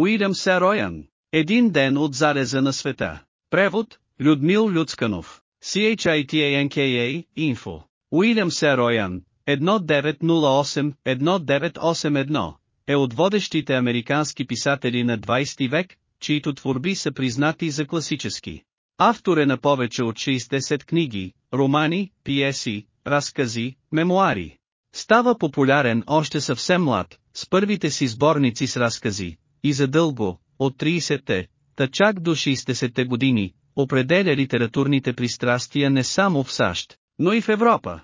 Уилям Сероян. Един ден от зареза на света. Превод, Людмил Люцканов. CHITANKA, Info. Уилям Сероян, 1908-1981, е от водещите американски писатели на 20 век, чието творби са признати за класически. Автор е на повече от 60 книги, романи, пиеси, разкази, мемуари. Става популярен още съвсем млад, с първите си сборници с разкази, и задълго, от 30-те, та до 60-те години, определя литературните пристрастия не само в САЩ, но и в Европа.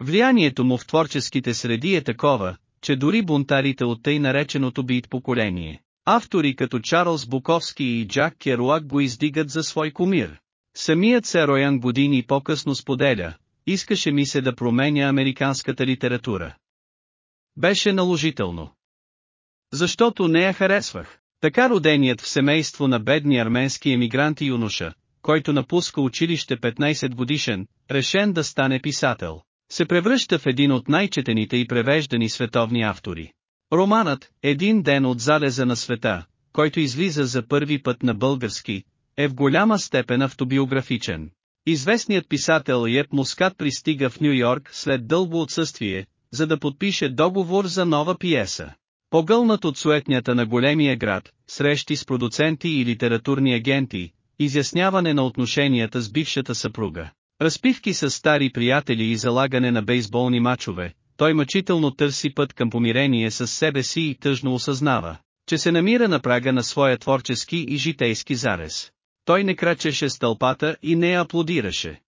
Влиянието му в творческите среди е такова, че дори бунтарите от тъй нареченото бит поколение, автори като Чарлз Буковски и Джак Керуак го издигат за свой кумир. Самият Сероян години по-късно споделя, искаше ми се да променя американската литература. Беше наложително. Защото не я харесвах. Така роденият в семейство на бедни арменски емигранти юноша, който напуска училище 15 годишен, решен да стане писател, се превръща в един от най-четените и превеждани световни автори. Романът «Един ден от залеза на света», който излиза за първи път на български, е в голяма степен автобиографичен. Известният писател Еп Мускат пристига в Нью Йорк след дълго отсъствие, за да подпише договор за нова пиеса. Погълнат от суетнята на големия град, срещи с продуценти и литературни агенти, изясняване на отношенията с бившата съпруга, разпивки с стари приятели и залагане на бейсболни мачове, той мъчително търси път към помирение с себе си и тъжно осъзнава, че се намира на прага на своя творчески и житейски зарез. Той не крачеше с тълпата и не аплодираше.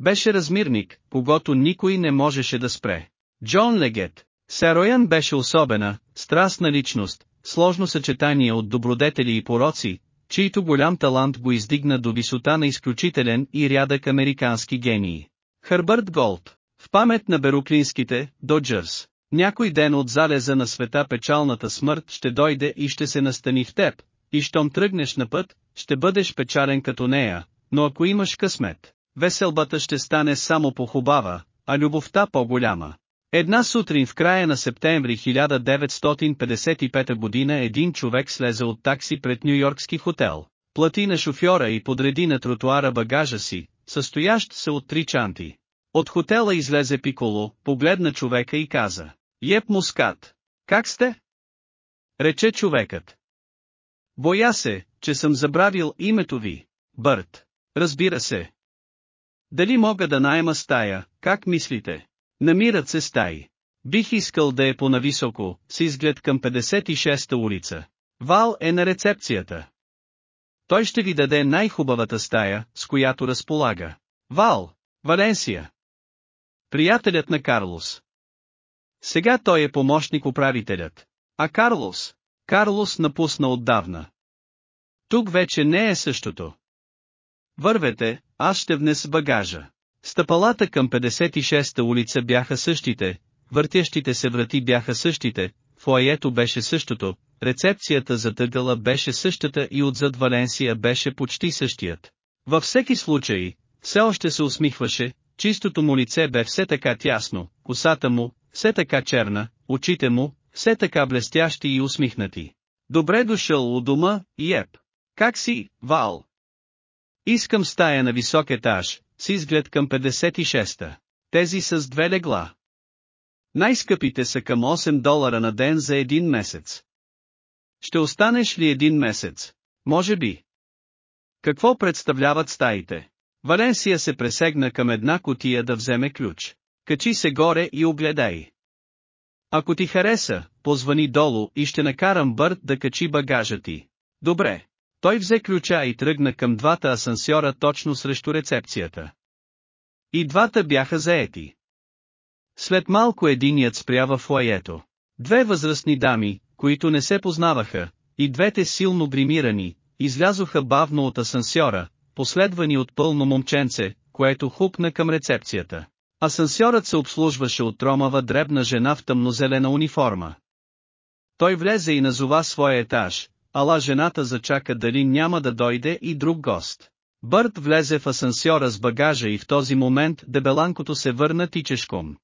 Беше размирник, когато никой не можеше да спре. Джон Легет. Сероян беше особена, страстна личност, сложно съчетание от добродетели и пороци, чийто голям талант го издигна до висота на изключителен и рядък американски гении. Хърбърт Голд. В памет на беруклинските, Доджърс. Някой ден от залеза на света печалната смърт ще дойде и ще се настани в теб, и щом тръгнеш на път, ще бъдеш печален като нея, но ако имаш късмет, веселбата ще стане само по-хубава, а любовта по-голяма. Една сутрин в края на септември 1955 година един човек слезе от такси пред Нью-Йоркски хотел, плати на шофьора и подреди на тротуара багажа си, състоящ се от три чанти. От хотела излезе Пиколо, погледна човека и каза, Еп Мускат, как сте? Рече човекът. Боя се, че съм забравил името ви, Бърт. Разбира се. Дали мога да найема стая, как мислите? Намират се стаи. Бих искал да е по-нависоко, с изглед към 56-та улица. Вал е на рецепцията. Той ще ви даде най-хубавата стая, с която разполага. Вал, Валенсия. Приятелят на Карлос. Сега той е помощник управителят. А Карлос? Карлос напусна отдавна. Тук вече не е същото. Вървете, аз ще внес багажа. Стъпалата към 56-та улица бяха същите, въртящите се врати бяха същите, фоайето беше същото, рецепцията за тъгъла беше същата и отзад Валенсия беше почти същият. Във всеки случай, все още се усмихваше, чистото му лице бе все така тясно, косата му, все така черна, очите му, все така блестящи и усмихнати. Добре дошъл у дома, Еп. Как си, Вал? Искам стая на висок етаж, с изглед към 56-та. Тези с две легла. Най-скъпите са към 8 долара на ден за един месец. Ще останеш ли един месец? Може би. Какво представляват стаите? Валенсия се пресегна към една котия да вземе ключ. Качи се горе и огледай. Ако ти хареса, позвани долу и ще накарам Бърт да качи багажа ти. Добре. Той взе ключа и тръгна към двата асансьора точно срещу рецепцията. И двата бяха заети. След малко единият спря в фуаето. Две възрастни дами, които не се познаваха, и двете силно гримирани, излязоха бавно от асансьора, последвани от пълно момченце, което хупна към рецепцията. Асансьорът се обслужваше от тромава дребна жена в тъмнозелена униформа. Той влезе и назова своя етаж, ала жената зачака дали няма да дойде и друг гост. Бърт влезе в асансьора с багажа и в този момент дебеланкото се върна тичешком.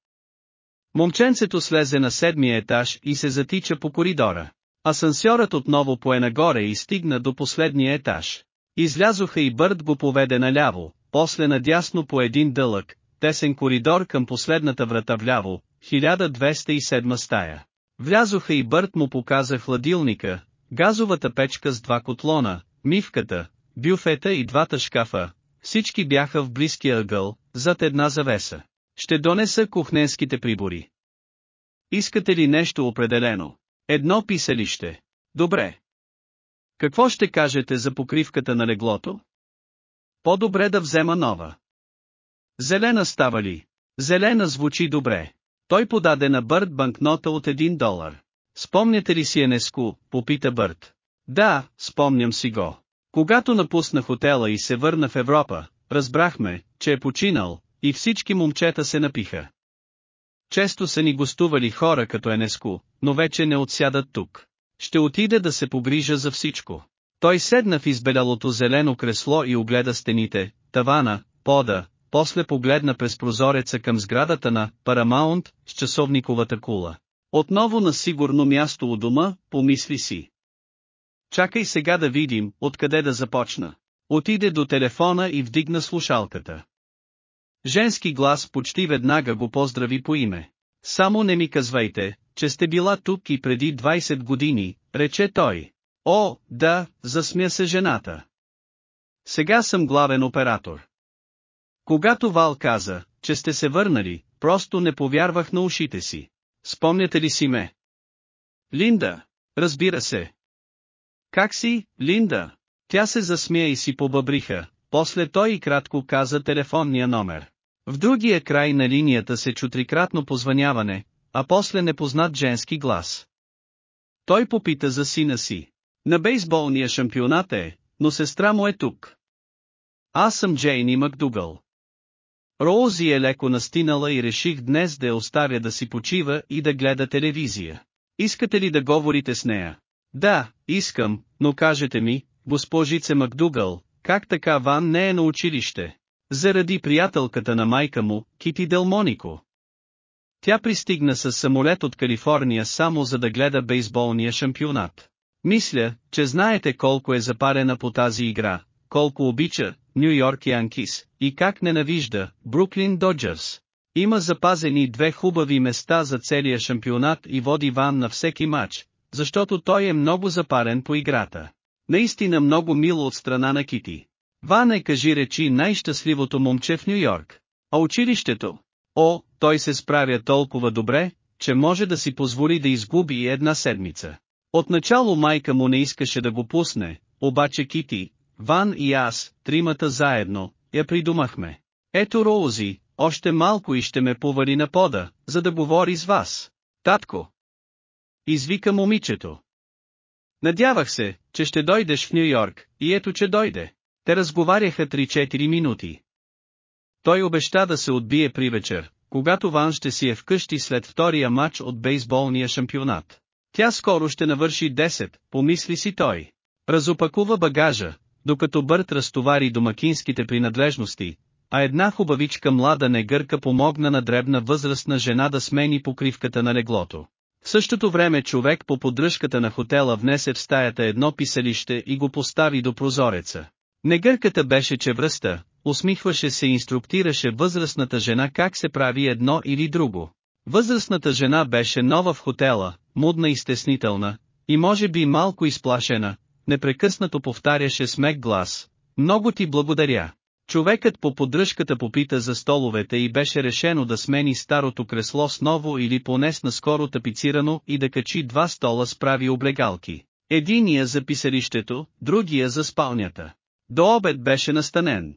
Момченцето слезе на седмия етаж и се затича по коридора. Асансьорът отново пое нагоре и стигна до последния етаж. Излязоха и Бърт го поведе наляво, после надясно по един дълъг, тесен коридор към последната врата вляво, 1207 стая. Влязоха и Бърт му показа хладилника, газовата печка с два котлона, мивката, бюфета и двата шкафа. Всички бяха в близкия ъгъл, зад една завеса. Ще донеса кухненските прибори. Искате ли нещо определено? Едно писалище. Добре. Какво ще кажете за покривката на леглото? По-добре да взема нова. Зелена става ли? Зелена звучи добре. Той подаде на Бърт банкнота от един долар. Спомняте ли си Енеско, попита Бърт. Да, спомням си го. Когато напусна хотела и се върна в Европа, разбрахме, че е починал, и всички момчета се напиха. Често са ни гостували хора като Енеско, но вече не отсядат тук. Ще отида да се погрижа за всичко. Той седна в избелялото зелено кресло и огледа стените, тавана, пода, после погледна през прозореца към сградата на Парамаунт с часовниковата кула. Отново на сигурно място у дома, помисли си. Чакай сега да видим, откъде да започна. Отиде до телефона и вдигна слушалката. Женски глас почти веднага го поздрави по име. Само не ми казвайте, че сте била тук и преди 20 години, рече той. О, да, засмя се жената. Сега съм главен оператор. Когато Вал каза, че сте се върнали, просто не повярвах на ушите си. Спомняте ли си ме? Линда, разбира се. Как си, Линда? Тя се засмя и си побъбриха, после той и кратко каза телефонния номер. В другия край на линията се чу трикратно позваняване, а после непознат женски глас. Той попита за сина си. На бейсболния шампионат е, но сестра му е тук. Аз съм Джейни Макдугъл. Роузи е леко настинала и реших днес да я оставя да си почива и да гледа телевизия. Искате ли да говорите с нея? Да, искам, но кажете ми, госпожице Макдугъл, как така Ван не е на училище? Заради приятелката на майка му, Кити Делмонико. Тя пристигна с самолет от Калифорния само за да гледа бейсболния шампионат. Мисля, че знаете колко е запарена по тази игра, колко обича Нью Йорк Янкис и как ненавижда Бруклин Доджерс. Има запазени две хубави места за целия шампионат и води Ван на всеки матч, защото той е много запарен по играта. Наистина много мило от страна на Кити. Ван е кажи речи най-щастливото момче в Нью Йорк. А училището? О, той се справя толкова добре, че може да си позволи да изгуби една седмица. Отначало майка му не искаше да го пусне, обаче Кити, Ван и аз, тримата заедно, я придумахме. Ето Роузи, още малко и ще ме повари на пода, за да говори с вас. Татко! Извика момичето. Надявах се, че ще дойдеш в Нью Йорк, и ето че дойде. Те разговаряха 3-4 минути. Той обеща да се отбие при вечер, когато Ван ще си е вкъщи след втория матч от бейсболния шампионат. Тя скоро ще навърши 10, помисли си той. Разопакува багажа, докато Бърт разтовари домакинските принадлежности, а една хубавичка млада негърка помогна на дребна възрастна жена да смени покривката на леглото. В същото време човек по поддръжката на хотела внесе в стаята едно писалище и го постави до прозореца. Негърката беше чевръста, усмихваше се и инструктираше възрастната жена как се прави едно или друго. Възрастната жена беше нова в хотела, мудна и стеснителна, и може би малко изплашена, непрекъснато повтаряше с мек глас. Много ти благодаря. Човекът по поддръжката попита за столовете и беше решено да смени старото кресло с ново или поне с наскоро тапицирано и да качи два стола с прави облегалки. Единия за писарището, другия за спалнята. До обед беше настанен.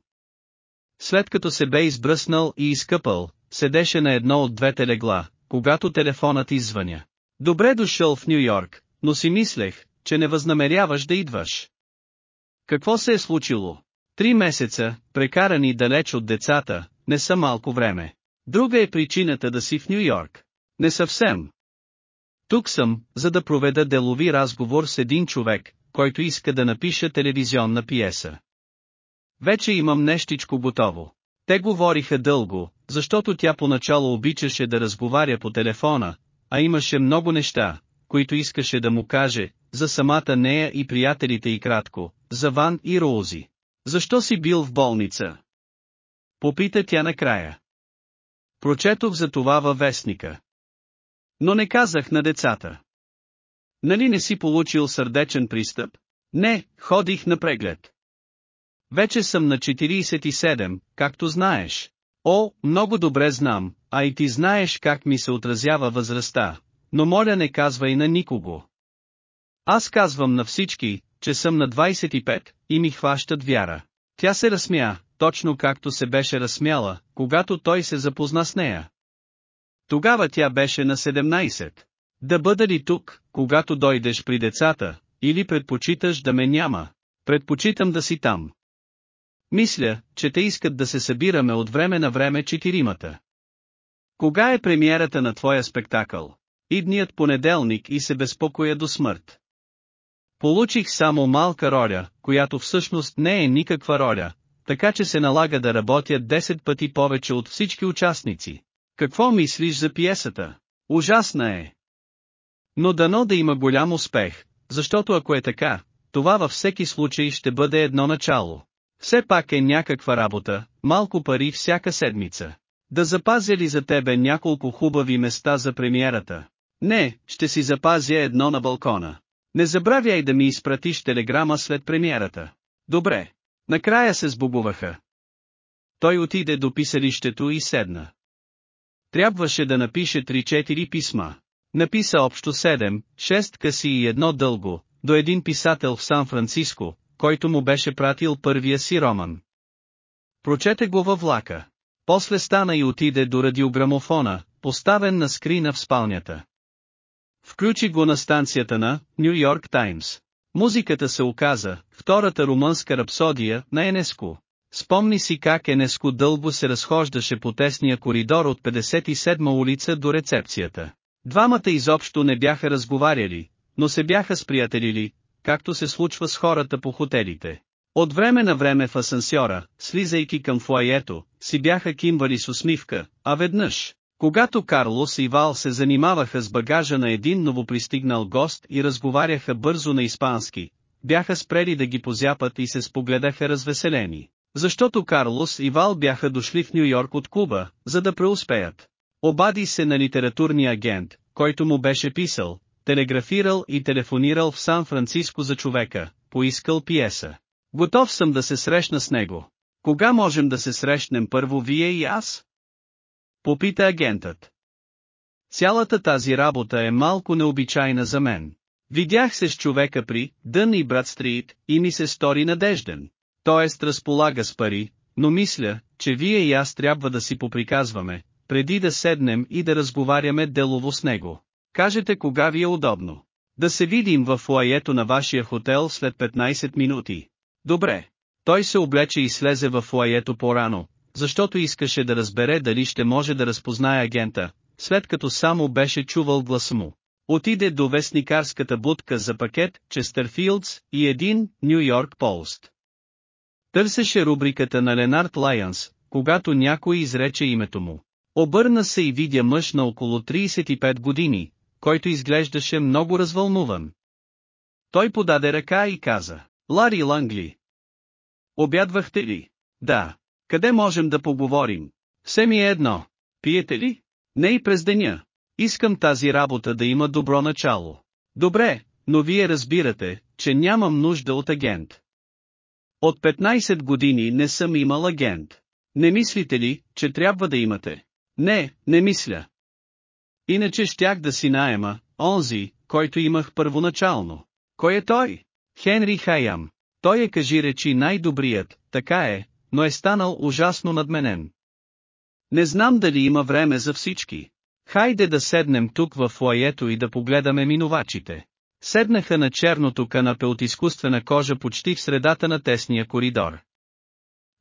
След като се бе избръснал и изкъпал, седеше на едно от двете легла, когато телефонът извъня. Добре дошъл в Нью Йорк, но си мислех, че не възнамеряваш да идваш. Какво се е случило? Три месеца, прекарани далеч от децата, не са малко време. Друга е причината да си в Нью Йорк. Не съвсем. Тук съм, за да проведа делови разговор с един човек, който иска да напише телевизионна пиеса. Вече имам нещичко готово. Те говориха дълго, защото тя поначало обичаше да разговаря по телефона, а имаше много неща, които искаше да му каже, за самата нея и приятелите и кратко, за Ван и Роузи. Защо си бил в болница? Попита тя накрая. Прочетох за това във вестника. Но не казах на децата. Нали не си получил сърдечен пристъп? Не, ходих на преглед. Вече съм на 47, както знаеш. О, много добре знам, а и ти знаеш как ми се отразява възрастта, но моля не казвай на никого. Аз казвам на всички, че съм на 25, и ми хващат вяра. Тя се разсмя, точно както се беше разсмяла, когато той се запозна с нея. Тогава тя беше на 17. Да бъда ли тук, когато дойдеш при децата, или предпочиташ да ме няма? Предпочитам да си там. Мисля, че те искат да се събираме от време на време четиримата. Кога е премиерата на твоя спектакъл? Идният понеделник и се безпокоя до смърт. Получих само малка роля, която всъщност не е никаква роля, така че се налага да работя 10 пъти повече от всички участници. Какво мислиш за пиесата? Ужасна е. Но дано да има голям успех, защото ако е така, това във всеки случай ще бъде едно начало. Все пак е някаква работа, малко пари всяка седмица. Да запазя ли за тебе няколко хубави места за премиерата? Не, ще си запазя едно на балкона. Не забравяй да ми изпратиш телеграма след премиерата. Добре. Накрая се сбогуваха. Той отиде до писалището и седна. Трябваше да напише 3-4 писма. Написа общо 7, 6 къси и едно дълго, до един писател в Сан-Франциско, който му беше пратил първия си роман. Прочете го във влака. После стана и отиде до радиограмофона, поставен на скрина в спалнята. Включи го на станцията на Нью Йорк Таймс. Музиката се оказа, втората румънска рапсодия на Енеско. Спомни си как Енеско дълго се разхождаше по тесния коридор от 57 улица до рецепцията. Двамата изобщо не бяха разговаряли, но се бяха сприятелили, както се случва с хората по хотелите. От време на време в асансьора, слизайки към фуаето, си бяха кимвали с усмивка, а веднъж, когато Карлос и Вал се занимаваха с багажа на един новопристигнал гост и разговаряха бързо на испански, бяха спрели да ги позяпат и се спогледаха развеселени. Защото Карлос и Вал бяха дошли в Нью Йорк от Куба, за да преуспеят. Обади се на литературния агент, който му беше писал, телеграфирал и телефонирал в Сан-Франциско за човека, поискал пиеса. Готов съм да се срещна с него. Кога можем да се срещнем първо вие и аз? Попита агентът. Цялата тази работа е малко необичайна за мен. Видях се с човека при Дън и Брат Стрит и ми се стори надежден. Тоест разполага с пари, но мисля, че вие и аз трябва да си поприказваме, преди да седнем и да разговаряме делово с него. Кажете кога ви е удобно. Да се видим в фуаето на вашия хотел след 15 минути. Добре. Той се облече и слезе в фуаето по-рано, защото искаше да разбере дали ще може да разпознае агента, след като само беше чувал гласа му. Отиде до вестникарската будка за пакет Честърфилдс и един Нью Йорк Пост. Търсеше рубриката на Ленард Лайънс, когато някой изрече името му. Обърна се и видя мъж на около 35 години, който изглеждаше много развълнуван. Той подаде ръка и каза, Лари Лангли. Обядвахте ли? Да. Къде можем да поговорим? Все ми е едно. Пиете ли? Не и през деня. Искам тази работа да има добро начало. Добре, но вие разбирате, че нямам нужда от агент. От 15 години не съм имал агент. Не мислите ли, че трябва да имате? Не, не мисля. Иначе щях да си наема, онзи, който имах първоначално. Кой е той? Хенри Хайам. Той е кажи речи най-добрият, така е, но е станал ужасно надменен. Не знам дали има време за всички. Хайде да седнем тук в фуаето и да погледаме минувачите. Седнаха на черното канапе от изкуствена кожа почти в средата на тесния коридор.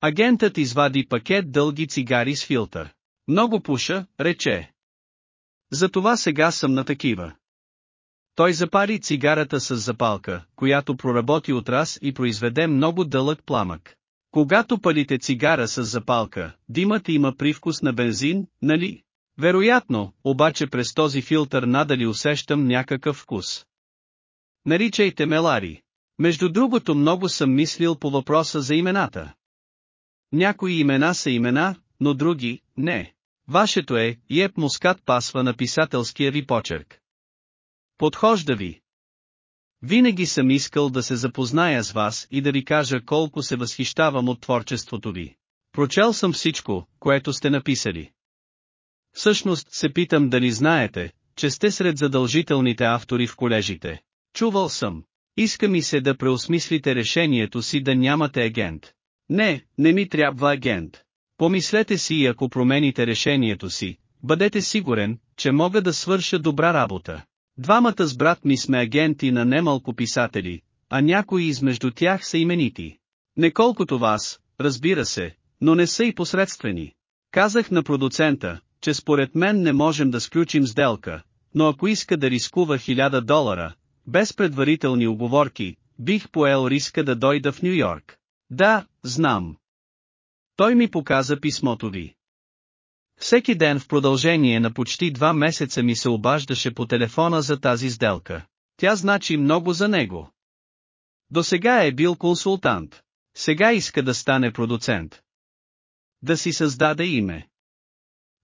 Агентът извади пакет дълги цигари с филтър. Много пуша, рече. Затова сега съм на такива. Той запари цигарата с запалка, която проработи от раз и произведе много дълъг пламък. Когато палите цигара с запалка, димът има привкус на бензин, нали? Вероятно, обаче през този филтър надали усещам някакъв вкус. Наричайте ме Лари. Между другото много съм мислил по въпроса за имената. Някои имена са имена, но други – не. Вашето е, Еп Мускат пасва на писателския ви почерк. Подхожда ви. Винаги съм искал да се запозная с вас и да ви кажа колко се възхищавам от творчеството ви. Прочел съм всичко, което сте написали. Всъщност се питам дали знаете, че сте сред задължителните автори в колежите. Чувал съм. Иска ми се да преосмислите решението си да нямате агент. Не, не ми трябва агент. Помислете си и ако промените решението си, бъдете сигурен, че мога да свърша добра работа. Двамата с брат ми сме агенти на немалко писатели, а някои измежду тях са именити. Не колкото вас, разбира се, но не са и посредствени. Казах на продуцента, че според мен не можем да сключим сделка, но ако иска да рискува 1000 долара, без предварителни оговорки, бих поел риска да дойда в Нью Йорк. Да, знам. Той ми показа писмото ви. Всеки ден в продължение на почти два месеца ми се обаждаше по телефона за тази сделка. Тя значи много за него. До сега е бил консултант. Сега иска да стане продуцент. Да си създаде име.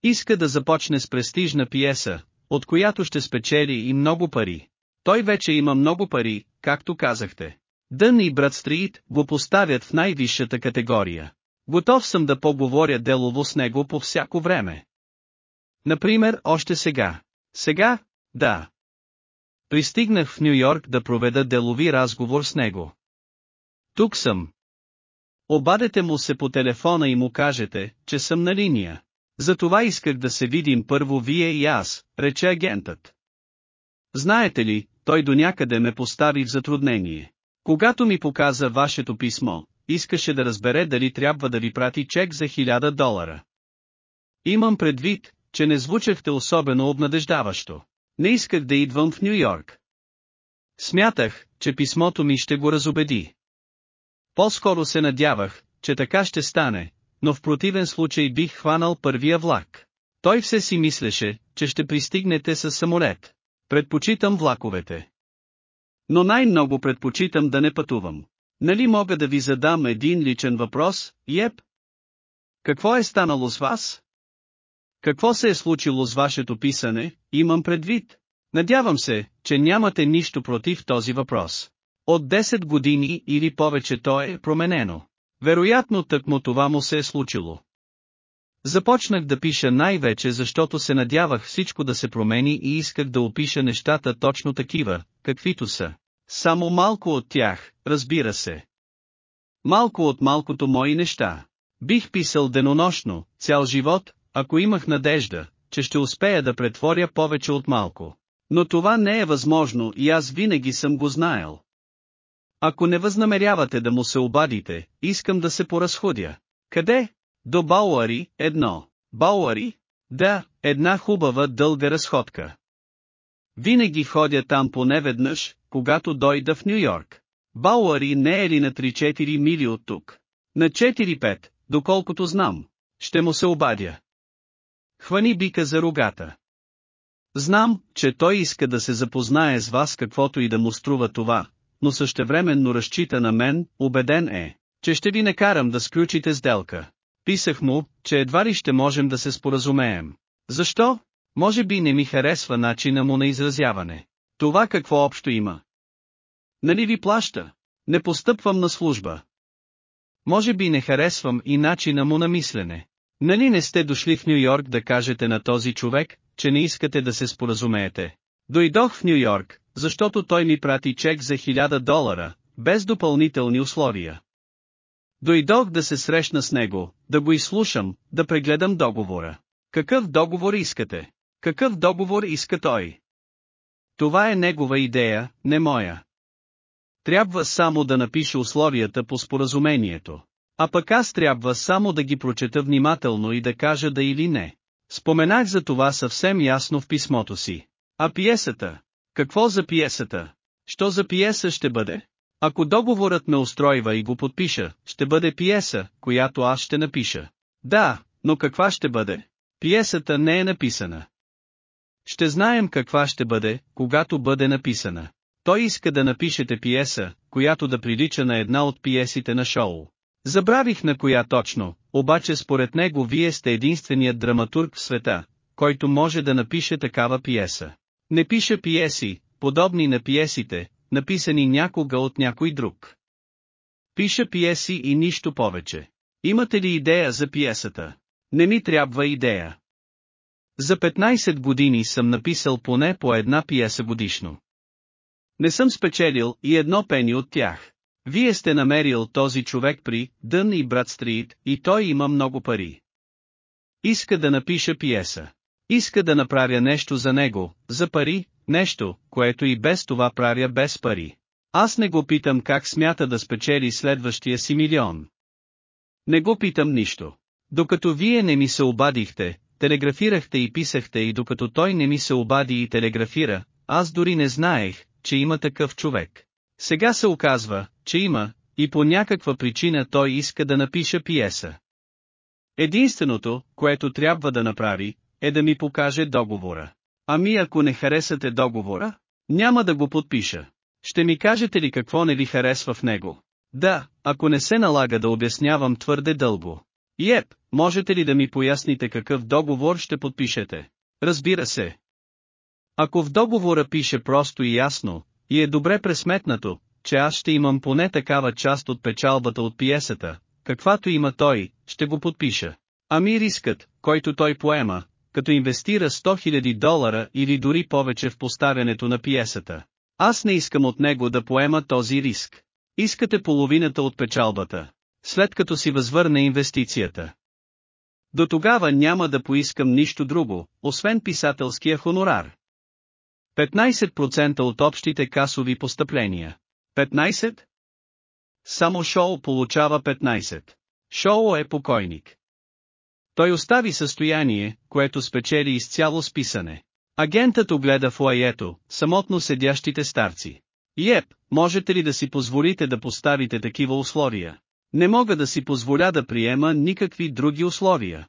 Иска да започне с престижна пиеса, от която ще спечели и много пари. Той вече има много пари, както казахте. Дън и Братстрит го поставят в най-висшата категория. Готов съм да поговоря делово с него по всяко време. Например, още сега. Сега? Да. Пристигнах в Нью Йорк да проведа делови разговор с него. Тук съм. Обадете му се по телефона и му кажете, че съм на линия. Затова исках да се видим първо вие и аз, рече агентът. Знаете ли, той до някъде ме постави в затруднение. Когато ми показа вашето писмо, искаше да разбере дали трябва да ви прати чек за 1000 долара. Имам предвид, че не звучахте особено обнадеждаващо. Не исках да идвам в Нью Йорк. Смятах, че писмото ми ще го разобеди. По-скоро се надявах, че така ще стане, но в противен случай бих хванал първия влак. Той все си мислеше, че ще пристигнете с самолет. Предпочитам влаковете. Но най-много предпочитам да не пътувам. Нали мога да ви задам един личен въпрос, Еп? Какво е станало с вас? Какво се е случило с вашето писане, имам предвид? Надявам се, че нямате нищо против този въпрос. От 10 години или повече то е променено. Вероятно тъкмо това му се е случило. Започнах да пиша най-вече защото се надявах всичко да се промени и исках да опиша нещата точно такива, каквито са. Само малко от тях, разбира се. Малко от малкото мои неща. Бих писал денонощно, цял живот, ако имах надежда, че ще успея да претворя повече от малко. Но това не е възможно и аз винаги съм го знаел. Ако не възнамерявате да му се обадите, искам да се поразходя. Къде? До Бауари, едно. Бауари? Да, една хубава дълга разходка. Винаги ходя там поне веднъж, когато дойда в Нью Йорк. Бауари не е ли на 3-4 мили от тук? На 4-5, доколкото знам. Ще му се обадя. Хвани бика за рогата. Знам, че той иска да се запознае с вас каквото и да му струва това, но същевременно разчита на мен, убеден е, че ще ви накарам да сключите сделка. Писах му, че едва ли ще можем да се споразумеем. Защо? Може би не ми харесва начина му на изразяване. Това какво общо има? Нали ви плаща? Не постъпвам на служба. Може би не харесвам и начина му на мислене. Нали не сте дошли в Нью Йорк да кажете на този човек, че не искате да се споразумеете? Дойдох в Нью Йорк, защото той ми прати чек за 1000 долара, без допълнителни условия. Дойдох да се срещна с него, да го изслушам, да прегледам договора. Какъв договор искате? Какъв договор иска той? Това е негова идея, не моя. Трябва само да напише условията по споразумението. А пък аз трябва само да ги прочета внимателно и да кажа да или не. Споменах за това съвсем ясно в писмото си. А пиесата? Какво за пиесата? Що за пиеса ще бъде? Ако договорът ме устройва и го подпиша, ще бъде пиеса, която аз ще напиша. Да, но каква ще бъде? Пиесата не е написана. Ще знаем каква ще бъде, когато бъде написана. Той иска да напишете пиеса, която да прилича на една от пиесите на шоу. Забравих на коя точно, обаче според него вие сте единственият драматург в света, който може да напише такава пиеса. Не пиша пиеси, подобни на пиесите, написани някога от някой друг. Пиша пиеси и нищо повече. Имате ли идея за пиесата? Не ми трябва идея. За 15 години съм написал поне по една пиеса годишно. Не съм спечелил и едно пени от тях. Вие сте намерил този човек при Дън и Брат Стрит и той има много пари. Иска да напиша пиеса. Иска да направя нещо за него, за пари, нещо, което и без това правя без пари. Аз не го питам как смята да спечели следващия си милион. Не го питам нищо. Докато вие не ми се обадихте, телеграфирахте и писахте и докато той не ми се обади и телеграфира, аз дори не знаех, че има такъв човек. Сега се оказва, че има, и по някаква причина той иска да напиша пиеса. Единственото, което трябва да направи, е да ми покаже договора. Ами ако не харесате договора, няма да го подпиша. Ще ми кажете ли какво не ви харесва в него? Да, ако не се налага да обяснявам твърде дълго. Еп, можете ли да ми поясните какъв договор ще подпишете? Разбира се. Ако в договора пише просто и ясно, и е добре пресметнато, че аз ще имам поне такава част от печалбата от пиесата, каквато има той, ще го подпиша. Ами рискът, който той поема, като инвестира 100 000 долара или дори повече в поставянето на пиесата. Аз не искам от него да поема този риск. Искате половината от печалбата, след като си възвърне инвестицията. До тогава няма да поискам нищо друго, освен писателския хонорар. 15% от общите касови постъпления. 15? Само Шоу получава 15. Шоу е покойник. Той остави състояние, което спечели изцяло с писане. Агентът огледа фуаето, самотно седящите старци. Еп, можете ли да си позволите да поставите такива условия? Не мога да си позволя да приема никакви други условия.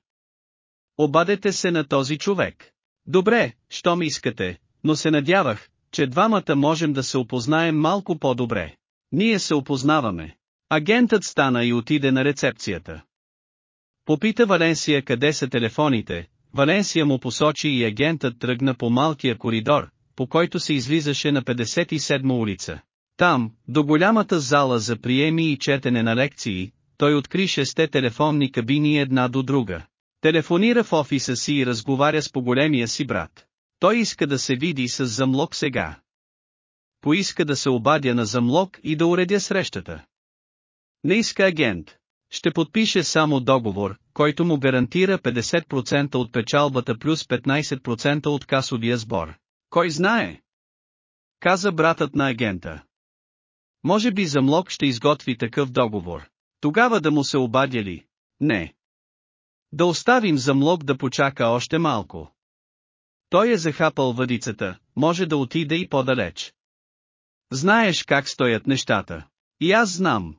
Обадете се на този човек. Добре, що ми искате, но се надявах, че двамата можем да се опознаем малко по-добре. Ние се опознаваме. Агентът стана и отиде на рецепцията. Попита Валенсия къде са телефоните, Валенсия му посочи и агентът тръгна по малкия коридор, по който се излизаше на 57 улица. Там, до голямата зала за приеми и четене на лекции, той откри шесте телефонни кабини една до друга. Телефонира в офиса си и разговаря с по-големия си брат. Той иска да се види с замлок сега. Поиска да се обадя на замлок и да уредя срещата. Не иска агент. Ще подпише само договор, който му гарантира 50% от печалбата плюс 15% от касовия сбор. Кой знае? Каза братът на агента. Може би замлок ще изготви такъв договор. Тогава да му се обадя ли? Не. Да оставим замлок да почака още малко. Той е захапал въдицата, може да отиде и по-далеч. Знаеш как стоят нещата. И аз знам.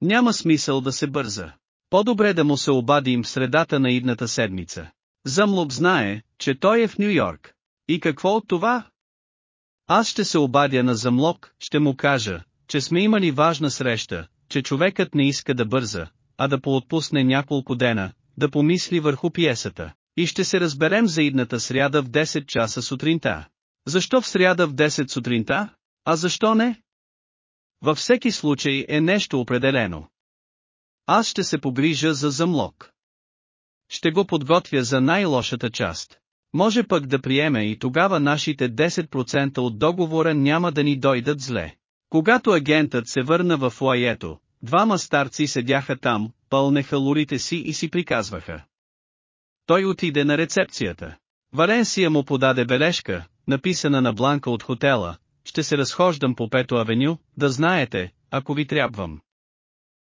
Няма смисъл да се бърза. По-добре да му се обадим в средата на идната седмица. Замлок знае, че той е в Нью Йорк. И какво от това? Аз ще се обадя на Замлок, ще му кажа, че сме имали важна среща, че човекът не иска да бърза, а да поотпусне няколко дена, да помисли върху пиесата. И ще се разберем за идната сряда в 10 часа сутринта. Защо в сряда в 10 сутринта? А защо не? Във всеки случай е нещо определено. Аз ще се погрижа за замлок. Ще го подготвя за най-лошата част. Може пък да приеме и тогава нашите 10% от договора няма да ни дойдат зле. Когато агентът се върна в лаето, двама старци седяха там, пълнеха лурите си и си приказваха. Той отиде на рецепцията. Валенсия му подаде бележка, написана на бланка от хотела, ще се разхождам по Пето авеню, да знаете, ако ви трябвам.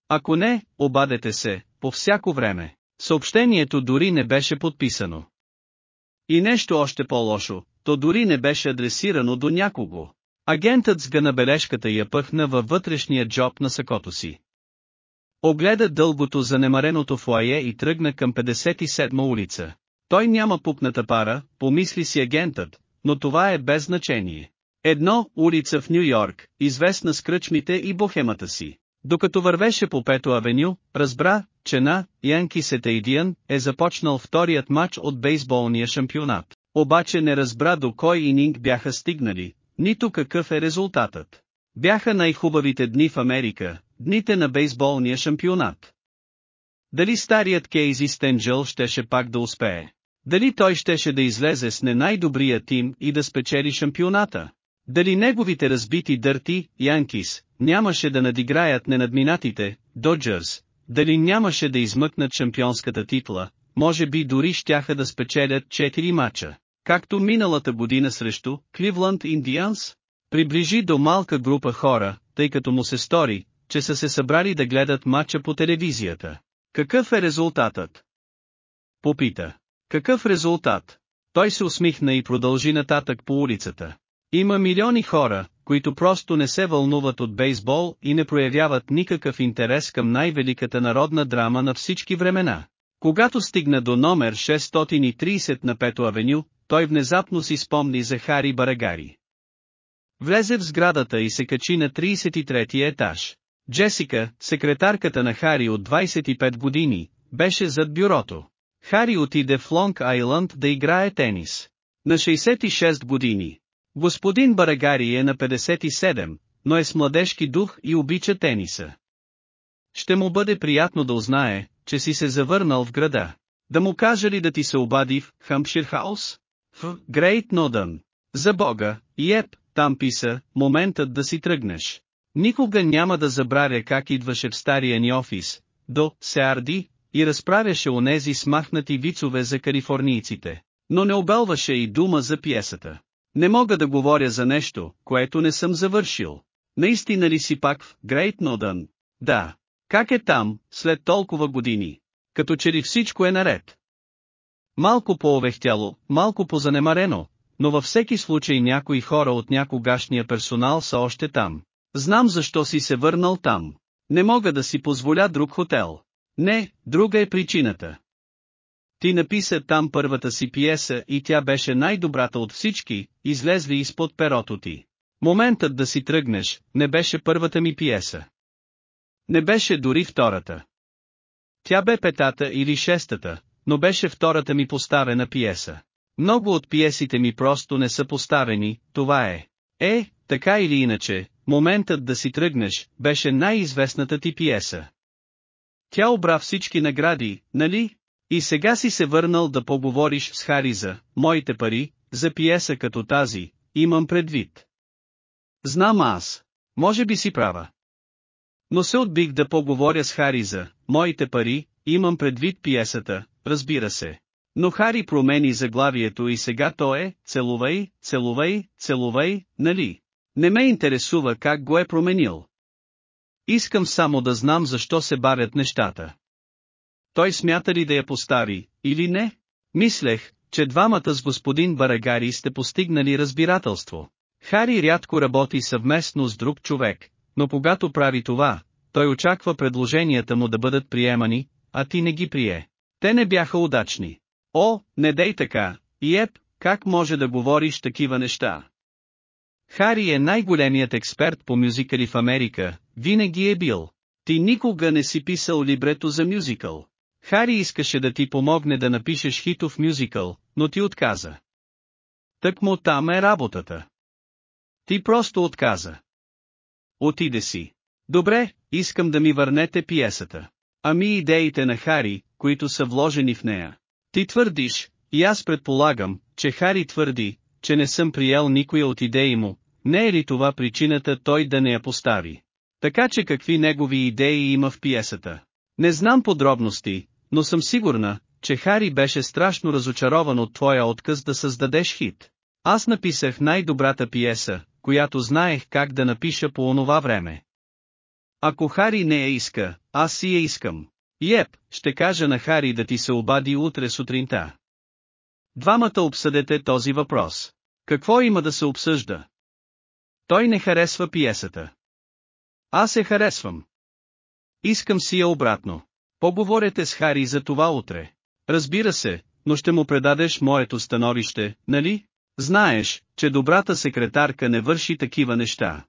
Ако не, обадете се, по всяко време. Съобщението дори не беше подписано. И нещо още по-лошо, то дори не беше адресирано до някого. Агентът сгъна бележката и я пъхна във вътрешния джоб на сакото си. Огледа дългото занемареното фуае и тръгна към 57 улица. Той няма пупната пара, помисли си агентът, но това е без значение. Едно, улица в Нью Йорк, известна с кръчмите и бохемата си. Докато вървеше по Пето авеню, разбра, че на Янки Сетейдиан е започнал вторият матч от бейсболния шампионат. Обаче не разбра до кой ининг бяха стигнали, нито какъв е резултатът. Бяха най-хубавите дни в Америка, дните на бейсболния шампионат. Дали старият Кейзи Стенджъл щеше пак да успее? Дали той щеше да излезе с не най-добрия тим и да спечели шампионата? Дали неговите разбити дърти, Янкис, нямаше да надиграят ненадминатите, Доджърс, дали нямаше да измъкнат шампионската титла, може би дори щяха да спечелят 4 мача, както миналата година срещу Кливланд Индианс? Приближи до малка група хора, тъй като му се стори, че са се събрали да гледат матча по телевизията. Какъв е резултатът? Попита. Какъв резултат? Той се усмихна и продължи нататък по улицата. Има милиони хора, които просто не се вълнуват от бейсбол и не проявяват никакъв интерес към най-великата народна драма на всички времена. Когато стигна до номер 630 на Пето авеню, той внезапно си спомни за Хари Барагари. Влезе в сградата и се качи на 33-ти етаж. Джесика, секретарката на Хари от 25 години, беше зад бюрото. Хари отиде в Лонг Айланд да играе тенис. На 66 години. Господин Барагари е на 57, но е с младежки дух и обича тениса. Ще му бъде приятно да узнае, че си се завърнал в града. Да му кажа ли да ти се обади в Хампшир Хаус? В Грейт Нодън. За Бога, Еп, там писа, моментът да си тръгнеш. Никога няма да забравя как идваше в стария ни офис, до Сеарди, и разправяше онези смахнати вицове за калифорнийците, но не обелваше и дума за пиесата. Не мога да говоря за нещо, което не съм завършил. Наистина ли си пак в Грейт Нодън? Да. Как е там, след толкова години? Като че ли всичко е наред? Малко по-овехтяло, малко по-занемарено, но във всеки случай някои хора от някогашния персонал са още там. Знам защо си се върнал там. Не мога да си позволя друг хотел. Не, друга е причината. Ти написа там първата си пиеса и тя беше най-добрата от всички, излезли изпод перото ти. Моментът да си тръгнеш, не беше първата ми пиеса. Не беше дори втората. Тя бе петата или шестата, но беше втората ми поставена пиеса. Много от пиесите ми просто не са поставени, това е. Е, така или иначе, моментът да си тръгнеш, беше най-известната ти пиеса. Тя обра всички награди, нали? И сега си се върнал да поговориш с Хариза, моите пари, за пиеса като тази, имам предвид. Знам аз. Може би си права. Но се отбих да поговоря с Хариза, моите пари, имам предвид пиесата, разбира се. Но Хари промени заглавието и сега то е, целувай, целувай, целувай, нали? Не ме интересува как го е променил. Искам само да знам защо се бавят нещата. Той смята ли да я постави, или не? Мислех, че двамата с господин Барагари сте постигнали разбирателство. Хари рядко работи съвместно с друг човек, но когато прави това, той очаква предложенията му да бъдат приемани, а ти не ги прие. Те не бяха удачни. О, не дей така, Иеп, как може да говориш такива неща? Хари е най-големият експерт по мюзикали в Америка, винаги е бил. Ти никога не си писал либрето за мюзикъл. Хари искаше да ти помогне да напишеш хитов мюзикъл, но ти отказа. Тък му там е работата. Ти просто отказа. Отиде си. Добре, искам да ми върнете пиесата. Ами идеите на Хари, които са вложени в нея. Ти твърдиш, и аз предполагам, че Хари твърди, че не съм приел никоя от идеи му, не е ли това причината той да не я постави? Така че какви негови идеи има в пиесата? Не знам подробности, но съм сигурна, че Хари беше страшно разочарован от твоя отказ да създадеш хит. Аз написах най-добрата пиеса, която знаех как да напиша по онова време. Ако Хари не я иска, аз си я искам. Еп, ще кажа на Хари да ти се обади утре сутринта. Двамата обсъдете този въпрос. Какво има да се обсъжда? Той не харесва пиесата. Аз се харесвам. Искам си я обратно. Поговорете с Хари за това утре. Разбира се, но ще му предадеш моето становище, нали? Знаеш, че добрата секретарка не върши такива неща.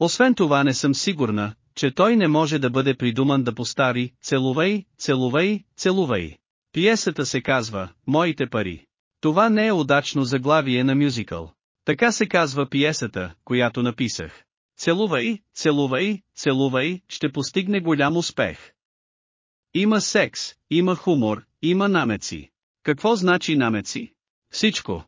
Освен това не съм сигурна, че той не може да бъде придуман да постави «Целувай, целувай, целувай». Пиесата се казва «Моите пари». Това не е удачно заглавие на мюзикъл. Така се казва пиесата, която написах. Целувай, целувай, целувай, ще постигне голям успех. Има секс, има хумор, има намеци. Какво значи намеци? Всичко.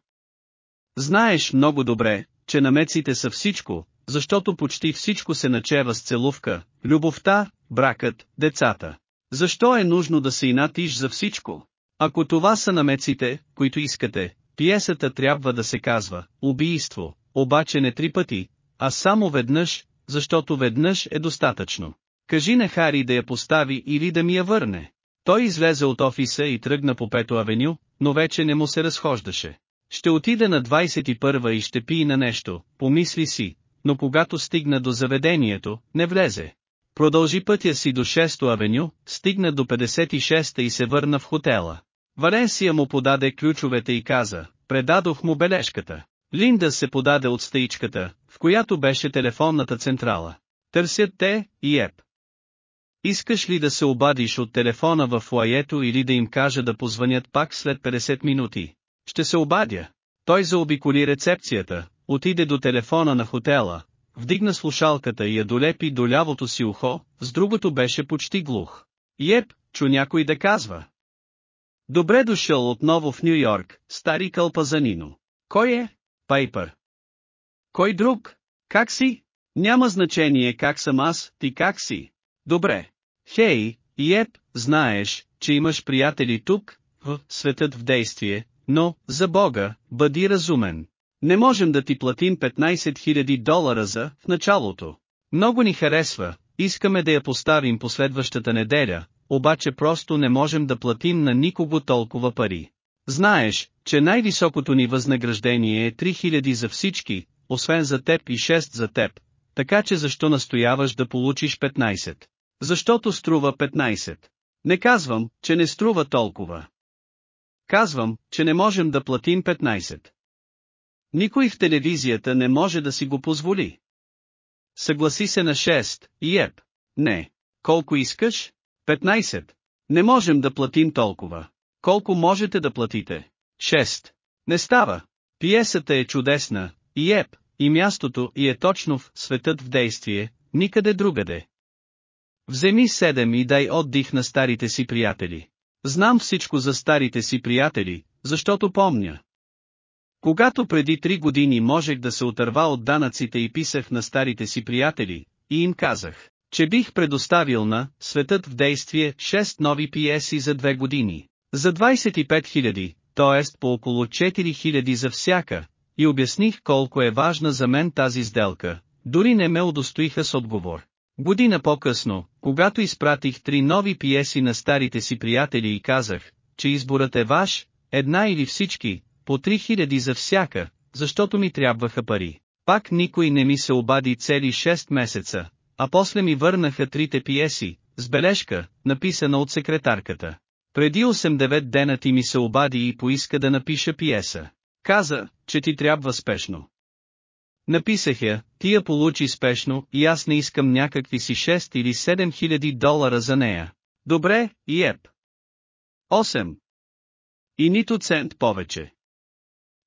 Знаеш много добре, че намеците са всичко, защото почти всичко се начева с целувка, любовта, бракът, децата. Защо е нужно да се инатиш за всичко? Ако това са намеците, които искате, пиесата трябва да се казва «Убийство», обаче не три пъти, а само веднъж, защото веднъж е достатъчно. Кажи на Хари да я постави или да ми я върне. Той излезе от офиса и тръгна по Пето авеню, но вече не му се разхождаше. Ще отида на 21 и ще пие на нещо, помисли си, но когато стигна до заведението, не влезе. Продължи пътя си до 6 авеню, стигна до 56 и се върна в хотела. Валенсия му подаде ключовете и каза, предадох му бележката. Линда се подаде от стаичката, в която беше телефонната централа. Търсят те, и еб. Искаш ли да се обадиш от телефона в лаето или да им кажа да позвънят пак след 50 минути? Ще се обадя. Той заобиколи рецепцията, отиде до телефона на хотела, вдигна слушалката и я долепи до лявото си ухо, с другото беше почти глух. Еп, чу някой да казва. Добре дошъл отново в Нью Йорк, стари кълпазанино. Кой е? Пайпър. Кой друг? Как си? Няма значение как съм аз, ти как си. Добре. Хей, Еп, знаеш, че имаш приятели тук, в светът в действие, но, за Бога, бъди разумен. Не можем да ти платим 15 000 долара за, в началото. Много ни харесва, искаме да я поставим последващата неделя, обаче просто не можем да платим на никого толкова пари. Знаеш, че най-високото ни възнаграждение е 3000 за всички, освен за теб и 6 за теб, така че защо настояваш да получиш 15? Защото струва 15. Не казвам, че не струва толкова. Казвам, че не можем да платим 15. Никой в телевизията не може да си го позволи. Съгласи се на 6, и еб. Не. Колко искаш? 15. Не можем да платим толкова. Колко можете да платите? 6. Не става. Пиесата е чудесна, и еб, и мястото и е точно в светът в действие, никъде другаде. Вземи седем и дай отдих на старите си приятели. Знам всичко за старите си приятели, защото помня. Когато преди три години можех да се отърва от данъците и писах на старите си приятели, и им казах, че бих предоставил на «Светът в действие» 6 нови пиеси за две години, за 25 000, т.е. по около 4 000 за всяка, и обясних колко е важна за мен тази сделка, дори не ме удостоиха с отговор. Година по-късно, когато изпратих три нови пиеси на старите си приятели и казах, че изборът е ваш, една или всички, по 3000 за всяка, защото ми трябваха пари. Пак никой не ми се обади цели 6 месеца, а после ми върнаха трите пиеси, с бележка, написана от секретарката. Преди 8-9 дена ти ми се обади и поиска да напиша пиеса. Каза, че ти трябва спешно. Написах я, ти я получи спешно и аз не искам някакви си 6 или 7 хиляди долара за нея. Добре, и еп. 8. И нито цент повече.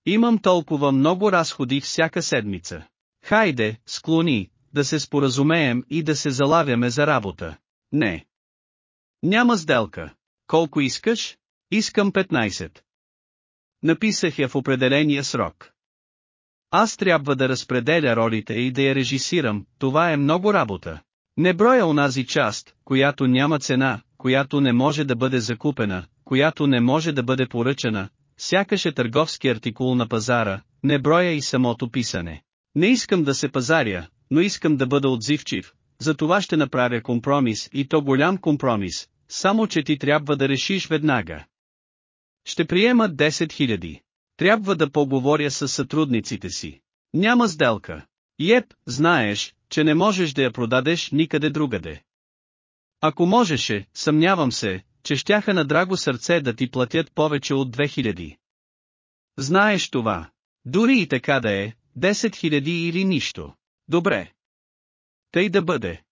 Имам толкова много разходи всяка седмица. Хайде, склони, да се споразумеем и да се залавяме за работа. Не. Няма сделка. Колко искаш? Искам 15. Написах я в определения срок. Аз трябва да разпределя ролите и да я режисирам, това е много работа. Не броя онази част, която няма цена, която не може да бъде закупена, която не може да бъде поръчана, сякаш е търговски артикул на пазара, не броя и самото писане. Не искам да се пазаря, но искам да бъда отзивчив, за това ще направя компромис и то голям компромис, само че ти трябва да решиш веднага. Ще приема 10 000. Трябва да поговоря с сътрудниците си. Няма сделка. Еп, знаеш, че не можеш да я продадеш никъде другаде. Ако можеше, съмнявам се, че щяха на драго сърце да ти платят повече от 2000. Знаеш това. Дори и така да е, 10 хиляди или нищо. Добре. Тъй да бъде.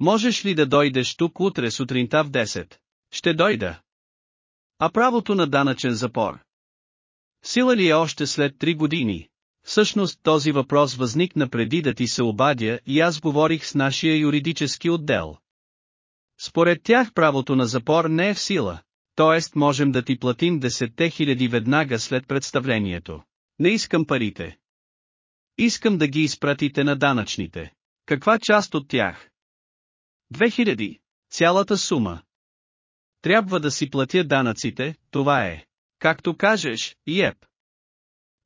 Можеш ли да дойдеш тук утре сутринта в 10? Ще дойда. А правото на данъчен запор? Сила ли е още след 3 години? Всъщност този въпрос възникна преди да ти се обадя и аз говорих с нашия юридически отдел. Според тях правото на запор не е в сила, т.е. можем да ти платим 10 хиляди веднага след представлението. Не искам парите. Искам да ги изпратите на данъчните. Каква част от тях? 2000. Цялата сума. Трябва да си платя данъците, това е. Както кажеш, еп.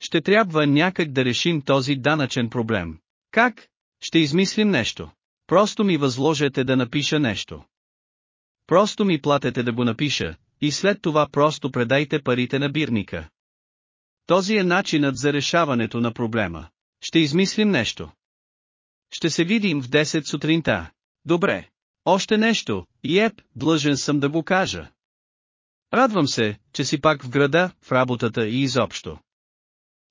Ще трябва някак да решим този данъчен проблем. Как? Ще измислим нещо. Просто ми възложете да напиша нещо. Просто ми платете да го напиша, и след това просто предайте парите на бирника. Този е начинът за решаването на проблема. Ще измислим нещо. Ще се видим в 10 сутринта. Добре. Още нещо, еп, длъжен съм да го кажа. Радвам се, че си пак в града, в работата и изобщо.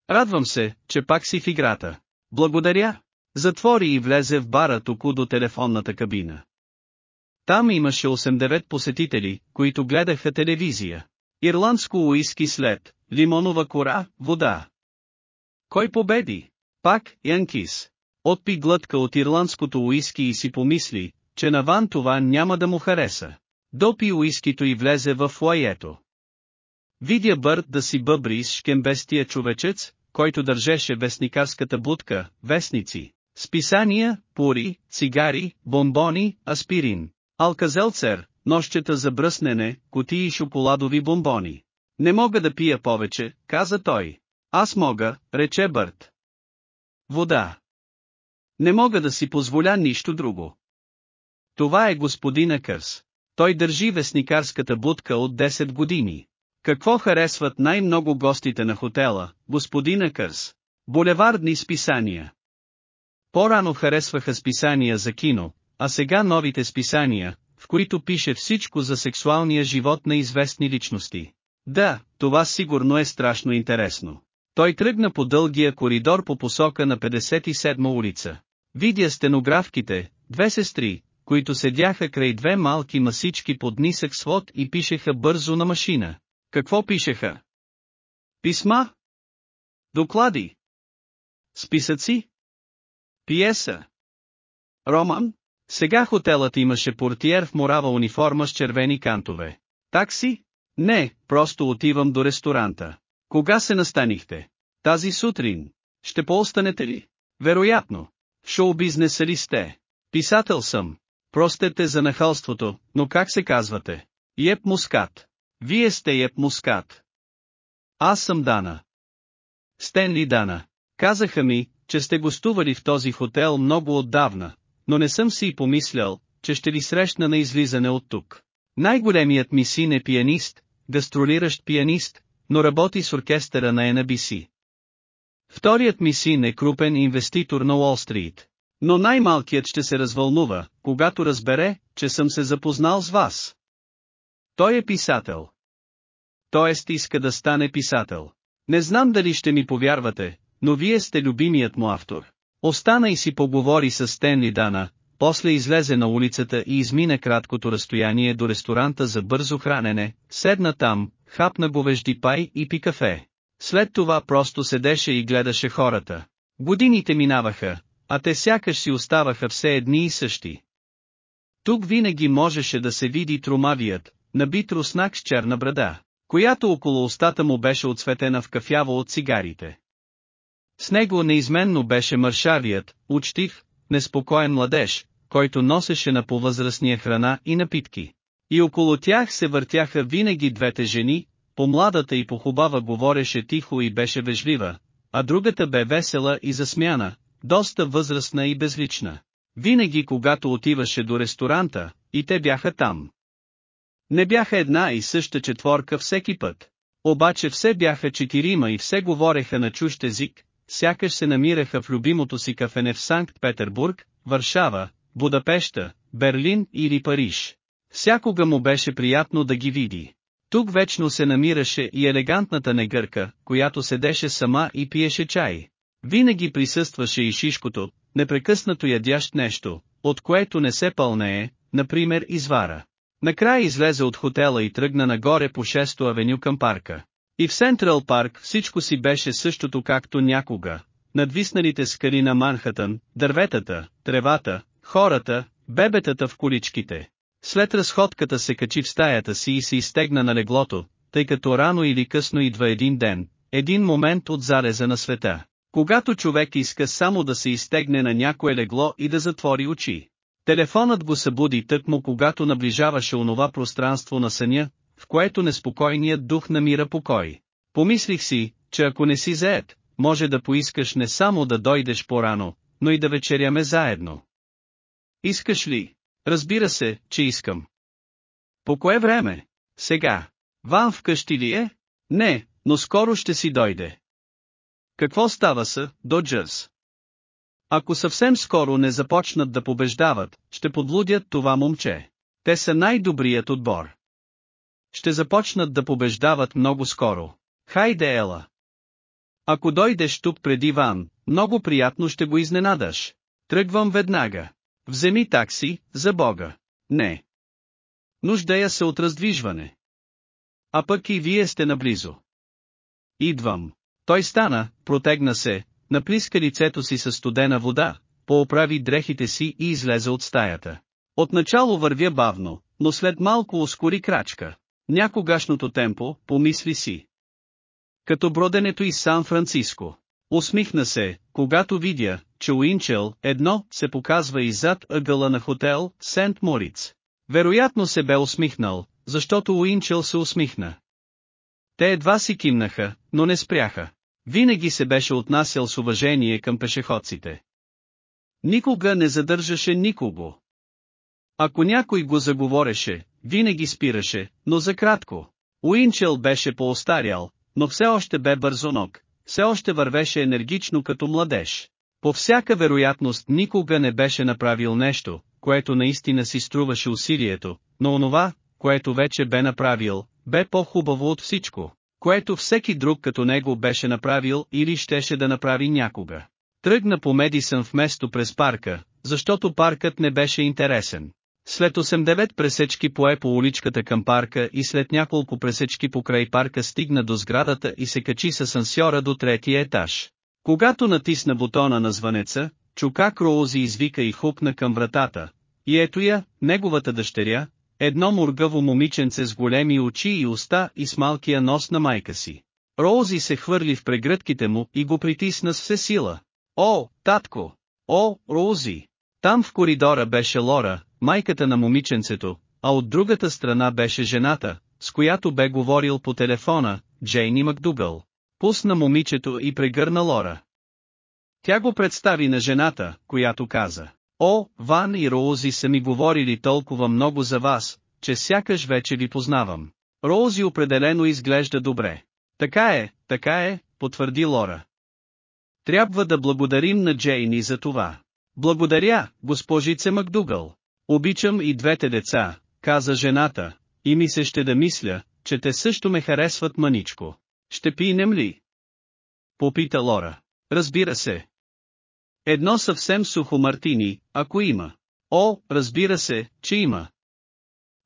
Радвам се, че пак си в играта. Благодаря. Затвори и влезе в бара току до телефонната кабина. Там имаше 8-9 посетители, които гледаха телевизия. Ирландско уиски след, лимонова кора, вода. Кой победи? Пак, Янкис. Отпи глътка от ирландското уиски и си помисли, че наван това няма да му хареса. Допи уискито и влезе в лаето. Видя Бърт да си бъбри с шкембестия човечец, който държеше вестникарската будка, вестници, списания, пури, цигари, бомбони, аспирин, алказелцер, нощчета за бръснене, кутии шоколадови бомбони. Не мога да пия повече, каза той. Аз мога, рече Бърт. Вода. Не мога да си позволя нищо друго. Това е господина Кърс. Той държи вестникарската будка от 10 години. Какво харесват най-много гостите на хотела, господина Кърс? Булевардни списания. По-рано харесваха списания за кино, а сега новите списания, в които пише всичко за сексуалния живот на известни личности. Да, това сигурно е страшно интересно. Той тръгна по дългия коридор по посока на 57 улица. Видя стенографките, две сестри, които седяха край две малки масички под нисък свод и пишеха бързо на машина. Какво пишеха? Писма? Доклади? Списъци? Пиеса? Роман? Сега хотелът имаше портиер в морава униформа с червени кантове. Такси? Не, просто отивам до ресторанта. Кога се настанихте? Тази сутрин. Ще поостанете ли? Вероятно. В шоу-бизнеса ли сте? Писател съм. Простете за нахалството, но как се казвате? Еп Мускат. Вие сте Еп Мускат. Аз съм Дана. Стенли Дана. Казаха ми, че сте гостували в този хотел много отдавна, но не съм си и помислял, че ще ви срещна на излизане от тук. Най-големият ми син е пианист, гастролиращ пианист, но работи с оркестъра на NBC. Вторият ми син е крупен инвеститор на Уолл-стрит. Но най-малкият ще се развълнува, когато разбере, че съм се запознал с вас. Той е писател. Тоест иска да стане писател. Не знам дали ще ми повярвате, но вие сте любимият му автор. Остана и си поговори с Стенли Дана, после излезе на улицата и измина краткото разстояние до ресторанта за бързо хранене, седна там, хапна говежди пай и пи кафе. След това просто седеше и гледаше хората. Годините минаваха, а те сякаш си оставаха все едни и същи. Тук винаги можеше да се види трумавият, набит руснак с черна брада, която около устата му беше отсветена в кафяво от цигарите. С него неизменно беше мършавият, учтив, неспокоен младеж, който носеше на повъзрастния храна и напитки. И около тях се въртяха винаги двете жени, по-младата и по-хубава говореше тихо и беше вежлива, а другата бе весела и засмяна, доста възрастна и безлична. Винаги когато отиваше до ресторанта, и те бяха там. Не бяха една и съща четворка всеки път. Обаче все бяха четирима и все говореха на чужд език, сякаш се намираха в любимото си кафене в Санкт-Петербург, Варшава, Будапешта, Берлин или Париж. Всякога му беше приятно да ги види. Тук вечно се намираше и елегантната негърка, която седеше сама и пиеше чай. Винаги присъстваше и шишкото, непрекъснато ядящ нещо, от което не се пълнее, например извара. Накрая излезе от хотела и тръгна нагоре по 6-то авеню към парка. И в Сентрал парк всичко си беше същото както някога. Надвисналите скали на Манхатън, дърветата, тревата, хората, бебетата в количките. След разходката се качи в стаята си и се изтегна на леглото, тъй като рано или късно идва един ден, един момент от зареза на света, когато човек иска само да се изтегне на някое легло и да затвори очи. Телефонът го събуди тъкмо когато наближаваше онова пространство на съня, в което неспокойният дух намира покой. Помислих си, че ако не си заед, може да поискаш не само да дойдеш по-рано, но и да вечеряме заедно. Искаш ли? Разбира се, че искам. По кое време? Сега. Ван вкъщи ли е? Не, но скоро ще си дойде. Какво става са, Доджърс? Ако съвсем скоро не започнат да побеждават, ще подлудят това момче. Те са най-добрият отбор. Ще започнат да побеждават много скоро. Хайде ела. Ако дойдеш тук преди Ван, много приятно ще го изненадаш. Тръгвам веднага. Вземи такси, за Бога. Не. Нуждая се от раздвижване. А пък и вие сте наблизо. Идвам. Той стана, протегна се, наплиска лицето си със студена вода, пооправи дрехите си и излезе от стаята. Отначало вървя бавно, но след малко ускори крачка. Някогашното темпо, помисли си. Като броденето из Сан-Франциско. Усмихна се, когато видя, че Уинчел, едно, се показва и зад ъгъла на хотел, Сент Мориц. Вероятно се бе усмихнал, защото Уинчел се усмихна. Те едва си кимнаха, но не спряха. Винаги се беше отнасял с уважение към пешеходците. Никога не задържаше никого. Ако някой го заговореше, винаги спираше, но за кратко. Уинчел беше поостарял, но все още бе бързонок, все още вървеше енергично като младеж. По всяка вероятност никога не беше направил нещо, което наистина си струваше усилието, но онова, което вече бе направил, бе по-хубаво от всичко, което всеки друг като него беше направил или щеше да направи някога. Тръгна по Медисън вместо през парка, защото паркът не беше интересен. След 8-9 пресечки пое по уличката към парка и след няколко пресечки покрай парка стигна до сградата и се качи с ансьора до третия етаж. Когато натисна бутона на звънеца, чу как Роузи извика и хупна към вратата. И ето я, неговата дъщеря, едно мургаво момиченце с големи очи и уста и с малкия нос на майка си. Роузи се хвърли в прегръдките му и го притисна с все сила. О, татко! О, Роузи! Там в коридора беше Лора, майката на момиченцето, а от другата страна беше жената, с която бе говорил по телефона, Джейни Макдугъл. Пусна момичето и прегърна Лора. Тя го представи на жената, която каза. О, Ван и Роузи са ми говорили толкова много за вас, че сякаш вече ви познавам. Роузи определено изглежда добре. Така е, така е, потвърди Лора. Трябва да благодарим на Джейни за това. Благодаря, госпожице Макдугъл. Обичам и двете деца, каза жената, и ми се ще да мисля, че те също ме харесват маничко. Ще пинем ли? Попита Лора. Разбира се. Едно съвсем сухо мартини, ако има. О, разбира се, че има.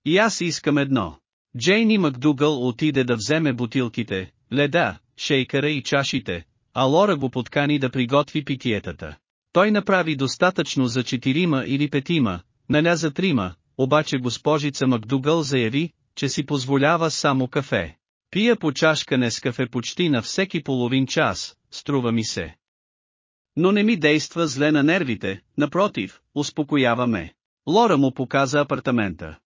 И аз искам едно. Джейни Макдугъл отиде да вземе бутилките, леда, шейкера и чашите, а Лора го подкани да приготви питиетата. Той направи достатъчно за четирима или петима, наля за трима, обаче госпожица Макдугъл заяви, че си позволява само кафе. Пия по чашка с кафе почти на всеки половин час, струва ми се. Но не ми действа зле на нервите, напротив, успокоява ме. Лора му показа апартамента.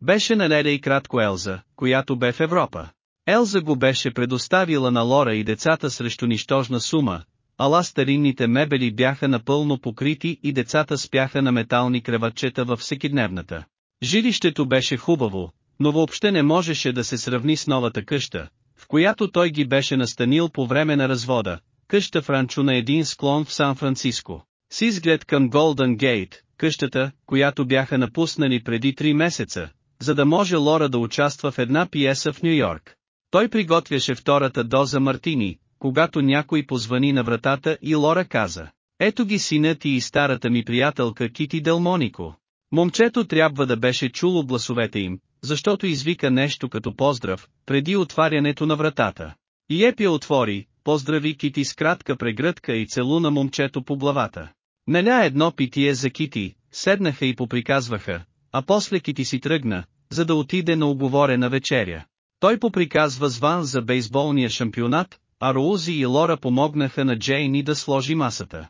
Беше наледа и кратко Елза, която бе в Европа. Елза го беше предоставила на Лора и децата срещу нищожна сума, ала старинните мебели бяха напълно покрити и децата спяха на метални креватчета във всекидневната. Жилището беше хубаво, но въобще не можеше да се сравни с новата къща, в която той ги беше настанил по време на развода, къща в на един склон в Сан-Франциско. С изглед към Голден Гейт, къщата, която бяха напуснали преди три месеца, за да може Лора да участва в една пиеса в Нью-Йорк. Той приготвяше втората доза мартини, когато някой позвани на вратата и Лора каза, ето ги синът и старата ми приятелка Кити Делмонико. Момчето трябва да беше чуло гласовете им, защото извика нещо като поздрав, преди отварянето на вратата. И Епия отвори, поздрави Кити с кратка прегръдка и целуна момчето по главата. Наля едно питие за Кити, седнаха и поприказваха, а после Кити си тръгна, за да отиде на оговорена вечеря. Той поприказва зван за бейсболния шампионат, а Роузи и Лора помогнаха на Джейни да сложи масата.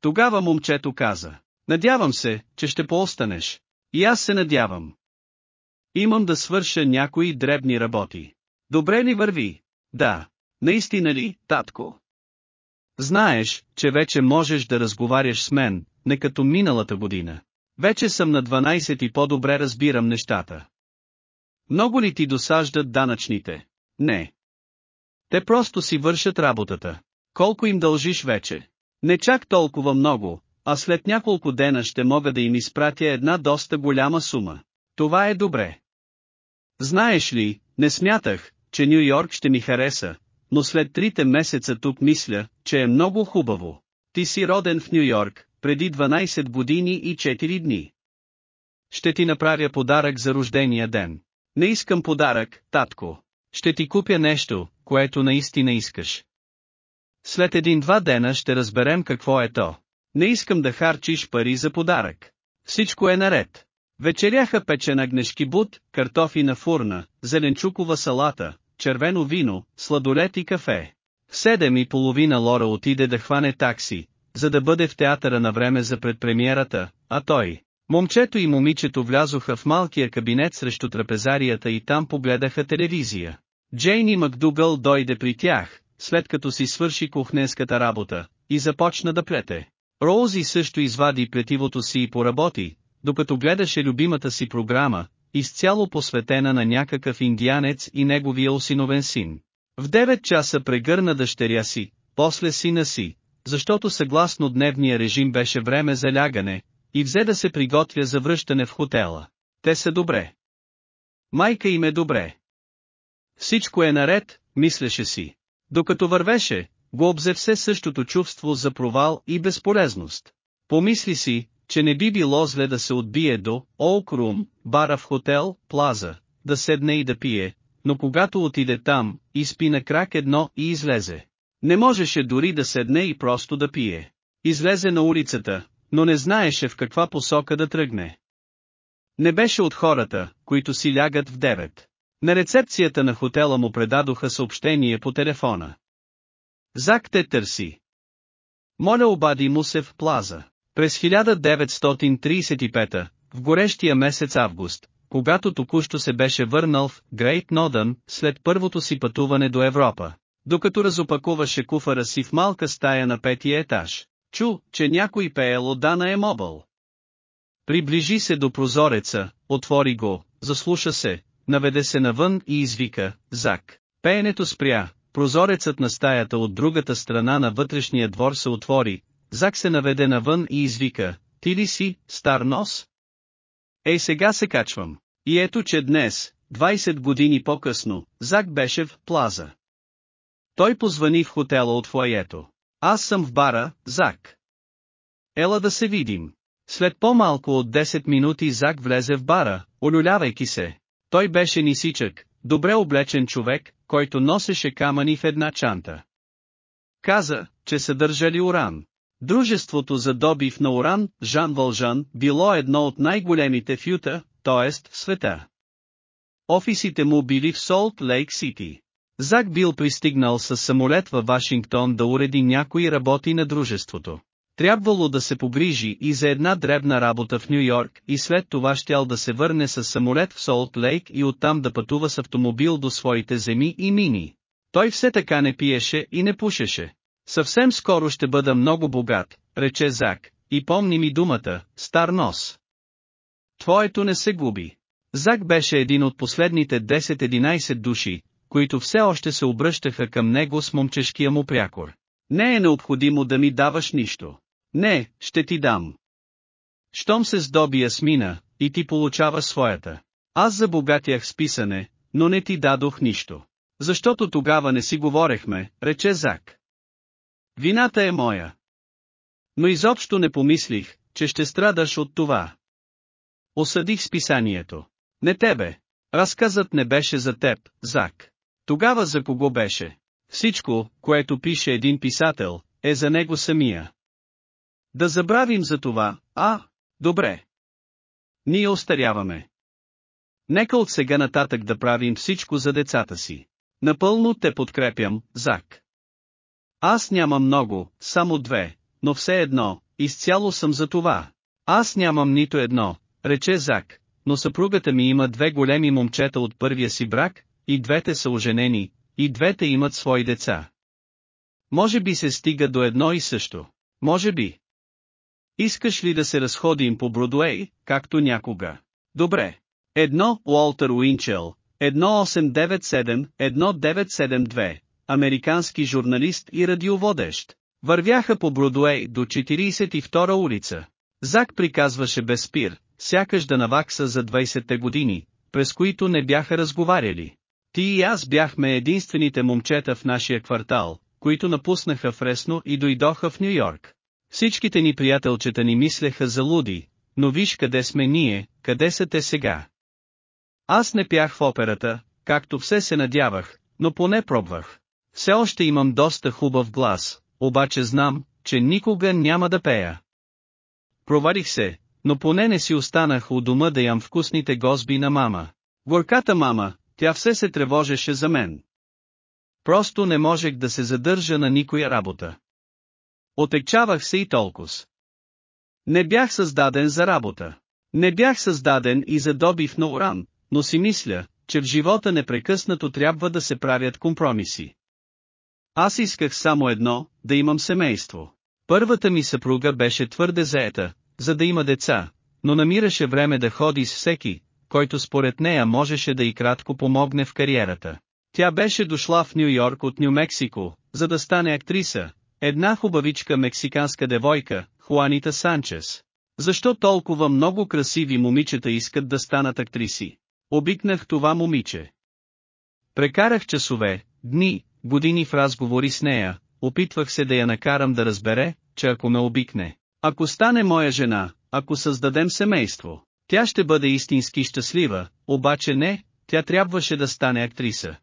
Тогава момчето каза, надявам се, че ще поостанеш. И аз се надявам. Имам да свърша някои дребни работи. Добре ли върви? Да. Наистина ли, татко? Знаеш, че вече можеш да разговаряш с мен, не като миналата година. Вече съм на 12 и по-добре разбирам нещата. Много ли ти досаждат данъчните? Не. Те просто си вършат работата. Колко им дължиш вече? Не чак толкова много, а след няколко дена ще мога да им изпратя една доста голяма сума. Това е добре. Знаеш ли, не смятах, че Нью Йорк ще ми хареса, но след трите месеца тук мисля, че е много хубаво. Ти си роден в Нью Йорк, преди 12 години и 4 дни. Ще ти направя подарък за рождения ден. Не искам подарък, татко. Ще ти купя нещо, което наистина искаш. След един-два дена ще разберем какво е то. Не искам да харчиш пари за подарък. Всичко е наред. Вечеряха печена гнешки бут, картофи на фурна, зеленчукова салата, червено вино, сладолет и кафе. Седем и половина Лора отиде да хване такси, за да бъде в театъра на време за предпремиерата, а той, момчето и момичето влязоха в малкия кабинет срещу трапезарията и там погледаха телевизия. Джейни Макдугъл дойде при тях, след като си свърши кухненската работа, и започна да плете. Роузи също извади плетивото си и поработи, докато гледаше любимата си програма, изцяло посветена на някакъв индианец и неговия осиновен син. В 9 часа прегърна дъщеря си, после сина си, защото съгласно дневния режим беше време за лягане, и взе да се приготвя за връщане в хотела. Те са добре. Майка им е добре. Всичко е наред, мислеше си. Докато вървеше, го обзе все същото чувство за провал и безполезност. Помисли си, че не би било зле да се отбие до Олк Рум, бара в хотел, Плаза, да седне и да пие, но когато отиде там, изпи на крак едно и излезе. Не можеше дори да седне и просто да пие. Излезе на улицата, но не знаеше в каква посока да тръгне. Не беше от хората, които си лягат в 9. На рецепцията на хотела му предадоха съобщение по телефона. Зак те търси. Моля обади му се в плаза. През 1935, в горещия месец август, когато току-що се беше върнал в Грейт Нодън, след първото си пътуване до Европа, докато разопакуваше куфара си в малка стая на петия етаж, чу, че някой пеел от Дана е мобъл. Приближи се до прозореца, отвори го, заслуша се, наведе се навън и извика, Зак. Пеенето спря, прозорецът на стаята от другата страна на вътрешния двор се отвори, Зак се наведе навън и извика, ти ли си, стар нос? Ей сега се качвам. И ето че днес, 20 години по-късно, Зак беше в плаза. Той позвани в хотела от фойето. Аз съм в бара, Зак. Ела да се видим. След по-малко от 10 минути Зак влезе в бара, олюлявайки се. Той беше нисичък, добре облечен човек, който носеше камъни в една чанта. Каза, че са държали уран. Дружеството за добив на уран, Жан Вължан, било едно от най-големите в Юта, т.е. в света. Офисите му били в Солт Лейк Сити. Зак бил пристигнал с самолет във Вашингтон да уреди някои работи на дружеството. Трябвало да се погрижи и за една дребна работа в Нью Йорк и след това щял да се върне с самолет в Солт Лейк и оттам да пътува с автомобил до своите земи и мини. Той все така не пиеше и не пушеше. Съвсем скоро ще бъда много богат, рече Зак, и помни ми думата, стар нос. Твоето не се губи. Зак беше един от последните 10-11 души, които все още се обръщаха към него с момчешкия му прякор. Не е необходимо да ми даваш нищо. Не, ще ти дам. Щом се здоби Ясмина, и ти получава своята. Аз забогатях с писане, но не ти дадох нищо. Защото тогава не си говорехме, рече Зак. Вината е моя. Но изобщо не помислих, че ще страдаш от това. Осъдих списанието. Не тебе. Разказът не беше за теб, Зак. Тогава за кого беше? Всичко, което пише един писател, е за него самия. Да забравим за това, а? Добре. Ние остаряваме. Нека от сега нататък да правим всичко за децата си. Напълно те подкрепям, Зак. Аз нямам много, само две, но все едно, изцяло съм за това. Аз нямам нито едно, рече Зак, но съпругата ми има две големи момчета от първия си брак, и двете са оженени, и двете имат свои деца. Може би се стига до едно и също. Може би. Искаш ли да се разходим по Бродуей, както някога? Добре. Едно, Уолтер Уинчел, 1897-1972, американски журналист и радиоводещ. Вървяха по Бродуей до 42 улица. Зак приказваше без спир, сякаш да навакса за 20-те години, през които не бяха разговаряли. Ти и аз бяхме единствените момчета в нашия квартал, които напуснаха Фресно и дойдоха в Нью-Йорк. Всичките ни приятелчета ни мислеха за луди, но виж къде сме ние, къде са те сега. Аз не пях в операта, както все се надявах, но поне пробвах. Все още имам доста хубав глас, обаче знам, че никога няма да пея. Проварих се, но поне не си останах у дома да ям вкусните гозби на мама. Горката мама, тя все се тревожеше за мен. Просто не можех да се задържа на никоя работа. Отекчавах се и толкова. Не бях създаден за работа. Не бях създаден и за добив на уран, но си мисля, че в живота непрекъснато трябва да се правят компромиси. Аз исках само едно, да имам семейство. Първата ми съпруга беше твърде заета, за да има деца, но намираше време да ходи с всеки, който според нея можеше да и кратко помогне в кариерата. Тя беше дошла в Нью Йорк от Нью Мексико, за да стане актриса, една хубавичка мексиканска девойка, Хуанита Санчес. Защо толкова много красиви момичета искат да станат актриси? Обикнах това момиче. Прекарах часове, дни, години в разговори с нея, опитвах се да я накарам да разбере, че ако ме обикне, ако стане моя жена, ако създадем семейство, тя ще бъде истински щастлива, обаче не, тя трябваше да стане актриса.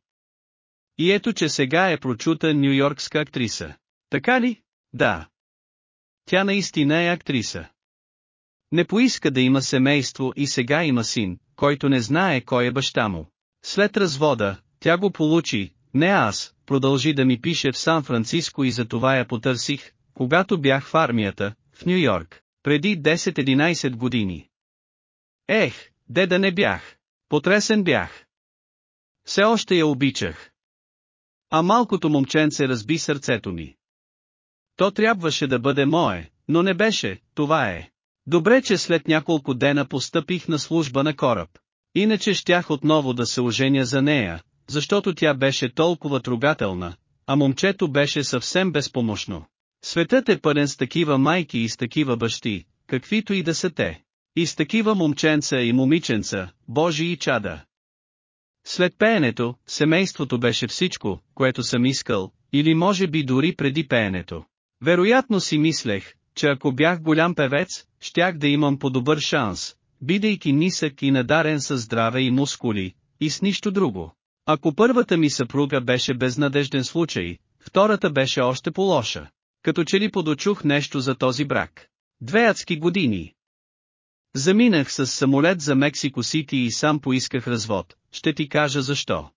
И ето че сега е прочута нью-йоркска актриса. Така ли? Да. Тя наистина е актриса. Не поиска да има семейство и сега има син, който не знае кой е баща му. След развода, тя го получи, не аз, продължи да ми пише в Сан-Франциско и за това я потърсих, когато бях в армията, в Нью Йорк, преди 10-11 години. Ех, де да не бях. Потресен бях. Все още я обичах. А малкото момченце разби сърцето ми. То трябваше да бъде мое, но не беше, това е. Добре, че след няколко дена постъпих на служба на кораб. Иначе щях отново да се оженя за нея, защото тя беше толкова трогателна, а момчето беше съвсем безпомощно. Светът е пълен с такива майки и с такива бащи, каквито и да са те. И с такива момченца и момиченца, Божи и чада. След пеенето, семейството беше всичко, което съм искал, или може би дори преди пеенето. Вероятно си мислех, че ако бях голям певец, щях да имам по-добър шанс, бидейки нисък и надарен с здраве и мускули, и с нищо друго. Ако първата ми съпруга беше безнадежден случай, втората беше още по-лоша. Като че ли подочух нещо за този брак. Две адски години. Заминах с самолет за Мексико Сити и сам поисках развод, ще ти кажа защо.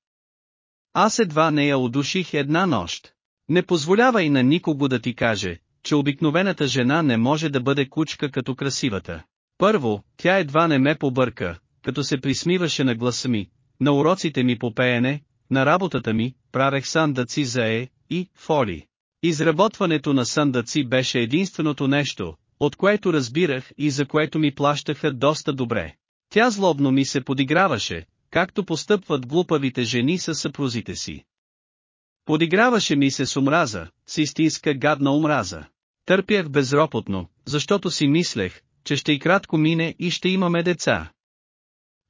Аз едва не я удуших една нощ. Не позволявай на никого да ти каже, че обикновената жена не може да бъде кучка като красивата. Първо, тя едва не ме побърка, като се присмиваше на гласа ми, на уроците ми по пеене, на работата ми, правех сандъци за Е и Фоли. Изработването на сандъци беше единственото нещо, от което разбирах и за което ми плащаха доста добре. Тя злобно ми се подиграваше, както постъпват глупавите жени със съпрузите си. Подиграваше ми се с омраза, с истинска гадна омраза. Търпях безропотно, защото си мислех, че ще и кратко мине и ще имаме деца.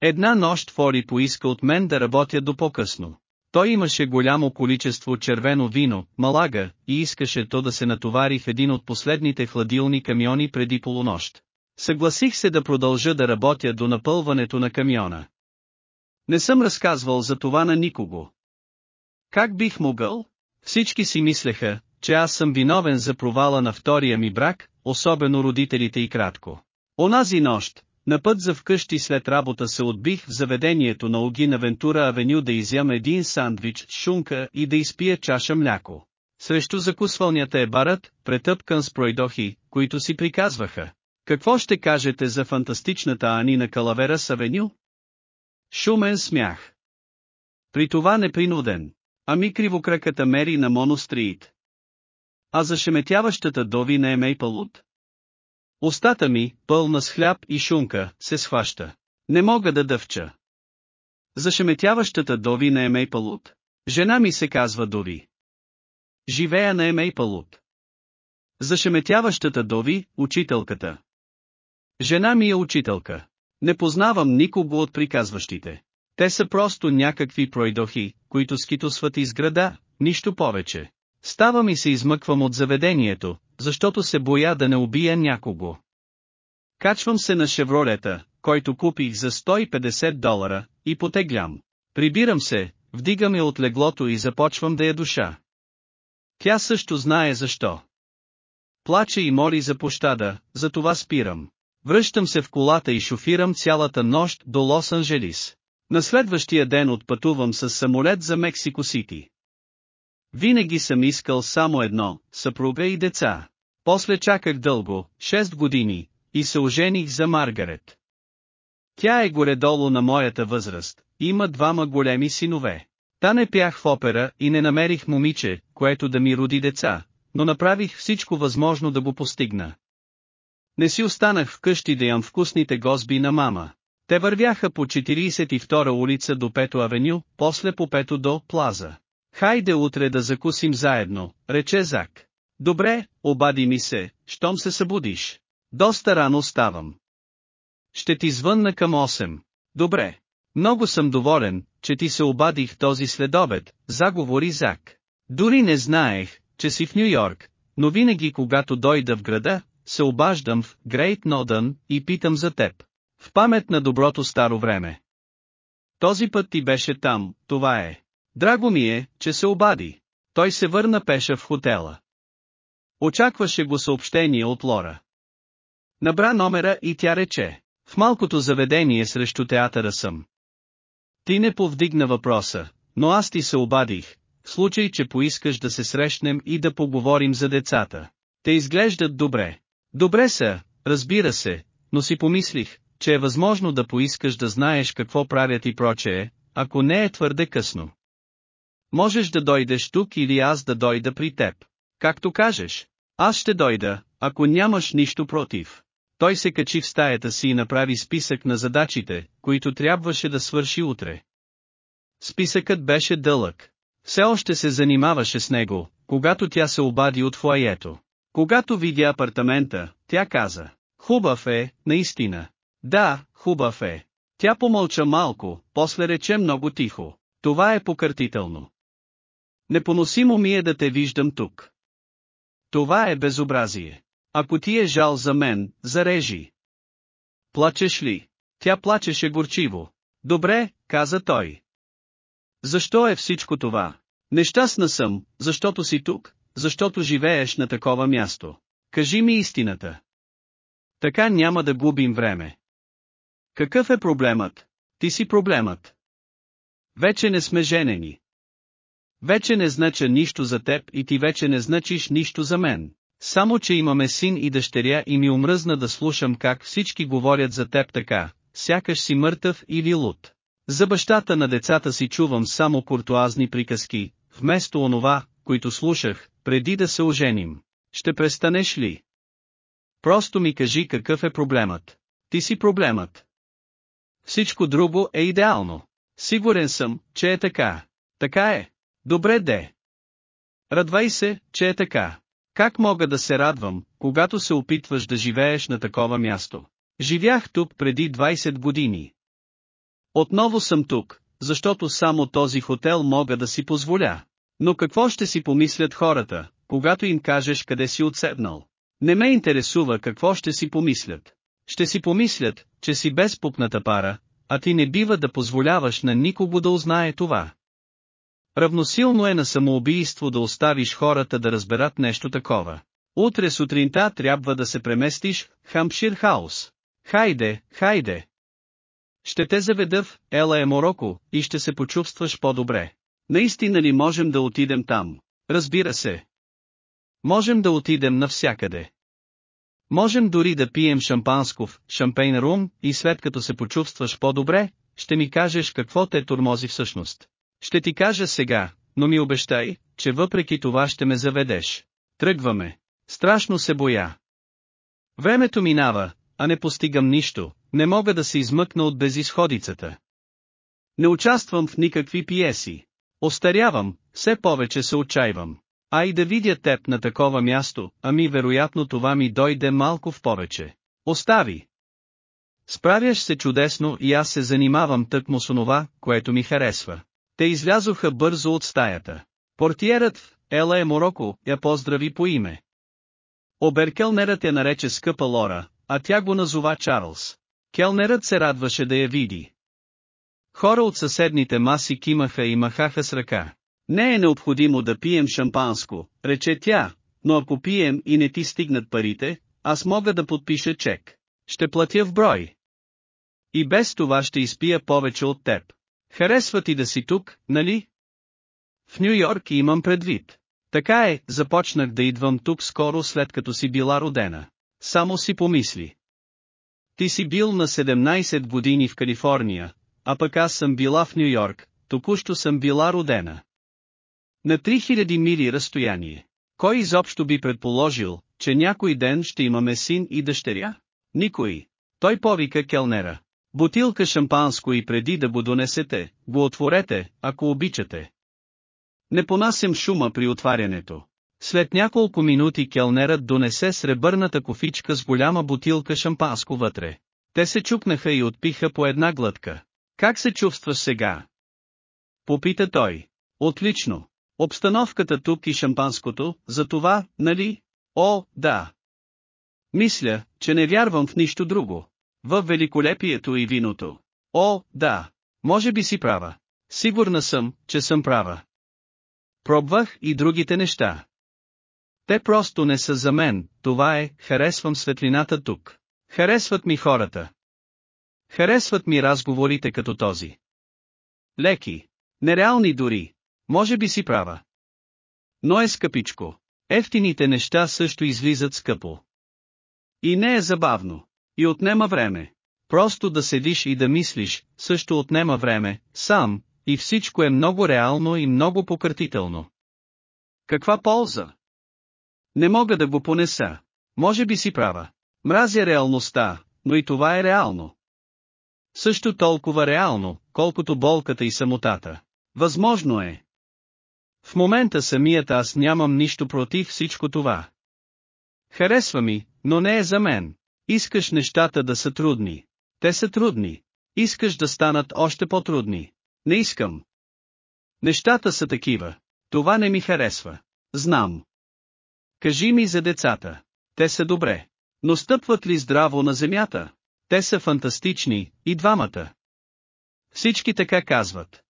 Една нощ Фори поиска от мен да работя до по-късно. Той имаше голямо количество червено вино, малага, и искаше то да се натовари в един от последните хладилни камиони преди полунощ. Съгласих се да продължа да работя до напълването на камиона. Не съм разказвал за това на никого. Как бих могъл? Всички си мислеха, че аз съм виновен за провала на втория ми брак, особено родителите и кратко. Онази нощ, на път за вкъщи след работа се отбих в заведението на Огина Вентура Авеню да изям един сандвич с шунка и да изпия чаша мляко. Срещу закусвалнята е барът, претъпкан с пройдохи, които си приказваха. Какво ще кажете за фантастичната Анина Калавера с Авеню? Шумен смях. При това непринуден. Ами кривокраката Мери на Моностриит. А зашеметяващата Дови на Емейпълут? Остата ми, пълна с хляб и шунка, се схваща. Не мога да дъвча. Зашеметяващата Дови на Емейпълут. Жена ми се казва Дови. Живея на Емейпълут. Зашеметяващата Дови, учителката. Жена ми е учителка. Не познавам никого от приказващите. Те са просто някакви пройдохи, които скитосват из града, нищо повече. Ставам и се измъквам от заведението, защото се боя да не убия някого. Качвам се на шевролета, който купих за 150 долара, и потеглям. Прибирам се, вдигам я от леглото и започвам да я душа. Тя също знае защо. Плаче и моли за пощада, за това спирам. Връщам се в колата и шофирам цялата нощ до Лос-Анджелис. На следващия ден отпътувам с самолет за Мексико Сити. Винаги съм искал само едно, съпруга и деца. После чаках дълго, 6 години, и се ожених за Маргарет. Тя е горе-долу на моята възраст, има двама големи синове. Та не пях в опера и не намерих момиче, което да ми роди деца, но направих всичко възможно да го постигна. Не си останах вкъщи да ям вкусните гозби на мама. Те вървяха по 42 улица до Пето авеню, после по Пето до Плаза. Хайде утре да закусим заедно, рече Зак. Добре, обади ми се, щом се събудиш. Доста рано ставам. Ще ти звънна към 8. Добре. Много съм доволен, че ти се обадих този следобед, заговори Зак. Дори не знаех, че си в Нью Йорк, но винаги когато дойда в града, се обаждам в Грейт Нодън и питам за теб. В памет на доброто старо време. Този път ти беше там, това е. Драго ми е, че се обади. Той се върна пеша в хотела. Очакваше го съобщение от Лора. Набра номера и тя рече, в малкото заведение срещу театъра съм. Ти не повдигна въпроса, но аз ти се обадих, в случай че поискаш да се срещнем и да поговорим за децата. Те изглеждат добре. Добре са, разбира се, но си помислих, че е възможно да поискаш да знаеш какво правят и прочее, ако не е твърде късно. Можеш да дойдеш тук или аз да дойда при теб. Както кажеш, аз ще дойда, ако нямаш нищо против. Той се качи в стаята си и направи списък на задачите, които трябваше да свърши утре. Списъкът беше дълъг. Все още се занимаваше с него, когато тя се обади от фуаето. Когато видя апартамента, тя каза, хубав е, наистина. Да, хубав е. Тя помълча малко, после рече много тихо. Това е покъртително. Непоносимо ми е да те виждам тук. Това е безобразие. Ако ти е жал за мен, зарежи. Плачеш ли? Тя плачеше горчиво. Добре, каза той. Защо е всичко това? Нещастна съм, защото си тук, защото живееш на такова място. Кажи ми истината. Така няма да губим време. Какъв е проблемът? Ти си проблемът. Вече не сме женени. Вече не знача нищо за теб и ти вече не значиш нищо за мен. Само че имаме син и дъщеря и ми омръзна да слушам как всички говорят за теб така, сякаш си мъртъв или луд. За бащата на децата си чувам само куртуазни приказки, вместо онова, които слушах, преди да се оженим. Ще престанеш ли? Просто ми кажи какъв е проблемът. Ти си проблемът. Всичко друго е идеално. Сигурен съм, че е така. Така е. Добре де. Радвай се, че е така. Как мога да се радвам, когато се опитваш да живееш на такова място? Живях тук преди 20 години. Отново съм тук, защото само този хотел мога да си позволя. Но какво ще си помислят хората, когато им кажеш къде си отседнал? Не ме интересува какво ще си помислят. Ще си помислят, че си без пупната пара, а ти не бива да позволяваш на никого да узнае това. Равносилно е на самоубийство да оставиш хората да разберат нещо такова. Утре сутринта трябва да се преместиш в Хампшир Хаус. Хайде, хайде! Ще те заведа в Ела е Мороко и ще се почувстваш по-добре. Наистина ли можем да отидем там? Разбира се. Можем да отидем навсякъде. Можем дори да пием шампанско в шампейн рум и след като се почувстваш по-добре, ще ми кажеш какво те тормози всъщност. Ще ти кажа сега, но ми обещай, че въпреки това ще ме заведеш. Тръгваме. Страшно се боя. Времето минава, а не постигам нищо, не мога да се измъкна от безисходицата. Не участвам в никакви пиеси. Остарявам, все повече се отчаивам. А и да видя теб на такова място, ами вероятно това ми дойде малко в повече. Остави. Справяш се чудесно и аз се занимавам тъкмо с онова, което ми харесва. Те излязоха бързо от стаята. Портиерът, Ела е Мороко, я поздрави по име. Оберкелнерът я нарече скъпа Лора, а тя го назова Чарлз. Келнерът се радваше да я види. Хора от съседните маси кимаха и махаха с ръка. Не е необходимо да пием шампанско, рече тя, но ако пием и не ти стигнат парите, аз мога да подпиша чек. Ще платя в брой. И без това ще изпия повече от теб. Харесва ти да си тук, нали? В Нью Йорк имам предвид. Така е, започнах да идвам тук скоро след като си била родена. Само си помисли. Ти си бил на 17 години в Калифорния, а пък аз съм била в Нью Йорк, току-що съм била родена. На 3000 мили разстояние. Кой изобщо би предположил, че някой ден ще имаме син и дъщеря? Никой. Той повика келнера. Бутилка шампанско и преди да го донесете, го отворете, ако обичате. Не понасям шума при отварянето. След няколко минути келнерът донесе сребърната кофичка с голяма бутилка шампанско вътре. Те се чукнаха и отпиха по една глътка. Как се чувстваш сега? Попита той. Отлично. Обстановката тук и шампанското, за това, нали? О, да. Мисля, че не вярвам в нищо друго. В великолепието и виното. О, да. Може би си права. Сигурна съм, че съм права. Пробвах и другите неща. Те просто не са за мен, това е, харесвам светлината тук. Харесват ми хората. Харесват ми разговорите като този. Леки. Нереални дори. Може би си права. Но е скъпичко. Ефтините неща също излизат скъпо. И не е забавно. И отнема време. Просто да седиш и да мислиш, също отнема време, сам, и всичко е много реално и много пократително. Каква полза? Не мога да го понеса. Може би си права. Мразя реалността, но и това е реално. Също толкова реално, колкото болката и самотата. Възможно е. В момента самият аз нямам нищо против всичко това. Харесва ми, но не е за мен. Искаш нещата да са трудни. Те са трудни. Искаш да станат още по-трудни. Не искам. Нещата са такива. Това не ми харесва. Знам. Кажи ми за децата. Те са добре. Но стъпват ли здраво на земята? Те са фантастични, и двамата. Всички така казват.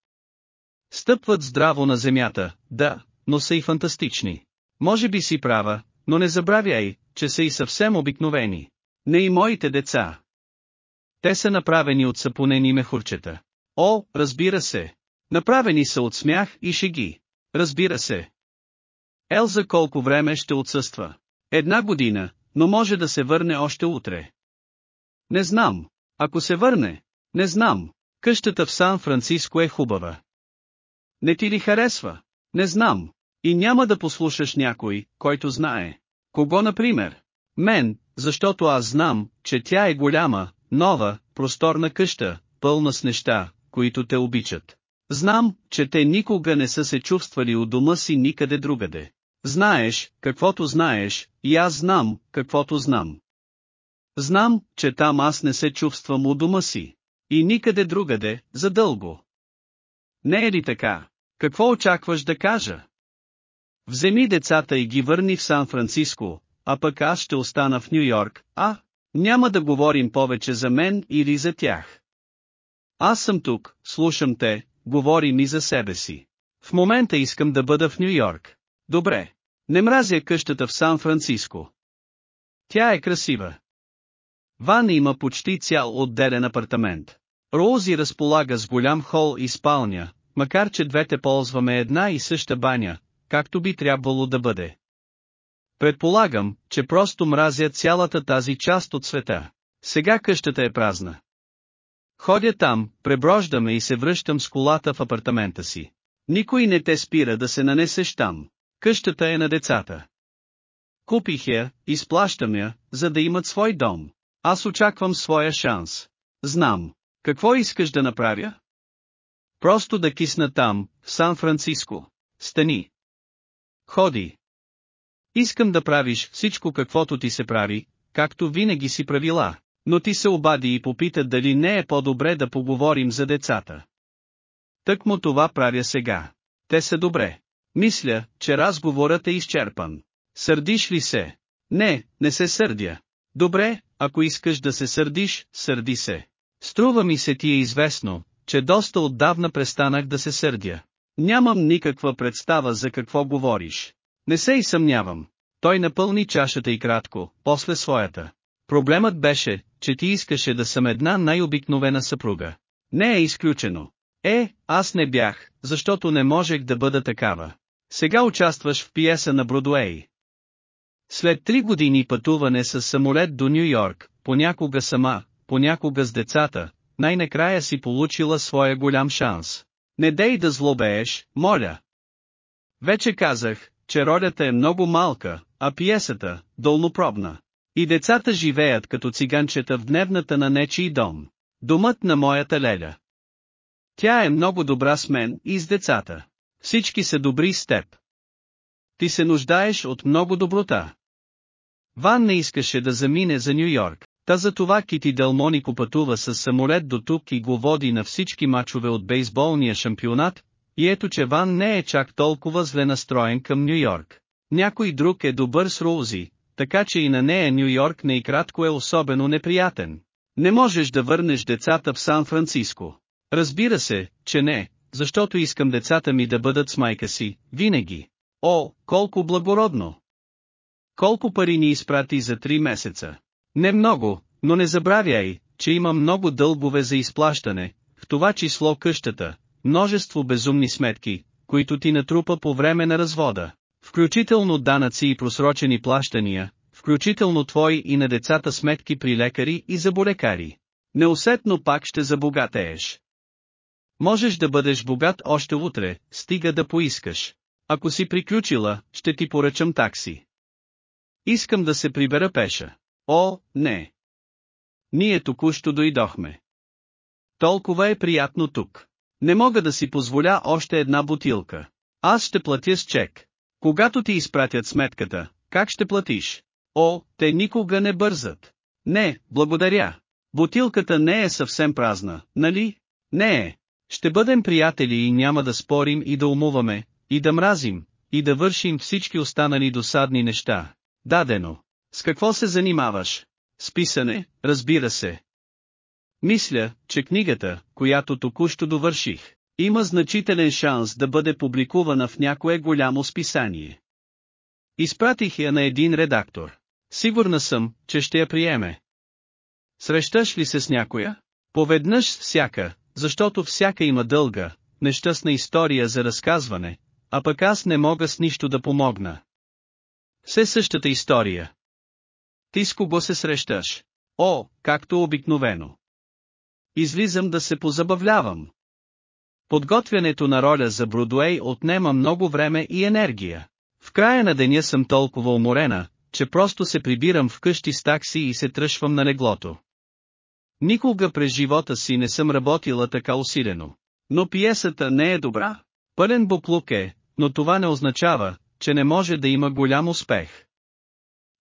Стъпват здраво на земята, да, но са и фантастични. Може би си права, но не забравяй, че са и съвсем обикновени. Не и моите деца. Те са направени от сапонени мехурчета. О, разбира се. Направени са от смях и шеги. Разбира се. Елза колко време ще отсъства? Една година, но може да се върне още утре. Не знам. Ако се върне, не знам. Къщата в Сан-Франциско е хубава. Не ти ли харесва? Не знам. И няма да послушаш някой, който знае. Кого например? Мен, защото аз знам, че тя е голяма, нова, просторна къща, пълна с неща, които те обичат. Знам, че те никога не са се чувствали у дома си никъде другаде. Знаеш, каквото знаеш, и аз знам, каквото знам. Знам, че там аз не се чувствам у дома си. И никъде другаде, задълго. Не е ли така? Какво очакваш да кажа? Вземи децата и ги върни в Сан-Франциско, а пък аз ще остана в Нью-Йорк, а? Няма да говорим повече за мен или за тях. Аз съм тук, слушам те, говорим и за себе си. В момента искам да бъда в Нью-Йорк. Добре. Не мразя къщата в Сан-Франциско. Тя е красива. Ван има почти цял отделен апартамент. Роузи разполага с голям хол и спалня, макар че двете ползваме една и съща баня, както би трябвало да бъде. Предполагам, че просто мразя цялата тази част от света. Сега къщата е празна. Ходя там, преброждаме и се връщам с колата в апартамента си. Никой не те спира да се нанесеш там. Къщата е на децата. Купих я, изплащам я, за да имат свой дом. Аз очаквам своя шанс. Знам. Какво искаш да направя? Просто да кисна там, в Сан-Франциско. Стани. Ходи. Искам да правиш всичко каквото ти се прави, както винаги си правила, но ти се обади и попита дали не е по-добре да поговорим за децата. Тък му това правя сега. Те са добре. Мисля, че разговорът е изчерпан. Сърдиш ли се? Не, не се сърдя. Добре, ако искаш да се сърдиш, сърди се. Струва ми се ти е известно, че доста отдавна престанах да се сърдя. Нямам никаква представа за какво говориш. Не се и съмнявам. Той напълни чашата и кратко, после своята. Проблемът беше, че ти искаше да съм една най-обикновена съпруга. Не е изключено. Е, аз не бях, защото не можех да бъда такава. Сега участваш в пиеса на Бродуей. След три години пътуване с самолет до Нью Йорк, понякога сама, понякога с децата, най-накрая си получила своя голям шанс. Не дей да злобееш, моля. Вече казах, че ролята е много малка, а пиесата – долнопробна. И децата живеят като циганчета в дневната на нечий дом. Домът на моята леля. Тя е много добра с мен и с децата. Всички са добри с теб. Ти се нуждаеш от много доброта. Ван не искаше да замине за Нью Йорк, та за това Кити Делмонико пътува с самолет до тук и го води на всички мачове от бейсболния шампионат, и ето че Ван не е чак толкова зле настроен към Нью Йорк. Някой друг е добър с Роузи, така че и на нея Нью Йорк не и кратко е особено неприятен. Не можеш да върнеш децата в Сан-Франциско. Разбира се, че не, защото искам децата ми да бъдат с майка си, винаги. О, колко благородно! Колко пари ни изпрати за три месеца? Не много, но не забравяй, че има много дългове за изплащане, в това число къщата, множество безумни сметки, които ти натрупа по време на развода, включително данъци и просрочени плащания, включително твои и на децата сметки при лекари и заболекари. Неусетно пак ще забогатееш. Можеш да бъдеш богат още утре, стига да поискаш. Ако си приключила, ще ти поръчам такси. Искам да се прибера пеша. О, не. Ние току-що дойдохме. Толкова е приятно тук. Не мога да си позволя още една бутилка. Аз ще платя с чек. Когато ти изпратят сметката, как ще платиш? О, те никога не бързат. Не, благодаря. Бутилката не е съвсем празна, нали? Не е. Ще бъдем приятели и няма да спорим и да умуваме, и да мразим, и да вършим всички останали досадни неща. Дадено. С какво се занимаваш? С писане, разбира се. Мисля, че книгата, която току-що довърших, има значителен шанс да бъде публикувана в някое голямо списание. Изпратих я на един редактор. Сигурна съм, че ще я приеме. Срещаш ли се с някоя? Поведнъж всяка, защото всяка има дълга, нещастна история за разказване, а пък аз не мога с нищо да помогна. Все същата история. Ти с кого се срещаш? О, както обикновено. Излизам да се позабавлявам. Подготвянето на роля за Бродуей отнема много време и енергия. В края на деня съм толкова уморена, че просто се прибирам вкъщи с такси и се тръшвам на леглото. Никога през живота си не съм работила така усилено. Но пиесата не е добра. Пълен буклук е, но това не означава, че не може да има голям успех.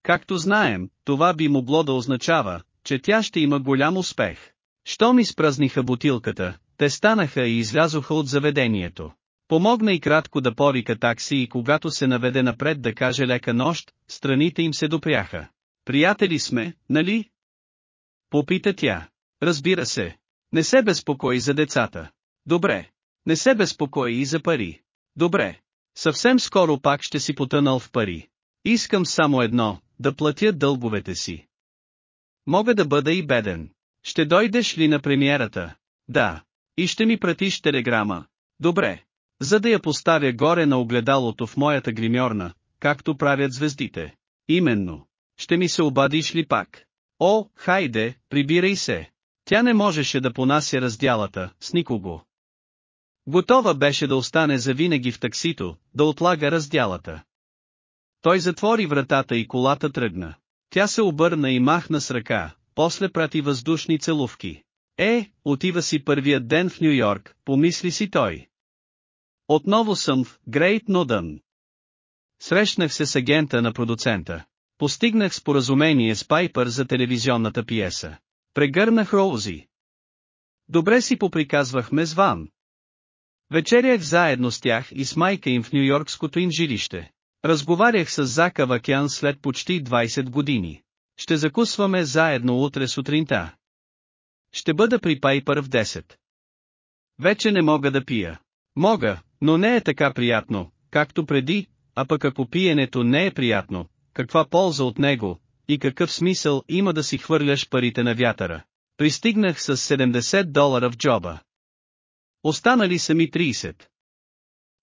Както знаем, това би могло да означава, че тя ще има голям успех. Що ми спразниха бутилката, те станаха и излязоха от заведението. Помогна и кратко да повика такси и когато се наведе напред да каже лека нощ, страните им се допряха. Приятели сме, нали? Попита тя. Разбира се. Не се безпокои за децата. Добре. Не се безпокои и за пари. Добре. Съвсем скоро пак ще си потънал в пари. Искам само едно, да платя дълговете си. Мога да бъда и беден. Ще дойдеш ли на премиерата? Да. И ще ми пратиш телеграма. Добре. За да я поставя горе на огледалото в моята гримьорна, както правят звездите. Именно. Ще ми се обадиш ли пак? О, хайде, прибирай се. Тя не можеше да понася раздялата, с никого. Готова беше да остане завинаги в таксито, да отлага раздялата. Той затвори вратата и колата тръгна. Тя се обърна и махна с ръка, после прати въздушни целувки. Е, отива си първият ден в Нью-Йорк, помисли си той. Отново съм в Грейт Нудън. Срещнах се с агента на продуцента. Постигнах споразумение с Пайпър за телевизионната пиеса. Прегърнах Роузи. Добре си поприказвахме с Ван. Вечерях заедно с тях и с майка им в Нью-Йоркското им жилище. Разговарях с Зака Вакян след почти 20 години. Ще закусваме заедно утре сутринта. Ще бъда при Пайпър в 10. Вече не мога да пия. Мога, но не е така приятно, както преди, а пък ако пиенето не е приятно, каква полза от него, и какъв смисъл има да си хвърляш парите на вятъра. Пристигнах с 70 долара в джоба. Останали са ми 30.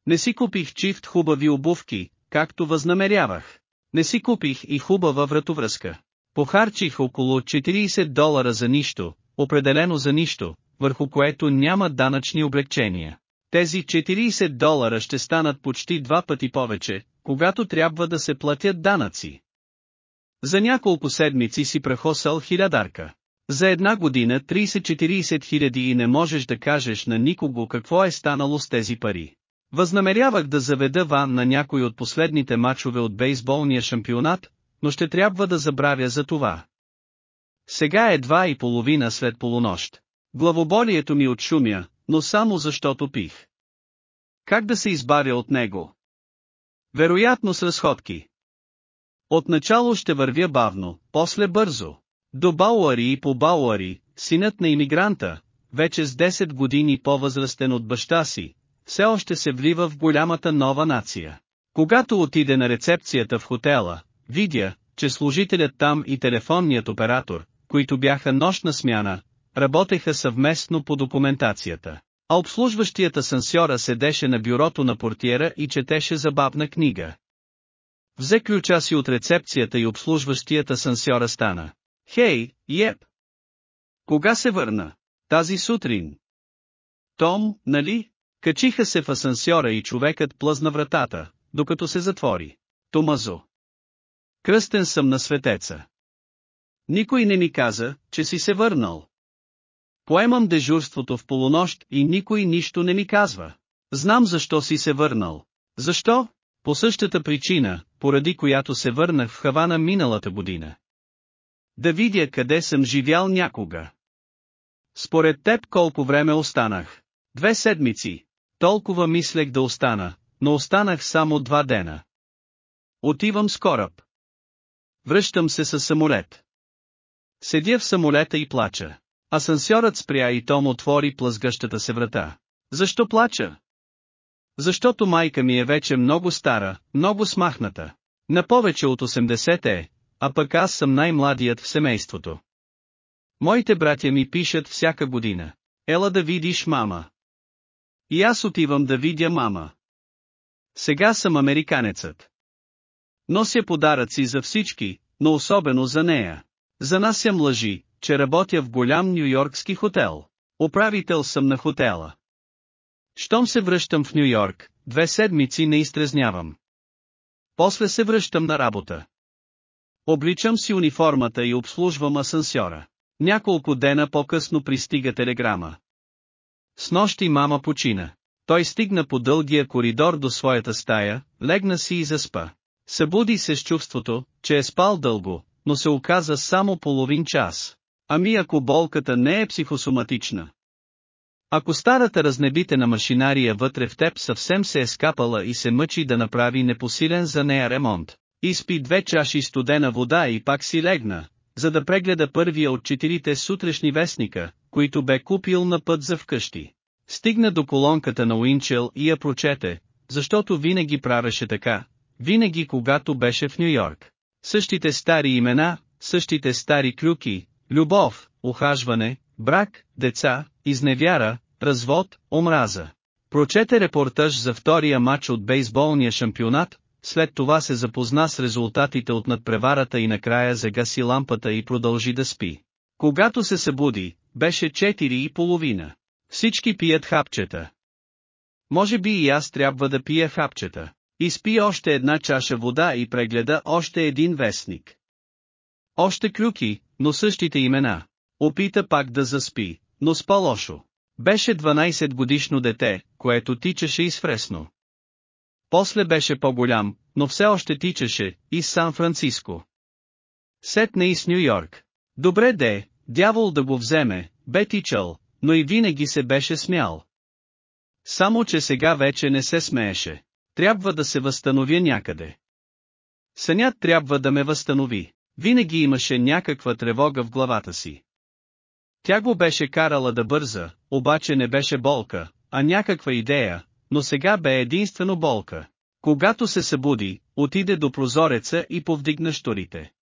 Не си купих чифт хубави обувки, както възнамерявах. Не си купих и хубава вратовръзка. Похарчих около 40 долара за нищо, определено за нищо, върху което няма данъчни облегчения. Тези 40 долара ще станат почти два пъти повече, когато трябва да се платят данъци. За няколко седмици си прехосал хилядарка. За една година 30-40 хиляди и не можеш да кажеш на никого какво е станало с тези пари. Възнамерявах да заведа Ван на някой от последните мачове от бейсболния шампионат, но ще трябва да забравя за това. Сега е два и половина след полунощ. Главоболието ми отшумя, но само защото пих. Как да се избавя от него? Вероятно с разходки. Отначало ще вървя бавно, после бързо. До Бауари и по Бауари, синът на иммигранта, вече с 10 години по-възрастен от баща си, все още се влива в голямата нова нация. Когато отиде на рецепцията в хотела, видя, че служителят там и телефонният оператор, които бяха нощна смяна, работеха съвместно по документацията. А обслужващият асансьора седеше на бюрото на портиера и четеше забавна книга. Взе ключа си от рецепцията и обслужващият асансьора стана. Хей, еп! Кога се върна? Тази сутрин. Том, нали? Качиха се в асансьора и човекът плъзна вратата, докато се затвори. Томазо. Кръстен съм на светеца. Никой не ми каза, че си се върнал. Поемам дежурството в полунощ и никой нищо не ми казва. Знам защо си се върнал. Защо? По същата причина, поради която се върнах в Хавана миналата година. Да видя къде съм живял някога. Според теб колко време останах? Две седмици. Толкова мислех да остана, но останах само два дена. Отивам с кораб. Връщам се с самолет. Седя в самолета и плача. Асансьорът спря и Том отвори плъзгащата се врата. Защо плача? Защото майка ми е вече много стара, много смахната. На повече от 80 е, а пък аз съм най-младият в семейството. Моите братя ми пишат всяка година. Ела да видиш мама. И аз отивам да видя мама. Сега съм американецът. Нося подаръци за всички, но особено за нея. Занасям лъжи, че работя в голям нью-йоркски хотел. Управител съм на хотела. Щом се връщам в Нью-Йорк, две седмици не изтрезнявам. После се връщам на работа. Обличам си униформата и обслужвам асансьора. Няколко дена по-късно пристига телеграма. С нощи мама почина. Той стигна по дългия коридор до своята стая, легна си и заспа. Събуди се с чувството, че е спал дълго, но се оказа само половин час. Ами ако болката не е психосоматична. Ако старата разнебитена машинария вътре в теб съвсем се е скапала и се мъчи да направи непосилен за нея ремонт, изпи две чаши студена вода и пак си легна, за да прегледа първия от четирите сутрешни вестника, които бе купил на път за вкъщи. Стигна до колонката на Уинчел и я прочете, защото винаги правеше така, винаги когато беше в Нью-Йорк. Същите стари имена, същите стари клюки, любов, ухажване, брак, деца, изневяра, развод, омраза. Прочете репортаж за втория матч от бейсболния шампионат, след това се запозна с резултатите от надпреварата и накрая загаси лампата и продължи да спи. Когато се събуди, беше 4 и половина. Всички пият хапчета. Може би и аз трябва да пия хапчета. Изпи още една чаша вода и прегледа още един вестник. Още клюки, но същите имена. Опита пак да заспи, но спа лошо. Беше 12 годишно дете, което тичаше изфресно. После беше по-голям, но все още тичаше, и Сан-Франциско. Сетне и с Нью-Йорк. Добре де, дявол да го вземе, бе тичал, но и винаги се беше смял. Само че сега вече не се смееше. Трябва да се възстановя някъде. Сънят трябва да ме възстанови. Винаги имаше някаква тревога в главата си. Тя го беше карала да бърза, обаче не беше болка, а някаква идея, но сега бе единствено болка. Когато се събуди, отиде до прозореца и повдигна шторите.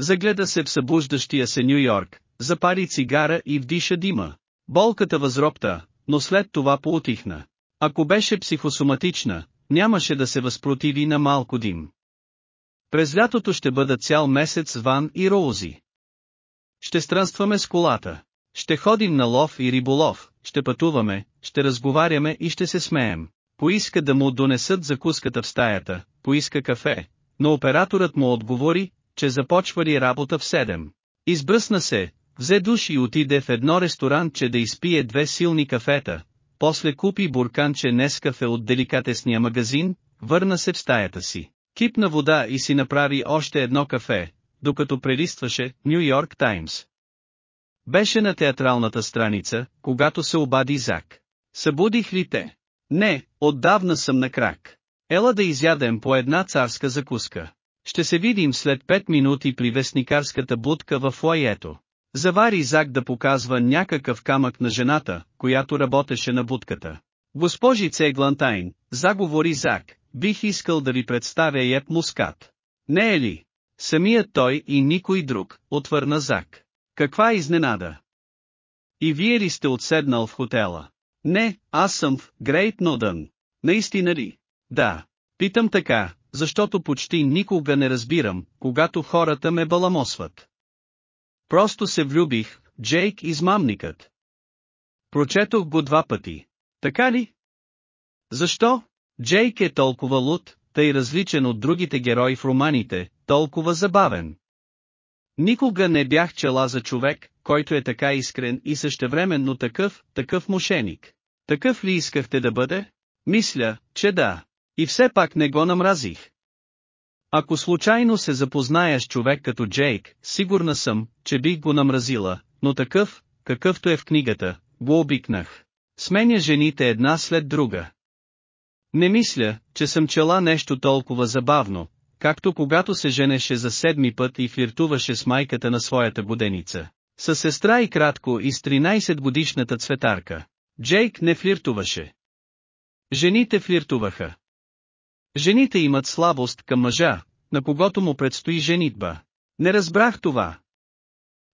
Загледа се в събуждащия се Нью Йорк, запари цигара и вдиша дима. Болката възропта, но след това поутихна. Ако беше психосоматична, нямаше да се възпротиви на малко дим. През лятото ще бъда цял месец Ван и Роузи. Ще странстваме с колата. Ще ходим на лов и риболов, ще пътуваме, ще разговаряме и ще се смеем. Поиска да му донесат закуската в стаята, поиска кафе, но операторът му отговори, че започвали работа в 7. Избръсна се, взе душ и отиде в едно ресторанче да изпие две силни кафета, после купи бурканче Нескафе от деликатесния магазин, върна се в стаята си, кипна вода и си направи още едно кафе, докато прелистваше Нью Йорк Таймс. Беше на театралната страница, когато се обади Зак. Събудих ли те? Не, отдавна съм на крак. Ела да изядем по една царска закуска. Ще се видим след 5 минути при вестникарската будка в лаето. Завари Зак да показва някакъв камък на жената, която работеше на будката. Госпожице Еглантайн, заговори Зак, бих искал да ви представя Еп Мускат. Не е ли? Самият той и никой друг, отвърна Зак. Каква изненада! И вие ли сте отседнал в хотела? Не, аз съм в Грейт Нодън. Наистина ли? Да. Питам така, защото почти никога не разбирам, когато хората ме баламосват. Просто се влюбих, Джейк измамникът. Прочетох го два пъти. Така ли? Защо? Джейк е толкова луд, тъй различен от другите герои в романите, толкова забавен. Никога не бях чела за човек, който е така искрен и същевременно такъв, такъв мошеник. Такъв ли искахте да бъде? Мисля, че да. И все пак не го намразих. Ако случайно се запозная с човек като Джейк, сигурна съм, че бих го намразила, но такъв, какъвто е в книгата, го обикнах. Сменя жените една след друга. Не мисля, че съм чела нещо толкова забавно, както когато се женеше за седми път и флиртуваше с майката на своята годеница. С сестра и кратко и с 13 годишната цветарка. Джейк не флиртуваше. Жените флиртуваха. Жените имат слабост към мъжа, на когото му предстои женитба. Не разбрах това.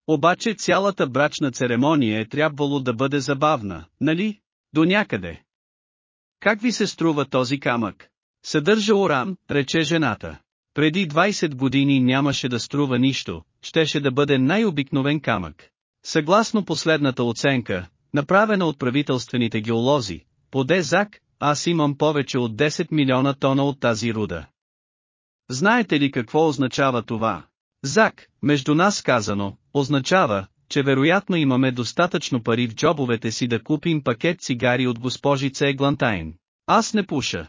Обаче цялата брачна церемония е трябвало да бъде забавна, нали? До някъде. Как ви се струва този камък? Съдържа уран, рече жената. Преди 20 години нямаше да струва нищо, щеше да бъде най-обикновен камък. Съгласно последната оценка, направена от правителствените геолози, по Дезак, аз имам повече от 10 милиона тона от тази руда. Знаете ли какво означава това? Зак, между нас казано, означава, че вероятно имаме достатъчно пари в джобовете си да купим пакет цигари от госпожица Еглантайн. Аз не пуша.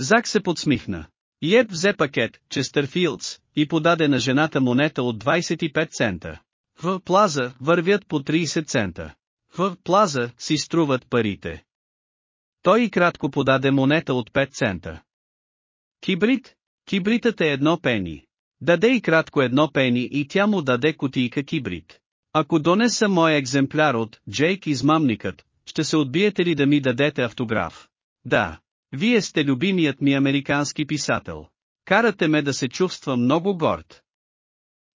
Зак се подсмихна. Йеп взе пакет, Честърфилдс, и подаде на жената монета от 25 цента. В плаза вървят по 30 цента. В плаза си струват парите. Той и кратко подаде монета от 5 цента. Кибрид? Кибритът е едно пени. Даде и кратко едно пени и тя му даде кутийка кибрид. Ако донеса мой екземпляр от Джейк измамникът, ще се отбиете ли да ми дадете автограф? Да. Вие сте любимият ми американски писател. Карате ме да се чувствам много горд.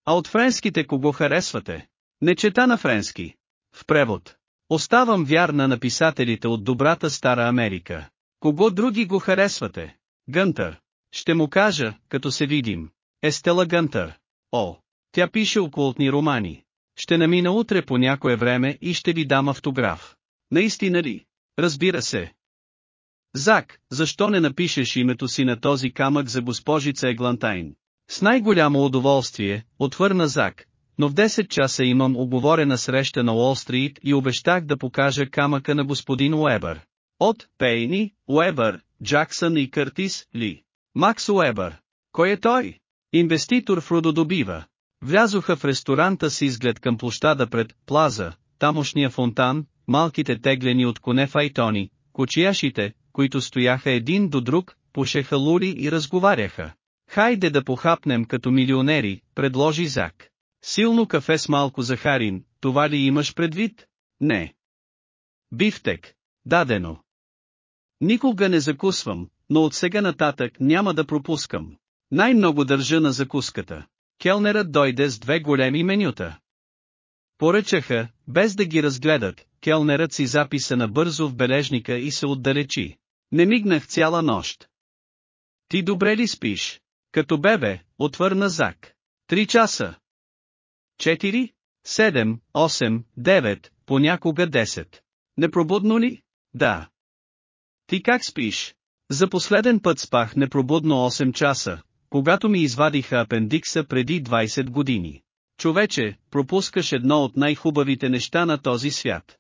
А от френските кого харесвате? Не чета на френски. В превод. Оставам вярна на писателите от добрата стара Америка. Кого други го харесвате? Гънтър. Ще му кажа, като се видим. Естела Гънтър. О, тя пише окултни романи. Ще намина утре по някое време и ще ви дам автограф. Наистина ли? Разбира се. Зак, защо не напишеш името си на този камък за госпожица Еглантайн? С най-голямо удоволствие, отвърна Зак, но в 10 часа имам оговорена среща на Уолл-стрит и обещах да покажа камъка на господин Уебър. От Пейни, Уебър, Джаксън и Къртис, Ли. Макс Уебър. Кой е той? Инвеститор в рододобива. Влязоха в ресторанта с изглед към площада пред Плаза, тамошния фонтан, малките теглени от коне файтони, кочияшите, които стояха един до друг, пушеха лури и разговаряха. Хайде да похапнем като милионери, предложи Зак. Силно кафе с малко захарин, това ли имаш предвид? Не. Бифтек. Дадено. Никога не закусвам, но от сега нататък няма да пропускам. Най-много държа на закуската. Келнерът дойде с две големи менюта. Поръчаха, без да ги разгледат, келнерът си записа набързо в бележника и се отдалечи. Не мигнах цяла нощ. Ти добре ли спиш? Като бебе, отвърна Зак. Три часа. Четири, седем, осем, девет, понякога десет. Непробудно ли? Да. Ти как спиш? За последен път спах непробудно 8 часа, когато ми извадиха апендикса преди 20 години. Човече, пропускаш едно от най-хубавите неща на този свят.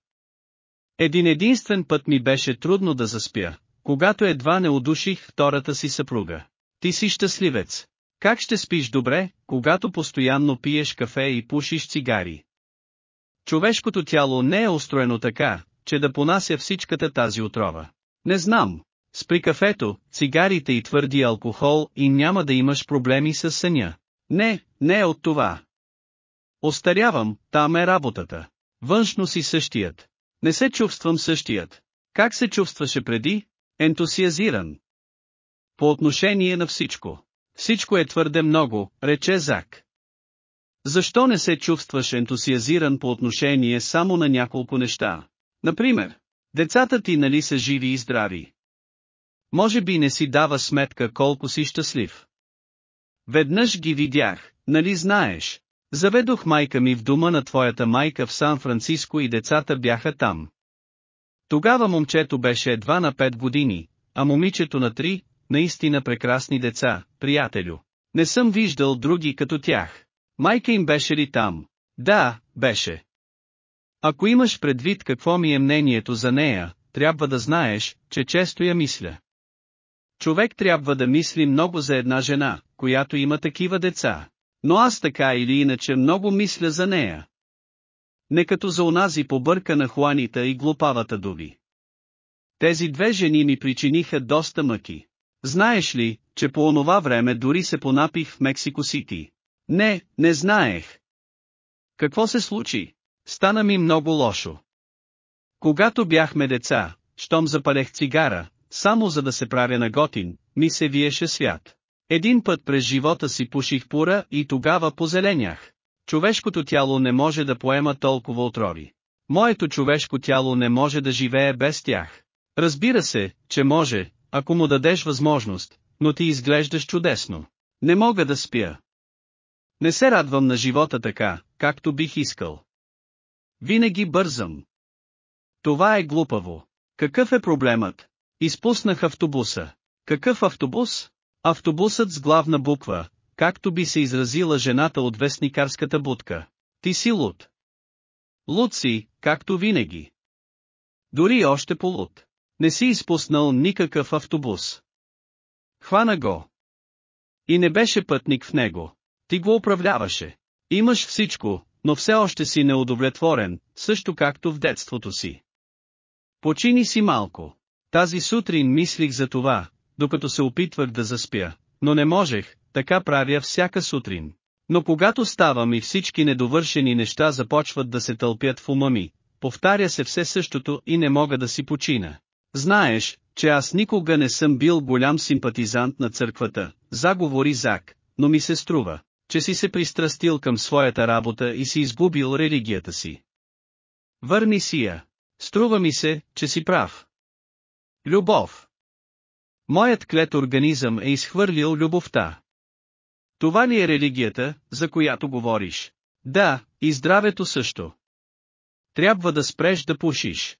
Един единствен път ми беше трудно да заспя, когато едва не удуших втората си съпруга. Ти си щастливец. Как ще спиш добре, когато постоянно пиеш кафе и пушиш цигари? Човешкото тяло не е устроено така, че да понася всичката тази отрова. Не знам. Спри кафето, цигарите и твърди алкохол и няма да имаш проблеми с съня. Не, не е от това. Остарявам, там е работата. Външно си същият. Не се чувствам същият. Как се чувстваше преди? Ентусиазиран. По отношение на всичко. Всичко е твърде много, рече Зак. Защо не се чувстваш ентусиазиран по отношение само на няколко неща? Например, децата ти нали са живи и здрави? Може би не си дава сметка колко си щастлив. Веднъж ги видях, нали знаеш? Заведох майка ми в дома на твоята майка в Сан-Франциско и децата бяха там. Тогава момчето беше едва на 5 години, а момичето на 3, наистина прекрасни деца, приятелю. Не съм виждал други като тях. Майка им беше ли там? Да, беше. Ако имаш предвид какво ми е мнението за нея, трябва да знаеш, че често я мисля. Човек трябва да мисли много за една жена, която има такива деца. Но аз така или иначе много мисля за нея. Не като за онази побърка на Хуанита и глупавата Дуби. Тези две жени ми причиниха доста мъки. Знаеш ли, че по онова време дори се понапих в Мексико Сити? Не, не знаех. Какво се случи? Стана ми много лошо. Когато бяхме деца, щом запалех цигара, само за да се правя на готин, ми се виеше свят. Един път през живота си пуших пура и тогава позеленях. Човешкото тяло не може да поема толкова отрови. Моето човешко тяло не може да живее без тях. Разбира се, че може, ако му дадеш възможност, но ти изглеждаш чудесно. Не мога да спя. Не се радвам на живота така, както бих искал. Винаги бързам. Това е глупаво. Какъв е проблемът? Изпуснах автобуса. Какъв автобус? Автобусът с главна буква, както би се изразила жената от вестникарската будка. Ти си луд. Луд си, както винаги. Дори още по луд. Не си изпуснал никакъв автобус. Хвана го. И не беше пътник в него. Ти го управляваше. Имаш всичко, но все още си неудовлетворен, също както в детството си. Почини си малко. Тази сутрин мислих за това, докато се опитвах да заспя, но не можех, така правя всяка сутрин. Но когато ставам и всички недовършени неща започват да се тълпят в ума ми, повтаря се все същото и не мога да си почина. Знаеш, че аз никога не съм бил голям симпатизант на църквата, заговори Зак, но ми се струва, че си се пристрастил към своята работа и си изгубил религията си. Върни си я. Струва ми се, че си прав. Любов. Моят клет организъм е изхвърлил любовта. Това ли е религията, за която говориш? Да, и здравето също. Трябва да спреш да пушиш.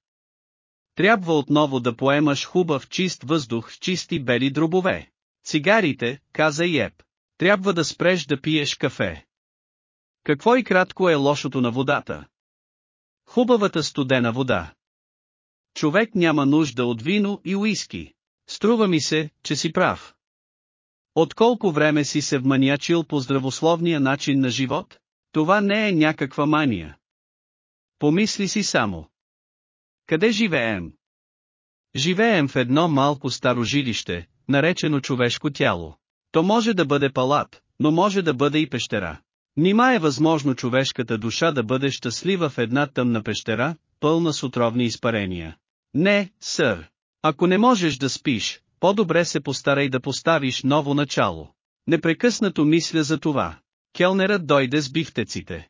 Трябва отново да поемаш хубав чист въздух с чисти бели дробове. Цигарите, каза Еп. Трябва да спреш да пиеш кафе. Какво и кратко е лошото на водата? Хубавата студена вода. Човек няма нужда от вино и уиски. Струва ми се, че си прав. От колко време си се вманячил по здравословния начин на живот? Това не е някаква мания. Помисли си само. Къде живеем? Живеем в едно малко старо жилище, наречено човешко тяло. То може да бъде палат, но може да бъде и пещера. Нима е възможно човешката душа да бъде щастлива в една тъмна пещера, пълна с отровни изпарения. Не, сър. Ако не можеш да спиш, по-добре се постарай да поставиш ново начало. Непрекъснато мисля за това. Келнерът дойде с бифтеците.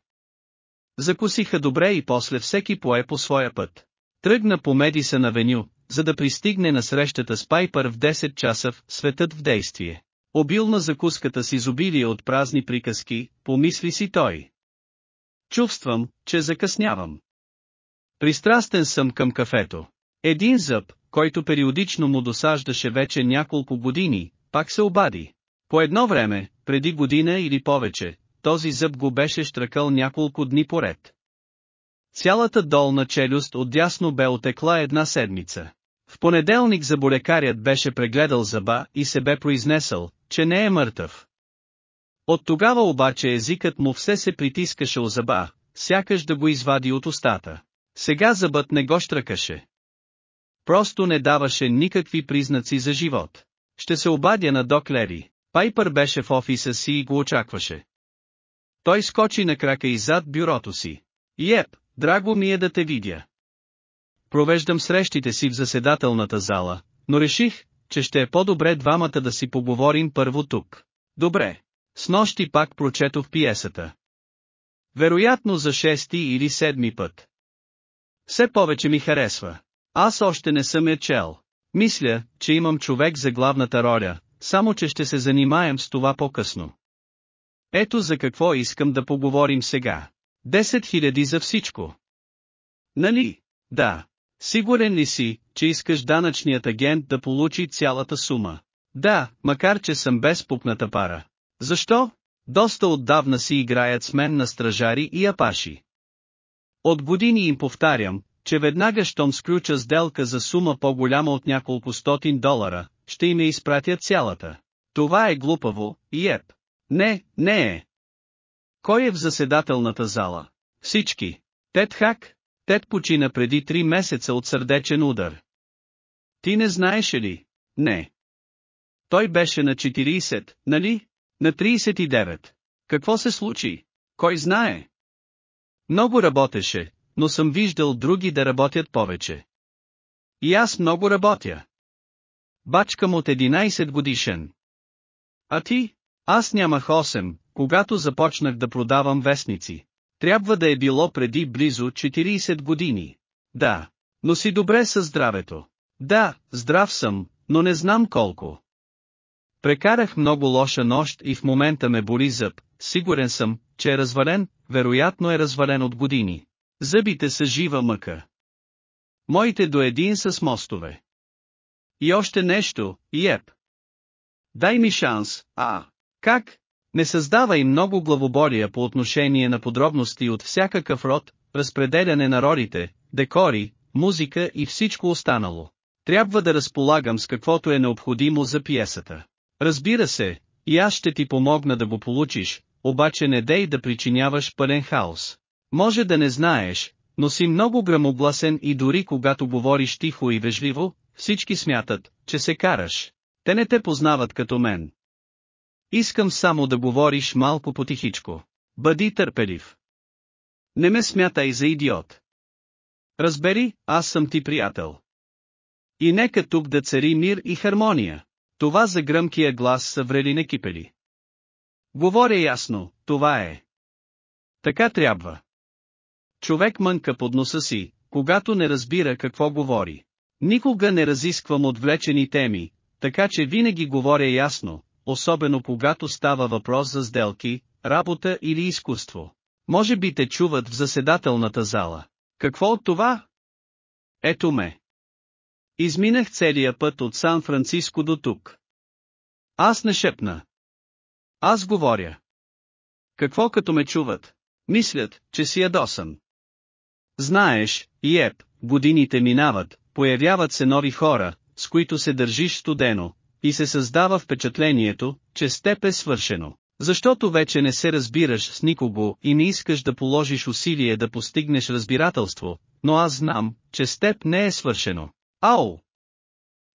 Закусиха добре и после всеки пое по своя път. Тръгна по Медисън авеню, за да пристигне на срещата с Пайпър в 10 часа в светът в действие. Обилна закуската с изобилие от празни приказки, помисли си той. Чувствам, че закъснявам. Пристрастен съм към кафето. Един зъб, който периодично му досаждаше вече няколко години, пак се обади. По едно време, преди година или повече, този зъб го беше штракал няколко дни поред. Цялата долна челюст отдясно бе отекла една седмица. В понеделник заболекарят беше прегледал зъба и се бе произнесъл, че не е мъртъв. От тогава обаче езикът му все се притискаше у зъба, сякаш да го извади от устата. Сега зъбът не го штръкаше. Просто не даваше никакви признаци за живот. Ще се обадя на док Лери. Пайпър беше в офиса си и го очакваше. Той скочи на крака и зад бюрото си. Еп, драго ми е да те видя. Провеждам срещите си в заседателната зала, но реших, че ще е по-добре двамата да си поговорим първо тук. Добре. С нощи пак прочетох пиесата. Вероятно за шести или седми път. Все повече ми харесва. Аз още не съм я чел. Мисля, че имам човек за главната роля, само че ще се занимаем с това по-късно. Ето за какво искам да поговорим сега. Десет хиляди за всичко. Нали? Да. Сигурен ли си, че искаш данъчният агент да получи цялата сума? Да, макар че съм без пупната пара. Защо? Доста отдавна си играят с мен на стражари и апаши. От години им повтарям, че веднага щом сключа сделка за сума по-голяма от няколко стотин долара, ще им я изпратя цялата. Това е глупаво, и еп. Не, не е. Кой е в заседателната зала? Всички. Тед Хак? Тед почина преди три месеца от сърдечен удар. Ти не знаеш ли? Не. Той беше на 40, нали? На 39. Какво се случи? Кой знае? Много работеше, но съм виждал други да работят повече. И аз много работя. Бачкам от 11 годишен. А ти? Аз нямах 8, когато започнах да продавам вестници. Трябва да е било преди близо 40 години. Да. Но си добре със здравето. Да, здрав съм, но не знам колко. Прекарах много лоша нощ и в момента ме боли зъб, сигурен съм, че е развален, вероятно е развален от години. Зъбите са жива мъка. Моите до един са с мостове. И още нещо, еп. Дай ми шанс, а, как? Не създавай много главоболия по отношение на подробности от всякакъв род, разпределяне на ролите, декори, музика и всичко останало. Трябва да разполагам с каквото е необходимо за пиесата. Разбира се, и аз ще ти помогна да го получиш, обаче не дей да причиняваш пълен хаос. Може да не знаеш, но си много грамогласен и дори когато говориш тихо и вежливо, всички смятат, че се караш. Те не те познават като мен. Искам само да говориш малко потихичко. Бъди търпелив. Не ме смятай за идиот. Разбери, аз съм ти приятел. И нека тук да цари мир и хармония. Това за гръмкия глас са врели не кипели. Говоря ясно, това е. Така трябва. Човек мънка под носа си, когато не разбира какво говори. Никога не разисквам отвлечени теми, така че винаги говоря ясно, особено когато става въпрос за сделки, работа или изкуство. Може би те чуват в заседателната зала. Какво от това? Ето ме. Изминах целия път от Сан-Франциско до тук. Аз не шепна. Аз говоря. Какво като ме чуват? Мислят, че си ядосан. Знаеш, Иеп, годините минават, появяват се нови хора, с които се държиш студено, и се създава впечатлението, че с теб е свършено. Защото вече не се разбираш с никого и не искаш да положиш усилие да постигнеш разбирателство, но аз знам, че с теб не е свършено. Ау!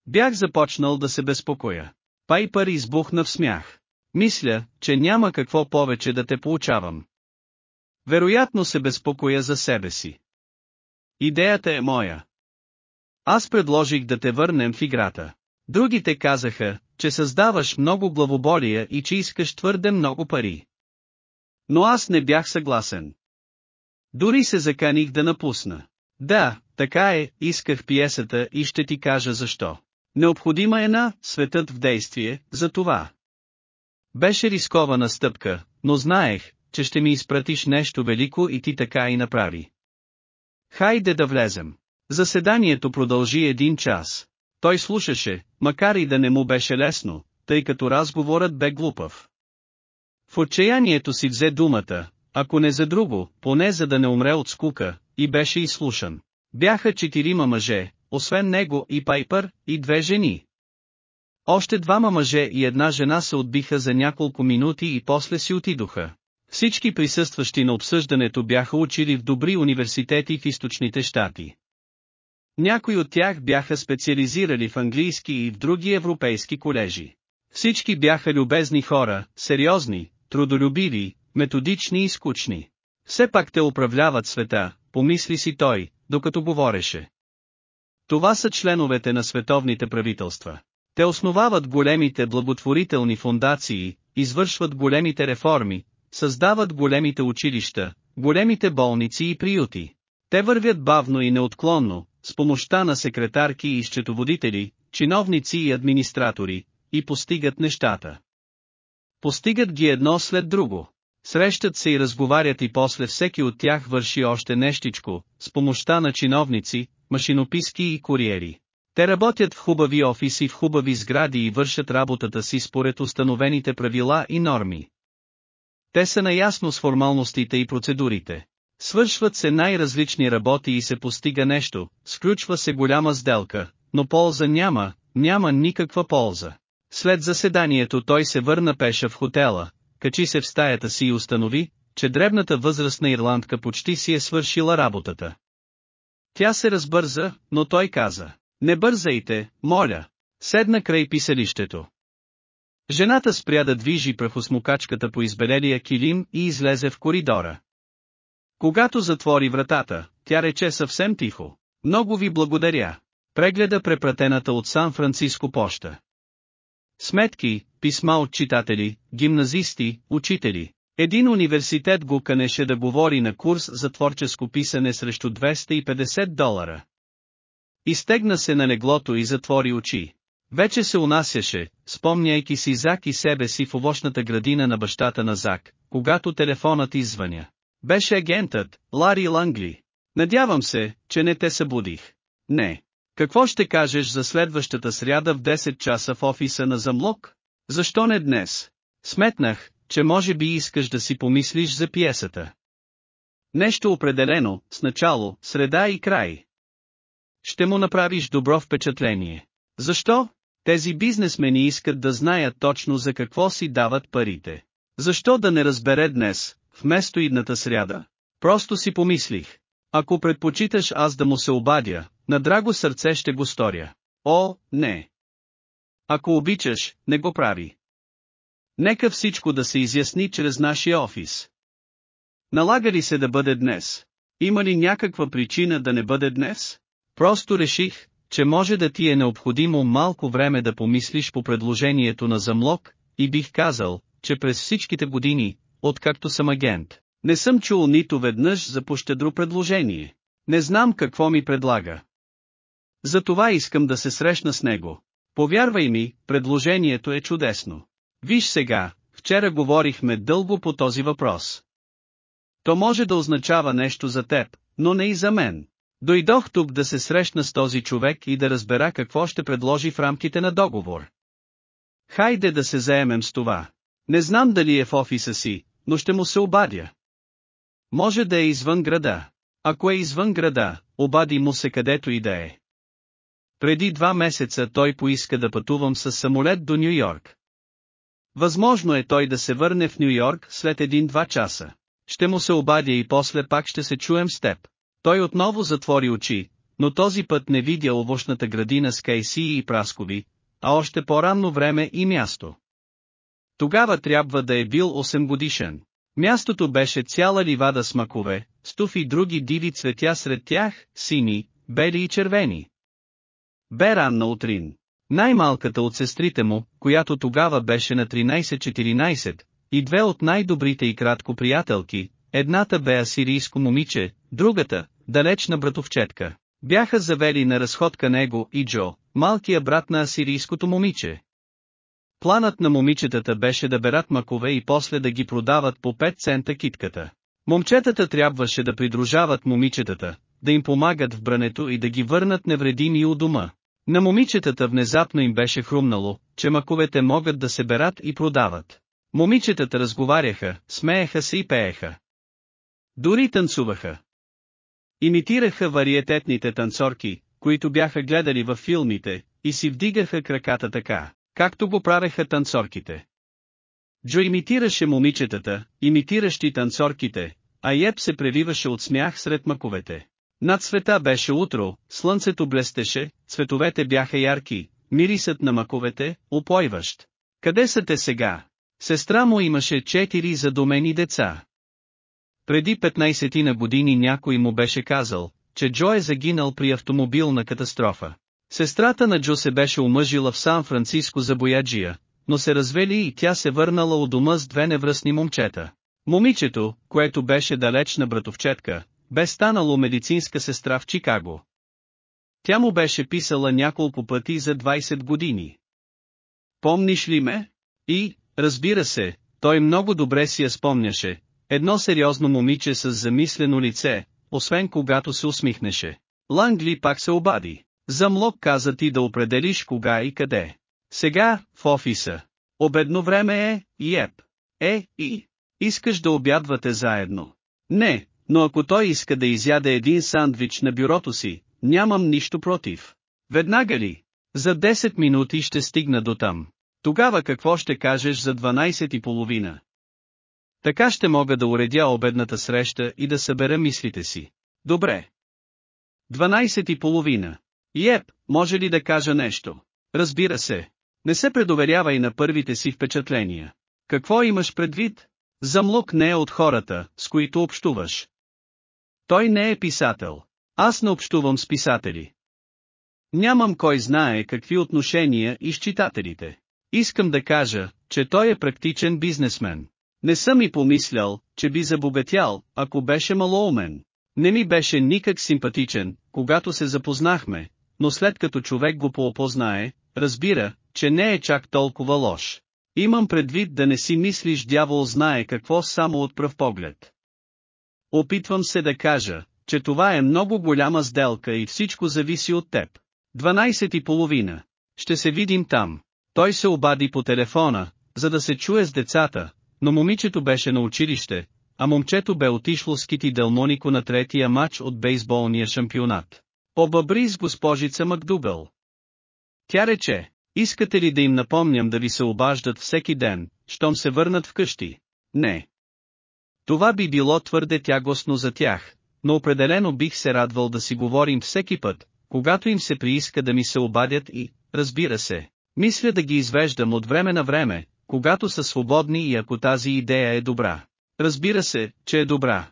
Бях започнал да се безпокоя. Пайпър избухна в смях. Мисля, че няма какво повече да те получавам. Вероятно се безпокоя за себе си. Идеята е моя. Аз предложих да те върнем в играта. Другите казаха, че създаваш много главоболия и че искаш твърде много пари. Но аз не бях съгласен. Дори се заканих да напусна. Да, така е, исках пиесата и ще ти кажа защо. Необходима е на светът в действие, за това. Беше рискована стъпка, но знаех, че ще ми изпратиш нещо велико и ти така и направи. Хайде да влезем. Заседанието продължи един час. Той слушаше, макар и да не му беше лесно, тъй като разговорът бе глупав. В отчаянието си взе думата, ако не за друго, поне за да не умре от скука, и беше изслушан. Бяха четирима мъже, освен него и Пайпър, и две жени. Още двама мъже и една жена се отбиха за няколко минути и после си отидоха. Всички присъстващи на обсъждането бяха учили в добри университети в източните щати. Някои от тях бяха специализирали в английски и в други европейски колежи. Всички бяха любезни хора, сериозни, трудолюбиви, методични и скучни. Все пак те управляват света, помисли си той, докато говореше. Това са членовете на световните правителства. Те основават големите благотворителни фундации, извършват големите реформи, създават големите училища, големите болници и приюти. Те вървят бавно и неотклонно, с помощта на секретарки и счетоводители, чиновници и администратори, и постигат нещата. Постигат ги едно след друго. Срещат се и разговарят и после всеки от тях върши още нещичко, с помощта на чиновници, машинописки и куриери. Те работят в хубави офиси в хубави сгради и вършат работата си според установените правила и норми. Те са наясно с формалностите и процедурите. Свършват се най-различни работи и се постига нещо, сключва се голяма сделка, но полза няма, няма никаква полза. След заседанието той се върна пеша в хотела, качи се в стаята си и установи, че дребната възрастна ирландка почти си е свършила работата. Тя се разбърза, но той каза, не бързайте, моля. Седна край писалището. Жената спря да движи прахосмокачката по избелелия килим и излезе в коридора. Когато затвори вратата, тя рече съвсем тихо. Много ви благодаря. Прегледа препратената от Сан-Франциско поща. Сметки, писма от читатели, гимназисти, учители. Един университет го канеше да говори на курс за творческо писане срещу 250 долара. Изтегна се на леглото и затвори очи. Вече се унасяше, спомняйки си Зак и себе си в овощната градина на бащата на Зак, когато телефонът извъня. Беше агентът, Лари Лангли. Надявам се, че не те събудих. Не. Какво ще кажеш за следващата сряда в 10 часа в офиса на Замлок? Защо не днес? Сметнах, че може би искаш да си помислиш за пиесата. Нещо определено, с начало, среда и край. Ще му направиш добро впечатление. Защо? Тези бизнесмени искат да знаят точно за какво си дават парите. Защо да не разбере днес, вместо идната сряда? Просто си помислих. Ако предпочиташ аз да му се обадя, на драго сърце ще го сторя. О, не. Ако обичаш, не го прави. Нека всичко да се изясни чрез нашия офис. Налага ли се да бъде днес? Има ли някаква причина да не бъде днес? Просто реших, че може да ти е необходимо малко време да помислиш по предложението на замлок, и бих казал, че през всичките години, откакто съм агент, не съм чул нито веднъж за пощедро предложение. Не знам какво ми предлага. Затова искам да се срещна с него. Повярвай ми, предложението е чудесно. Виж сега, вчера говорихме дълго по този въпрос. То може да означава нещо за теб, но не и за мен. Дойдох тук да се срещна с този човек и да разбера какво ще предложи в рамките на договор. Хайде да се заемем с това. Не знам дали е в офиса си, но ще му се обадя. Може да е извън града. Ако е извън града, обади му се където и да е. Преди два месеца той поиска да пътувам с самолет до Нью Йорк. Възможно е той да се върне в Нью Йорк след един-два часа. Ще му се обадя и после пак ще се чуем с теб. Той отново затвори очи, но този път не видя овощната градина с Кейси и праскови, а още по-ранно време и място. Тогава трябва да е бил 8 годишен. Мястото беше цяла ливада с макове, стуф и други диви цветя сред тях, сини, бели и червени. Бе ранна утрин. Най-малката от сестрите му, която тогава беше на 13-14, и две от най-добрите и кратко приятелки, едната бе асирийско момиче, другата, далечна братовчетка, бяха завели на разходка него и Джо, малкия брат на асирийското момиче. Планът на момичетата беше да берат макове и после да ги продават по 5 цента китката. Момчетата трябваше да придружават момичетата, да им помагат в брането и да ги върнат невредими у дома. На момичетата внезапно им беше хрумнало, че маковете могат да се берат и продават. Момичетата разговаряха, смееха се и пееха. Дори танцуваха. Имитираха вариететните танцорки, които бяха гледали във филмите, и си вдигаха краката така, както го правеха танцорките. Джо имитираше момичетата, имитиращи танцорките, а Еб се превиваше от смях сред маковете. Над света беше утро, слънцето блестеше, цветовете бяха ярки, мирисът на маковете, опойващ. Къде са те сега? Сестра му имаше четири задумени деца. Преди 15 на години някой му беше казал, че Джо е загинал при автомобилна катастрофа. Сестрата на Джо се беше омъжила в Сан-Франциско за бояджия, но се развели и тя се върнала у дома с две невръстни момчета. Момичето, което беше далечна братовчетка, бе станало медицинска сестра в Чикаго. Тя му беше писала няколко пъти за 20 години. Помниш ли ме? И, разбира се, той много добре си я спомняше, едно сериозно момиче с замислено лице, освен когато се усмихнеше. Лангли пак се обади. Замлок каза ти да определиш кога и къде. Сега, в офиса. Обедно време е, и еп. Е, и. Искаш да обядвате заедно. Не, но ако той иска да изяде един сандвич на бюрото си, нямам нищо против. Веднага ли? За 10 минути ще стигна до там. Тогава какво ще кажеш за 12 и половина? Така ще мога да уредя обедната среща и да събера мислите си. Добре. 12 и половина. Еп, може ли да кажа нещо? Разбира се. Не се предоверявай на първите си впечатления. Какво имаш предвид? Замлук не е от хората, с които общуваш. Той не е писател. Аз не общувам с писатели. Нямам кой знае какви отношения и с читателите. Искам да кажа, че той е практичен бизнесмен. Не съм и помислял, че би забогатял, ако беше малоумен. Не ми беше никак симпатичен, когато се запознахме, но след като човек го поопознае, разбира, че не е чак толкова лош. Имам предвид да не си мислиш дявол знае какво само от пръв поглед. Опитвам се да кажа, че това е много голяма сделка и всичко зависи от теб. 12 и половина. Ще се видим там. Той се обади по телефона, за да се чуе с децата, но момичето беше на училище, а момчето бе отишло с Кити Делмонико на третия матч от бейсболния шампионат. Обабри с госпожица Макдубел. Тя рече, искате ли да им напомням да ви се обаждат всеки ден, щом се върнат вкъщи? Не. Това би било твърде тягостно за тях, но определено бих се радвал да си говорим всеки път, когато им се прииска да ми се обадят и, разбира се, мисля да ги извеждам от време на време, когато са свободни и ако тази идея е добра. Разбира се, че е добра.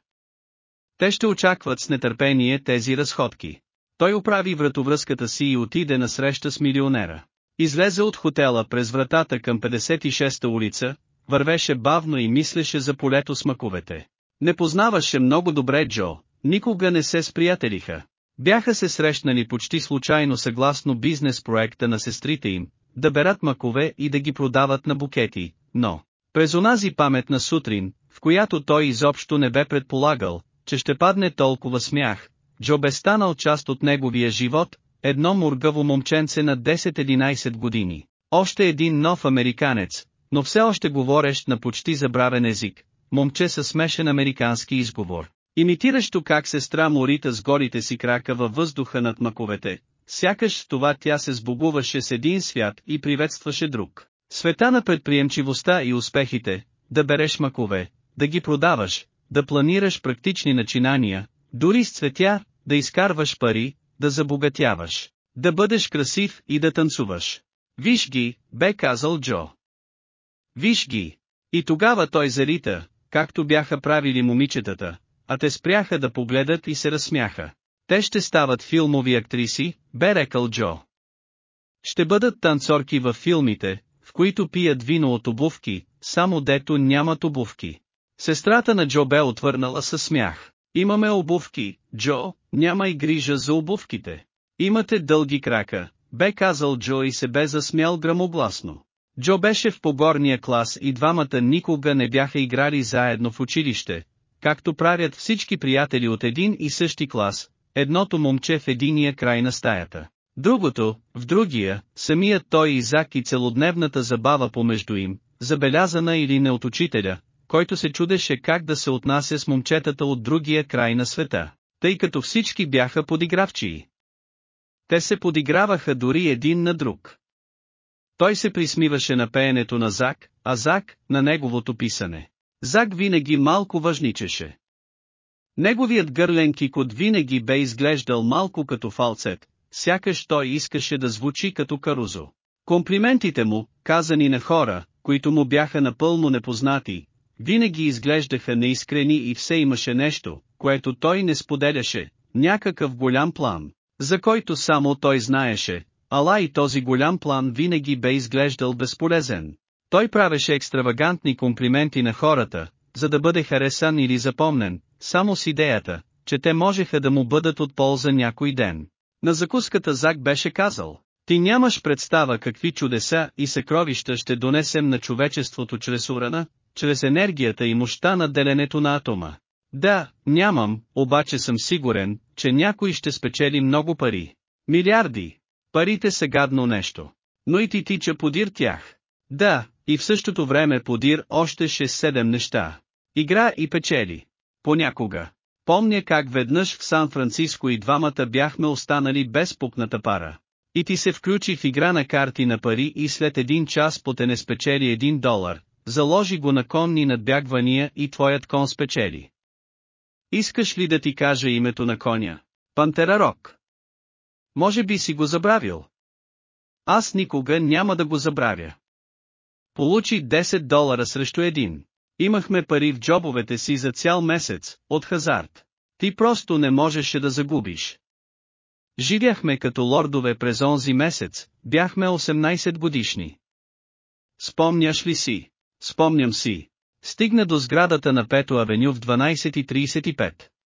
Те ще очакват с нетърпение тези разходки. Той оправи вратовръзката си и отиде на среща с милионера. Излезе от хотела през вратата към 56-та улица, вървеше бавно и мислеше за полето с маковете. Не познаваше много добре Джо, никога не се сприятелиха. Бяха се срещнали почти случайно съгласно бизнес проекта на сестрите им, да берат макове и да ги продават на букети, но, през онази паметна сутрин, в която той изобщо не бе предполагал, че ще падне толкова смях, Джо бе станал част от неговия живот, едно мургаво момченце на 10-11 години, още един нов американец, но все още говорещ на почти забравен език, момче със смешен американски изговор, имитиращо как сестра Морита с горите си крака във въздуха над маковете, сякаш с това тя се сбогуваше с един свят и приветстваше друг. Света на предприемчивостта и успехите, да береш макове, да ги продаваш, да планираш практични начинания, дори с цветя, да изкарваш пари, да забогатяваш, да бъдеш красив и да танцуваш. Виж ги, бе казал Джо. Виж ги. И тогава той зарита, както бяха правили момичетата, а те спряха да погледат и се разсмяха. Те ще стават филмови актриси, бе рекал Джо. Ще бъдат танцорки във филмите, в които пият вино от обувки, само дето нямат обувки. Сестрата на Джо бе отвърнала със смях. Имаме обувки, Джо, няма и грижа за обувките. Имате дълги крака, бе казал Джо и се бе засмял грамогласно. Джо беше в погорния клас и двамата никога не бяха играли заедно в училище, както правят всички приятели от един и същи клас, едното момче в единия край на стаята. Другото, в другия, самият той и Зак и целодневната забава помежду им, забелязана или не от учителя, който се чудеше как да се отнася с момчетата от другия край на света, тъй като всички бяха подигравчии. Те се подиграваха дори един на друг. Той се присмиваше на пеенето на Зак, а Зак – на неговото писане. Зак винаги малко въжничеше. Неговият гърлен кикот винаги бе изглеждал малко като фалцет, сякаш той искаше да звучи като карузо. Комплиментите му, казани на хора, които му бяха напълно непознати, винаги изглеждаха неискрени и все имаше нещо, което той не споделяше, някакъв голям план, за който само той знаеше, ала и този голям план винаги бе изглеждал безполезен. Той правеше екстравагантни комплименти на хората, за да бъде харесан или запомнен, само с идеята, че те можеха да му бъдат от полза някой ден. На закуската Зак беше казал, ти нямаш представа какви чудеса и съкровища ще донесем на човечеството чрез урана, чрез енергията и мощта на деленето на атома. Да, нямам, обаче съм сигурен, че някой ще спечели много пари. Милиарди. Парите са гадно нещо. Но и ти тича подир тях. Да, и в същото време подир още 6-7 неща. Игра и печели. Понякога. Помня как веднъж в Сан-Франциско и двамата бяхме останали без пупната пара. И ти се включи в игра на карти на пари и след един час по не спечели един долар, заложи го на конни надбягвания и твоят кон спечели. Искаш ли да ти кажа името на коня? Пантера Рок. Може би си го забравил. Аз никога няма да го забравя. Получи 10 долара срещу един. Имахме пари в джобовете си за цял месец, от хазарт. Ти просто не можеше да загубиш. Живяхме като лордове през онзи месец, бяхме 18 годишни. Спомняш ли си? Спомням си. Стигна до сградата на Пето авеню в 12.35.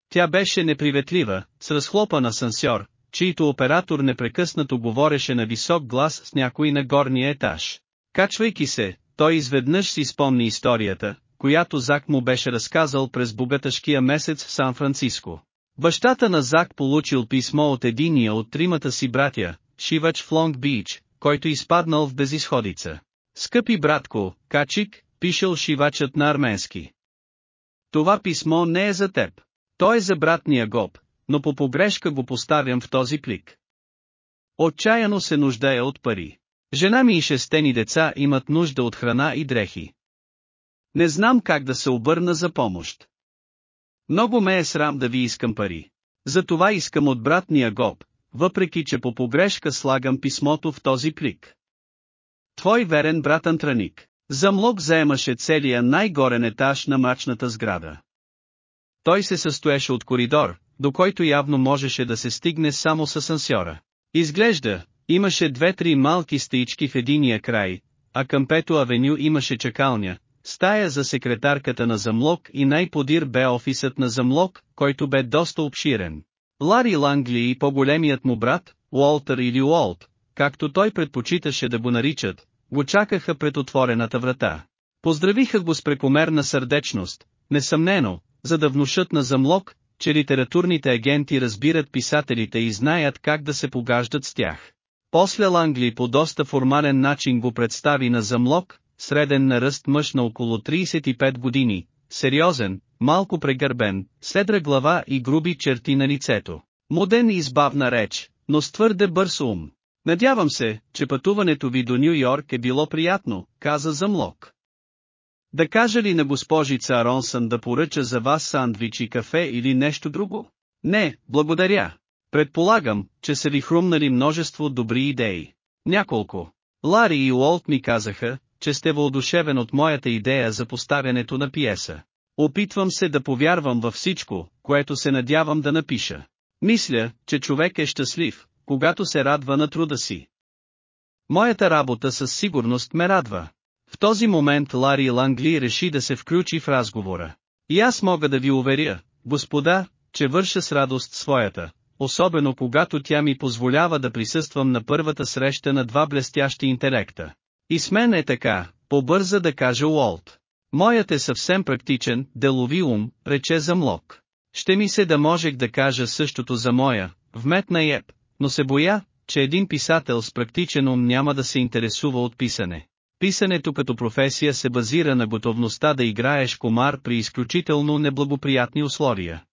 Тя беше неприветлива, с разхлопан асансьор, чийто оператор непрекъснато говореше на висок глас с някой на горния етаж. Качвайки се, той изведнъж си спомни историята, която Зак му беше разказал през богаташкия месец в Сан-Франциско. Бащата на Зак получил писмо от единия от тримата си братя, шивач в Лонг Бич, който изпаднал в безисходица. Скъпи братко, Качик, пишел шивачът на арменски. Това писмо не е за теб. То е за братния Гоб, но по погрешка го поставям в този плик. Отчаяно се нуждае от пари. Жена ми и шестени деца имат нужда от храна и дрехи. Не знам как да се обърна за помощ. Много ме е срам да ви искам пари. Затова искам от братния Гоб, въпреки че по погрешка слагам писмото в този плик. Твой верен брат Антраник. Замлок заемаше целия най-горен етаж на мрачната сграда. Той се състоеше от коридор, до който явно можеше да се стигне само с асансьора. Изглежда, имаше две-три малки стаички в единия край, а към Пето авеню имаше чакалня, стая за секретарката на Замлок и най-подир бе офисът на Замлок, който бе доста обширен. Лари Лангли и по-големият му брат, Уолтер или Уолт, както той предпочиташе да го наричат, го чакаха пред отворената врата. Поздравиха го с прекомерна сърдечност, несъмнено, за да внушат на замлок, че литературните агенти разбират писателите и знаят как да се погаждат с тях. После Лангли по доста формален начин го представи на замлок, среден на ръст мъж на около 35 години, сериозен, малко прегърбен, седра глава и груби черти на лицето. Моден и избавна реч, но с твърде бърз ум. Надявам се, че пътуването ви до Нью Йорк е било приятно, каза замлок. Да кажа ли на госпожица Аронсън да поръча за вас сандвич и кафе или нещо друго? Не, благодаря. Предполагам, че са ви хрумнали множество добри идеи. Няколко. Лари и Уолт ми казаха, че сте въодушевен от моята идея за поставянето на пиеса. Опитвам се да повярвам във всичко, което се надявам да напиша. Мисля, че човек е щастлив, когато се радва на труда си. Моята работа със сигурност ме радва. В този момент Лари Лангли реши да се включи в разговора. И аз мога да ви уверя, господа, че върша с радост своята, особено когато тя ми позволява да присъствам на първата среща на два блестящи интелекта. И с мен е така, побърза да каже Уолт. Моят е съвсем практичен, делови ум, рече замлок. Ще ми се да можех да кажа същото за моя, вметна еб, но се боя, че един писател с практичен ум няма да се интересува от писане. Писането като професия се базира на готовността да играеш комар при изключително неблагоприятни условия.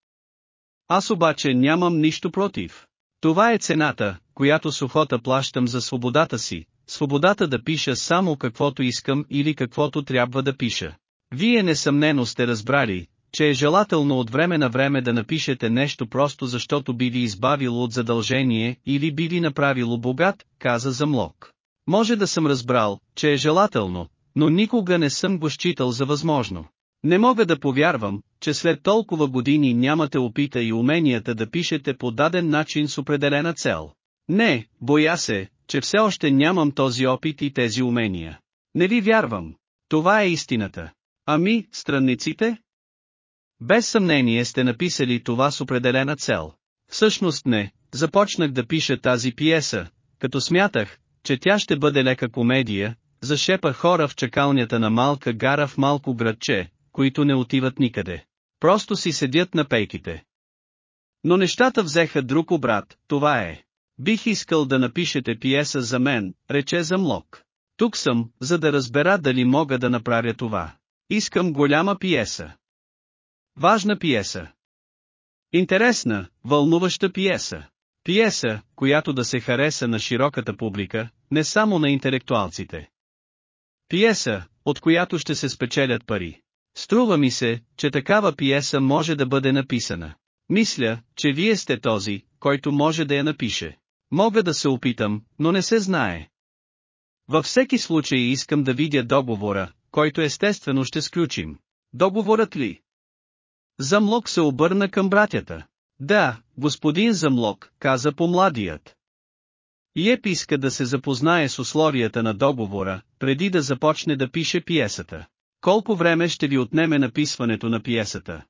Аз обаче нямам нищо против. Това е цената, която с охота плащам за свободата си, свободата да пиша само каквото искам или каквото трябва да пиша. Вие несъмнено сте разбрали, че е желателно от време на време да напишете нещо просто защото би ви избавило от задължение или би ви направило богат, каза Замлок. Може да съм разбрал, че е желателно, но никога не съм го считал за възможно. Не мога да повярвам, че след толкова години нямате опита и уменията да пишете по даден начин с определена цел. Не, боя се, че все още нямам този опит и тези умения. Не ви вярвам. Това е истината. Ами, странниците? Без съмнение сте написали това с определена цел. Всъщност не, започнах да пиша тази пиеса, като смятах, че тя ще бъде лека комедия, зашепа хора в чакалнята на малка гара в малко градче, които не отиват никъде. Просто си седят на пейките. Но нещата взеха друг обрат, това е. Бих искал да напишете пиеса за мен, рече Замлок. Тук съм, за да разбера дали мога да направя това. Искам голяма пиеса. Важна пиеса. Интересна, вълнуваща пиеса. Пиеса, която да се хареса на широката публика, не само на интелектуалците. Пиеса, от която ще се спечелят пари. Струва ми се, че такава пиеса може да бъде написана. Мисля, че вие сте този, който може да я напише. Мога да се опитам, но не се знае. Във всеки случай искам да видя договора, който естествено ще сключим. Договорът ли? Замлок се обърна към братята. Да, господин Замлок, каза помладият. Иеп иска да се запознае с условията на договора, преди да започне да пише пиесата. Колко време ще ви отнеме написването на пиесата?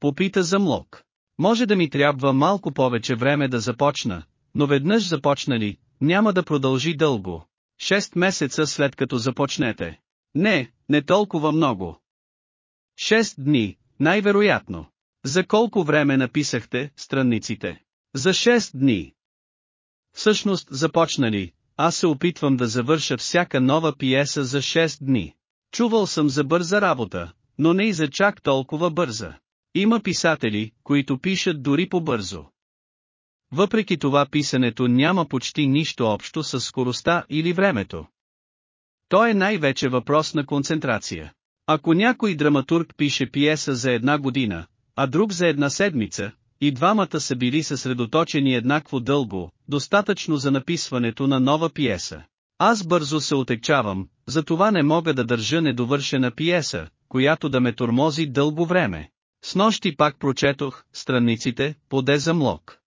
Попита Замлок. Може да ми трябва малко повече време да започна, но веднъж започнали, няма да продължи дълго. Шест месеца след като започнете. Не, не толкова много. Шест дни, най-вероятно. За колко време написахте странниците? За 6 дни. Всъщност започнали, аз се опитвам да завърша всяка нова пиеса за 6 дни. Чувал съм за бърза работа, но не и за чак толкова бърза. Има писатели, които пишат дори по-бързо. Въпреки това писането няма почти нищо общо с скоростта или времето. То е най-вече въпрос на концентрация. Ако някой драматург пише пиеса за една година, а друг за една седмица, и двамата са били съсредоточени еднакво дълго, достатъчно за написването на нова пиеса. Аз бързо се отекчавам, затова не мога да държа недовършена пиеса, която да ме тормози дълго време. С нощи пак прочетох страниците, поде за млок.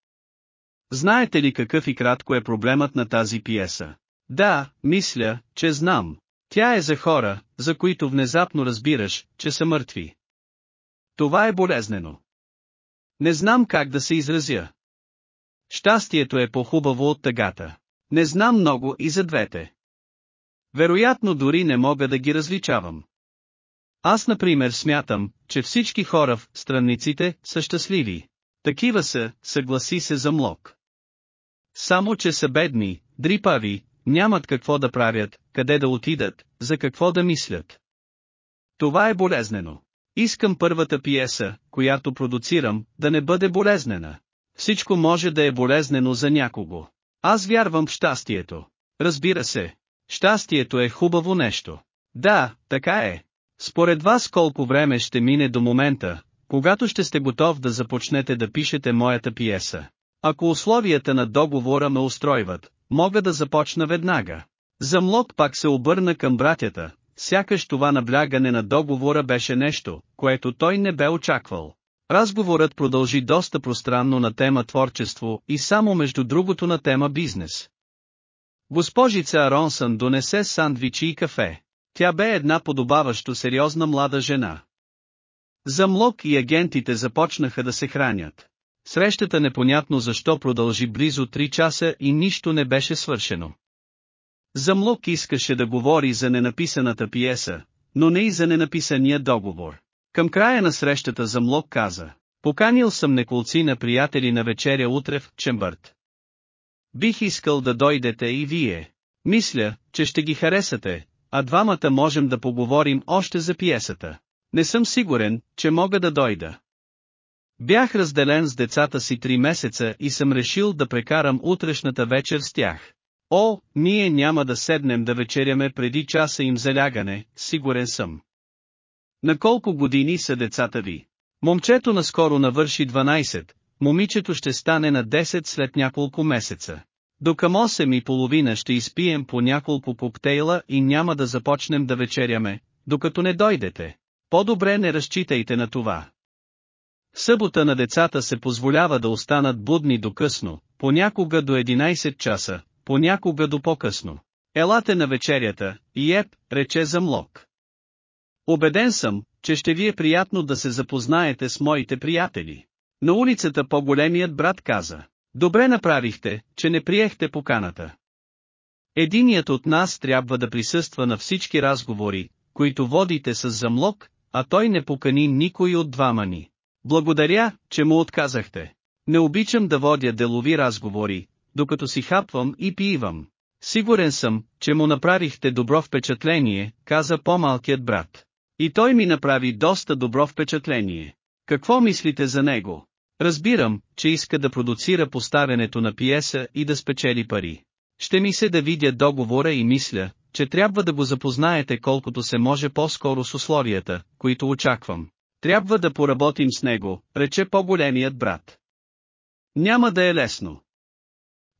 Знаете ли какъв и кратко е проблемът на тази пиеса? Да, мисля, че знам. Тя е за хора, за които внезапно разбираш, че са мъртви. Това е болезнено. Не знам как да се изразя. Щастието е по-хубаво от тъгата. Не знам много и за двете. Вероятно дори не мога да ги различавам. Аз например смятам, че всички хора в странниците са щастливи. Такива са, съгласи се за млок. Само че са бедни, дрипави, нямат какво да правят, къде да отидат, за какво да мислят. Това е болезнено. Искам първата пиеса, която продуцирам, да не бъде болезнена. Всичко може да е болезнено за някого. Аз вярвам в щастието. Разбира се. Щастието е хубаво нещо. Да, така е. Според вас колко време ще мине до момента, когато ще сте готов да започнете да пишете моята пиеса. Ако условията на договора ме устройват, мога да започна веднага. Замлок пак се обърна към братята, сякаш това наблягане на договора беше нещо, което той не бе очаквал. Разговорът продължи доста пространно на тема творчество и само между другото на тема бизнес. Госпожица Аронсън донесе сандвичи и кафе. Тя бе една подобаващо сериозна млада жена. Замлок и агентите започнаха да се хранят. Срещата непонятно защо продължи близо 3 часа и нищо не беше свършено. Замлок искаше да говори за ненаписаната пиеса, но не и за ненаписания договор. Към края на срещата Замлок каза, поканил съм неколци на приятели на вечеря утре в Чембърт. Бих искал да дойдете и вие. Мисля, че ще ги харесате, а двамата можем да поговорим още за пиесата. Не съм сигурен, че мога да дойда. Бях разделен с децата си три месеца и съм решил да прекарам утрешната вечер с тях. О, ние няма да седнем да вечеряме преди часа им залягане, сигурен съм. На колко години са децата ви? Момчето наскоро навърши 12, момичето ще стане на 10 след няколко месеца. До към 8 и половина ще изпием по няколко коктейла и няма да започнем да вечеряме, докато не дойдете. По-добре не разчитайте на това. Събота на децата се позволява да останат будни до късно, понякога до 11 часа, понякога до по-късно. Елате на вечерята, и еп, рече замлок. Обеден съм, че ще ви е приятно да се запознаете с моите приятели. На улицата по-големият брат каза. Добре направихте, че не приехте поканата. Единият от нас трябва да присъства на всички разговори, които водите с замлок, а той не покани никой от двама ни. Благодаря, че му отказахте. Не обичам да водя делови разговори, докато си хапвам и пивам. Сигурен съм, че му направихте добро впечатление, каза по-малкият брат. И той ми направи доста добро впечатление. Какво мислите за него? Разбирам, че иска да продуцира поставянето на пиеса и да спечели пари. Ще ми се да видя договора и мисля, че трябва да го запознаете колкото се може по-скоро с условията, които очаквам. Трябва да поработим с него, рече по-големият брат. Няма да е лесно.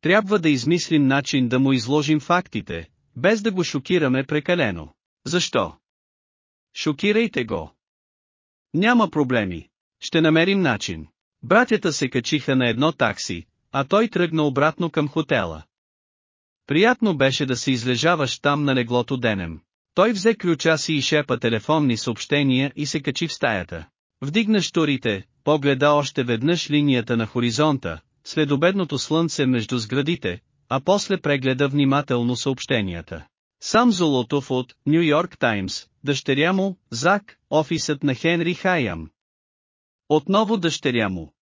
Трябва да измислим начин да му изложим фактите, без да го шокираме прекалено. Защо? Шокирайте го. Няма проблеми. Ще намерим начин. Братята се качиха на едно такси, а той тръгна обратно към хотела. Приятно беше да се излежаваш там на леглото денем. Той взе ключа си и шепа телефонни съобщения и се качи в стаята. Вдигна шторите, погледа още веднъж линията на хоризонта, следобедното слънце между сградите, а после прегледа внимателно съобщенията. Сам Золотов от Нью Йорк Таймс, дъщеря му, Зак, офисът на Хенри Хайам. Отново дъщеря му.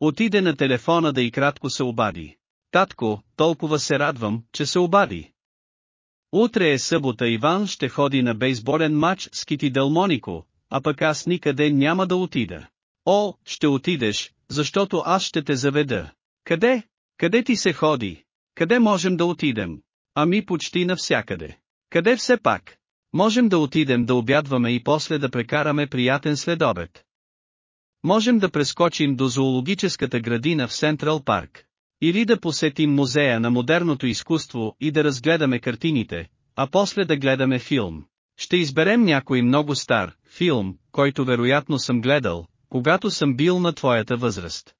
Отиде на телефона да и кратко се обади. Татко, толкова се радвам, че се обади. Утре е събота Иван ще ходи на бейсболен матч с Кити Делмонико, а пък аз никъде няма да отида. О, ще отидеш, защото аз ще те заведа. Къде? Къде ти се ходи? Къде можем да отидем? Ами почти навсякъде. Къде все пак? Можем да отидем да обядваме и после да прекараме приятен следобед. Можем да прескочим до зоологическата градина в Сентрал парк. Или да посетим музея на модерното изкуство и да разгледаме картините, а после да гледаме филм. Ще изберем някой много стар филм, който вероятно съм гледал, когато съм бил на твоята възраст.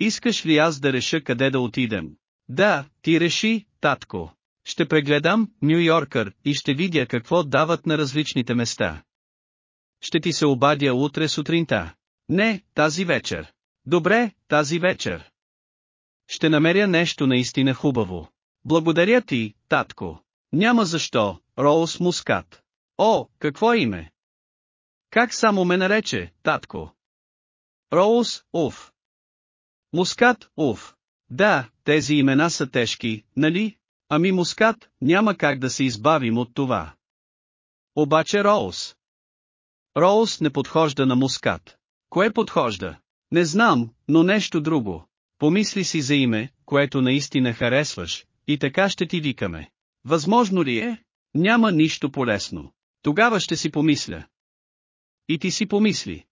Искаш ли аз да реша къде да отидем? Да, ти реши, татко. Ще прегледам Нью Йоркър и ще видя какво дават на различните места. Ще ти се обадя утре сутринта. Не, тази вечер. Добре, тази вечер. Ще намеря нещо наистина хубаво. Благодаря ти, татко. Няма защо, Роуз Мускат. О, какво име? Как само ме нарече, татко? Роуз, уф. Мускат, уф. Да, тези имена са тежки, нали? Ами Мускат, няма как да се избавим от това. Обаче Роуз. Роуз не подхожда на Мускат. Кое подхожда? Не знам, но нещо друго. Помисли си за име, което наистина харесваш, и така ще ти викаме. Възможно ли е? Няма нищо полезно. Тогава ще си помисля. И ти си помисли.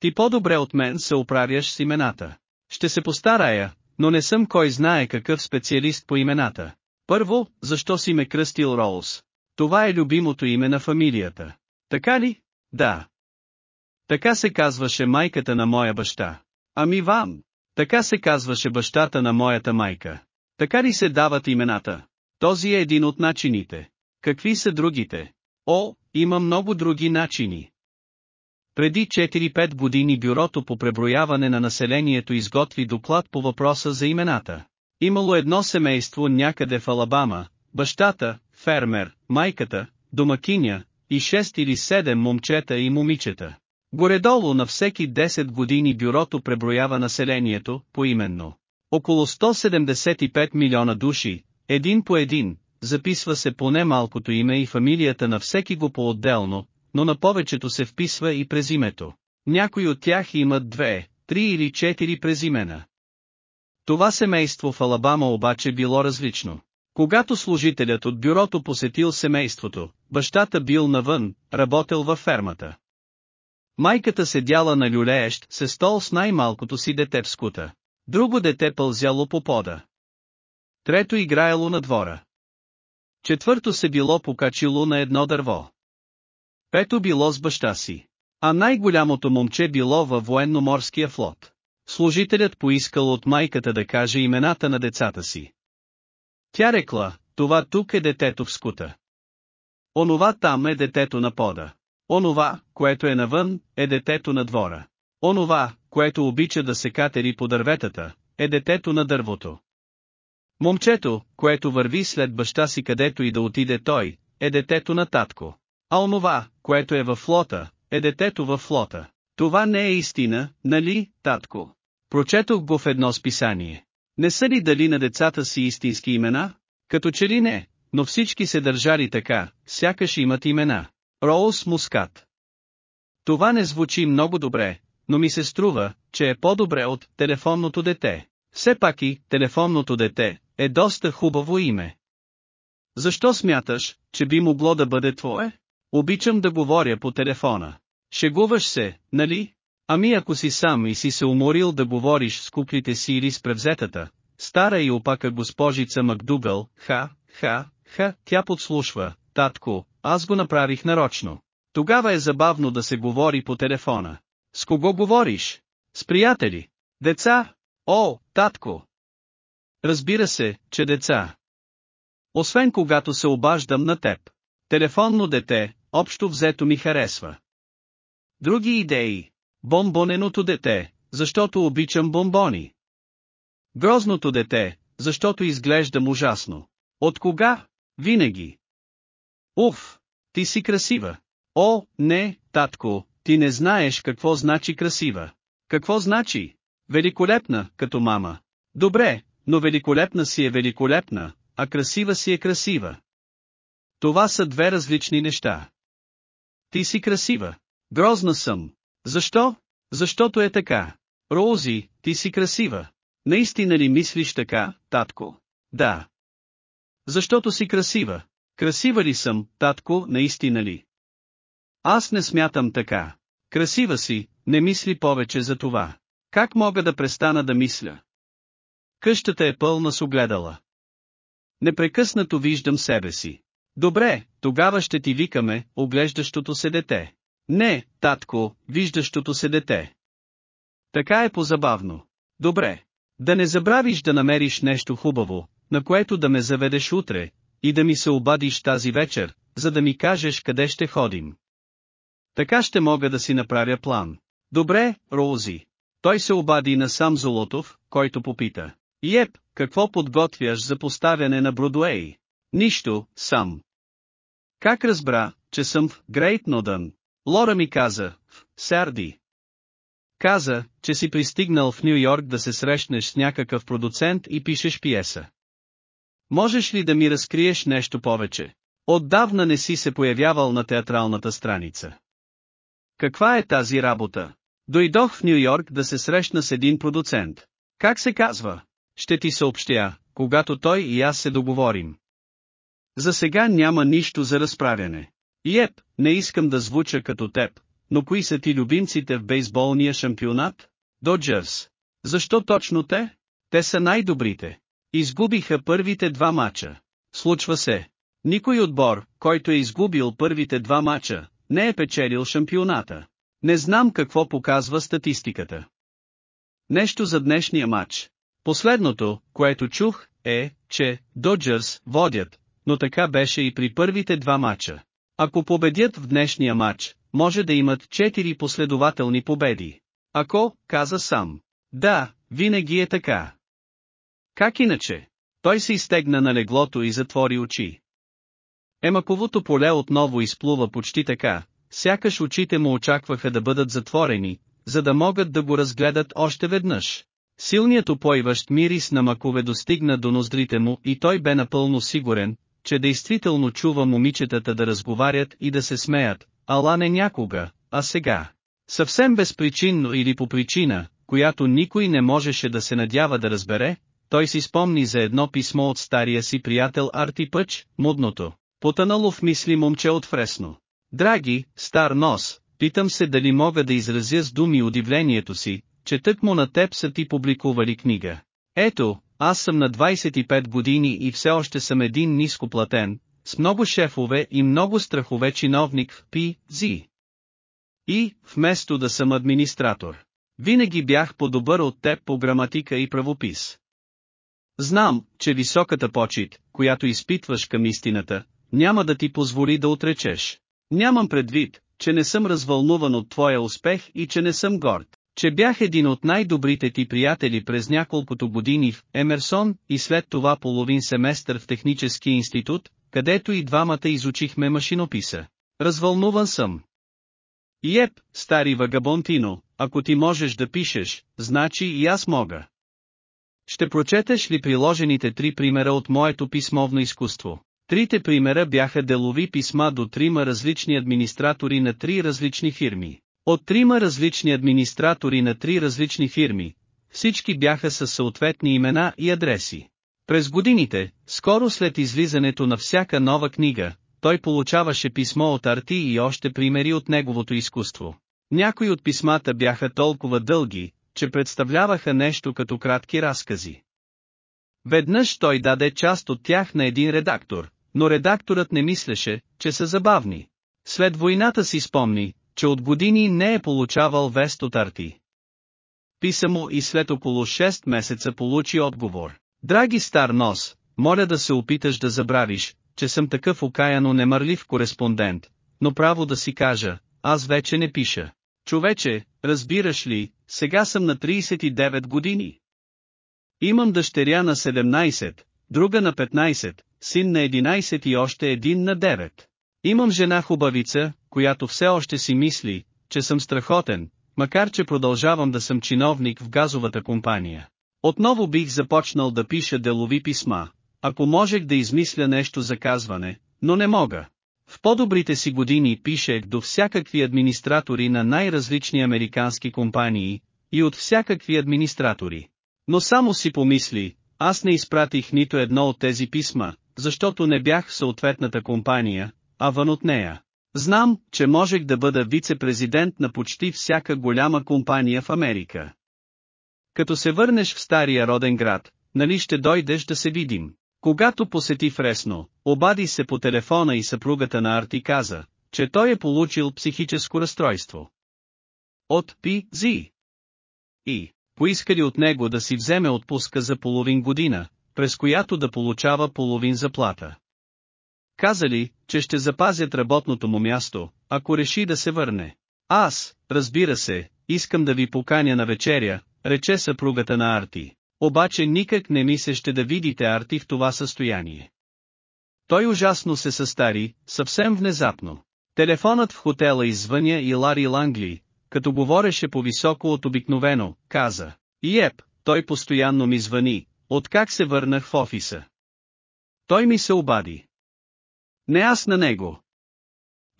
Ти по-добре от мен се оправяш с имената. Ще се постарая, но не съм кой знае какъв специалист по имената. Първо, защо си ме кръстил Роуз? Това е любимото име на фамилията. Така ли? Да. Така се казваше майката на моя баща. Ами вам. Така се казваше бащата на моята майка. Така ли се дават имената? Този е един от начините. Какви са другите? О, има много други начини. Преди 4-5 години Бюрото по преброяване на населението изготви доклад по въпроса за имената. Имало едно семейство някъде в Алабама, бащата, фермер, майката, домакиня, и 6 или 7 момчета и момичета. Горедолу на всеки 10 години бюрото преброява населението, поименно. Около 175 милиона души, един по един, записва се поне малкото име и фамилията на всеки го по-отделно, но на повечето се вписва и през името. Някои от тях имат две, три или четири презимена. Това семейство в Алабама обаче било различно. Когато служителят от бюрото посетил семейството, бащата бил навън, работел във фермата. Майката седяла на люлеещ се стол с най-малкото си дете в скута. Друго дете пълзяло по пода. Трето играело на двора. Четвърто се било покачило на едно дърво. Пето било с баща си. А най-голямото момче било във военно-морския флот. Служителят поискал от майката да каже имената на децата си. Тя рекла, това тук е детето в скута. Онова там е детето на пода. Онова, което е навън, е детето на двора. Онова, което обича да се катери по дърветата, е детето на дървото. Момчето, което върви след баща си където и да отиде той, е детето на татко. А онова, което е във флота, е детето във флота. Това не е истина, нали, татко? Прочетох го в едно списание. Не са ли дали на децата си истински имена? Като че ли не, но всички се държали така, сякаш имат имена. Роуз Мускат. Това не звучи много добре, но ми се струва, че е по-добре от телефонното дете. Все пак и телефонното дете е доста хубаво име. Защо смяташ, че би могло да бъде твое? Обичам да говоря по телефона. Шегуваш се, нали? Ами ако си сам и си се уморил да говориш с куклите си или с превзетата, стара и опака госпожица Макдугъл, ха, ха, ха, тя подслушва, татко, аз го направих нарочно. Тогава е забавно да се говори по телефона. С кого говориш? С приятели? Деца? О, татко! Разбира се, че деца. Освен когато се обаждам на теб. Телефонно дете, общо взето ми харесва. Други идеи. Бомбоненото дете, защото обичам бомбони. Грозното дете, защото изглеждам ужасно. От кога? Винаги. Уф, ти си красива. О, не, татко, ти не знаеш какво значи красива. Какво значи? Великолепна, като мама. Добре, но великолепна си е великолепна, а красива си е красива. Това са две различни неща. Ти си красива. Грозна съм. Защо? Защото е така. Роузи, ти си красива. Наистина ли мислиш така, татко? Да. Защото си красива. Красива ли съм, татко, наистина ли? Аз не смятам така. Красива си, не мисли повече за това. Как мога да престана да мисля? Къщата е пълна с огледала. Непрекъснато виждам себе си. Добре, тогава ще ти викаме, оглеждащото се дете. Не, татко, виждащото се дете. Така е позабавно. Добре. Да не забравиш да намериш нещо хубаво, на което да ме заведеш утре, и да ми се обадиш тази вечер, за да ми кажеш къде ще ходим. Така ще мога да си направя план. Добре, Роузи. Той се обади на сам Золотов, който попита. Еп, какво подготвяш за поставяне на Бродуей? Нищо, сам. Как разбра, че съм в Грейт Нодън? Лора ми каза, в Сарди. Каза, че си пристигнал в Нью Йорк да се срещнеш с някакъв продуцент и пишеш пиеса. Можеш ли да ми разкриеш нещо повече? Отдавна не си се появявал на театралната страница. Каква е тази работа? Дойдох в Нью Йорк да се срещна с един продуцент. Как се казва? Ще ти съобщя, когато той и аз се договорим. За сега няма нищо за разправяне. Еп, не искам да звуча като теб, но кои са ти любимците в бейсболния шампионат? Доджерс. Защо точно те? Те са най-добрите. Изгубиха първите два мача. Случва се. Никой отбор, който е изгубил първите два мача, не е печелил шампионата. Не знам какво показва статистиката. Нещо за днешния матч. Последното, което чух, е, че Доджерс водят, но така беше и при първите два мача. Ако победят в днешния матч, може да имат четири последователни победи. Ако, каза сам. Да, винаги е така. Как иначе? Той се изтегна на леглото и затвори очи. Емаковото поле отново изплува почти така, сякаш очите му очакваха да бъдат затворени, за да могат да го разгледат още веднъж. Силният опойващ мирис на макове достигна до ноздрите му и той бе напълно сигурен, че действително чува момичетата да разговарят и да се смеят, ала не някога, а сега. Съвсем безпричинно или по причина, която никой не можеше да се надява да разбере, той си спомни за едно писмо от стария си приятел Арти Пъч, мудното, потънало в мисли момче от Фресно. Драги, стар нос, питам се дали мога да изразя с думи удивлението си, че тък му на теб са ти публикували книга. Ето, аз съм на 25 години и все още съм един нископлатен, с много шефове и много страхове чиновник в Пи-Зи. И, вместо да съм администратор, винаги бях по-добър от теб по граматика и правопис. Знам, че високата почет, която изпитваш към истината, няма да ти позволи да отречеш. Нямам предвид, че не съм развълнуван от твоя успех и че не съм горд, че бях един от най-добрите ти приятели през няколкото години в Емерсон и след това половин семестър в Технически институт, където и двамата изучихме машинописа. Развълнуван съм. Еп, стари вагабонтино, ако ти можеш да пишеш, значи и аз мога. Ще прочетеш ли приложените три примера от моето писмовно изкуство? Трите примера бяха делови писма до трима различни администратори на три различни фирми. От трима различни администратори на три различни фирми, всички бяха със съответни имена и адреси. През годините, скоро след излизането на всяка нова книга, той получаваше писмо от Арти и още примери от неговото изкуство. Някои от писмата бяха толкова дълги, че представляваха нещо като кратки разкази. Веднъж той даде част от тях на един редактор, но редакторът не мислеше, че са забавни. След войната си спомни, че от години не е получавал вест от Арти. Писа му и след около 6 месеца получи отговор. Драги стар нос, моля да се опиташ да забравиш, че съм такъв окаяно немърлив кореспондент, но право да си кажа, аз вече не пиша. Човече, разбираш ли, сега съм на 39 години. Имам дъщеря на 17, друга на 15, син на 11 и още един на 9. Имам жена хубавица, която все още си мисли, че съм страхотен, макар че продължавам да съм чиновник в газовата компания. Отново бих започнал да пиша делови писма, ако можех да измисля нещо за казване, но не мога. В по-добрите си години пишех до всякакви администратори на най-различни американски компании, и от всякакви администратори. Но само си помисли, аз не изпратих нито едно от тези писма, защото не бях в съответната компания, а вън от нея. Знам, че можех да бъда вице-президент на почти всяка голяма компания в Америка. Като се върнеш в стария роден град, нали ще дойдеш да се видим? Когато посети Фресно, обади се по телефона и съпругата на Арти каза, че той е получил психическо разстройство. От Пи-Зи. И, поискали от него да си вземе отпуска за половин година, през която да получава половин заплата. Казали, че ще запазят работното му място, ако реши да се върне. Аз, разбира се, искам да ви поканя на вечеря, рече съпругата на Арти. Обаче никак не ми се ще да видите Арти в това състояние. Той ужасно се състари, съвсем внезапно. Телефонът в хотела извъня и Лари Лангли, като говореше по-високо от обикновено, каза. Иеп, той постоянно ми звъни, откак се върнах в офиса. Той ми се обади. Не аз на него.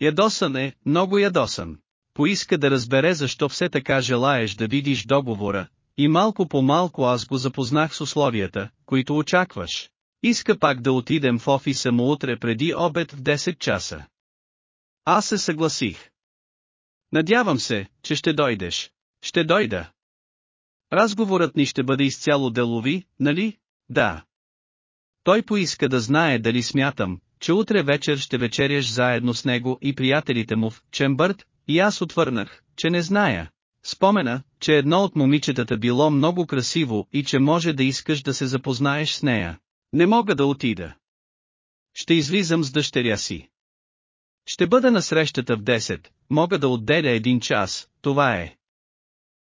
Ядосан е, много ядосан. Поиска да разбере защо все така желаеш да видиш договора, и малко по малко аз го запознах с условията, които очакваш. Иска пак да отидем в офиса му утре преди обед в 10 часа. Аз се съгласих. Надявам се, че ще дойдеш. Ще дойда. Разговорът ни ще бъде изцяло делови, нали? Да. Той поиска да знае дали смятам, че утре вечер ще вечеряш заедно с него и приятелите му в Чембърт, и аз отвърнах, че не зная. Спомена, че едно от момичетата било много красиво и че може да искаш да се запознаеш с нея. Не мога да отида. Ще излизам с дъщеря си. Ще бъда на срещата в 10, мога да отделя един час, това е.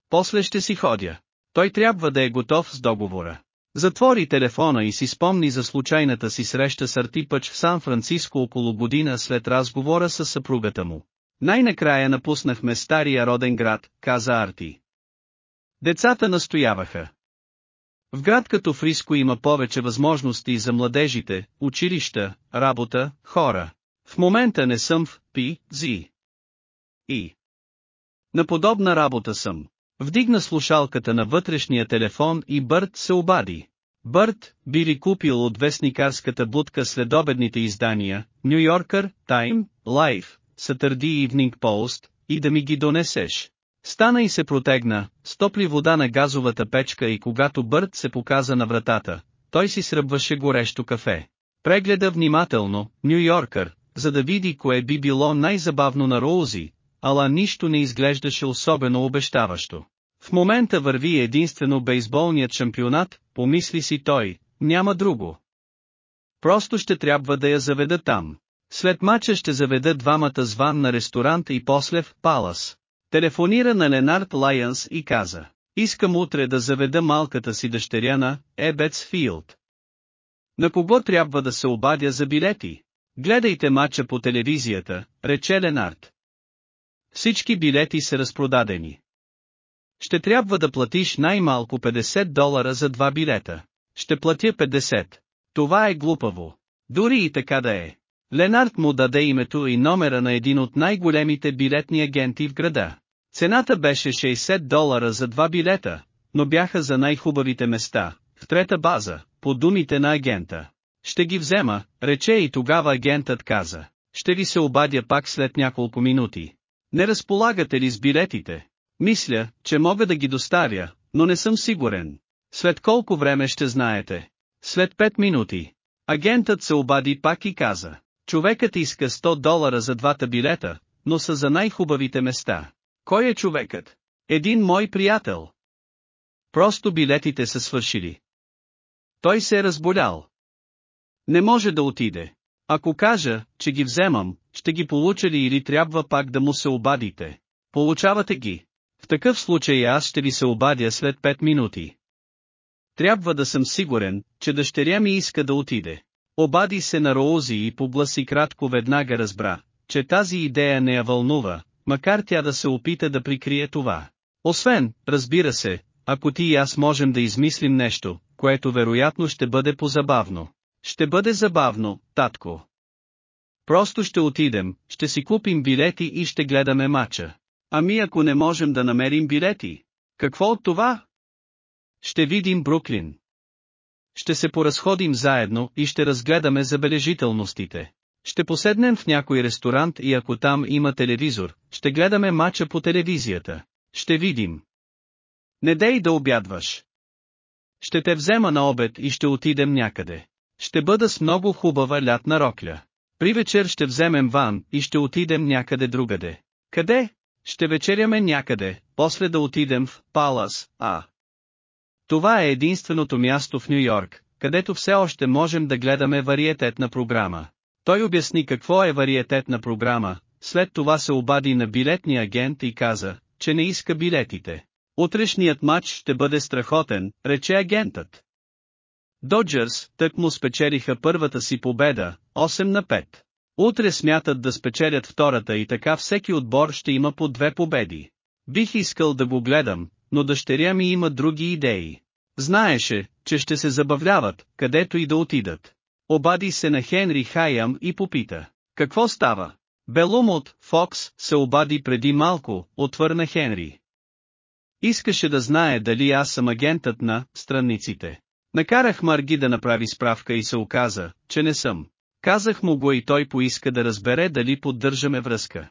После ще си ходя. Той трябва да е готов с договора. Затвори телефона и си спомни за случайната си среща с Артипъч в Сан-Франциско около година след разговора с съпругата му. Най-накрая напуснахме стария роден град, каза Арти. Децата настояваха. В град като Фриско има повече възможности за младежите, училища, работа, хора. В момента не съм в Пи-Зи. И. На подобна работа съм. Вдигна слушалката на вътрешния телефон и Бърт се обади. Бърт, би ли купил от вестникарската будка следобедните издания, Нью Йоркър, Тайм, Лайф, Saturday Evening Post, и да ми ги донесеш. Стана и се протегна, стопли вода на газовата печка и когато Бърт се показа на вратата, той си сръбваше горещо кафе. Прегледа внимателно, Нью Йоркър, за да види кое би било най-забавно на Роузи, ала нищо не изглеждаше особено обещаващо. В момента върви единствено бейсболният шампионат, помисли си той, няма друго. Просто ще трябва да я заведа там. След мача ще заведа двамата зван на ресторант и после в Палас. Телефонира на Ленард Лайънс и каза, искам утре да заведа малката си дъщеря на Ебец Филд. На кого трябва да се обадя за билети? Гледайте мача по телевизията, рече Ленард. Всички билети са разпродадени. Ще трябва да платиш най-малко 50 долара за два билета. Ще платя 50. Това е глупаво. Дори и така да е. Ленард му даде името и номера на един от най-големите билетни агенти в града. Цената беше 60 долара за два билета, но бяха за най-хубавите места, в трета база, по думите на агента. Ще ги взема, рече и тогава агентът каза. Ще ви се обадя пак след няколко минути. Не разполагате ли с билетите? Мисля, че мога да ги доставя, но не съм сигурен. След колко време ще знаете? След 5 минути. Агентът се обади пак и каза. Човекът иска 100 долара за двата билета, но са за най-хубавите места. Кой е човекът? Един мой приятел. Просто билетите са свършили. Той се е разболял. Не може да отиде. Ако кажа, че ги вземам, ще ги получа ли или трябва пак да му се обадите? Получавате ги. В такъв случай аз ще ви се обадя след 5 минути. Трябва да съм сигурен, че дъщеря ми иска да отиде. Обади се на Роузи и погласи кратко веднага разбра, че тази идея не я вълнува, макар тя да се опита да прикрие това. Освен, разбира се, ако ти и аз можем да измислим нещо, което вероятно ще бъде позабавно. Ще бъде забавно, татко. Просто ще отидем, ще си купим билети и ще гледаме мача. Ами ако не можем да намерим билети? Какво от това? Ще видим Бруклин. Ще се поразходим заедно и ще разгледаме забележителностите. Ще поседнем в някой ресторант и ако там има телевизор, ще гледаме мача по телевизията. Ще видим. Не дей да обядваш. Ще те взема на обед и ще отидем някъде. Ще бъда с много хубава лятна рокля. При вечер ще вземем ван и ще отидем някъде другаде. Къде? Ще вечеряме някъде, после да отидем в Палас, а. Това е единственото място в Нью Йорк, където все още можем да гледаме вариететна програма. Той обясни какво е вариететна програма, след това се обади на билетния агент и каза, че не иска билетите. Утрешният матч ще бъде страхотен, рече агентът. Доджърс тък му спечелиха първата си победа, 8 на 5. Утре смятат да спечелят втората и така всеки отбор ще има по две победи. Бих искал да го гледам, но дъщеря ми има други идеи. Знаеше, че ще се забавляват, където и да отидат. Обади се на Хенри Хайам и попита. Какво става? Белумот, Фокс, се обади преди малко, отвърна Хенри. Искаше да знае дали аз съм агентът на странниците. Накарах Марги да направи справка и се оказа, че не съм. Казах му го и той поиска да разбере дали поддържаме връзка.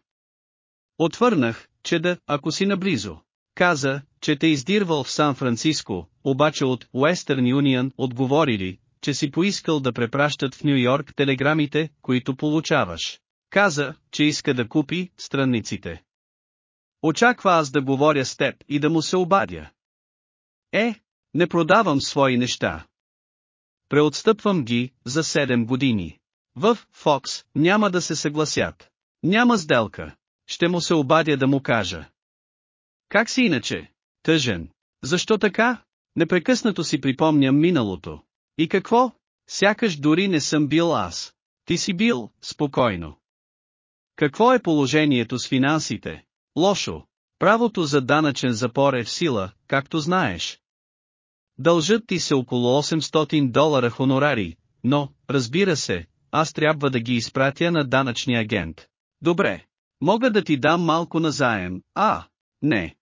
Отвърнах, че да, ако си наблизо. Каза, че те издирвал в Сан-Франциско, обаче от Western Union отговорили, че си поискал да препращат в Нью Йорк телеграмите, които получаваш. Каза, че иска да купи странниците. Очаква аз да говоря с теб и да му се обадя. Е, не продавам свои неща. Преотстъпвам ги за 7 години. В Фокс няма да се съгласят. Няма сделка. Ще му се обадя да му кажа. Как си иначе? Тъжен. Защо така? Непрекъснато си припомням миналото. И какво? Сякаш дори не съм бил аз. Ти си бил, спокойно. Какво е положението с финансите? Лошо. Правото за данъчен запор е в сила, както знаеш. Дължат ти се около 800 долара хонорари, но, разбира се, аз трябва да ги изпратя на данъчния агент. Добре. Мога да ти дам малко назаем, а, не.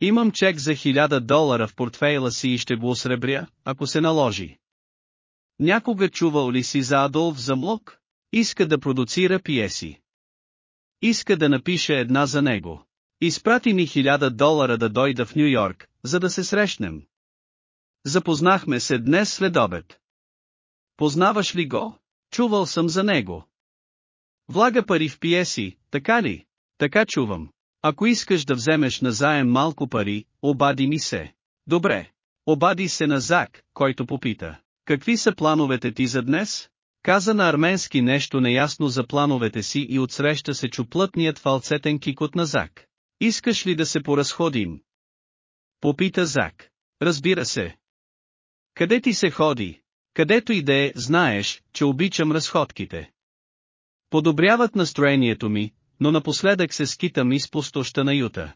Имам чек за 1000 долара в портфейла си и ще го осребря, ако се наложи. Някога чувал ли си за Адолф Замлок? Иска да продуцира пиеси. Иска да напише една за него. Изпрати ми 1000 долара да дойда в Нью Йорк, за да се срещнем. Запознахме се днес след обед. Познаваш ли го? Чувал съм за него. Влага пари в пиеси, така ли? Така чувам. Ако искаш да вземеш назаем малко пари, обади ми се. Добре. Обади се на Зак, който попита. Какви са плановете ти за днес? Каза на арменски нещо неясно за плановете си и отсреща се чу плътният фалцетен кикот на Зак. Искаш ли да се поразходим? Попита Зак. Разбира се. Къде ти се ходи? Където и да е, знаеш, че обичам разходките. Подобряват настроението ми, но напоследък се скитам из пустоща на Юта.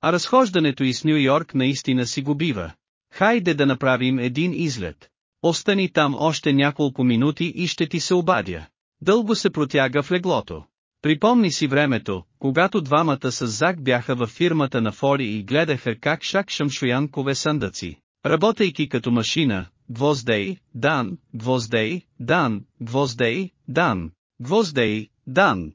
А разхождането из Нью Йорк наистина си го бива. Хайде да направим един излет. Остани там още няколко минути и ще ти се обадя. Дълго се протяга в леглото. Припомни си времето, когато двамата с Зак бяха във фирмата на Фори и гледаха как Шак Шамшуян кове съндъци. Работейки като машина, Гвоздей, Дан, Гвоздей, Дан, Гвоздей, Дан, Гвоздей, Дан.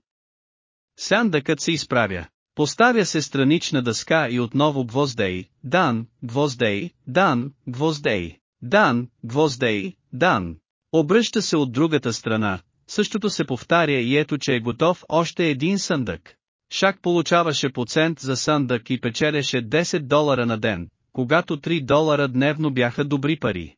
Сандъкът се изправя. Поставя се странична дъска и отново Гвоздей, Дан, Гвоздей, Дан, Гвоздей, Дан, Гвоздей, Дан. Обръща се от другата страна, същото се повтаря и ето че е готов още един съндък. Шак получаваше по цент за съндък и печелеше 10 долара на ден, когато 3 долара дневно бяха добри пари.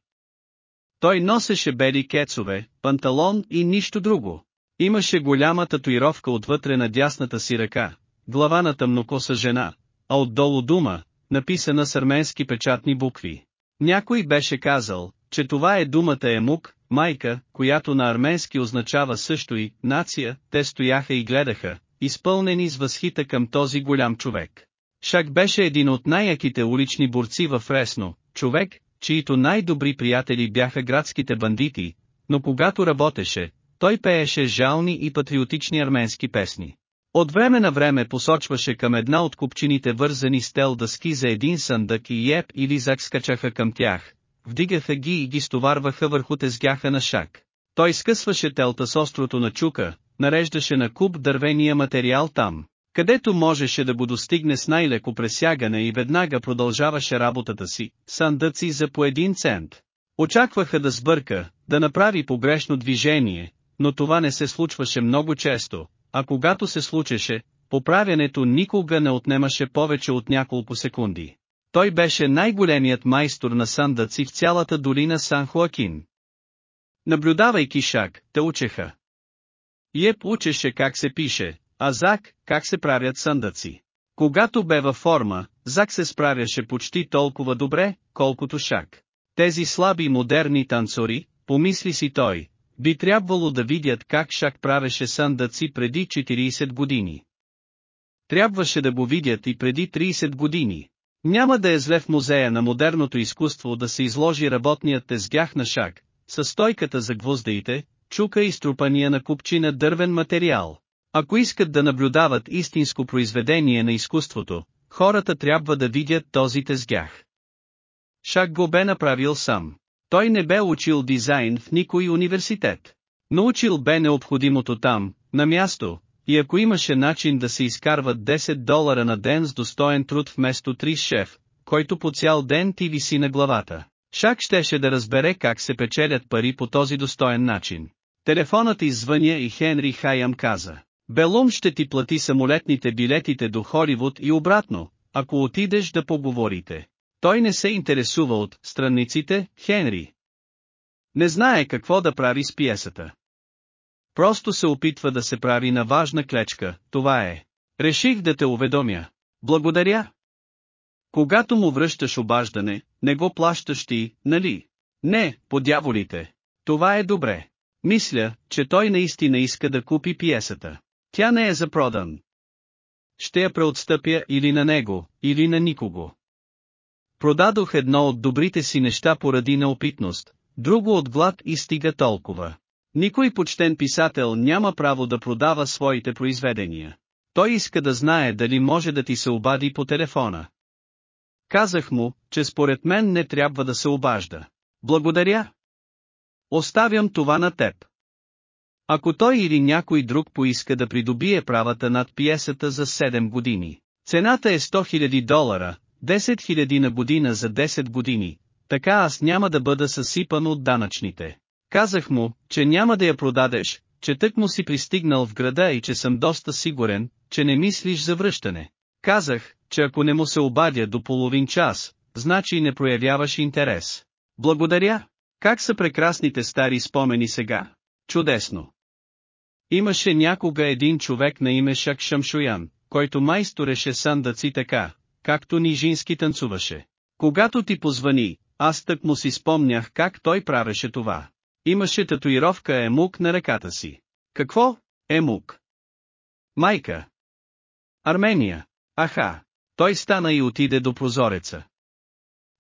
Той носеше бели кецове, панталон и нищо друго. Имаше голяма татуировка отвътре на дясната си ръка, глава на тъмнокоса жена, а отдолу дума, написана с арменски печатни букви. Някой беше казал, че това е думата Емук, майка, която на арменски означава също и нация, те стояха и гледаха, изпълнени с възхита към този голям човек. Шак беше един от най-яките улични борци в Ресно, човек, чието най-добри приятели бяха градските бандити, но когато работеше, той пееше жални и патриотични арменски песни. От време на време посочваше към една от купчините вързани с тел дъски за един съндък и еп или зак скачаха към тях, вдигаха ги и ги стоварваха върху тезгяха на шак. Той скъсваше телта с острото на чука, нареждаше на куп дървения материал там, където можеше да го достигне с най-леко пресягане и веднага продължаваше работата си, сандъци за по един цент. Очакваха да сбърка, да направи погрешно движение, но това не се случваше много често, а когато се случеше, поправянето никога не отнемаше повече от няколко секунди. Той беше най-големият майстор на сандъци в цялата долина Сан Хоакин. Наблюдавайки Шак, те учеха. Еп учеше как се пише, а Зак, как се правят съндъци. Когато бе във форма, Зак се справяше почти толкова добре, колкото Шак. Тези слаби модерни танцори, помисли си той, би трябвало да видят как Шак правеше съндъци преди 40 години. Трябваше да го видят и преди 30 години. Няма да е зле в музея на модерното изкуство да се изложи работният тезгях на Шак, със стойката за гвоздеите, чука и струпания на купчина дървен материал. Ако искат да наблюдават истинско произведение на изкуството, хората трябва да видят този тезгях. Шак го бе направил сам. Той не бе учил дизайн в никой университет. Научил бе необходимото там, на място, и ако имаше начин да се изкарват 10 долара на ден с достоен труд вместо 3 шеф, който по цял ден ти виси на главата, Шак щеше да разбере как се печелят пари по този достоен начин. Телефонът извъня и Хенри Хайам каза. Белум ще ти плати самолетните билетите до Холивуд и обратно, ако отидеш да поговорите. Той не се интересува от страниците, Хенри. Не знае какво да прави с пиесата. Просто се опитва да се прави на важна клечка, това е. Реших да те уведомя. Благодаря. Когато му връщаш обаждане, не го плащаш ти, нали? Не, по дяволите. Това е добре. Мисля, че той наистина иска да купи пиесата. Тя не е за продан. Ще я преотстъпя или на него, или на никого. Продадох едно от добрите си неща поради неопитност, друго от глад и стига толкова. Никой почтен писател няма право да продава своите произведения. Той иска да знае дали може да ти се обади по телефона. Казах му, че според мен не трябва да се обажда. Благодаря. Оставям това на теб. Ако той или някой друг поиска да придобие правата над пиесата за 7 години, цената е 100 000 долара, 10 000 на година за 10 години, така аз няма да бъда съсипан от данъчните. Казах му, че няма да я продадеш, че тък му си пристигнал в града и че съм доста сигурен, че не мислиш за връщане. Казах, че ако не му се обадя до половин час, значи не проявяваш интерес. Благодаря. Как са прекрасните стари спомени сега? Чудесно. Имаше някога един човек на име Шак Шамшуян, който майстореше сандъци така, както Нижински танцуваше. Когато ти позвани, аз тък му си спомнях как той правеше това. Имаше татуировка Емук на ръката си. Какво? Емук. Майка. Армения. Аха. Той стана и отиде до прозореца.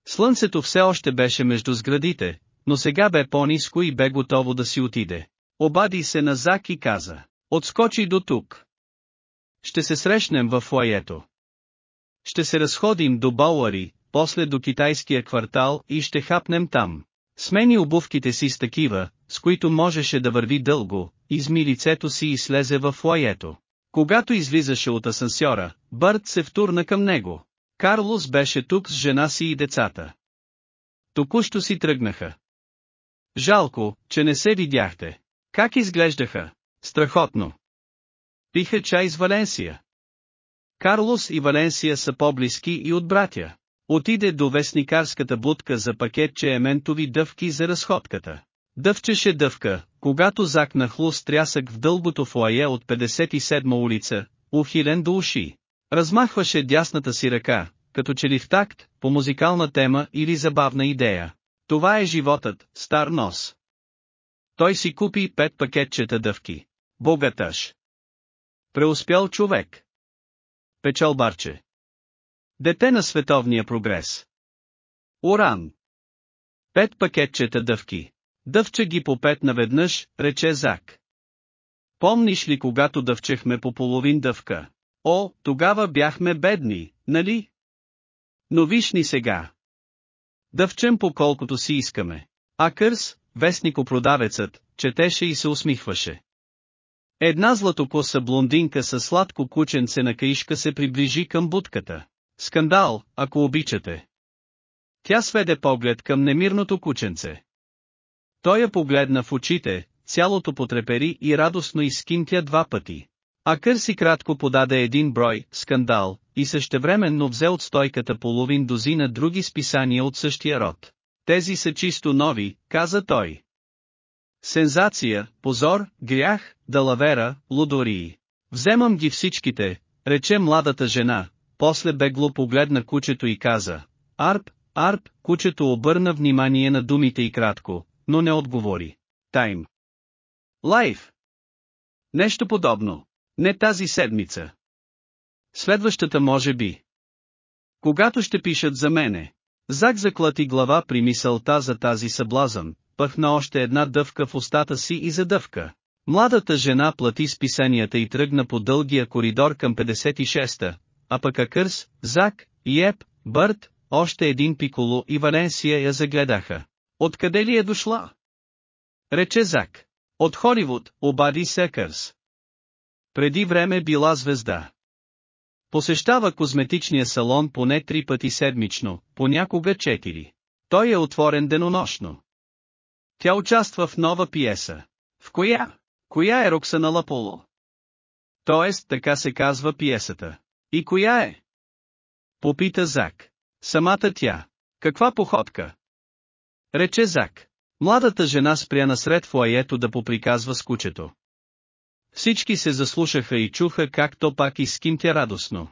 Слънцето все още беше между сградите, но сега бе по-низко и бе готово да си отиде. Обади се на Зак и каза, отскочи до тук. Ще се срещнем в фойето. Ще се разходим до Бауари, после до китайския квартал и ще хапнем там. Смени обувките си с такива, с които можеше да върви дълго, изми лицето си и слезе в фойето. Когато излизаше от асансьора, Бърт се втурна към него. Карлос беше тук с жена си и децата. Току-що си тръгнаха. Жалко, че не се видяхте. Как изглеждаха? Страхотно. Пиха чай с Валенсия. Карлос и Валенсия са по-близки и от братя. Отиде до вестникарската будка за пакетче ементови дъвки за разходката. Дъвчеше дъвка, когато закна хлус трясък в дълбото фуае от 57 улица, ухилен до уши. Размахваше дясната си ръка, като че ли в такт, по музикална тема или забавна идея. Това е животът, стар нос. Той си купи пет пакетчета дъвки. Богаташ. Преуспял човек. Печалбарче. Дете на световния прогрес. Уран. Пет пакетчета дъвки. Дъвче ги по пет наведнъж, рече Зак. Помниш ли когато дъвчехме по половин дъвка? О, тогава бяхме бедни, нали? Но виж ни сега. Да вчем по колкото си искаме. А Кърс, вестникопродавецът, четеше и се усмихваше. Една златокоса блондинка със сладко кученце на каишка се приближи към будката. Скандал, ако обичате. Тя сведе поглед към немирното кученце. Той я погледна в очите, цялото потрепери и радостно изкимтя два пъти. А Кърси кратко подаде един брой, скандал, и същевременно взе от стойката половин дозина други списания от същия род. Тези са чисто нови, каза той. Сензация, позор, грях, далавера, лудории. Вземам ги всичките, рече младата жена, после бегло погледна кучето и каза. Арп, арп, кучето обърна внимание на думите и кратко, но не отговори. Тайм. Лайф. Нещо подобно. Не тази седмица. Следващата може би. Когато ще пишат за мене. Зак заклати глава при мисълта за тази съблазън, пъхна още една дъвка в устата си и задъвка. Младата жена плати списанията и тръгна по дългия коридор към 56-та, а пък Акърс, Зак, Йеп, Бърт, още един пиколо и Валенсия я загледаха. Откъде ли е дошла? Рече Зак. От Холивуд, обади Секърс. Преди време била звезда. Посещава козметичния салон поне три пъти седмично, понякога четири. Той е отворен денонощно. Тя участва в нова пиеса. В коя? Коя е Роксана Лаполо? Тоест, така се казва пиесата. И коя е? Попита Зак. Самата тя. Каква походка? Рече Зак. Младата жена спря насред фуаето да поприказва с кучето. Всички се заслушаха и чуха как то пак изкимтя радостно.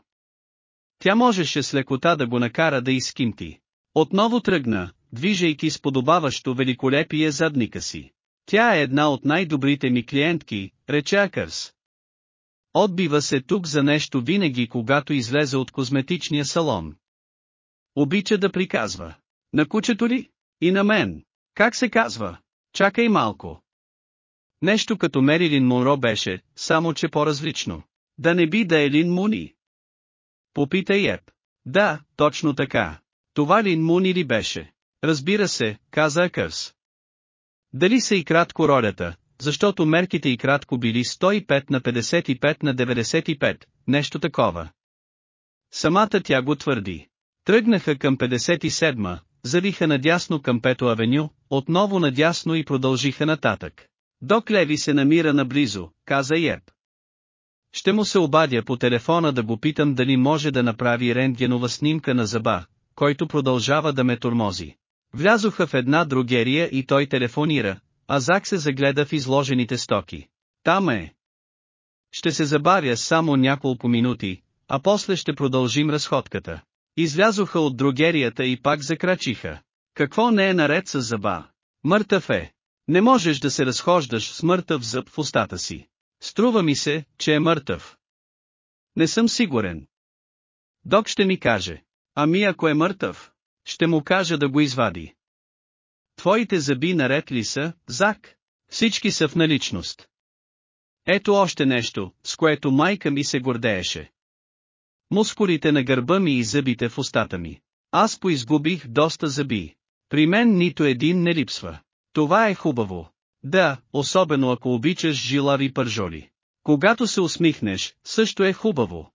Тя можеше с лекота да го накара да изкимти. Отново тръгна, движейки с подобаващо великолепие задника си. Тя е една от най-добрите ми клиентки, рече Акърс. Отбива се тук за нещо винаги когато излезе от козметичния салон. Обича да приказва. На кучето ли? И на мен. Как се казва? Чакай малко. Нещо като Мерилин Монро беше, само че по-различно. Да не би да е Лин Муни. Попита Еп. Да, точно така. Това Лин Муни ли беше? Разбира се, каза Акърс. Дали са и кратко ролята, защото мерките и кратко били 105 на 55 на 95, нещо такова. Самата тя го твърди. Тръгнаха към 57-ма, завиха надясно към Пето авеню, отново надясно и продължиха нататък. Док Леви се намира наблизо, каза Еп. Ще му се обадя по телефона да го питам дали може да направи рентгенова снимка на зъба, който продължава да ме тормози. Влязоха в една другерия и той телефонира, а Зак се загледа в изложените стоки. Там е. Ще се забавя само няколко минути, а после ще продължим разходката. Излязоха от другерията и пак закрачиха. Какво не е наред с зъба? Мъртъв е. Не можеш да се разхождаш с мъртъв зъб в устата си. Струва ми се, че е мъртъв. Не съм сигурен. Док ще ми каже. Ами ако е мъртъв, ще му кажа да го извади. Твоите зъби наред ли са, Зак? Всички са в наличност. Ето още нещо, с което майка ми се гордееше. Мускулите на гърба ми и зъбите в устата ми. Аз поизгубих доста зъби. При мен нито един не липсва. Това е хубаво. Да, особено ако обичаш жилави пържоли. Когато се усмихнеш, също е хубаво.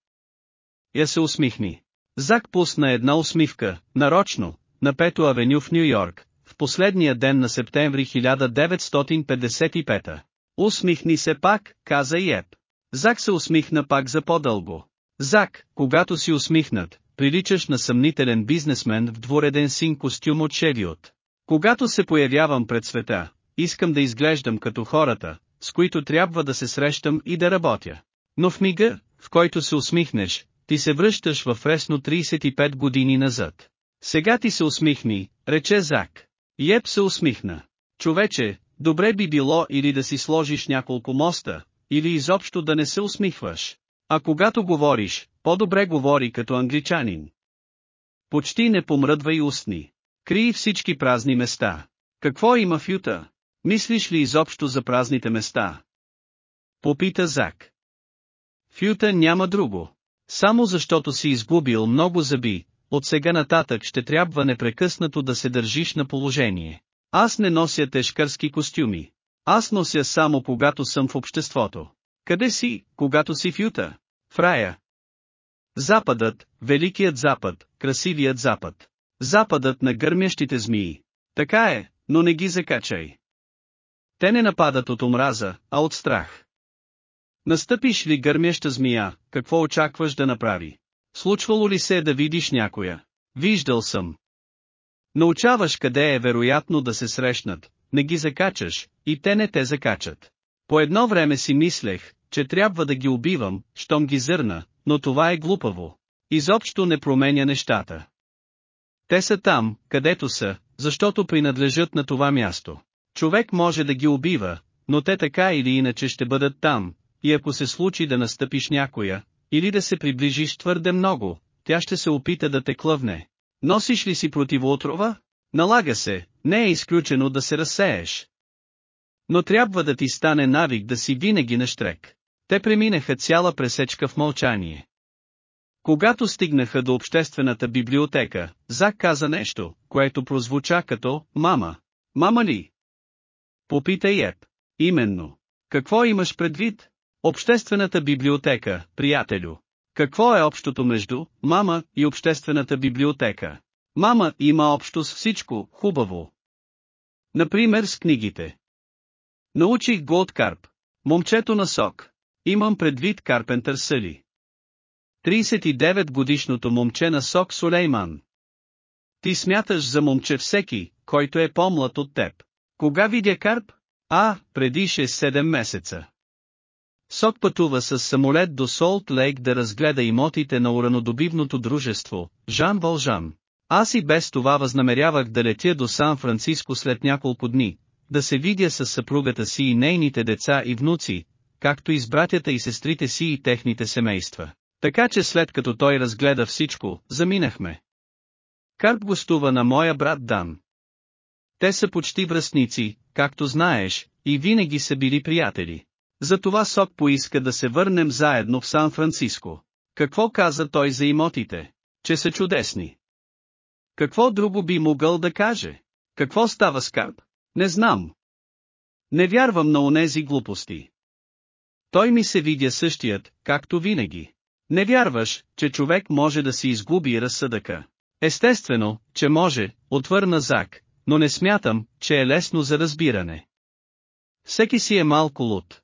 Я се усмихни. Зак пусна една усмивка, нарочно, на Пето авеню в Нью Йорк, в последния ден на септември 1955. Усмихни се пак, каза Еп. Зак се усмихна пак за по-дълго. Зак, когато си усмихнат, приличаш на съмнителен бизнесмен в двореден син костюм от Шевиот. Когато се появявам пред света, искам да изглеждам като хората, с които трябва да се срещам и да работя. Но в мига, в който се усмихнеш, ти се връщаш в ресно 35 години назад. Сега ти се усмихни, рече Зак. Еп се усмихна. Човече, добре би било или да си сложиш няколко моста, или изобщо да не се усмихваш. А когато говориш, по-добре говори като англичанин. Почти не помръдвай устни. Крий всички празни места. Какво има в Юта? Мислиш ли изобщо за празните места? Попита Зак. В Юта няма друго. Само защото си изгубил много зъби, от сега нататък ще трябва непрекъснато да се държиш на положение. Аз не нося тежкарски костюми. Аз нося само когато съм в обществото. Къде си, когато си в Юта? В рая. Западът, Великият Запад, красивият Запад. Западът на гърмящите змии. Така е, но не ги закачай. Те не нападат от омраза, а от страх. Настъпиш ли гърмяща змия, какво очакваш да направи? Случвало ли се да видиш някоя? Виждал съм. Научаваш къде е вероятно да се срещнат, не ги закачаш, и те не те закачат. По едно време си мислех, че трябва да ги убивам, щом ги зърна, но това е глупаво. Изобщо не променя нещата. Те са там, където са, защото принадлежат на това място. Човек може да ги убива, но те така или иначе ще бъдат там, и ако се случи да настъпиш някоя, или да се приближиш твърде много, тя ще се опита да те клъвне. Носиш ли си противоотрова? Налага се, не е изключено да се разсееш. Но трябва да ти стане навик да си винаги на штрек. Те преминаха цяла пресечка в мълчание. Когато стигнаха до обществената библиотека, Зак каза нещо, което прозвуча като «Мама». «Мама ли?» Попитай Еп. Именно. Какво имаш предвид? Обществената библиотека, приятелю. Какво е общото между мама и обществената библиотека? Мама има общо с всичко, хубаво. Например с книгите. Научих го от Карп. Момчето на сок. Имам предвид Карпентър Съли. 39 годишното момче на сок Сулейман. Ти смяташ за момче всеки, който е по-млад от теб. Кога видя Карп? А, преди 6-7 месеца. Сок пътува с самолет до Солт Лейк да разгледа имотите на уранодобивното дружество, Жан Вължан. Аз и без това възнамерявах да летя до Сан-Франциско след няколко дни, да се видя с съпругата си и нейните деца и внуци, както и с братята и сестрите си и техните семейства. Така че след като той разгледа всичко, заминахме. Карп гостува на моя брат Дан. Те са почти връзници, както знаеш, и винаги са били приятели. Затова Сок поиска да се върнем заедно в Сан-Франциско. Какво каза той за имотите? Че са чудесни. Какво друго би могъл да каже? Какво става с Карп? Не знам. Не вярвам на онези глупости. Той ми се видя същият, както винаги. Не вярваш, че човек може да си изгуби разсъдъка. Естествено, че може, отвърна Зак, но не смятам, че е лесно за разбиране. Всеки си е малко луд.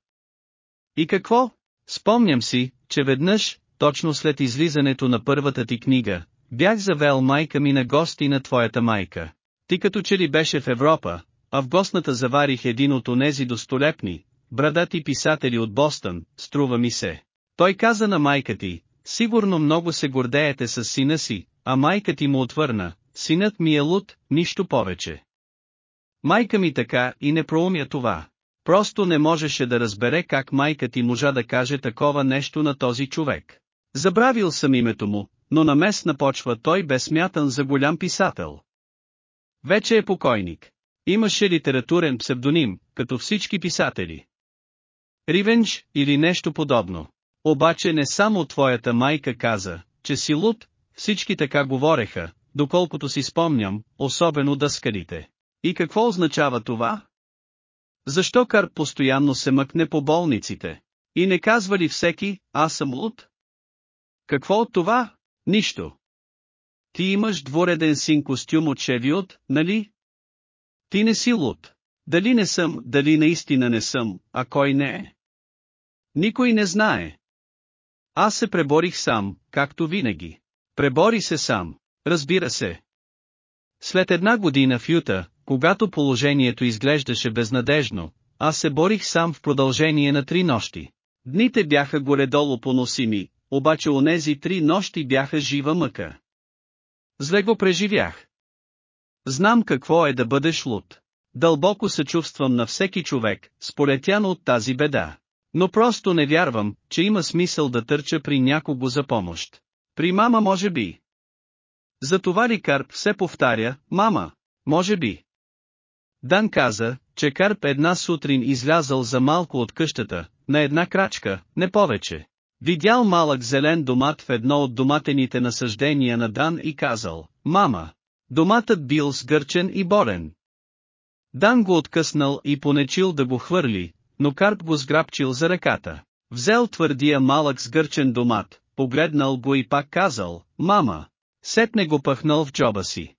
И какво? Спомням си, че веднъж, точно след излизането на първата ти книга, бях завел майка ми на гости на твоята майка. Ти като че ли беше в Европа, а в гостната заварих един от онези достолепни, брадати писатели от Бостън, струва ми се. Той каза на майка ти, сигурно много се гордеете с сина си, а майка ти му отвърна, синът ми е луд, нищо повече. Майка ми така и не проумя това. Просто не можеше да разбере как майка ти можа да каже такова нещо на този човек. Забравил съм името му, но на местна почва той бе смятан за голям писател. Вече е покойник. Имаше литературен псевдоним, като всички писатели. Ривенж или нещо подобно. Обаче не само твоята майка каза, че си луд, всички така говореха, доколкото си спомням, особено дъскалите. И какво означава това? Защо Кар постоянно се мъкне по болниците? И не казва ли всеки, аз съм луд? Какво от това? Нищо. Ти имаш двореден син костюм от Шевиот, нали? Ти не си луд. Дали не съм, дали наистина не съм, а кой не е? Никой не знае. Аз се преборих сам, както винаги. Пребори се сам, разбира се. След една година в Юта, когато положението изглеждаше безнадежно, аз се борих сам в продължение на три нощи. Дните бяха горе-долу поносими, обаче онези три нощи бяха жива мъка. Зле го преживях. Знам какво е да бъдеш луд. Дълбоко съчувствам на всеки човек, сполетян от тази беда. Но просто не вярвам, че има смисъл да търча при някого за помощ. При мама може би. Затова ли Карп се повтаря, мама, може би. Дан каза, че Карп една сутрин излязъл за малко от къщата, на една крачка, не повече. Видял малък зелен домат в едно от доматените насъждения на Дан и казал, «Мама!» Доматът бил сгърчен и борен. Дан го откъснал и понечил да го хвърли, но Карп го сграбчил за ръката. Взел твърдия малък сгърчен домат, погледнал го и пак казал, «Мама!» Сетне го пъхнал в джоба си.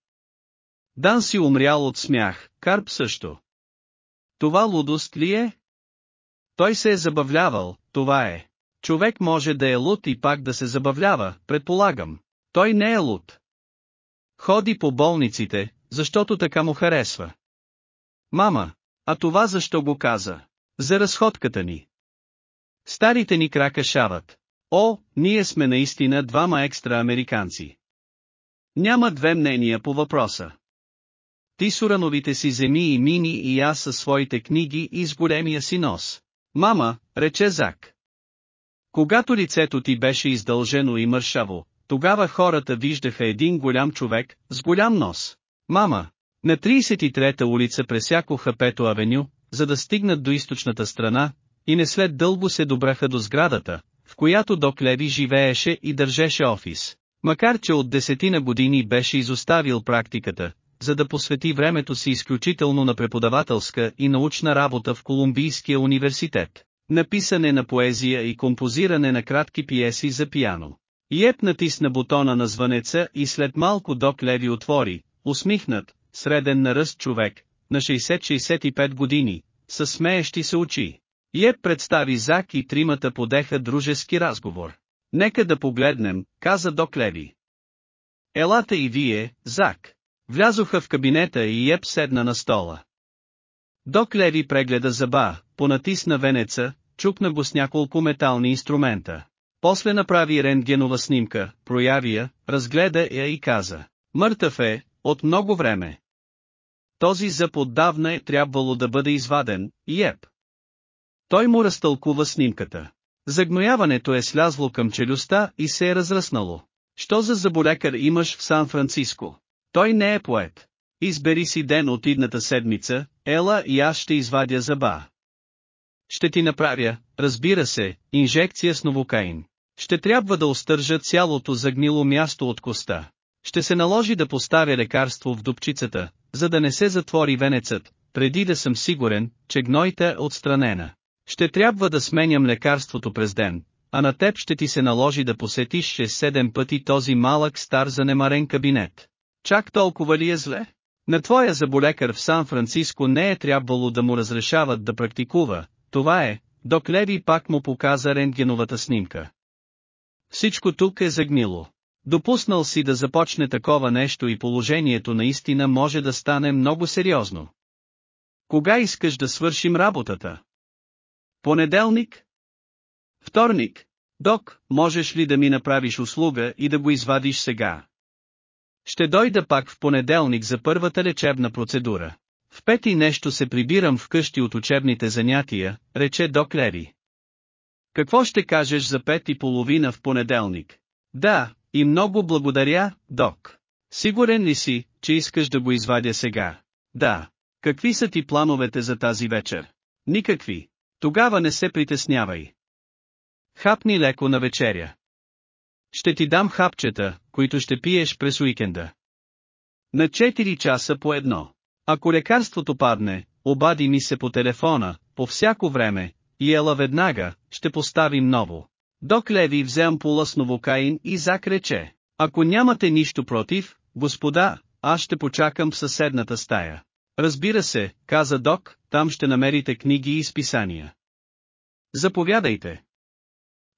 Дан си умрял от смях, Карп също. Това лудост ли е? Той се е забавлявал, това е. Човек може да е луд и пак да се забавлява, предполагам. Той не е луд. Ходи по болниците, защото така му харесва. Мама, а това защо го каза? За разходката ни. Старите ни крака шават. О, ние сме наистина двама екстра американци. Няма две мнения по въпроса. Ти с урановите си земи и мини и аз със своите книги и с големия си нос. Мама, рече Зак. Когато лицето ти беше издължено и мършаво, тогава хората виждаха един голям човек, с голям нос. Мама, на 33-та улица пресякоха Пето авеню, за да стигнат до източната страна, и не след дълго се добраха до сградата, в която Док Леви живееше и държеше офис. Макар че от десетина години беше изоставил практиката, за да посвети времето си изключително на преподавателска и научна работа в Колумбийския университет, написане на поезия и композиране на кратки пиеси за пиано. Йеп натисна бутона на звънеца и след малко Док Леви отвори, усмихнат, среден на ръст човек, на 60-65 години, със смеещи се очи. Йеп представи Зак и тримата подеха дружески разговор. Нека да погледнем, каза Док Леви. Елата и вие, Зак. Влязоха в кабинета и Йеп седна на стола. Док Леви прегледа зъба, понатисна венеца, чукна го с няколко метални инструмента. После направи рентгенова снимка, прояви я, разгледа я и каза. Мъртъв е, от много време. Този зъб отдавна е трябвало да бъде изваден, Йеп. Той му разтълкува снимката. Загнояването е слязло към челюстта и се е разръснало. Що за заболекар имаш в Сан-Франциско? Той не е поет. Избери си ден от идната седмица, ела и аз ще извадя зъба. Ще ти направя, разбира се, инжекция с новокаин. Ще трябва да остържа цялото загнило място от коста. Ще се наложи да поставя лекарство в дупчицата, за да не се затвори венецът, преди да съм сигурен, че гнойта е отстранена. Ще трябва да сменям лекарството през ден, а на теб ще ти се наложи да посетиш 6-7 пъти този малък стар занемарен кабинет. Чак толкова ли е зле? На твоя заболекар в Сан-Франциско не е трябвало да му разрешават да практикува, това е, док Леви пак му показа рентгеновата снимка. Всичко тук е загнило. Допуснал си да започне такова нещо и положението наистина може да стане много сериозно. Кога искаш да свършим работата? Понеделник? Вторник? Док, можеш ли да ми направиш услуга и да го извадиш сега? Ще дойда пак в понеделник за първата лечебна процедура. В пети нещо се прибирам вкъщи от учебните занятия, рече док Лери. Какво ще кажеш за пет и половина в понеделник? Да, и много благодаря, док. Сигурен ли си, че искаш да го извадя сега? Да. Какви са ти плановете за тази вечер? Никакви. Тогава не се притеснявай. Хапни леко на вечеря. Ще ти дам хапчета, които ще пиеш през уикенда. На 4 часа по едно. Ако лекарството падне, обади ми се по телефона, по всяко време, и ела веднага, ще поставим ново. Док Леви взе ампула с новокаин и закрече. Ако нямате нищо против, господа, аз ще почакам в съседната стая. Разбира се, каза Док, там ще намерите книги и списания. Заповядайте.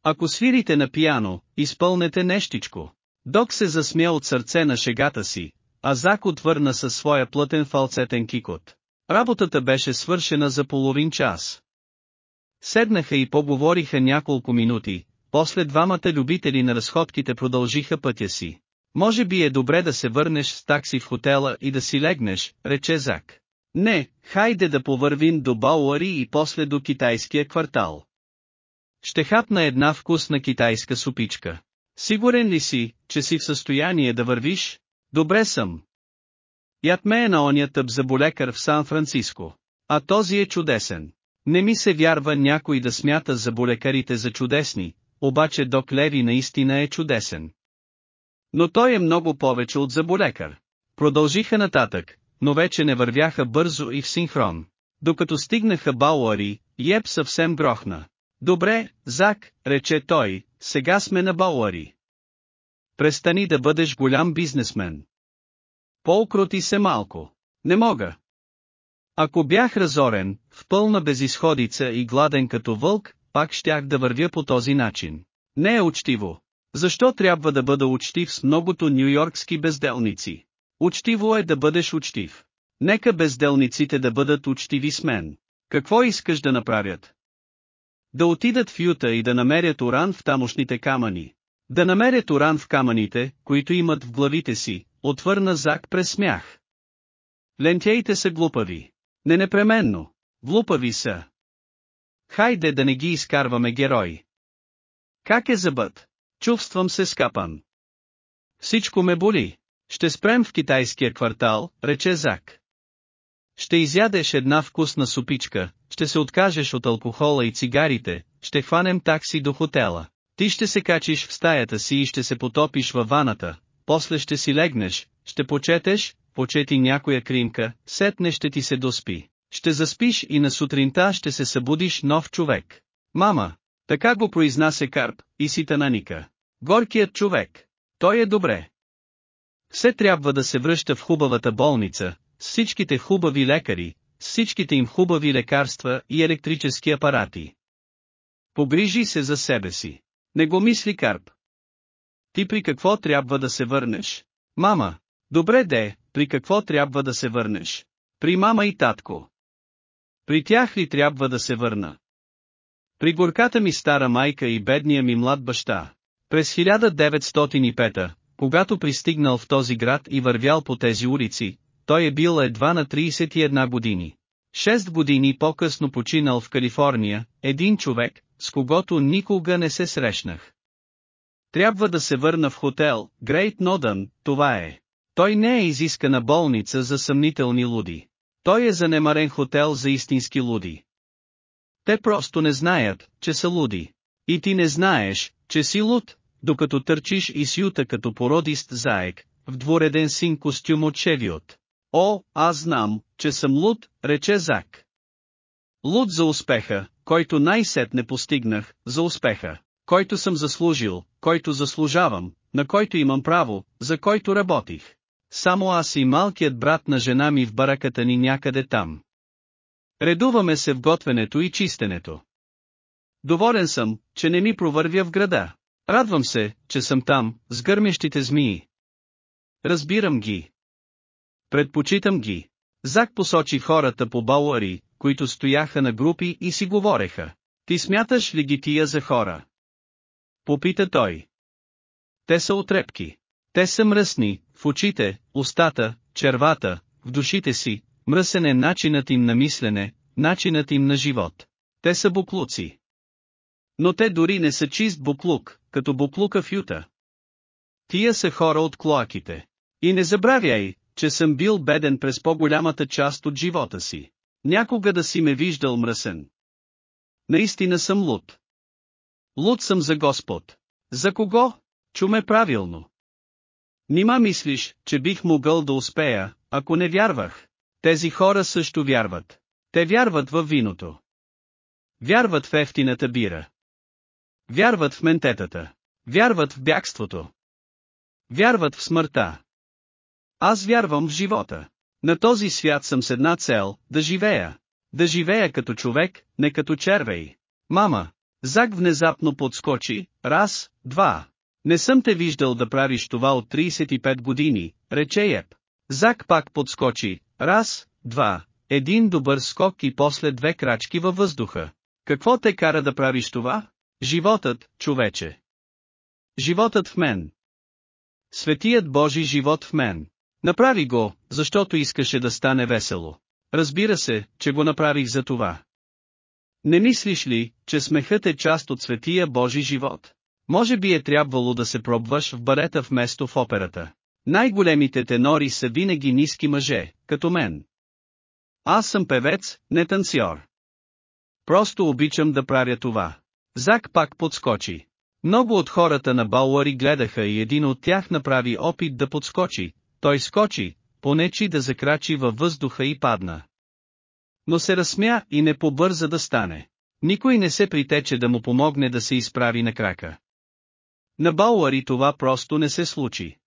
Ако свирите на пияно, изпълнете нещичко. Док се засмя от сърце на шегата си, а Зак отвърна със своя плътен фалцетен кикот. Работата беше свършена за половин час. Седнаха и поговориха няколко минути, после двамата любители на разходките продължиха пътя си. Може би е добре да се върнеш с такси в хотела и да си легнеш, рече Зак. Не, хайде да повървим до Бауари и после до китайския квартал. Ще хапна една вкусна китайска супичка. Сигурен ли си, че си в състояние да вървиш? Добре съм. Ят ме е на оня тъп заболекар в Сан-Франциско. А този е чудесен. Не ми се вярва някой да смята заболекарите за чудесни, обаче док Леви наистина е чудесен. Но той е много повече от заболекар. Продължиха нататък, но вече не вървяха бързо и в синхрон. Докато стигнаха Бауари, Еп съвсем грохна. Добре, Зак, рече той, сега сме на Бауари. Престани да бъдеш голям бизнесмен. По-укроти се малко. Не мога. Ако бях разорен, в пълна безисходица и гладен като вълк, пак щях да вървя по този начин. Не е учтиво. Защо трябва да бъда учтив с многото нью-йоркски безделници? Учтиво е да бъдеш учтив. Нека безделниците да бъдат учтиви с мен. Какво искаш да направят? Да отидат в Юта и да намерят уран в тамошните камъни. Да намерят уран в камъните, които имат в главите си, отвърна Зак през смях. Лентяите са глупави. Не непременно. Глупави са. Хайде да не ги изкарваме герои. Как е забът? Чувствам се скапан. Всичко ме боли. Ще спрем в китайския квартал, рече Зак. Ще изядеш една вкусна супичка, ще се откажеш от алкохола и цигарите, ще хванем такси до хотела. Ти ще се качиш в стаята си и ще се потопиш във ваната, после ще си легнеш, ще почетеш, почети някоя кримка, сетне ще ти се доспи. Ще заспиш и на сутринта ще се събудиш нов човек. Мама, така го произнася Карп, и си тананика. Горкият човек. Той е добре. Все трябва да се връща в хубавата болница, с всичките хубави лекари, всичките им хубави лекарства и електрически апарати. Погрижи се за себе си. Не го мисли Карп. Ти при какво трябва да се върнеш? Мама. Добре де, при какво трябва да се върнеш? При мама и татко. При тях ли трябва да се върна? При горката ми стара майка и бедния ми млад баща. През 1905, когато пристигнал в този град и вървял по тези улици, той е бил едва на 31 години. Шест години по-късно починал в Калифорния, един човек, с когото никога не се срещнах. Трябва да се върна в хотел, Грейт Нодън, това е. Той не е изискана болница за съмнителни луди. Той е занемарен хотел за истински луди. Те просто не знаят, че са луди. И ти не знаеш, че си луд, докато търчиш и сюта като породист заек, в двореден син костюм от Шевиот. О, аз знам, че съм луд, рече Зак. Луд за успеха, който най-сетне постигнах, за успеха, който съм заслужил, който заслужавам, на който имам право, за който работих. Само аз и малкият брат на жена ми в бараката ни някъде там. Редуваме се в готвенето и чистенето. Доволен съм, че не ми провървя в града. Радвам се, че съм там, с гърмещите змии. Разбирам ги. Предпочитам ги. Зак посочи хората по Бауари, които стояха на групи и си говореха. Ти смяташ ли ги тия за хора? Попита той. Те са отрепки. Те са мръсни, в очите, устата, червата, в душите си, мръсен е начинът им на мислене, начинът им на живот. Те са буклуци. Но те дори не са чист буклук, като буклука в юта. Тия са хора от клоаките. И не забравяй, че съм бил беден през по-голямата част от живота си. Някога да си ме виждал мръсен. Наистина съм луд. Луд съм за Господ. За кого? Чуме правилно. Нима мислиш, че бих могъл да успея, ако не вярвах. Тези хора също вярват. Те вярват във виното. Вярват в ефтината бира. Вярват в ментетата. Вярват в бягството. Вярват в смъртта. Аз вярвам в живота. На този свят съм с една цел – да живея. Да живея като човек, не като червей. Мама, Зак внезапно подскочи, раз, два. Не съм те виждал да правиш това от 35 години, рече Еп. Зак пак подскочи, раз, два, един добър скок и после две крачки във въздуха. Какво те кара да правиш това? Животът, човече. Животът в мен. Светият Божи живот в мен. Направи го, защото искаше да стане весело. Разбира се, че го направих за това. Не мислиш ли, че смехът е част от светия Божи живот? Може би е трябвало да се пробваш в барета вместо в операта. Най-големите тенори са винаги ниски мъже, като мен. Аз съм певец, не танцор. Просто обичам да правя това. Зак пак подскочи. Много от хората на Бауари гледаха и един от тях направи опит да подскочи, той скочи, понечи да закрачи във въздуха и падна. Но се разсмя и не побърза да стане. Никой не се притече да му помогне да се изправи на крака. На Бауари това просто не се случи.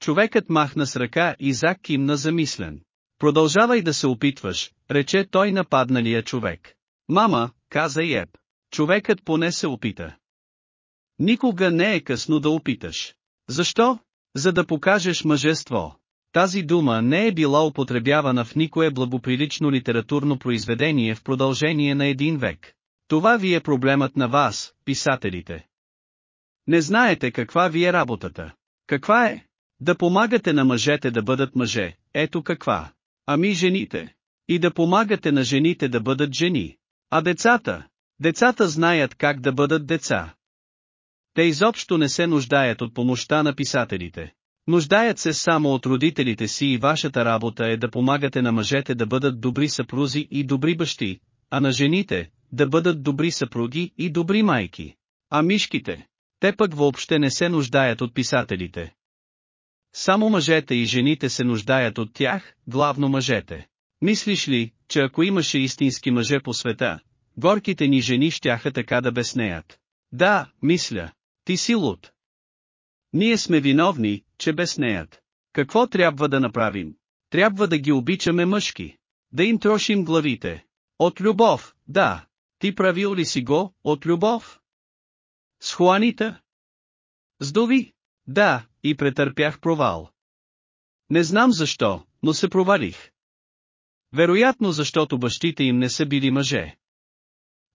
Човекът махна с ръка и Зак кимна замислен. Продължавай да се опитваш, рече той нападналия човек. Мама, каза Еб. Човекът поне се опита. Никога не е късно да опиташ. Защо? За да покажеш мъжество. Тази дума не е била употребявана в никое благоприлично литературно произведение в продължение на един век. Това ви е проблемът на вас, писателите. Не знаете каква ви е работата. Каква е? Да помагате на мъжете да бъдат мъже, ето каква. Ами жените. И да помагате на жените да бъдат жени. А децата? Децата знаят как да бъдат деца. Те изобщо не се нуждаят от помощта на писателите. Нуждаят се само от родителите си и вашата работа е да помагате на мъжете да бъдат добри съпрузи и добри бащи, а на жените, да бъдат добри съпруги и добри майки. А мишките, те пък въобще не се нуждаят от писателите. Само мъжете и жените се нуждаят от тях, главно мъжете. Мислиш ли, че ако имаше истински мъже по света, горките ни жени щяха така да безнеят? Да, мисля. Ти си луд. Ние сме виновни, че безнеят. Какво трябва да направим? Трябва да ги обичаме мъжки. Да им трошим главите. От любов, да. Ти правил ли си го, от любов? С Хуанита? С Дови? Да, и претърпях провал. Не знам защо, но се провалих. Вероятно защото бащите им не са били мъже.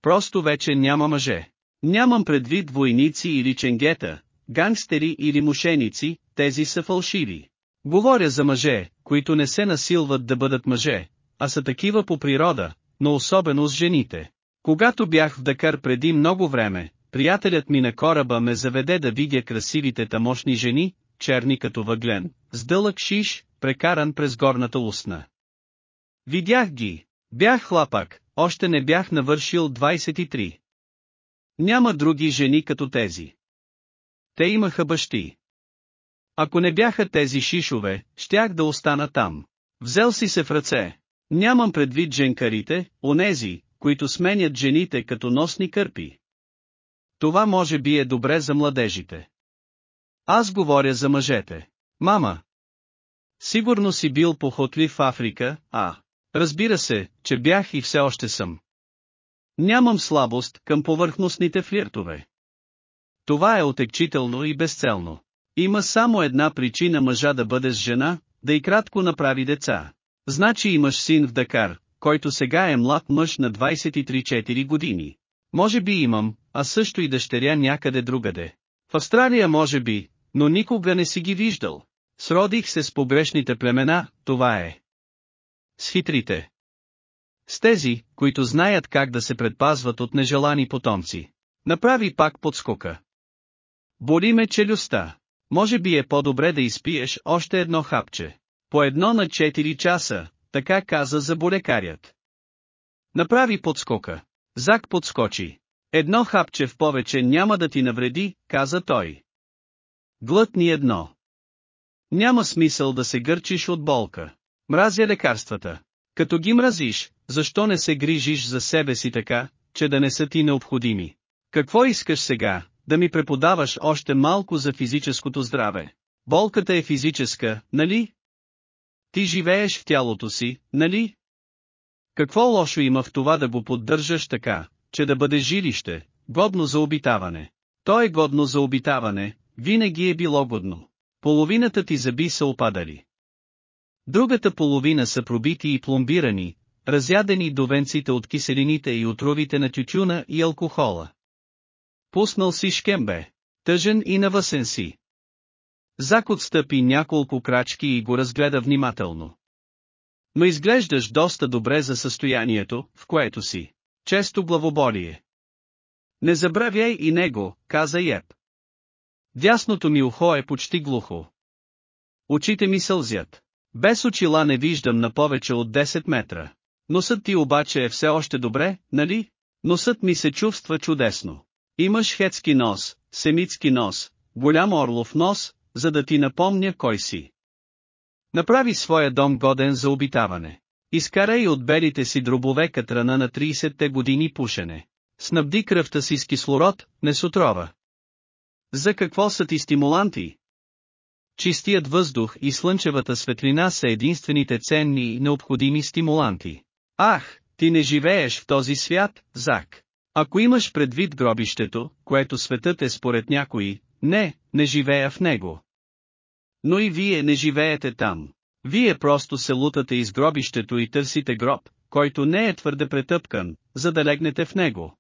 Просто вече няма мъже. Нямам предвид войници или ченгета, гангстери или мошеници, тези са фалшиви. Говоря за мъже, които не се насилват да бъдат мъже, а са такива по природа, но особено с жените. Когато бях в Дакар преди много време, приятелят ми на кораба ме заведе да видя красивите тамошни жени, черни като въглен, с дълъг шиш, прекаран през горната устна. Видях ги. Бях хлапак, още не бях навършил 23. Няма други жени като тези. Те имаха бащи. Ако не бяха тези шишове, щях да остана там. Взел си се в ръце. Нямам предвид женкарите, онези, които сменят жените като носни кърпи. Това може би е добре за младежите. Аз говоря за мъжете. Мама. Сигурно си бил похотлив в Африка, а. Разбира се, че бях и все още съм. Нямам слабост към повърхностните флиртове. Това е отекчително и безцелно. Има само една причина мъжа да бъде с жена, да и кратко направи деца. Значи имаш син в Дакар, който сега е млад мъж на 23-4 години. Може би имам, а също и дъщеря някъде другаде. В Австралия може би, но никога не си ги виждал. Сродих се с погрешните племена, това е. С хитрите. С тези, които знаят как да се предпазват от нежелани потомци. Направи пак подскока. Боли ме челюстта. Може би е по-добре да изпиеш още едно хапче. По едно на 4 часа, така каза за болекарят. Направи подскока. Зак подскочи. Едно хапче в повече няма да ти навреди, каза той. Глътни едно. Няма смисъл да се гърчиш от болка. Мразя лекарствата. Като ги мразиш, защо не се грижиш за себе си така, че да не са ти необходими? Какво искаш сега, да ми преподаваш още малко за физическото здраве? Болката е физическа, нали? Ти живееш в тялото си, нали? Какво лошо има в това да го поддържаш така, че да бъде жилище, годно за обитаване? То е годно за обитаване, винаги е било годно. Половината ти зъби са опадали. Другата половина са пробити и пломбирани, разядени до венците от киселините и отровите на тютюна и алкохола. Пуснал си шкембе, тъжен и навъсен си. Зак отстъпи няколко крачки и го разгледа внимателно. Но изглеждаш доста добре за състоянието, в което си. Често главоболие. Не забравяй и него, каза Еп. Дясното ми ухо е почти глухо. Очите ми сълзят. Без очила не виждам на повече от 10 метра. Носът ти обаче е все още добре, нали? Носът ми се чувства чудесно. Имаш хетски нос, семитски нос, голям орлов нос, за да ти напомня кой си. Направи своя дом годен за обитаване. Изкарай от белите си дробове катрана на 30-те години пушене. Снабди кръвта си с кислород, не с отрова. За какво са ти стимуланти? Чистият въздух и слънчевата светлина са единствените ценни и необходими стимуланти. Ах, ти не живееш в този свят, Зак. Ако имаш предвид гробището, което светът е според някои, не, не живея в него. Но и вие не живеете там. Вие просто се лутате из гробището и търсите гроб, който не е твърде претъпкан, за да легнете в него.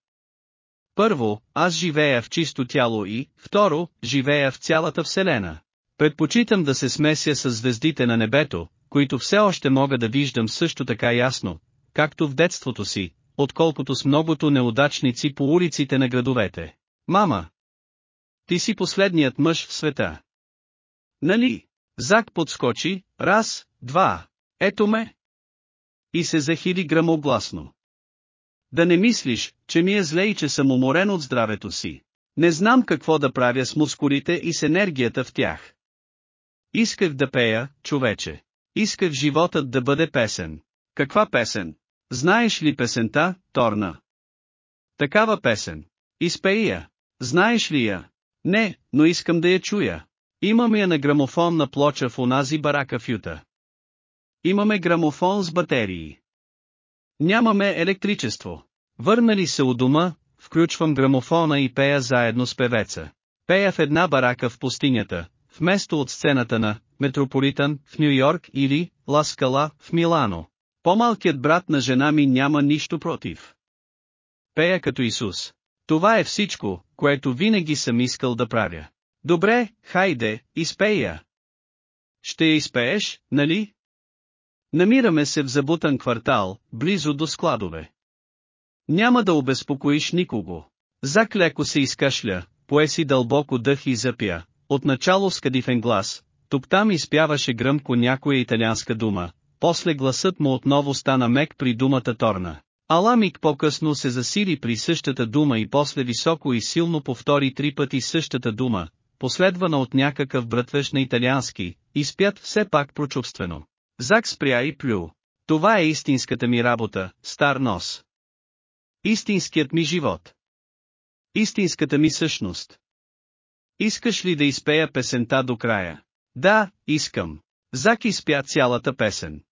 Първо, аз живея в чисто тяло и, второ, живея в цялата Вселена. Предпочитам да се смеся с звездите на небето, които все още мога да виждам също така ясно, както в детството си, отколкото с многото неудачници по улиците на градовете. Мама! Ти си последният мъж в света. Нали? Зак подскочи, раз, два, ето ме. И се захили грамогласно. Да не мислиш, че ми е зле и че съм уморен от здравето си. Не знам какво да правя с мускулите и с енергията в тях. Исках да пея, човече. Исках животът да бъде песен. Каква песен? Знаеш ли песента, Торна? Такава песен. Изпей я. Знаеш ли я? Не, но искам да я чуя. Имаме я на грамофонна плоча в онази барака в Юта. Имаме грамофон с батерии. Нямаме електричество. Върнали се у дома, включвам грамофона и пея заедно с певеца. Пея в една барака в пустинята, вместо от сцената на Метрополитън в Нью Йорк или Ласкала в Милано. По-малкият брат на жена ми няма нищо против. Пея като Исус. Това е всичко, което винаги съм искал да правя. Добре, хайде, изпея. Ще я изпееш, нали? Намираме се в забутан квартал, близо до складове. Няма да обезпокоиш никого. Зак леко се изкашля, пое си дълбоко дъх и запя, отначало с кадифен глас, тук там изпяваше гръмко някоя италианска дума, после гласът му отново стана мек при думата Торна. Ала миг по-късно се засили при същата дума и после високо и силно повтори три пъти същата дума, последвана от някакъв брътвеж на италиански, изпят все пак прочувствено. Зак спря и плю. Това е истинската ми работа, стар нос. Истинският ми живот. Истинската ми същност. Искаш ли да изпея песента до края? Да, искам. Зак изпя цялата песен.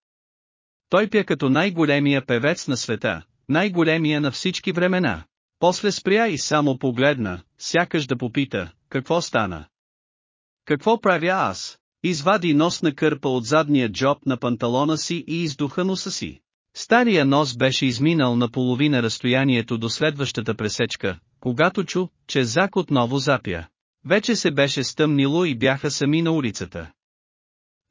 Той пя като най-големия певец на света, най-големия на всички времена. После спря и само погледна, сякаш да попита, какво стана? Какво правя аз? Извади носна кърпа от задния джоб на панталона си и издуха носа си. Стария нос беше изминал на половина разстоянието до следващата пресечка, когато чу, че Зак отново запя. Вече се беше стъмнило и бяха сами на улицата.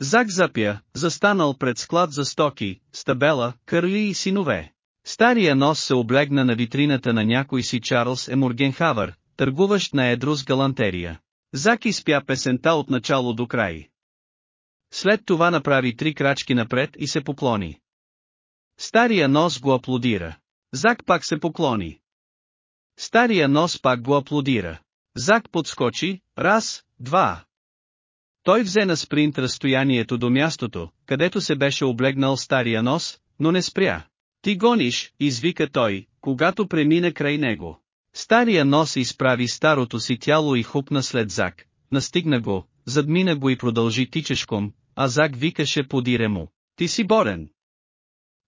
Зак запя, застанал пред склад за стоки, стабела, кърли и синове. Стария нос се облегна на витрината на някой си Чарлз Емургенхавър, търгуващ на едро с галантерия. Зак изпя песента от начало до край. След това направи три крачки напред и се поклони. Стария нос го аплодира. Зак пак се поклони. Стария нос пак го аплодира. Зак подскочи, раз, два. Той взе на спринт разстоянието до мястото, където се беше облегнал стария нос, но не спря. Ти гониш, извика той, когато премина край него. Стария нос изправи старото си тяло и хупна след Зак, настигна го, задмина го и продължи тичешком, а Зак викаше подире му. Ти си борен.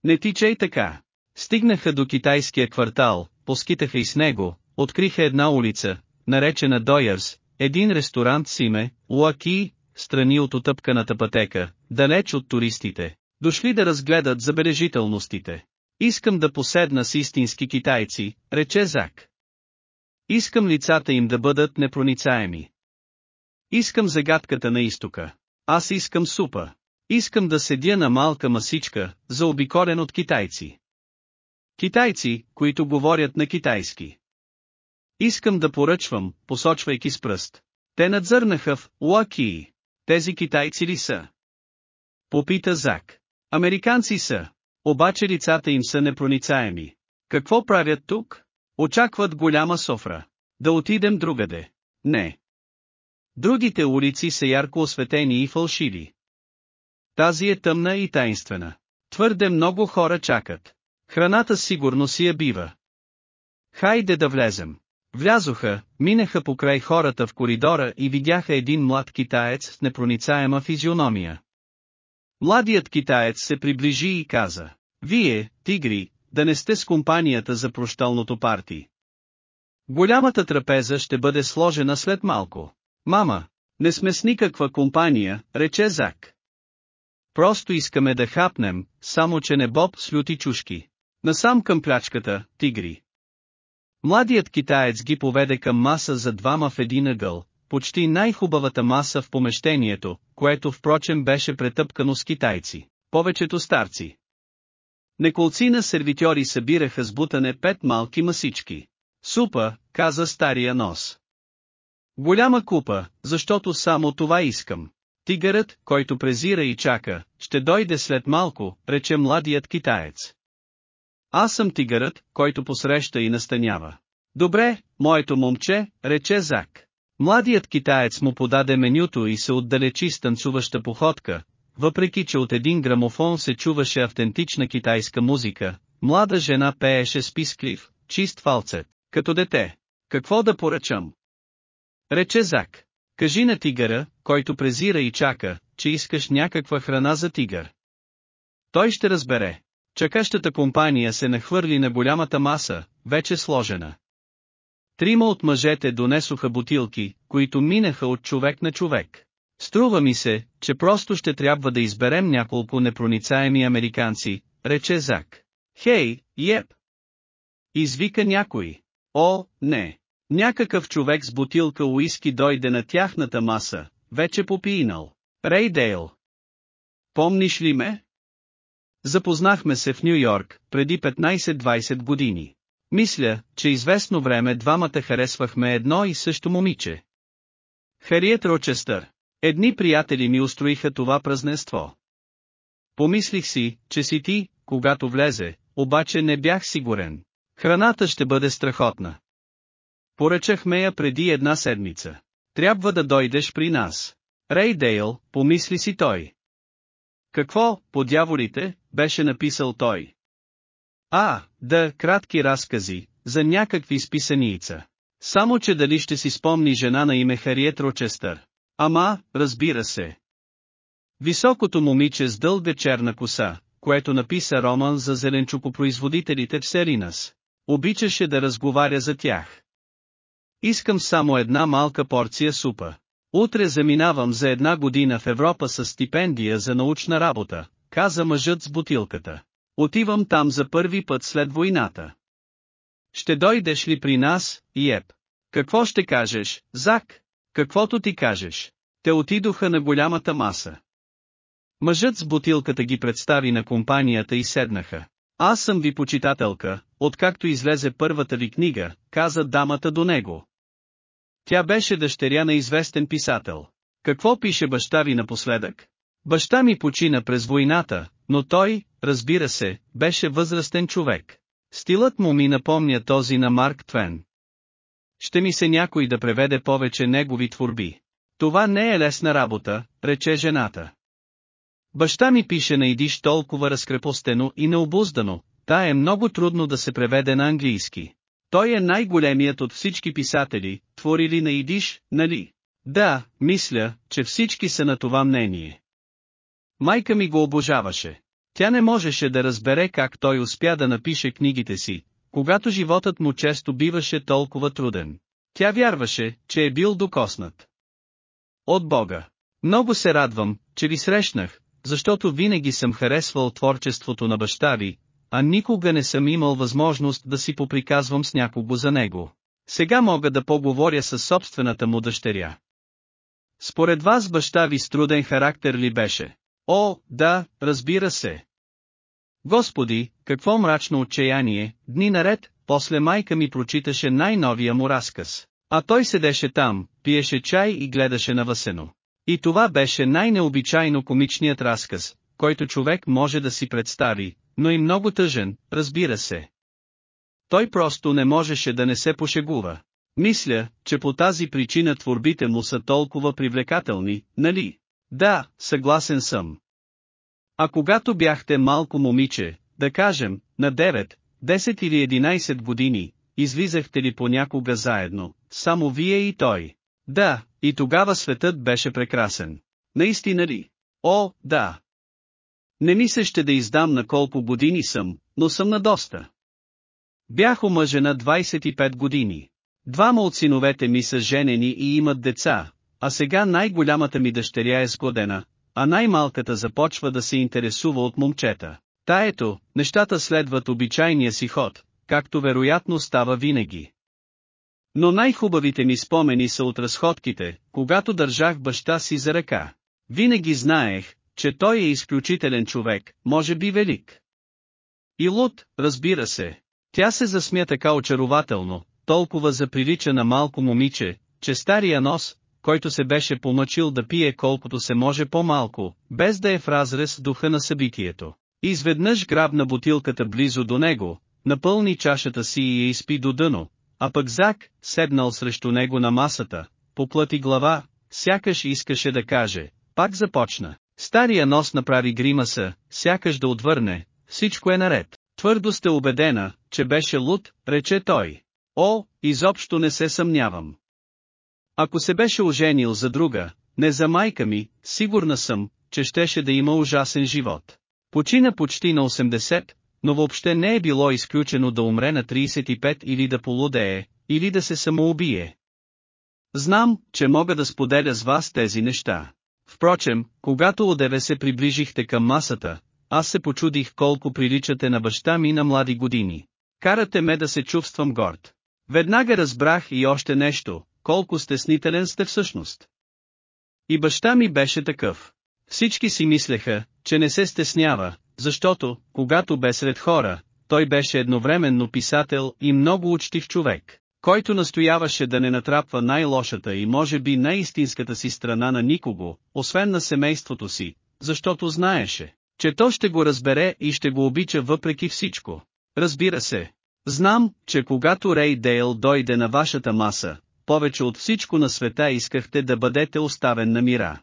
Не тичай така. Стигнаха до китайския квартал, поскитаха и с него, откриха една улица, наречена Дойърс, един ресторант с име, Луаки, страни от отъпканата пътека, далеч от туристите, дошли да разгледат забележителностите. Искам да поседна с истински китайци, рече Зак. Искам лицата им да бъдат непроницаеми. Искам загадката на изтока. Аз искам супа. Искам да седя на малка масичка, заобиколен от китайци. Китайци, които говорят на китайски. Искам да поръчвам, посочвайки с пръст. Те надзърнаха в Лаки. Тези китайци ли са? Попита Зак. Американци са. Обаче лицата им са непроницаеми. Какво правят тук? Очакват голяма софра. Да отидем другаде. не. Другите улици са ярко осветени и фалшиви. Тази е тъмна и таинствена. Твърде много хора чакат. Храната сигурно си я бива. Хайде да влезем. Влязоха, минаха покрай хората в коридора и видяха един млад китаец с непроницаема физиономия. Младият китаец се приближи и каза, Вие, тигри, да не сте с компанията за прощалното парти. Голямата трапеза ще бъде сложена след малко. Мама, не сме с никаква компания, рече Зак. Просто искаме да хапнем, само че не Боб с люти чушки. Насам към плячката, тигри. Младият китаец ги поведе към маса за двама в един ъгъл, почти най-хубавата маса в помещението, което впрочем беше претъпкано с китайци, повечето старци. Неколцина сервитьори събираха с бутане пет малки масички. Супа, каза стария нос. Голяма купа, защото само това искам. Тигърът, който презира и чака, ще дойде след малко, рече младият китаец. Аз съм тигърът, който посреща и настанява. Добре, моето момче, рече Зак. Младият китаец му подаде менюто и се отдалечи с танцуваща походка, въпреки че от един грамофон се чуваше автентична китайска музика, млада жена пееше с писклив, чист фалцет, като дете. Какво да поръчам? Рече Зак. Кажи на тигъра, който презира и чака, че искаш някаква храна за тигър. Той ще разбере. Чакащата компания се нахвърли на голямата маса, вече сложена. Трима от мъжете донесоха бутилки, които минаха от човек на човек. Струва ми се, че просто ще трябва да изберем няколко непроницаеми американци, рече Зак. Хей, еп! Извика някой. О, не! Някакъв човек с бутилка уиски дойде на тяхната маса, вече попиинал. Рейдейл. Помниш ли ме? Запознахме се в Нью Йорк, преди 15-20 години. Мисля, че известно време двамата харесвахме едно и също момиче. Хариет Рочестър. Едни приятели ми устроиха това празненство. Помислих си, че си ти, когато влезе, обаче не бях сигурен. Храната ще бъде страхотна. Поръчахме я преди една седмица. Трябва да дойдеш при нас. Рейдейл, помисли си той. Какво, по дяволите, беше написал той? А, да, кратки разкази, за някакви списаница. Само че дали ще си спомни жена на име Хариет Рочестър. Ама, разбира се. Високото момиче с дълга черна коса, което написа роман за зеленчукопроизводителите в Серинас. Обичаше да разговаря за тях. Искам само една малка порция супа. Утре заминавам за една година в Европа с стипендия за научна работа, каза мъжът с бутилката. Отивам там за първи път след войната. Ще дойдеш ли при нас, Иеп? Какво ще кажеш, Зак? Каквото ти кажеш. Те отидоха на голямата маса. Мъжът с бутилката ги представи на компанията и седнаха. Аз съм ви почитателка, откакто излезе първата ви книга, каза дамата до него. Тя беше дъщеря на известен писател. Какво пише баща ви напоследък? Баща ми почина през войната, но той, разбира се, беше възрастен човек. Стилът му ми напомня този на Марк Твен. Ще ми се някой да преведе повече негови творби. Това не е лесна работа, рече жената. Баща ми пише на идиш толкова разкрепостено и необуздано, та е много трудно да се преведе на английски. Той е най-големият от всички писатели, творили на идиш, нали? Да, мисля, че всички са на това мнение. Майка ми го обожаваше. Тя не можеше да разбере как той успя да напише книгите си, когато животът му често биваше толкова труден. Тя вярваше, че е бил докоснат. От Бога. Много се радвам, че ви срещнах, защото винаги съм харесвал творчеството на баща ви, а никога не съм имал възможност да си поприказвам с някого за него. Сега мога да поговоря с собствената му дъщеря. Според вас баща ви с труден характер ли беше? О, да, разбира се. Господи, какво мрачно отчаяние, дни наред, после майка ми прочиташе най-новия му разказ. А той седеше там, пиеше чай и гледаше на Васено. И това беше най-необичайно комичният разказ, който човек може да си представи, но и много тъжен, разбира се. Той просто не можеше да не се пошегува. Мисля, че по тази причина творбите му са толкова привлекателни, нали? Да, съгласен съм. А когато бяхте малко момиче, да кажем, на 9, 10 или 11 години, излизахте ли понякога заедно, само вие и той? Да, и тогава светът беше прекрасен. Наистина ли? О, да. Не ми се ще да издам на колко години съм, но съм на доста. Бях омъжена 25 години. Двама от синовете ми са женени и имат деца, а сега най-голямата ми дъщеря е сгодена, а най-малката започва да се интересува от момчета. Та ето, нещата следват обичайния си ход, както вероятно става винаги. Но най-хубавите ми спомени са от разходките, когато държах баща си за ръка. Винаги знаех, че той е изключителен човек, може би велик. И луд, разбира се. Тя се засмя така очарователно, толкова заприлича на малко момиче, че стария нос, който се беше помъчил да пие колкото се може по-малко, без да е в разрез духа на събитието. Изведнъж грабна бутилката близо до него, напълни чашата си и я изпи до дъно, а пък Зак, седнал срещу него на масата, поплати глава, сякаш искаше да каже, пак започна. Стария нос направи гримаса, сякаш да отвърне, всичко е наред. Твърдо сте убедена, че беше луд, рече той. О, изобщо не се съмнявам. Ако се беше оженил за друга, не за майка ми, сигурна съм, че щеше да има ужасен живот. Почина почти на 80, но въобще не е било изключено да умре на 35 или да полудее, или да се самоубие. Знам, че мога да споделя с вас тези неща. Впрочем, когато одеве се приближихте към масата, аз се почудих колко приличате на баща ми на млади години. Карате ме да се чувствам горд. Веднага разбрах и още нещо, колко стеснителен сте всъщност. И баща ми беше такъв. Всички си мислеха, че не се стеснява, защото, когато бе сред хора, той беше едновременно писател и много учтив човек, който настояваше да не натрапва най-лошата и може би най-истинската си страна на никого, освен на семейството си, защото знаеше, че то ще го разбере и ще го обича въпреки всичко. Разбира се. Знам, че когато Рей Дейл дойде на вашата маса, повече от всичко на света искахте да бъдете оставен на мира.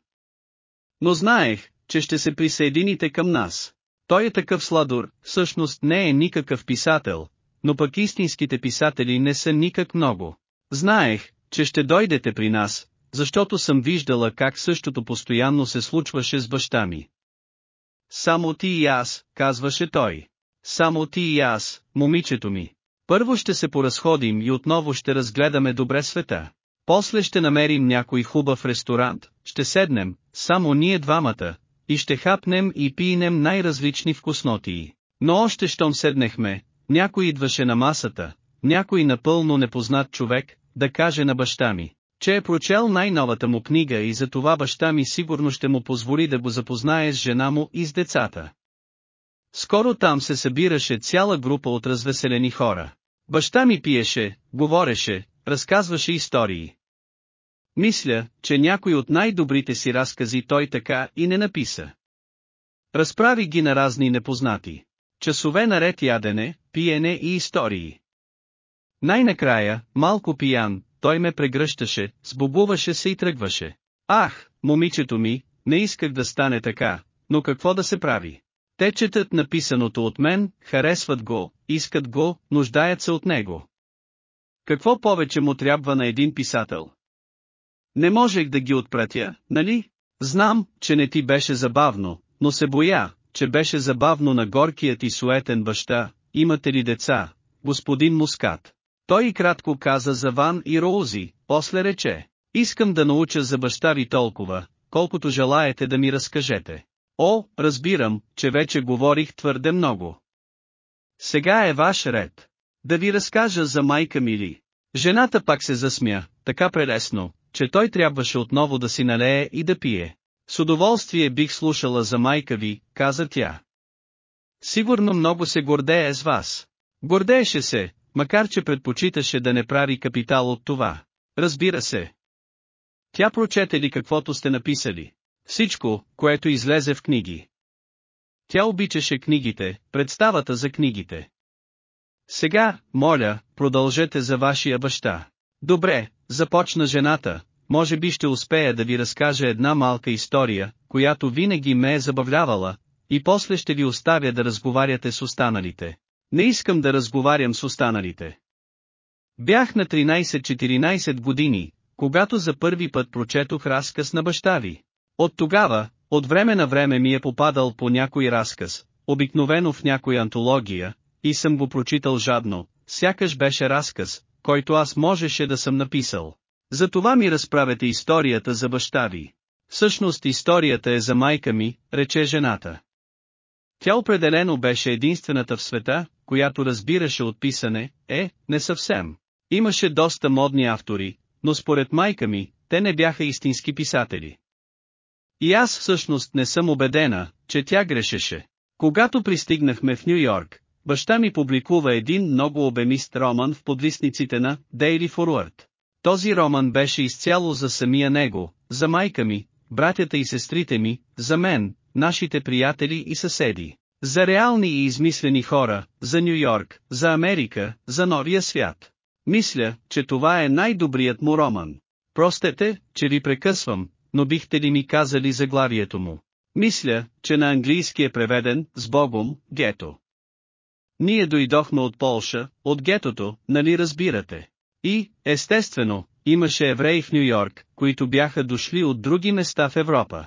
Но знаех, че ще се присъедините към нас. Той е такъв сладур, всъщност не е никакъв писател, но пък истинските писатели не са никак много. Знаех, че ще дойдете при нас, защото съм виждала как същото постоянно се случваше с баща ми. Само ти и аз, казваше той. Само ти и аз, момичето ми. Първо ще се поразходим и отново ще разгледаме добре света. После ще намерим някой хубав ресторант, ще седнем, само ние двамата, и ще хапнем и пинем най-различни вкуснотии. Но още щом седнехме, някой идваше на масата, някой напълно непознат човек, да каже на баща ми, че е прочел най-новата му книга и за това баща ми сигурно ще му позволи да го запознае с жена му и с децата. Скоро там се събираше цяла група от развеселени хора. Баща ми пиеше, говореше, разказваше истории. Мисля, че някой от най-добрите си разкази той така и не написа. Разправи ги на разни непознати. Часове наред ядене, пиене и истории. Най-накрая, малко пиян, той ме прегръщаше, сбобуваше се и тръгваше. Ах, момичето ми, не исках да стане така, но какво да се прави? Те четат написаното от мен, харесват го, искат го, нуждаят се от него. Какво повече му трябва на един писател? Не можех да ги отпратя, нали? Знам, че не ти беше забавно, но се боя, че беше забавно на горкият и суетен баща, имате ли деца, господин Мускат. Той и кратко каза за Ван и Роузи, после рече, искам да науча за баща ви толкова, колкото желаете да ми разкажете. О, разбирам, че вече говорих твърде много. Сега е ваш ред. Да ви разкажа за майка ми ли. Жената пак се засмя, така прелесно, че той трябваше отново да си налее и да пие. С удоволствие бих слушала за майка ви, каза тя. Сигурно много се гордее с вас. Гордееше се, макар че предпочиташе да не прави капитал от това. Разбира се. Тя прочете ли каквото сте написали? Всичко, което излезе в книги. Тя обичаше книгите, представата за книгите. Сега, моля, продължете за вашия баща. Добре, започна жената, може би ще успея да ви разкажа една малка история, която винаги ме е забавлявала, и после ще ви оставя да разговаряте с останалите. Не искам да разговарям с останалите. Бях на 13-14 години, когато за първи път прочетох разказ на баща ви. От тогава, от време на време ми е попадал по някой разказ, обикновено в някоя антология, и съм го прочитал жадно, сякаш беше разказ, който аз можеше да съм написал. Затова ми разправете историята за баща ви. Всъщност историята е за майка ми, рече жената. Тя определено беше единствената в света, която разбираше от писане, е, не съвсем. Имаше доста модни автори, но според майка ми, те не бяха истински писатели. И аз всъщност не съм убедена, че тя грешеше. Когато пристигнахме в Нью Йорк, баща ми публикува един много обемист роман в подлисниците на Daily Forward. Този роман беше изцяло за самия него, за майка ми, братята и сестрите ми, за мен, нашите приятели и съседи. За реални и измислени хора, за Нью Йорк, за Америка, за новия свят. Мисля, че това е най-добрият му роман. Простете, че ви прекъсвам, но бихте ли ми казали заглавието му? Мисля, че на английски е преведен «С Богом, гето». Ние дойдохме от Полша, от гетото, нали разбирате? И, естествено, имаше евреи в Нью Йорк, които бяха дошли от други места в Европа.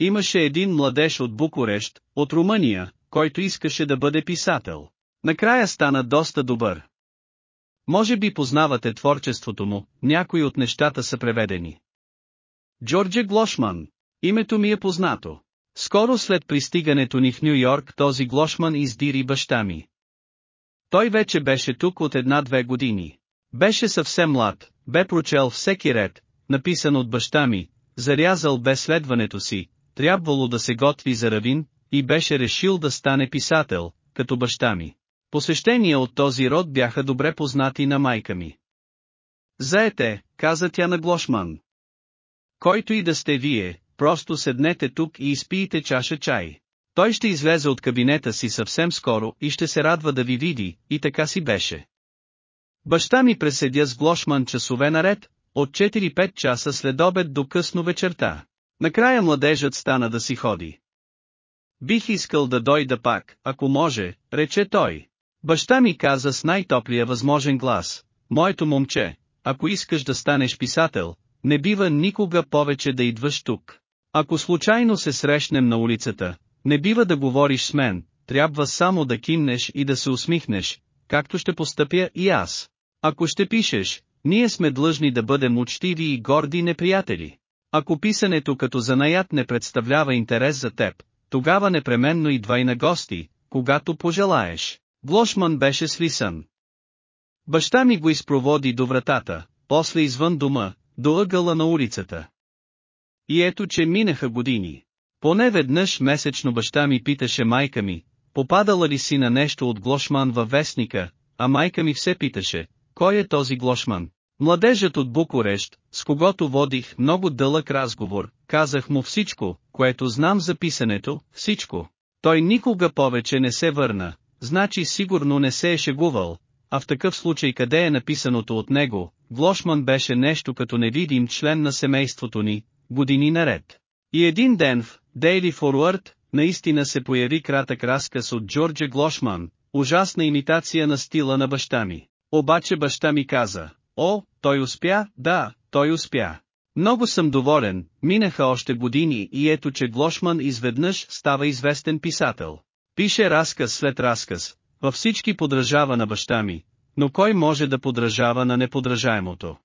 Имаше един младеж от Букурещ, от Румъния, който искаше да бъде писател. Накрая стана доста добър. Може би познавате творчеството му, някои от нещата са преведени. Джордже Глошман. Името ми е познато. Скоро след пристигането ни в Нью Йорк този Глошман издири баща ми. Той вече беше тук от една-две години. Беше съвсем млад, бе прочел всеки ред, написан от баща ми, зарязал бе следването си, трябвало да се готви за равин, и беше решил да стане писател, като баща ми. Посещения от този род бяха добре познати на майка ми. Заете, каза тя на Глошман. Който и да сте вие, просто седнете тук и изпиете чаша чай. Той ще излезе от кабинета си съвсем скоро и ще се радва да ви види, и така си беше. Баща ми преседя с Глошман часове наред, от 4-5 часа след обед до късно вечерта. Накрая младежът стана да си ходи. Бих искал да дойда пак, ако може, рече той. Баща ми каза с най-топлия възможен глас, моето момче, ако искаш да станеш писател, не бива никога повече да идваш тук. Ако случайно се срещнем на улицата, не бива да говориш с мен, трябва само да кимнеш и да се усмихнеш, както ще постъпя и аз. Ако ще пишеш, ние сме длъжни да бъдем учтиви и горди неприятели. Ако писането като занаят не представлява интерес за теб, тогава непременно идвай на гости, когато пожелаеш. Глошман беше слисан. Баща ми го изпроводи до вратата, после извън дома, до ъгъла на улицата. И ето че минаха години. Поне веднъж месечно баща ми питаше майка ми, попадала ли си на нещо от Глошман във вестника, а майка ми все питаше, кой е този Глошман? Младежът от Букурещ, с когото водих много дълъг разговор, казах му всичко, което знам за писането, всичко. Той никога повече не се върна, значи сигурно не се е шегувал, а в такъв случай къде е написаното от него, Глошман беше нещо като невидим член на семейството ни, години наред. И един ден в Daily Forward, наистина се появи кратък разказ от Джорджа Глошман, ужасна имитация на стила на баща ми. Обаче баща ми каза, о, той успя, да, той успя. Много съм доволен, минаха още години и ето че Глошман изведнъж става известен писател. Пише разказ след разказ, във всички подражава на баща ми, но кой може да подражава на неподражаемото?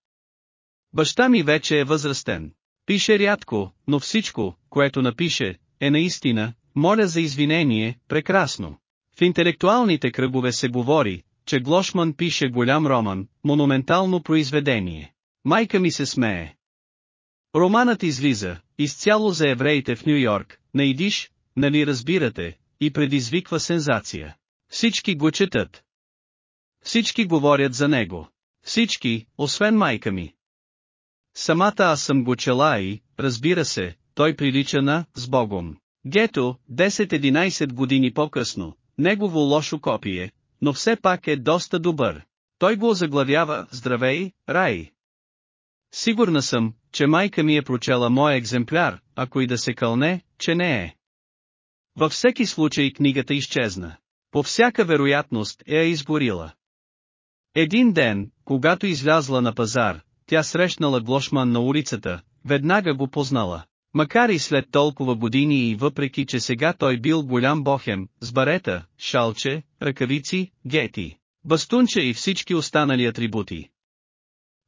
Баща ми вече е възрастен. Пише рядко, но всичко, което напише, е наистина, моля за извинение, прекрасно. В интелектуалните кръгове се говори, че Глошман пише голям роман, монументално произведение. Майка ми се смее. Романът излиза, изцяло за евреите в Нью Йорк, на идиш, нали разбирате, и предизвиква сензация. Всички го четат. Всички говорят за него. Всички, освен майка ми. Самата аз съм го чела и, разбира се, той прилича на «С Богом». Гето, 10-11 години по-късно, негово лошо копие, но все пак е доста добър. Той го заглавява «Здравей, Рай». Сигурна съм, че майка ми е прочела моя екземпляр, ако и да се кълне, че не е. Във всеки случай книгата изчезна. По всяка вероятност е изгорила. Един ден, когато излязла на пазар, тя срещнала Глошман на улицата, веднага го познала. Макар и след толкова години и въпреки че сега той бил голям бохем, с барета, шалче, ръкавици, гети, бастунче и всички останали атрибути.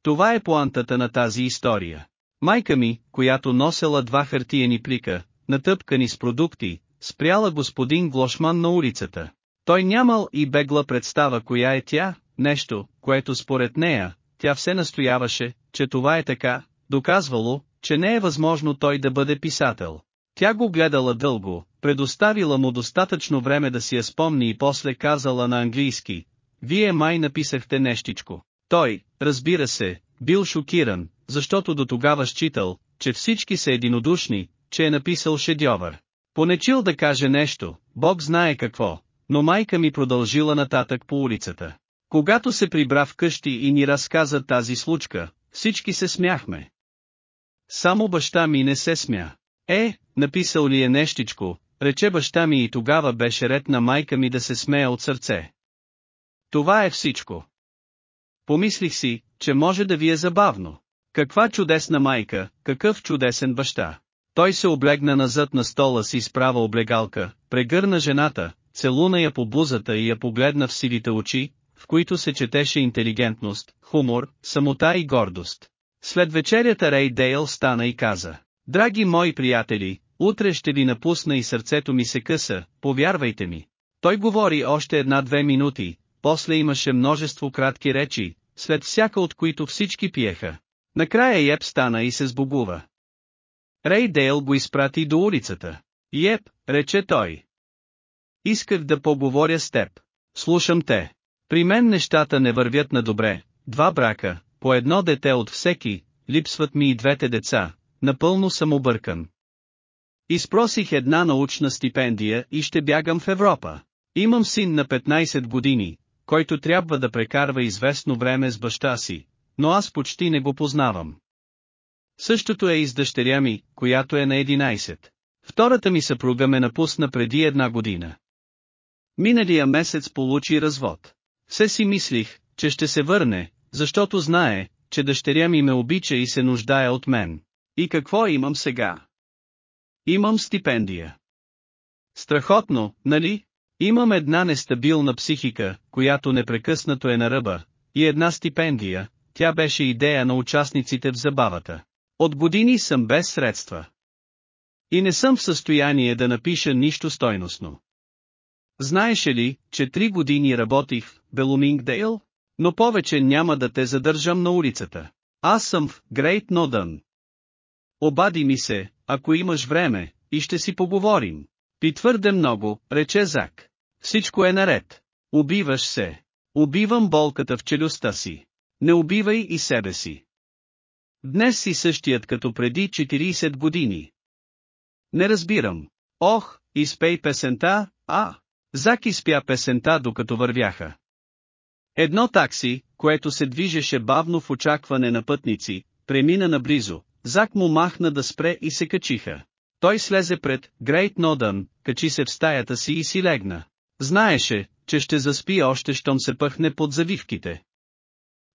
Това е поантата на тази история. Майка ми, която носела два хартиени плика, натъпкани с продукти, спряла господин Глошман на улицата. Той нямал и бегла представа коя е тя, нещо, което според нея, тя все настояваше, че това е така, доказвало, че не е възможно той да бъде писател. Тя го гледала дълго, предоставила му достатъчно време да си я спомни и после казала на английски, «Вие май написахте нещичко». Той, разбира се, бил шокиран, защото до тогава считал, че всички са единодушни, че е написал шедьовър. Понечил да каже нещо, Бог знае какво, но майка ми продължила нататък по улицата. Когато се прибра в къщи и ни разказа тази случка, всички се смяхме. Само баща ми не се смя. Е, написал ли е нещичко, рече баща ми и тогава беше ред на майка ми да се смея от сърце. Това е всичко. Помислих си, че може да ви е забавно. Каква чудесна майка, какъв чудесен баща. Той се облегна назад на стола си с права облегалка, прегърна жената, целуна я по бузата и я погледна в сивите очи, в които се четеше интелигентност, хумор, самота и гордост. След вечерята Рей Дейл стана и каза, Драги мои приятели, утре ще ви напусна и сърцето ми се къса, повярвайте ми. Той говори още една-две минути, после имаше множество кратки речи, след всяка от които всички пиеха. Накрая Еп стана и се сбогува. Рей Дейл го изпрати до улицата. Еп, рече той. Исках да поговоря с теб. Слушам те. При мен нещата не вървят на добре. Два брака, по едно дете от всеки, липсват ми и двете деца, напълно съм объркан. Изпросих една научна стипендия и ще бягам в Европа. Имам син на 15 години, който трябва да прекарва известно време с баща си, но аз почти не го познавам. Същото е и с дъщеря ми, която е на 11. Втората ми съпруга ме напусна преди една година. Миналия месец получи развод. Все си мислих, че ще се върне, защото знае, че дъщеря ми ме обича и се нуждае от мен. И какво имам сега? Имам стипендия. Страхотно, нали? Имам една нестабилна психика, която непрекъснато е на ръба, и една стипендия, тя беше идея на участниците в забавата. От години съм без средства. И не съм в състояние да напиша нищо стойностно. Знаеше ли, че три години работих в Белумингдейл? Но повече няма да те задържам на улицата. Аз съм в Грейт Нодън. Обади ми се, ако имаш време, и ще си поговорим. Пи твърде много, рече Зак. Всичко е наред. Убиваш се. Убивам болката в челюстта си. Не убивай и себе си. Днес си същият като преди 40 години. Не разбирам. Ох, изпей песента, а. Зак изпя песента докато вървяха. Едно такси, което се движеше бавно в очакване на пътници, премина наблизо, Зак му махна да спре и се качиха. Той слезе пред Грейт Нодън, качи се в стаята си и си легна. Знаеше, че ще заспи още щом се пъхне под завивките.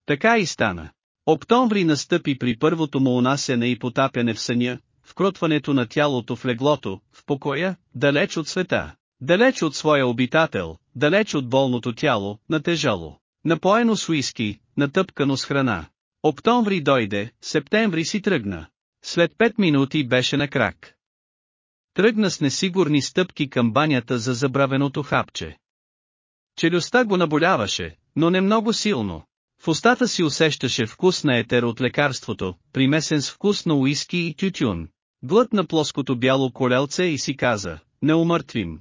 Така и стана. Октомври настъпи при първото му унасене и потапяне в съня, вкрутването на тялото в леглото, в покоя, далеч от света, далеч от своя обитател, далеч от болното тяло, натежало. Напоено с уиски, натъпкано с храна. Октомври дойде, септември си тръгна. След пет минути беше на крак. Тръгна с несигурни стъпки към банята за забравеното хапче. Челюстта го наболяваше, но не много силно. В устата си усещаше вкус на етер от лекарството, примесен с вкус на уиски и тютюн. Глътна плоското бяло колелце и си каза, не умъртвим.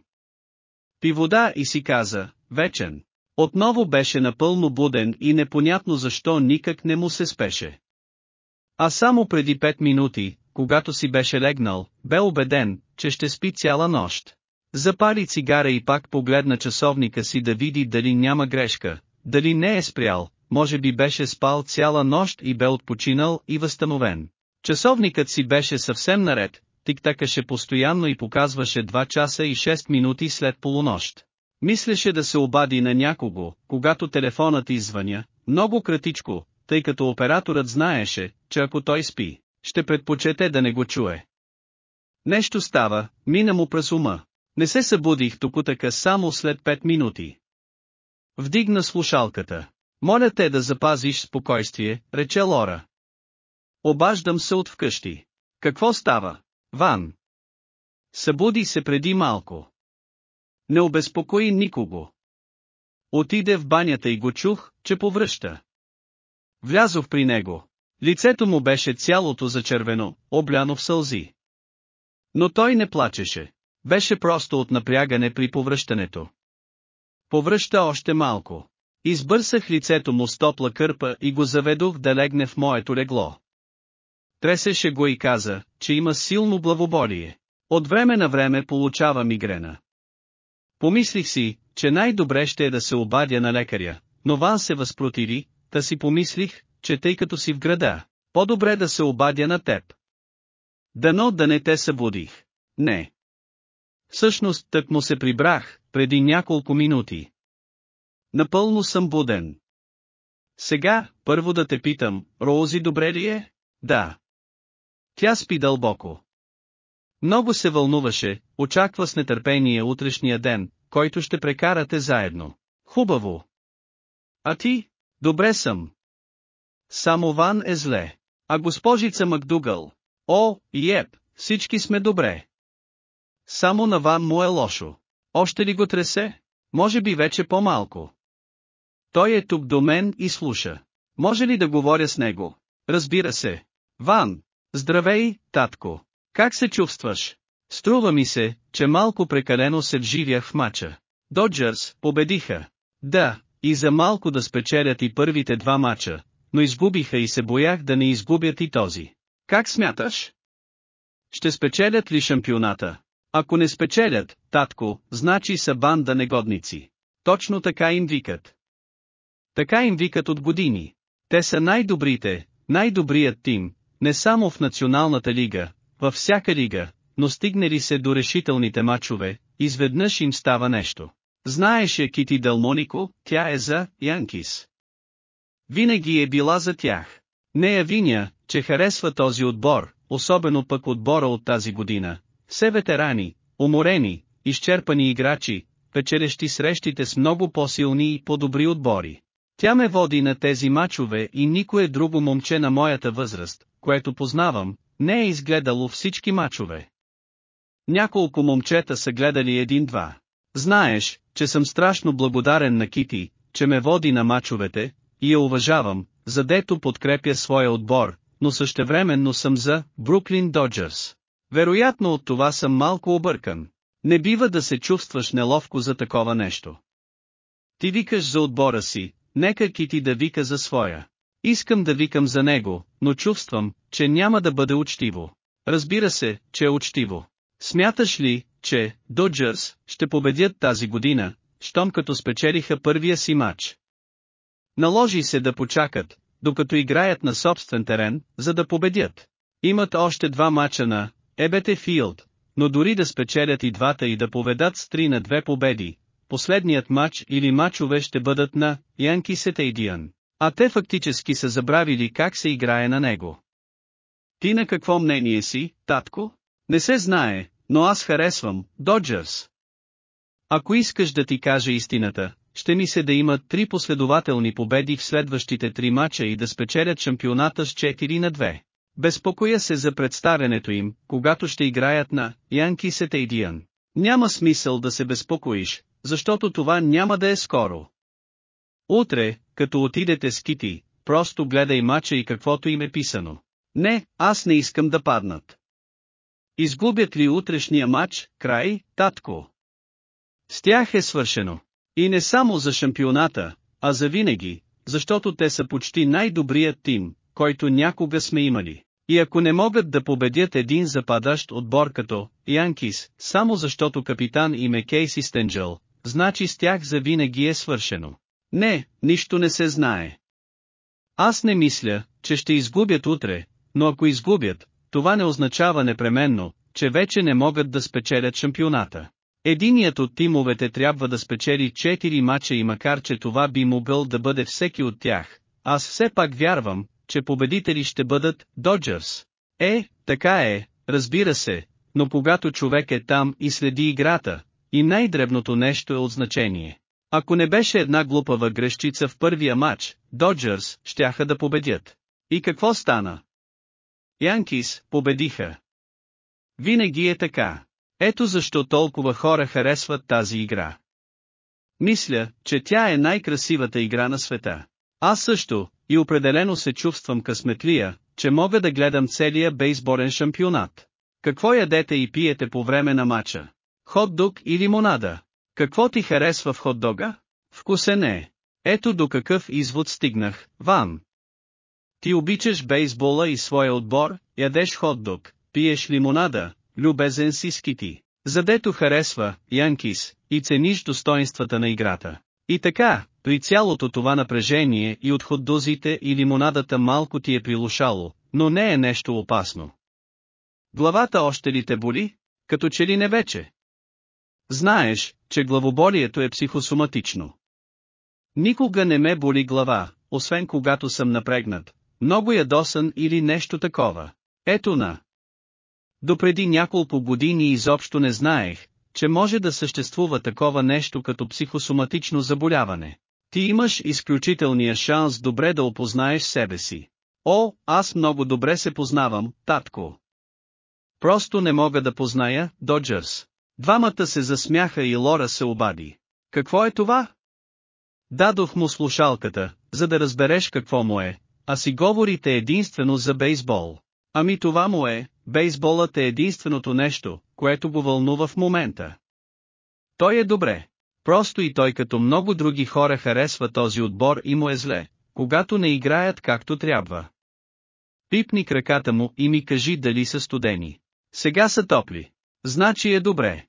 Пи вода и си каза, вечен. Отново беше напълно буден и непонятно защо никак не му се спеше. А само преди пет минути, когато си беше легнал, бе убеден, че ще спи цяла нощ. Запали цигара и пак погледна часовника си да види дали няма грешка, дали не е спрял, може би беше спал цяла нощ и бе отпочинал и възстановен. Часовникът си беше съвсем наред, тиктакаше постоянно и показваше 2 часа и 6 минути след полунощ. Мислеше да се обади на някого, когато телефонът извъня, много кратичко, тъй като операторът знаеше, че ако той спи, ще предпочете да не го чуе. Нещо става, мина му през ума. Не се събудих токутъка само след 5 минути. Вдигна слушалката. Моля те да запазиш спокойствие, рече Лора. Обаждам се от вкъщи. Какво става? Ван. Събуди се преди малко. Не обезпокои никого. Отиде в банята и го чух, че повръща. Влязох при него. Лицето му беше цялото зачервено, обляно в сълзи. Но той не плачеше. Беше просто от напрягане при повръщането. Повръща още малко. Избърсах лицето му с топла кърпа и го заведох да легне в моето легло. Тресеше го и каза, че има силно главоболие. От време на време получава мигрена. Помислих си, че най-добре ще е да се обадя на лекаря, но Ван се възпротиви, та си помислих, че тъй като си в града, по-добре да се обадя на теб. Дано да не те събудих. Не. Всъщност тък му се прибрах, преди няколко минути. Напълно съм буден. Сега, първо да те питам, Роузи добре ли е? Да. Тя спи дълбоко. Много се вълнуваше, очаква с нетърпение утрешния ден, който ще прекарате заедно. Хубаво. А ти? Добре съм. Само Ван е зле. А госпожица Макдугъл? О, еп, всички сме добре. Само на Ван му е лошо. Още ли го тресе? Може би вече по-малко. Той е тук до мен и слуша. Може ли да говоря с него? Разбира се. Ван, здравей, татко. Как се чувстваш? Струва ми се, че малко прекалено се вживях в мача. Доджърс победиха. Да, и за малко да спечелят и първите два мача, но изгубиха и се боях да не изгубят и този. Как смяташ? Ще спечелят ли шампионата? Ако не спечелят, татко, значи са банда негодници. Точно така им викат. Така им викат от години. Те са най-добрите, най-добрият тим, не само в Националната лига, във всяка лига, но стигнали се до решителните мачове, изведнъж им става нещо. Знаеше Кити Делмонико, тя е за Янкис. Винаги е била за тях. Не я виня, че харесва този отбор, особено пък отбора от тази година. Все ветерани, уморени, изчерпани играчи, печелещи срещите с много по-силни и по-добри отбори. Тя ме води на тези мачове и никое друго момче на моята възраст, което познавам, не е изгледало всички мачове. Няколко момчета са гледали един-два. Знаеш, че съм страшно благодарен на Кити, че ме води на мачовете, и я уважавам, задето подкрепя своя отбор, но същевременно съм за Бруклин Доджерс. Вероятно от това съм малко объркан. Не бива да се чувстваш неловко за такова нещо. Ти викаш за отбора си, нека Кити да вика за своя. Искам да викам за него, но чувствам, че няма да бъде учтиво. Разбира се, че е учтиво. Смяташ ли, че Доджърс ще победят тази година, щом като спечелиха първия си матч? Наложи се да почакат, докато играят на собствен терен, за да победят. Имат още два мача на Ебете Филд, но дори да спечелят и двата и да поведат с 3 на две победи, последният матч или мачове ще бъдат на Янки Сетейдиан, а те фактически са забравили как се играе на него. Ти на какво мнение си, татко? Не се знае, но аз харесвам Доджерс. Ако искаш да ти кажа истината, ще ми се да имат три последователни победи в следващите три мача и да спечелят шампионата с 4 на 2. Безпокоя се за представенето им, когато ще играят на Янки Сетейдиан. Няма смисъл да се безпокоиш, защото това няма да е скоро. Утре, като отидете с Кити, просто гледай мача и каквото им е писано. Не, аз не искам да паднат. Изгубят ли утрешния матч, край, татко? С тях е свършено. И не само за шампионата, а за винаги, защото те са почти най-добрият тим, който някога сме имали. И ако не могат да победят един западащ отбор като Янкис, само защото капитан им е Кейси Стенджел, значи с тях за винаги е свършено. Не, нищо не се знае. Аз не мисля, че ще изгубят утре, но ако изгубят, това не означава непременно, че вече не могат да спечелят шампионата. Единият от тимовете трябва да спечели 4 мача и макар че това би могъл да бъде всеки от тях, аз все пак вярвам, че победители ще бъдат Доджърс. Е, така е, разбира се, но когато човек е там и следи играта, и най-дребното нещо е от значение. Ако не беше една глупава грешчица в първия матч, Доджърс щяха да победят. И какво стана? Янкис победиха. Винаги е така. Ето защо толкова хора харесват тази игра. Мисля, че тя е най-красивата игра на света. Аз също, и определено се чувствам късметлия, че мога да гледам целия бейсболен шампионат. Какво ядете и пиете по време на матча? Хот-дог и лимонада? Какво ти харесва в хот-дога? Вкусен е. Ето до какъв извод стигнах, Ван. Ти обичаш бейсбола и своя отбор, ядеш хот-дог, пиеш лимонада, любезен си скити. Задето харесва, Янкис, и цениш достоинствата на играта. И така, при цялото това напрежение и от ходдозите и лимонадата малко ти е прилушало, но не е нещо опасно. Главата още ли те боли? Като че ли не вече? Знаеш, че главоболието е психосоматично. Никога не ме боли глава, освен когато съм напрегнат, много ядосан или нещо такова. Ето на. Допреди няколко години изобщо не знаех, че може да съществува такова нещо като психосоматично заболяване. Ти имаш изключителния шанс добре да опознаеш себе си. О, аз много добре се познавам, татко. Просто не мога да позная, Доджърс. Двамата се засмяха и Лора се обади. Какво е това? Дадох му слушалката, за да разбереш какво му е, а си говорите единствено за бейсбол. Ами това му е, бейсболът е единственото нещо, което го вълнува в момента. Той е добре. Просто и той като много други хора харесва този отбор и му е зле, когато не играят както трябва. Пипни краката му и ми кажи дали са студени. Сега са топли. Значи е добре.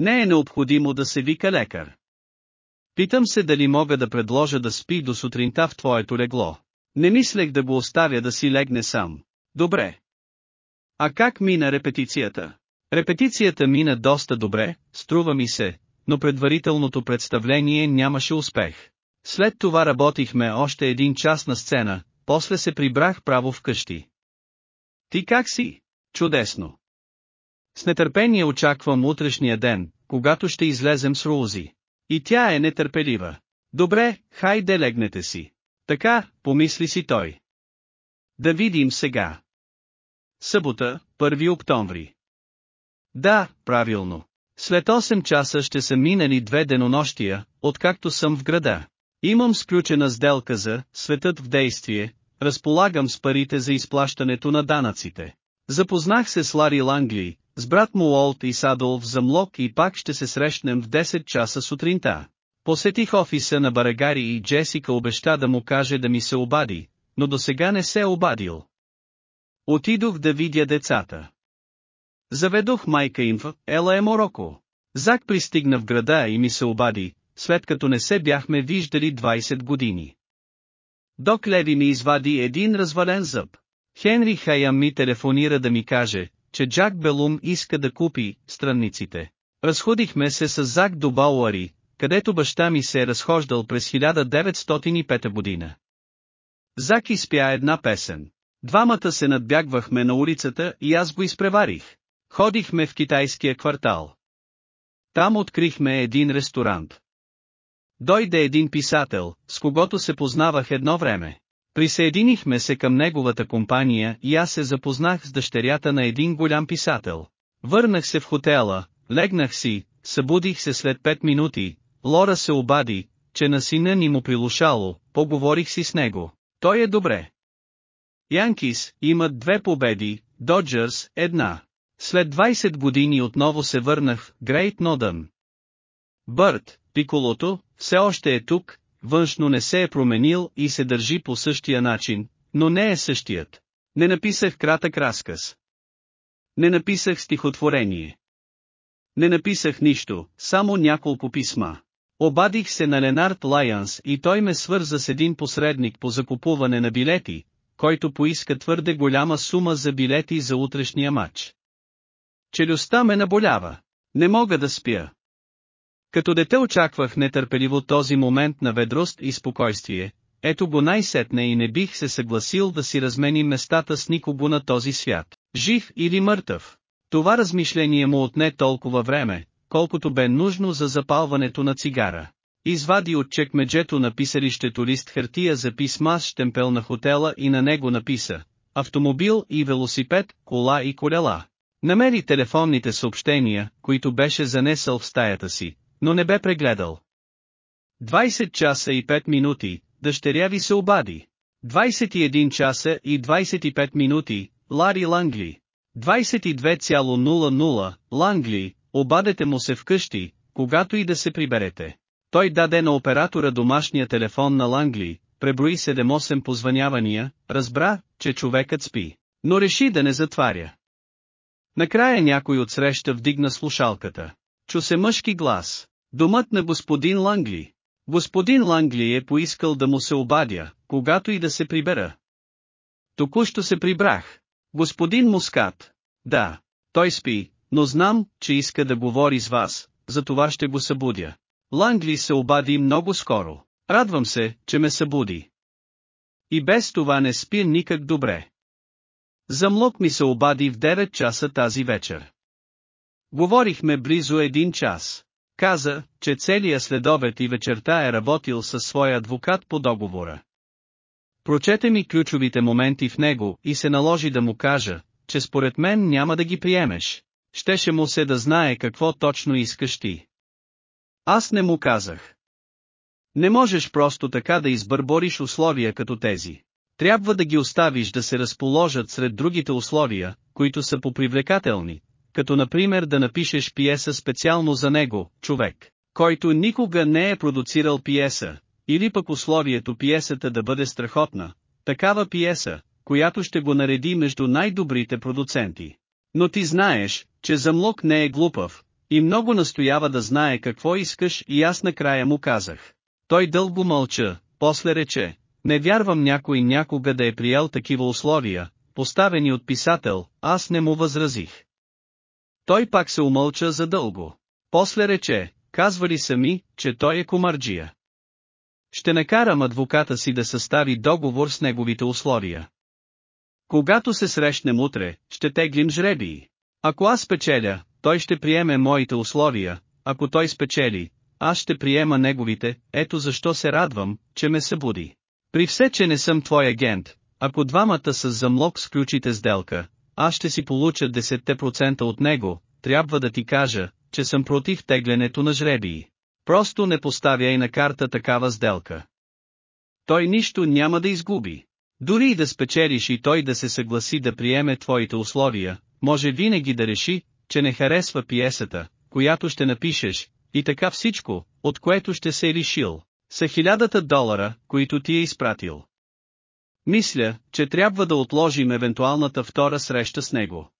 Не е необходимо да се вика лекар. Питам се дали мога да предложа да спи до сутринта в твоето легло. Не мислех да го оставя да си легне сам. Добре. А как мина репетицията? Репетицията мина доста добре, струва ми се, но предварителното представление нямаше успех. След това работихме още един час на сцена, после се прибрах право вкъщи. Ти как си? Чудесно. С нетърпение очаквам утрешния ден, когато ще излезем с Рузи. И тя е нетърпелива. Добре, хайде легнете си. Така, помисли си той. Да видим сега. Събота, 1 октомври. Да, правилно. След 8 часа ще са минали две денонощия, откакто съм в града. Имам сключена сделка за «Светът в действие», разполагам с парите за изплащането на данъците. Запознах се с Лари Лангли, с брат му Уолт и Садолф за млок и пак ще се срещнем в 10 часа сутринта. Посетих офиса на Барагари и Джесика обеща да му каже да ми се обади, но до сега не се е обадил. Отидох да видя децата. Заведох майка им в Ела е Мороко. Зак пристигна в града и ми се обади, след като не се бяхме виждали 20 години. Док Леви ми извади един развален зъб. Хенри Хайам ми телефонира да ми каже, че Джак Белум иска да купи странниците. Разходихме се с Зак до Бауари, където баща ми се е разхождал през 1905 година. Зак изпя една песен. Двамата се надбягвахме на улицата и аз го изпреварих. Ходихме в китайския квартал. Там открихме един ресторант. Дойде един писател, с когото се познавах едно време. Присъединихме се към неговата компания и аз се запознах с дъщерята на един голям писател. Върнах се в хотела, легнах си, събудих се след 5 минути, Лора се обади, че на сина ни му прилушало, поговорих си с него. Той е добре. Янкис имат две победи, Доджърс една. След 20 години отново се върнах в Грейт Нодън. Бърт, пиколото, все още е тук, външно не се е променил и се държи по същия начин, но не е същият. Не написах кратък разказ. Не написах стихотворение. Не написах нищо, само няколко писма. Обадих се на Ленард Лайанс и той ме свърза с един посредник по закупуване на билети, който поиска твърде голяма сума за билети за утрешния матч. Челюстта ме наболява. Не мога да спя. Като дете очаквах нетърпеливо този момент на ведрост и спокойствие, ето го най-сетне и не бих се съгласил да си разменим местата с никого на този свят, жив или мъртъв. Това размишление му отне толкова време, колкото бе нужно за запалването на цигара. Извади от чекмеджето на писалището лист хартия за писма с штемпел на хотела и на него написа «Автомобил и велосипед, кола и колела». Намери телефонните съобщения, които беше занесъл в стаята си, но не бе прегледал. 20 часа и 5 минути, дъщеря ви се обади. 21 часа и 25 минути, Лари Лангли. 22,00, Лангли, обадете му се вкъщи, когато и да се приберете. Той даде на оператора домашния телефон на Лангли, преброи 7-8 позванявания, разбра, че човекът спи, но реши да не затваря. Накрая някой от среща вдигна слушалката. Чу се мъжки глас. Домът на господин Лангли. Господин Лангли е поискал да му се обадя, когато и да се прибера. Току-що се прибрах. Господин Мускат. Да, той спи, но знам, че иска да говори с вас, за това ще го събудя. Лангли се обади много скоро. Радвам се, че ме събуди. И без това не спи никак добре. Замлок ми се обади в 9 часа тази вечер. Говорихме близо един час. Каза, че целия следобед и вечерта е работил със своя адвокат по договора. Прочете ми ключовите моменти в него и се наложи да му кажа, че според мен няма да ги приемеш. Щеше му се да знае какво точно искаш ти. Аз не му казах. Не можеш просто така да избърбориш условия като тези. Трябва да ги оставиш да се разположат сред другите условия, които са попривлекателни, като например да напишеш пиеса специално за него, човек, който никога не е продуцирал пиеса, или пък условието пиесата да бъде страхотна, такава пиеса, която ще го нареди между най-добрите продуценти. Но ти знаеш, че Замлок не е глупав, и много настоява да знае какво искаш и аз накрая му казах. Той дълго мълча, после рече, не вярвам някой някога да е приял такива условия, поставени от писател, аз не му възразих. Той пак се умълча задълго. После рече, казвали сами, че той е комарджия. Ще накарам адвоката си да състави договор с неговите условия. Когато се срещнем утре, ще теглим жребии. Ако аз спечеля, той ще приеме моите условия, ако той спечели, аз ще приема неговите, ето защо се радвам, че ме събуди. При все, че не съм твой агент, ако двамата с замлок сключите сделка, аз ще си получа 10% от него, трябва да ти кажа, че съм против теглянето на жребии. Просто не поставяй на карта такава сделка. Той нищо няма да изгуби. Дори и да спечелиш и той да се съгласи да приеме твоите условия, може винаги да реши, че не харесва пиесата, която ще напишеш, и така всичко, от което ще се е решил, са хилядата долара, които ти е изпратил. Мисля, че трябва да отложим евентуалната втора среща с него.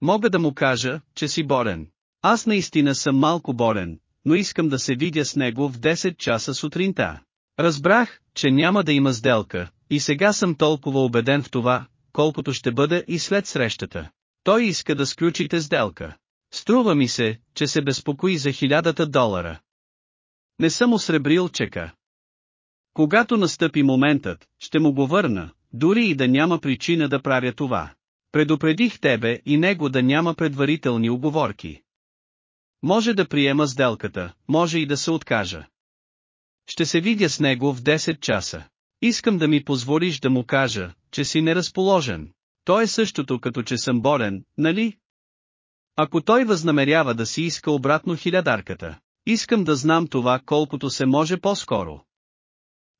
Мога да му кажа, че си болен. Аз наистина съм малко болен, но искам да се видя с него в 10 часа сутринта. Разбрах, че няма да има сделка, и сега съм толкова убеден в това, колкото ще бъда и след срещата. Той иска да сключите сделка. Струва ми се, че се безпокои за хилядата долара. Не съм осребрил чека. Когато настъпи моментът, ще му го върна, дори и да няма причина да правя това. Предупредих тебе и него да няма предварителни оговорки. Може да приема сделката, може и да се откажа. Ще се видя с него в 10 часа. Искам да ми позволиш да му кажа, че си неразположен. То е същото като че съм болен, нали? Ако той възнамерява да си иска обратно хилядарката, искам да знам това колкото се може по-скоро.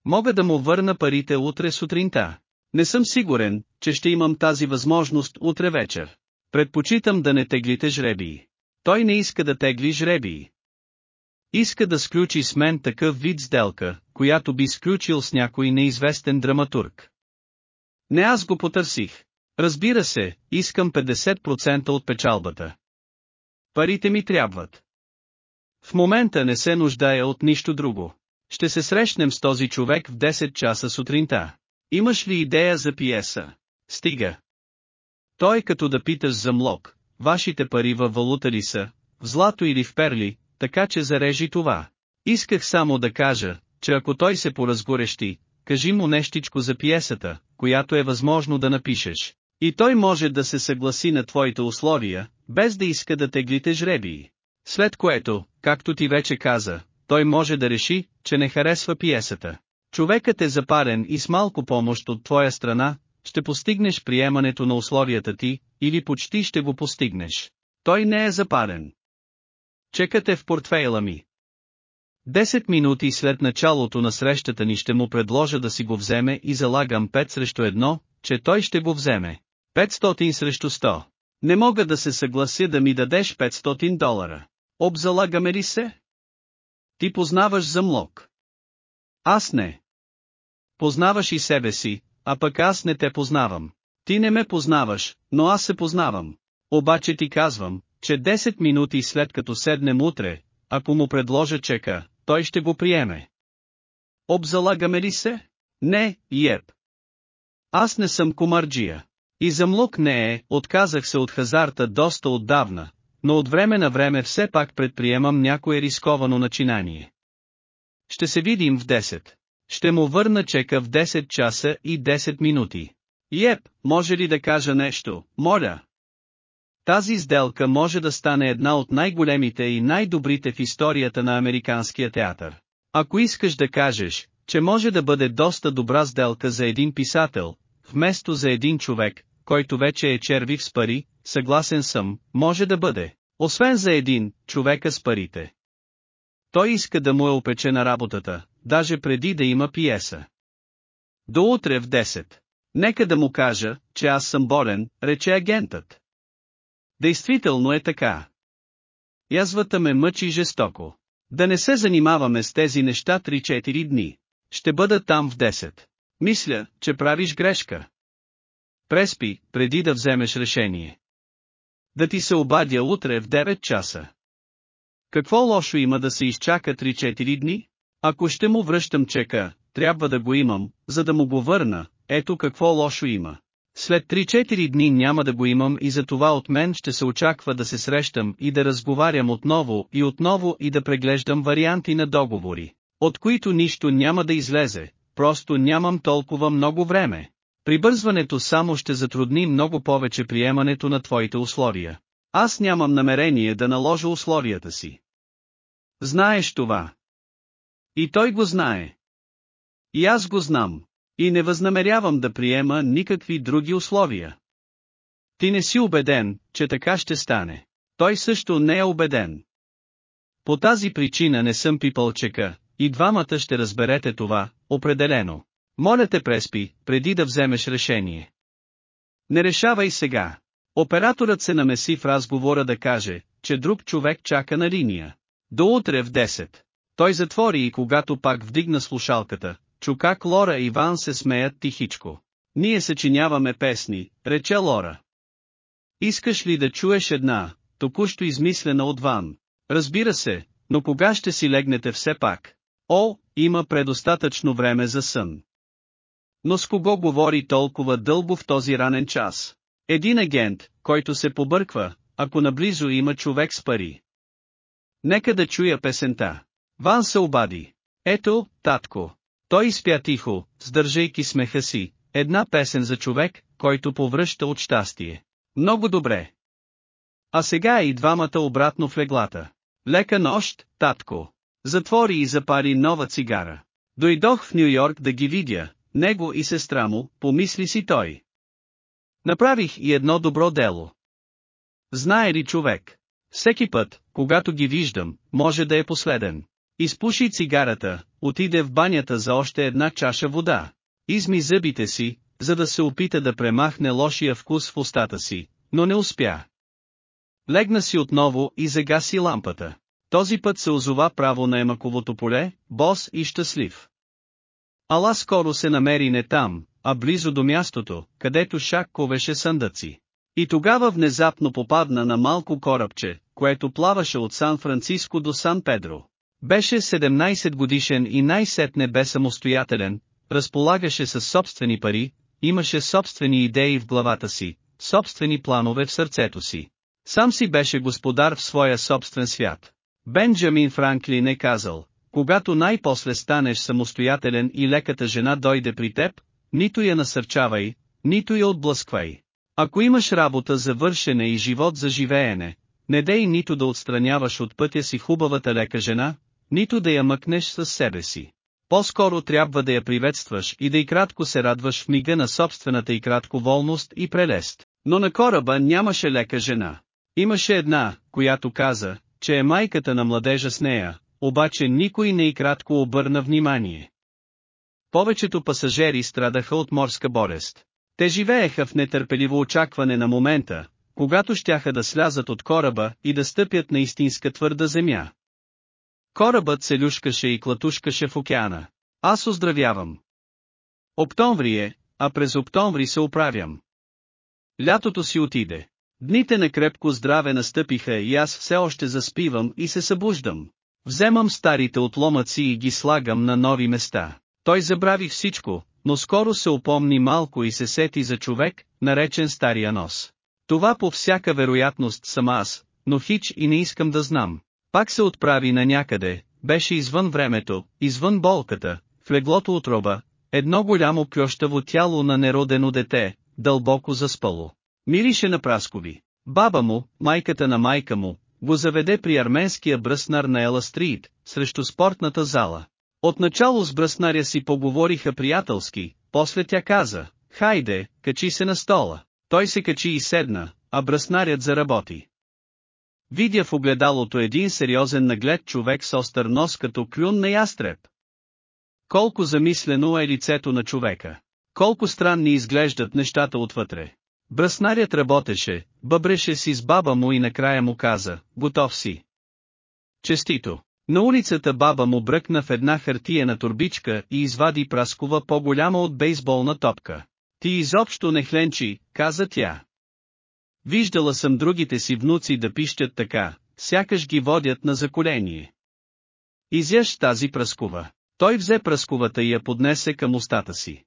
Мога да му върна парите утре сутринта. Не съм сигурен, че ще имам тази възможност утре вечер. Предпочитам да не теглите жребии. Той не иска да тегли жребии. Иска да сключи с мен такъв вид сделка, която би сключил с някой неизвестен драматург. Не аз го потърсих. Разбира се, искам 50% от печалбата. Парите ми трябват. В момента не се нуждая от нищо друго. Ще се срещнем с този човек в 10 часа сутринта. Имаш ли идея за пиеса? Стига. Той като да питаш за млок, вашите пари във валута ли са, в злато или в перли, така че зарежи това. Исках само да кажа, че ако той се поразгорещи, кажи му нещичко за пиесата, която е възможно да напишеш. И той може да се съгласи на твоите условия, без да иска да теглите жребии. След което, както ти вече каза, той може да реши, че не харесва пиесата. Човекът е запарен и с малко помощ от твоя страна, ще постигнеш приемането на условията ти, или почти ще го постигнеш. Той не е запарен. Чекате в портфейла ми. Десет минути след началото на срещата ни ще му предложа да си го вземе и залагам 5 срещу едно, че той ще го вземе. 500 срещу 100. Не мога да се съглася да ми дадеш 500 долара. Обзалагаме ли се? Ти познаваш замлок. Аз не. Познаваш и себе си, а пък аз не те познавам. Ти не ме познаваш, но аз се познавам. Обаче ти казвам, че 10 минути след като седнем утре, ако му предложа чека, той ще го приеме. Обзалагаме ли се? Не, еп. Аз не съм комарджия. И замлук не е, отказах се от хазарта доста отдавна, но от време на време все пак предприемам някое рисковано начинание. Ще се видим в 10. Ще му върна чека в 10 часа и 10 минути. Еп, може ли да кажа нещо, моля? Тази сделка може да стане една от най-големите и най-добрите в историята на американския театър. Ако искаш да кажеш, че може да бъде доста добра сделка за един писател, вместо за един човек, който вече е червив с пари, съгласен съм, може да бъде. Освен за един, човека с парите. Той иска да му е опечена работата, даже преди да има пиеса. До утре в 10. Нека да му кажа, че аз съм болен, рече агентът. Действително е така. Язвата ме мъчи жестоко. Да не се занимаваме с тези неща 3-4 дни. Ще бъда там в 10. Мисля, че правиш грешка. Преспи, преди да вземеш решение. Да ти се обадя утре в 9 часа. Какво лошо има да се изчака 3-4 дни? Ако ще му връщам чека, трябва да го имам, за да му го върна, ето какво лошо има. След 3-4 дни няма да го имам и за това от мен ще се очаква да се срещам и да разговарям отново и отново и да преглеждам варианти на договори, от които нищо няма да излезе, просто нямам толкова много време. Прибързването само ще затрудни много повече приемането на твоите условия. Аз нямам намерение да наложа условията си. Знаеш това. И той го знае. И аз го знам. И не възнамерявам да приема никакви други условия. Ти не си убеден, че така ще стане. Той също не е убеден. По тази причина не съм пипълчека, и двамата ще разберете това, определено. Моля те преспи, преди да вземеш решение. Не решавай сега. Операторът се намеси в разговора да каже, че друг човек чака на линия. До утре в 10. Той затвори и когато пак вдигна слушалката, чу как Лора и Иван се смеят тихичко. Ние съчиняваме песни, рече Лора. Искаш ли да чуеш една, току-що измислена от Ван? Разбира се, но кога ще си легнете все пак? О, има предостатъчно време за сън. Но с кого говори толкова дълго в този ранен час? Един агент, който се побърква, ако наблизо има човек с пари. Нека да чуя песента. Ван се обади. Ето, татко. Той изпя тихо, сдържайки смеха си, една песен за човек, който повръща от щастие. Много добре. А сега и двамата обратно в леглата. Лека нощ, татко. Затвори и запари нова цигара. Дойдох в Нью Йорк да ги видя, него и сестра му, помисли си той. Направих и едно добро дело. Знае ли човек? Всеки път, когато ги виждам, може да е последен. Изпуши цигарата, отиде в банята за още една чаша вода. Изми зъбите си, за да се опита да премахне лошия вкус в устата си, но не успя. Легна си отново и загаси лампата. Този път се озова право на емаковото поле, бос и щастлив. Ала скоро се намери не там, а близо до мястото, където Шак ковеше съндъци. И тогава внезапно попадна на малко корабче, което плаваше от Сан-Франциско до Сан-Педро. Беше 17 годишен и най-сетне бе самостоятелен, разполагаше със собствени пари, имаше собствени идеи в главата си, собствени планове в сърцето си. Сам си беше господар в своя собствен свят. Бенджамин Франклин е казал, когато най-после станеш самостоятелен и леката жена дойде при теб, нито я насърчавай, нито я отблъсквай. Ако имаш работа за вършене и живот за живеене, не дей нито да отстраняваш от пътя си хубавата лека жена, нито да я мъкнеш със себе си. По-скоро трябва да я приветстваш и да и кратко се радваш в мига на собствената и кратко волност и прелест. Но на кораба нямаше лека жена. Имаше една, която каза, че е майката на младежа с нея, обаче никой не и кратко обърна внимание. Повечето пасажери страдаха от морска болест. Те живееха в нетърпеливо очакване на момента, когато щяха да слязат от кораба и да стъпят на истинска твърда земя. Корабът се люшкаше и клатушкаше в океана. Аз оздравявам. Октомври е, а през октомври се оправям. Лятото си отиде. Дните на крепко здраве настъпиха и аз все още заспивам и се събуждам. Вземам старите отломъци и ги слагам на нови места. Той забрави всичко, но скоро се опомни малко и се сети за човек, наречен Стария нос. Това по всяка вероятност съм аз, но хич и не искам да знам. Пак се отправи на някъде, беше извън времето, извън болката, в леглото отроба, едно голямо плющаво тяло на неродено дете, дълбоко заспало. Мирише на праскови. Баба му, майката на майка му, го заведе при арменския бръснар на Ела Стрит, срещу спортната зала. Отначало с бръснаря си поговориха приятелски, после тя каза, хайде, качи се на стола. Той се качи и седна, а бръснарят заработи. Видя в огледалото един сериозен наглед човек с остър нос като клюн на ястреб. Колко замислено е лицето на човека. Колко странни изглеждат нещата отвътре. Бръснарят работеше, бъбреше си с баба му и накрая му каза, готов си. Честито. На улицата баба му бръкна в една хартиена турбичка и извади праскова по-голяма от бейсболна топка. Ти изобщо не хленчи, каза тя. Виждала съм другите си внуци да пищят така, сякаш ги водят на заколение. Изяж тази пръскова. Той взе пръсковата и я поднесе към устата си.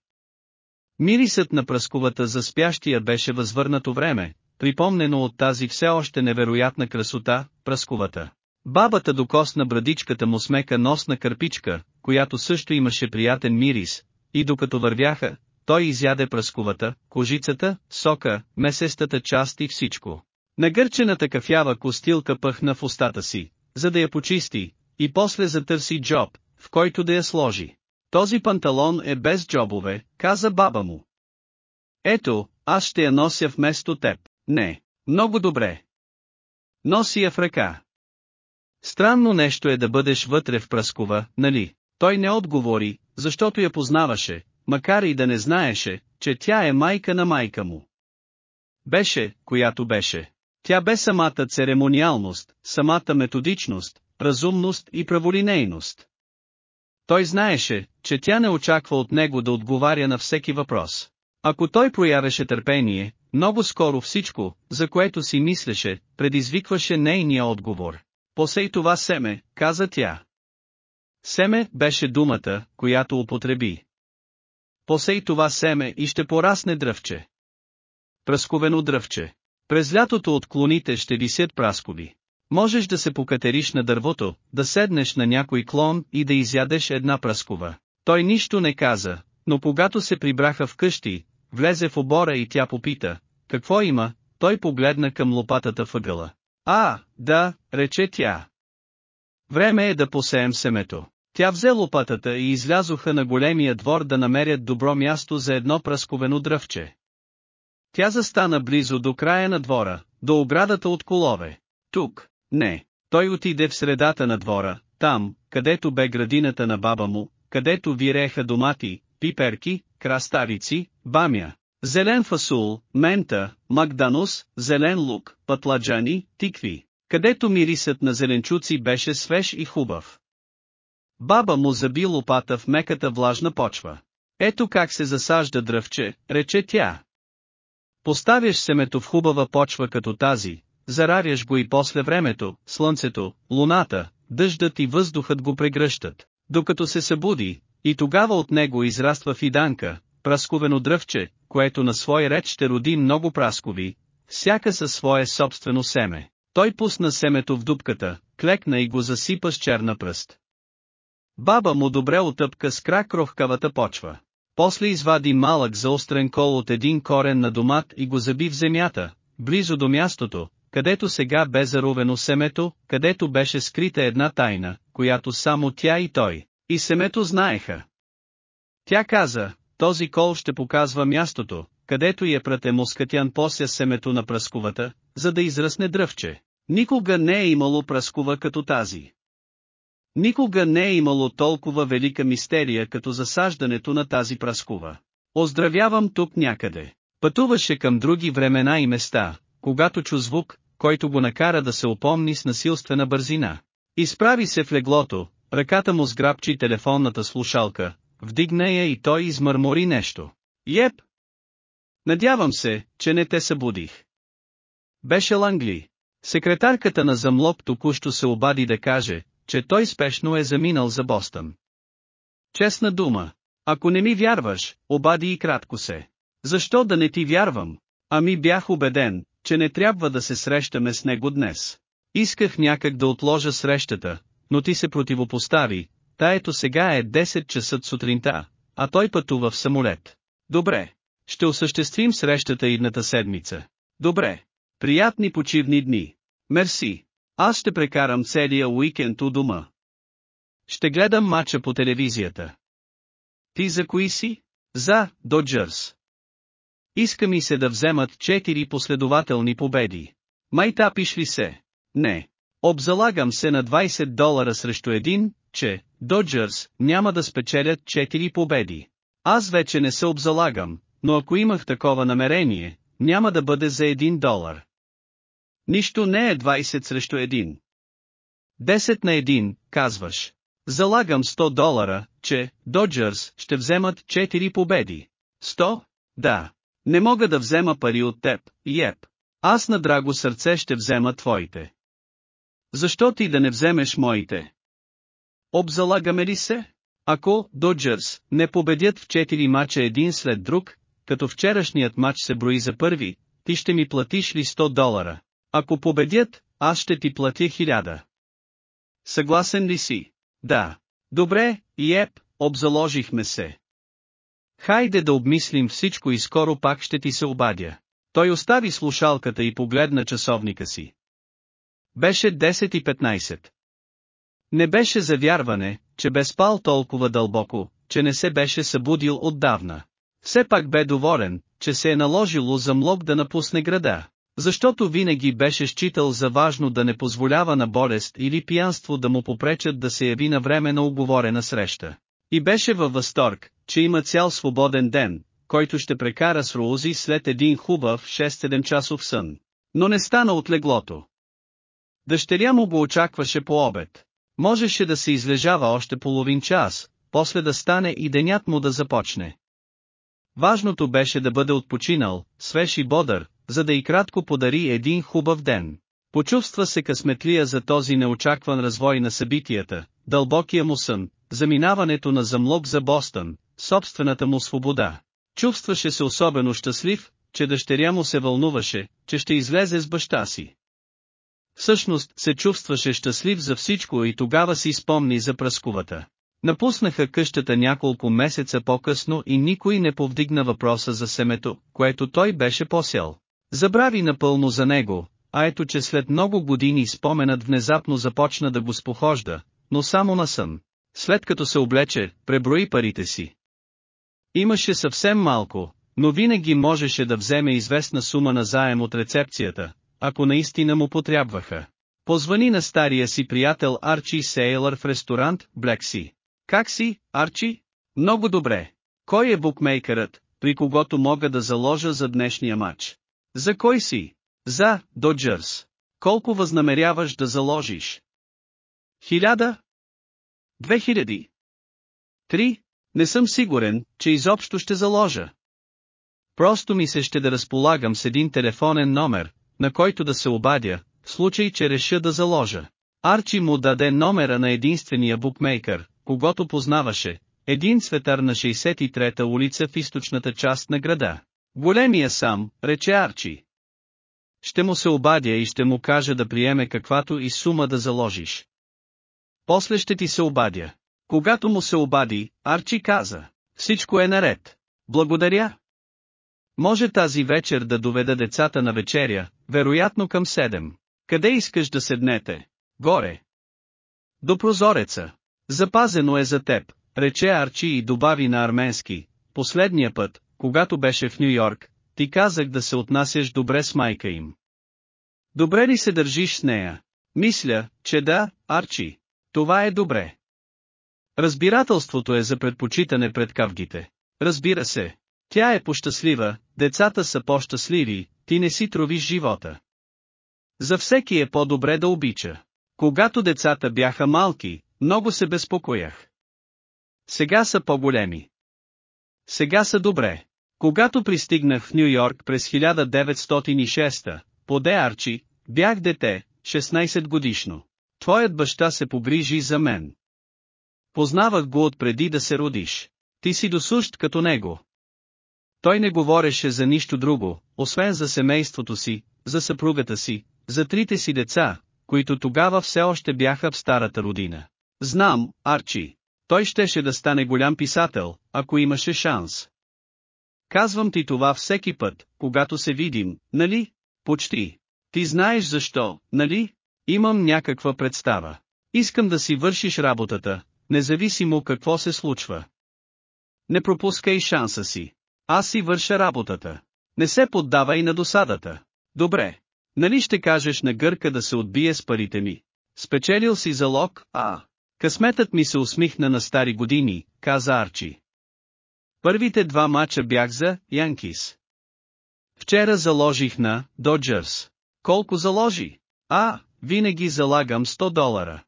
Мирисът на пръсковата за спящия беше възвърнато време, припомнено от тази все още невероятна красота, пръсковата. Бабата докосна брадичката му смека носна кърпичка, която също имаше приятен мирис, и докато вървяха, той изяде пръсковата, кожицата, сока, месестата част и всичко. Нагърчената кафява костилка пъхна в устата си, за да я почисти, и после затърси джоб, в който да я сложи. Този панталон е без джобове, каза баба му. Ето, аз ще я нося вместо теб. Не, много добре. Носи я в ръка. Странно нещо е да бъдеш вътре в пръскова, нали? Той не отговори, защото я познаваше, макар и да не знаеше, че тя е майка на майка му. Беше, която беше. Тя бе самата церемониалност, самата методичност, разумност и праволинейност. Той знаеше, че тя не очаква от него да отговаря на всеки въпрос. Ако той проявеше търпение, много скоро всичко, за което си мислеше, предизвикваше нейния отговор. Посей това семе, каза тя. Семе беше думата, която употреби. Посей това семе и ще порасне дръвче. Пръсковено дръвче. През лятото от клоните ще висят праскови. Можеш да се покатериш на дървото, да седнеш на някой клон и да изядеш една пръскова. Той нищо не каза, но когато се прибраха в къщи, влезе в обора и тя попита, какво има, той погледна към лопатата въгъла. А, да, рече тя. Време е да посеем семето. Тя взе лопатата и излязоха на големия двор да намерят добро място за едно пръсковено дръвче. Тя застана близо до края на двора, до оградата от колове. Тук, не, той отиде в средата на двора, там, където бе градината на баба му, където виреха домати, пиперки, краставици, бамя, зелен фасул, мента, магданус, зелен лук, пътладжани, тикви, където мирисът на зеленчуци беше свеж и хубав. Баба му заби лопата в меката влажна почва. Ето как се засажда дръвче, рече тя. Поставяш семето в хубава почва като тази, зараряш го и после времето, слънцето, луната, дъждът и въздухът го прегръщат, докато се събуди, и тогава от него израства фиданка, прасковено дръвче, което на свой ред ще роди много праскови, всяка със свое собствено семе. Той пусна семето в дупката, клекна и го засипа с черна пръст. Баба му добре отъпка с крак крохкавата почва. После извади малък заострен кол от един корен на домат и го заби в земята, близо до мястото, където сега бе заровено семето, където беше скрита една тайна, която само тя и той, и семето знаеха. Тя каза, този кол ще показва мястото, където я прате Москатян пося семето на пръсковата, за да израсне дръвче. Никога не е имало пръскова като тази. Никога не е имало толкова велика мистерия като засаждането на тази праскова. Оздравявам тук някъде. Пътуваше към други времена и места, когато чу звук, който го накара да се опомни с насилствена бързина. Изправи се в леглото, ръката му сграбчи телефонната слушалка, вдигна я и той измърмори нещо. Еп! Надявам се, че не те събудих. Беше Лангли. Секретарката на Замлоп току-що се обади да каже, че той спешно е заминал за Бостън. Честна дума. Ако не ми вярваш, обади и кратко се. Защо да не ти вярвам? Ами бях убеден, че не трябва да се срещаме с него днес. Исках някак да отложа срещата, но ти се противопостави, та ето сега е 10 часа сутринта, а той пътува в самолет. Добре. Ще осъществим срещата идната седмица. Добре. Приятни почивни дни. Мерси. Аз ще прекарам целия уикенд у дома. Ще гледам мача по телевизията. Ти за кои си? За Доджърс. Иска ми се да вземат четири последователни победи. Май тапиш ли се? Не. Обзалагам се на 20 долара срещу един, че Доджърс няма да спечелят 4 победи. Аз вече не се обзалагам, но ако имах такова намерение, няма да бъде за 1 долар. Нищо не е 20 срещу 1. 10 на 1, казваш. Залагам 100 долара, че Доджърс ще вземат 4 победи. 100? Да. Не мога да взема пари от теб, еп. Аз на драго сърце ще взема твоите. Защо ти да не вземеш моите? Обзалагаме ли се? Ако Доджърс не победят в 4 мача един след друг, като вчерашният матч се брои за първи, ти ще ми платиш ли 100 долара? Ако победят, аз ще ти платя 1000. Съгласен ли си? Да. Добре, еп, обзаложихме се. Хайде да обмислим всичко и скоро пак ще ти се обадя. Той остави слушалката и погледна часовника си. Беше 10.15. Не беше завярване, че бе спал толкова дълбоко, че не се беше събудил отдавна. Все пак бе доволен, че се е наложило за млок да напусне града. Защото винаги беше считал за важно да не позволява на болест или пиянство да му попречат да се яви на време на оговорена среща. И беше във възторг, че има цял свободен ден, който ще прекара с Роузи след един хубав 6-7 часов сън. Но не стана от леглото. Дъщеря му го очакваше по обед. Можеше да се излежава още половин час, после да стане и денят му да започне. Важното беше да бъде отпочинал, свеж и бодър, за да и кратко подари един хубав ден. Почувства се късметлия за този неочакван развой на събитията, дълбокия му сън, заминаването на замлог за Бостън, собствената му свобода. Чувстваше се особено щастлив, че дъщеря му се вълнуваше, че ще излезе с баща си. Всъщност се чувстваше щастлив за всичко и тогава си спомни за пръсковата. Напуснаха къщата няколко месеца по-късно и никой не повдигна въпроса за семето, което той беше посял. Забрави напълно за него, а ето че след много години споменът внезапно започна да го спохожда, но само на сън. След като се облече, преброи парите си. Имаше съвсем малко, но винаги можеше да вземе известна сума на заем от рецепцията, ако наистина му потрябваха. Позвани на стария си приятел Арчи Сейлър в ресторант Блекси. Как си, Арчи? Много добре. Кой е букмейкърът, при когото мога да заложа за днешния матч? За кой си? За Доджърс. Колко възнамеряваш да заложиш? Хиляда? Две хиляди? Три? Не съм сигурен, че изобщо ще заложа. Просто ми се ще да разполагам с един телефонен номер, на който да се обадя, в случай че реша да заложа. Арчи му даде номера на единствения букмейкър, когато познаваше, един цветар на 63-та улица в източната част на града. Големия сам, рече Арчи. Ще му се обадя и ще му кажа да приеме каквато и сума да заложиш. После ще ти се обадя. Когато му се обади, Арчи каза, всичко е наред. Благодаря. Може тази вечер да доведа децата на вечеря, вероятно към седем. Къде искаш да седнете? Горе. До прозореца. Запазено е за теб, рече Арчи и добави на арменски. Последния път, когато беше в Нью Йорк, ти казах да се отнасяш добре с майка им. Добре ли се държиш с нея? Мисля, че да, Арчи. Това е добре. Разбирателството е за предпочитане пред кавгите. Разбира се. Тя е пощастлива, децата са по-щастливи, ти не си тровиш живота. За всеки е по-добре да обича. Когато децата бяха малки, много се безпокоях. Сега са по-големи. Сега са добре. Когато пристигнах в Нью Йорк през 1906, поде Арчи, бях дете, 16 годишно. Твоят баща се погрижи за мен. Познавах го от преди да се родиш. Ти си досущ като него. Той не говореше за нищо друго, освен за семейството си, за съпругата си, за трите си деца, които тогава все още бяха в старата родина. Знам, Арчи. Той щеше да стане голям писател, ако имаше шанс. Казвам ти това всеки път, когато се видим, нали? Почти. Ти знаеш защо, нали? Имам някаква представа. Искам да си вършиш работата, независимо какво се случва. Не пропускай шанса си. Аз си върша работата. Не се поддавай на досадата. Добре. Нали ще кажеш на гърка да се отбие с парите ми? Спечелил си залог, а... Късметът ми се усмихна на стари години, каза Арчи. Първите два мача бях за Янкис. Вчера заложих на Доджърс. Колко заложи? А, винаги залагам 100 долара.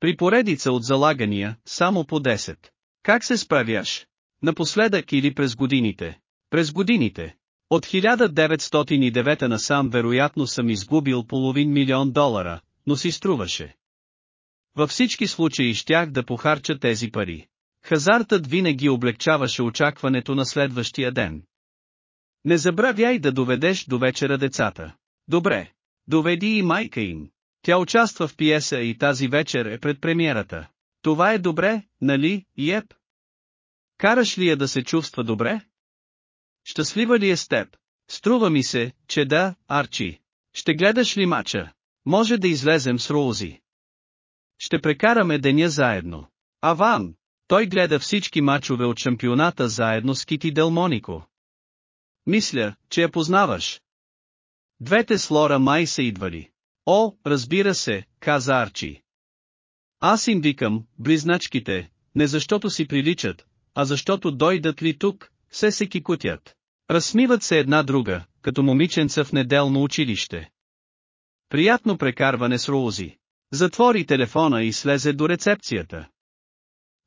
При поредица от залагания, само по 10. Как се справяш? Напоследък или през годините? През годините. От 1909 насам вероятно съм изгубил половин милион долара, но си струваше. Във всички случаи щях да похарча тези пари. Хазартът винаги облегчаваше очакването на следващия ден. Не забравяй да доведеш до вечера децата. Добре. Доведи и майка им. Тя участва в пиеса и тази вечер е пред премиерата. Това е добре, нали, Еп? Караш ли я да се чувства добре? Щастлива ли е с теб? Струва ми се, че да, Арчи. Ще гледаш ли мача? Може да излезем с Роузи. Ще прекараме деня заедно. Аван! Той гледа всички мачове от шампионата заедно с Кити Делмонико. Мисля, че я познаваш. Двете с Лора май са идвали. О, разбира се, каза Арчи. Аз им викам, близначките, не защото си приличат, а защото дойдат ли тук, се се кикутят. Разсмиват се една друга, като момиченца в неделно училище. Приятно прекарване с Роузи. Затвори телефона и слезе до рецепцията.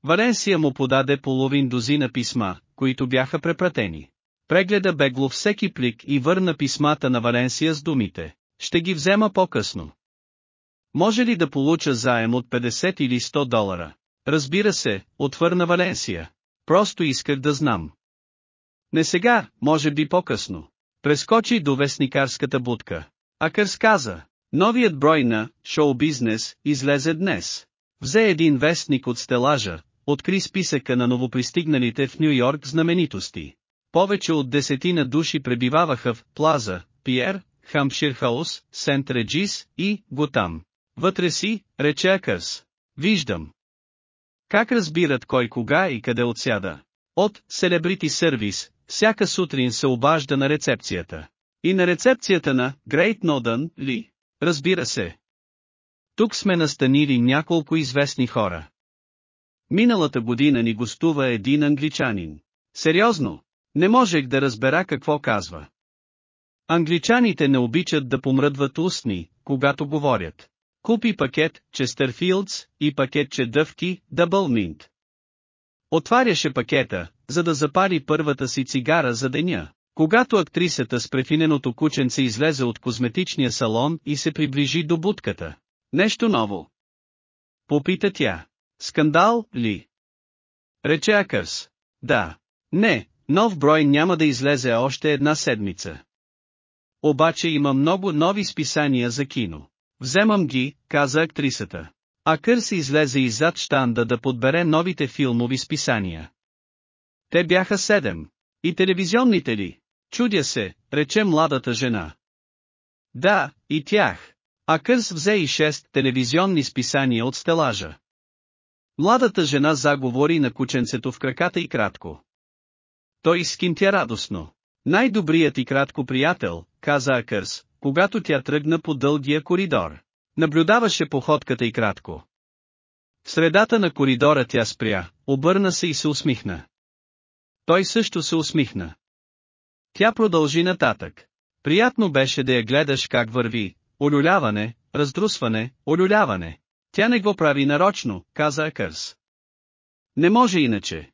Валенсия му подаде половин дозина писма, които бяха препратени. Прегледа бегло всеки плик и върна писмата на Валенсия с думите. Ще ги взема по-късно. Може ли да получа заем от 50 или 100 долара? Разбира се, отвърна Валенсия. Просто исках да знам. Не сега, може би по-късно. Прескочи до вестникарската будка. Акърс каза, новият брой на «Шоу Бизнес» излезе днес. Взе един вестник от стелажа, откри списъка на новопристигналите в Нью Йорк знаменитости. Повече от десетина души пребиваваха в Плаза, Пиер, Хампшир Хаус, Сент Реджис и Готам. Вътре си, рече Акърс. Виждам. Как разбират кой кога и къде отсяда? От Celebrity Service, всяка сутрин се обажда на рецепцията. И на рецепцията на Great Northern ли? Разбира се. Тук сме настанили няколко известни хора. Миналата година ни гостува един англичанин. Сериозно, не можех да разбера какво казва. Англичаните не обичат да помръдват устни, когато говорят. Купи пакет Честерфилдс и пакетче дъвки Дъбъл Минт. Отваряше пакета, за да запали първата си цигара за деня. Когато актрисата с префиненото кученце излезе от козметичния салон и се приближи до будката. Нещо ново. Попита тя. Скандал ли? Рече Акърс. Да. Не, нов брой няма да излезе още една седмица. Обаче има много нови списания за кино. Вземам ги, каза актрисата. Акърс излезе иззад штанда да подбере новите филмови списания. Те бяха седем. И телевизионните ли? Чудя се, рече младата жена. Да, и тях. Акърс взе и шест телевизионни списания от стелажа. Младата жена заговори на кученцето в краката и кратко. Той изкимтя радостно. Най-добрият и кратко приятел, каза Акърс, когато тя тръгна по дългия коридор. Наблюдаваше походката и кратко. В средата на коридора тя спря, обърна се и се усмихна. Той също се усмихна. Тя продължи нататък. Приятно беше да я гледаш как върви, олюляване, раздрусване, олюляване. Тя не го прави нарочно, каза Акърс. Не може иначе.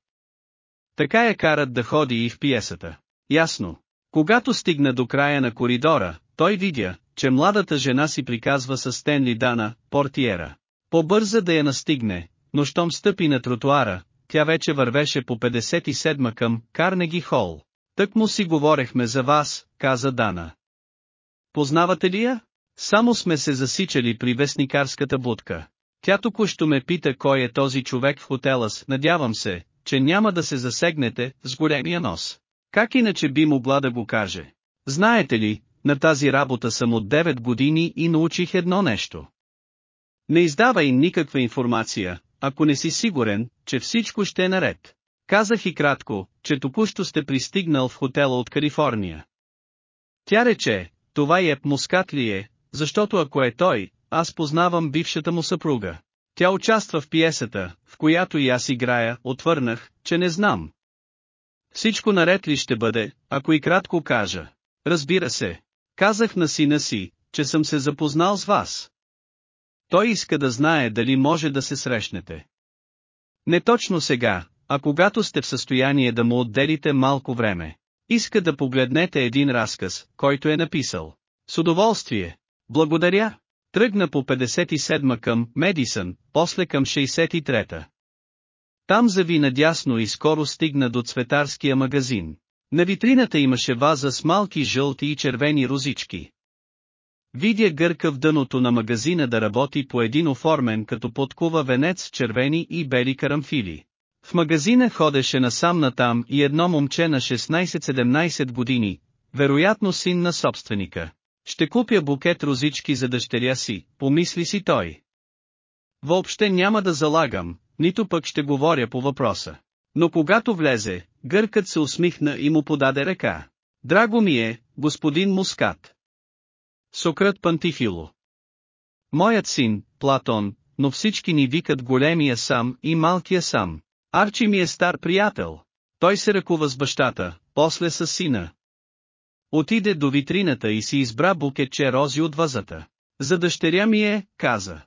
Така я карат да ходи и в пиесата. Ясно. Когато стигна до края на коридора, той видя, че младата жена си приказва с Стенли Дана, портиера. Побърза да я настигне, но щом стъпи на тротуара, тя вече вървеше по 57 към Карнеги Хол. Тък му си говорехме за вас, каза Дана. Познавате ли я? Само сме се засичали при вестникарската будка. Тя току-що ме пита кой е този човек в хотела с, надявам се, че няма да се засегнете, с големия нос. Как иначе би могла да го каже? Знаете ли, на тази работа съм от 9 години и научих едно нещо. Не издавай никаква информация, ако не си сигурен, че всичко ще е наред. Казах и кратко, че току-що сте пристигнал в хотела от Калифорния. Тя рече, това е Мускат ли е, защото ако е той, аз познавам бившата му съпруга. Тя участва в пиесата, в която и аз играя, отвърнах, че не знам. Всичко наред ли ще бъде, ако и кратко кажа? Разбира се. Казах на сина си, че съм се запознал с вас. Той иска да знае дали може да се срещнете. Не точно сега, а когато сте в състояние да му отделите малко време. Иска да погледнете един разказ, който е написал. С удоволствие. Благодаря. Тръгна по 57 към Медисън, после към 63-та. Там зави надясно и скоро стигна до цветарския магазин. На витрината имаше ваза с малки жълти и червени розички. Видя гърка в дъното на магазина да работи по един оформен като подкува венец с червени и бели карамфили. В магазина ходеше насам натам и едно момче на 16-17 години, вероятно син на собственика. Ще купя букет розички за дъщеря си, помисли си той. Въобще няма да залагам, нито пък ще говоря по въпроса. Но когато влезе, гъркът се усмихна и му подаде ръка. Драго ми е, господин Мускат. Сократ Пантифило. Моят син, Платон, но всички ни викат големия сам и малкия сам. Арчи ми е стар приятел. Той се ръкува с бащата, после с сина. Отиде до витрината и си избра букетче рози от вазата. За дъщеря ми е, каза.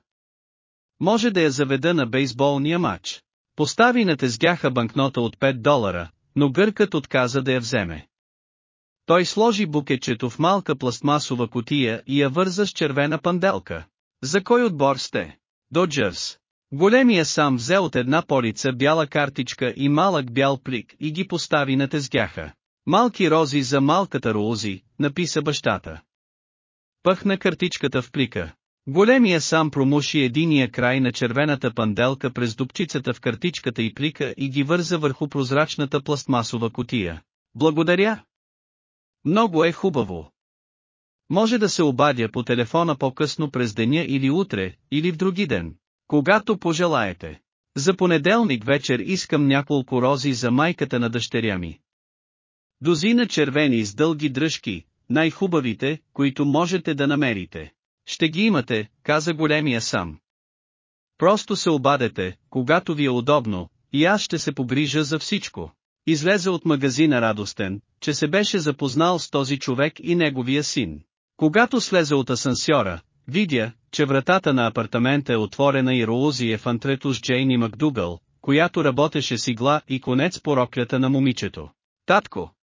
Може да я заведа на бейсболния матч. Постави на тезгяха банкнота от 5 долара, но гъркът отказа да я вземе. Той сложи букетчето в малка пластмасова котия и я върза с червена панделка. За кой отбор сте? Доджърс. Големия сам взе от една полица бяла картичка и малък бял плик и ги постави на тезгяха. Малки рози за малката Роузи, написа бащата. Пъхна картичката в плика. Големия сам промуши единия край на червената панделка през дупчицата в картичката и плика и ги върза върху прозрачната пластмасова котия. Благодаря! Много е хубаво. Може да се обадя по телефона по-късно през деня или утре, или в други ден. Когато пожелаете. За понеделник вечер искам няколко рози за майката на дъщеря ми. Дозина червени с дълги дръжки, най-хубавите, които можете да намерите. Ще ги имате, каза големия сам. Просто се обадете, когато ви е удобно, и аз ще се погрижа за всичко. Излезе от магазина радостен, че се беше запознал с този човек и неговия син. Когато слезе от асансьора, видя, че вратата на апартамента е отворена и Роузи е в антрето с Джейни Макдугъл, която работеше с игла и конец по роклята на момичето. Татко!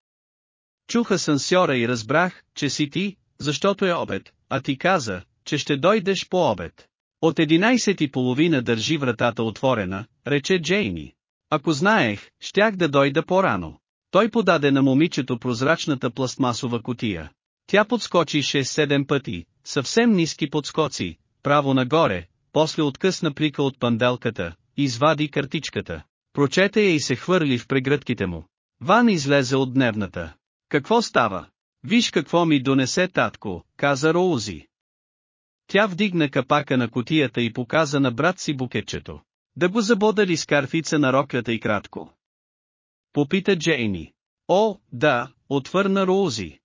Чуха сансьора и разбрах, че си ти, защото е обед, а ти каза, че ще дойдеш по обед. От 11 и половина държи вратата отворена, рече Джейни. Ако знаех, щях да дойда по-рано. Той подаде на момичето прозрачната пластмасова котия. Тя подскочи 6-7 пъти, съвсем ниски подскоци, право нагоре, после откъсна плика от панделката, извади картичката. Прочете я и се хвърли в прегръдките му. Ван излезе от дневната. Какво става? Виж какво ми донесе татко, каза Роузи. Тя вдигна капака на котията и показа на брат си букетчето. Да го забодали с карфица на роклята и кратко. Попита Джейни. О, да, отвърна Роузи.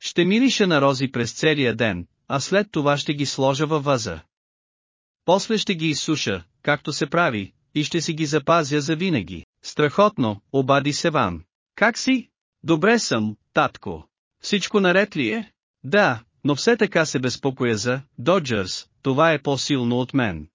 Ще мириша на рози през целия ден, а след това ще ги сложа във ваза. После ще ги изсуша, както се прави, и ще си ги запазя за винаги. Страхотно, обади се Ван. Как си? Добре съм, татко. Всичко наред ли е? Да, но все така се безпокоя за Доджърс, това е по-силно от мен.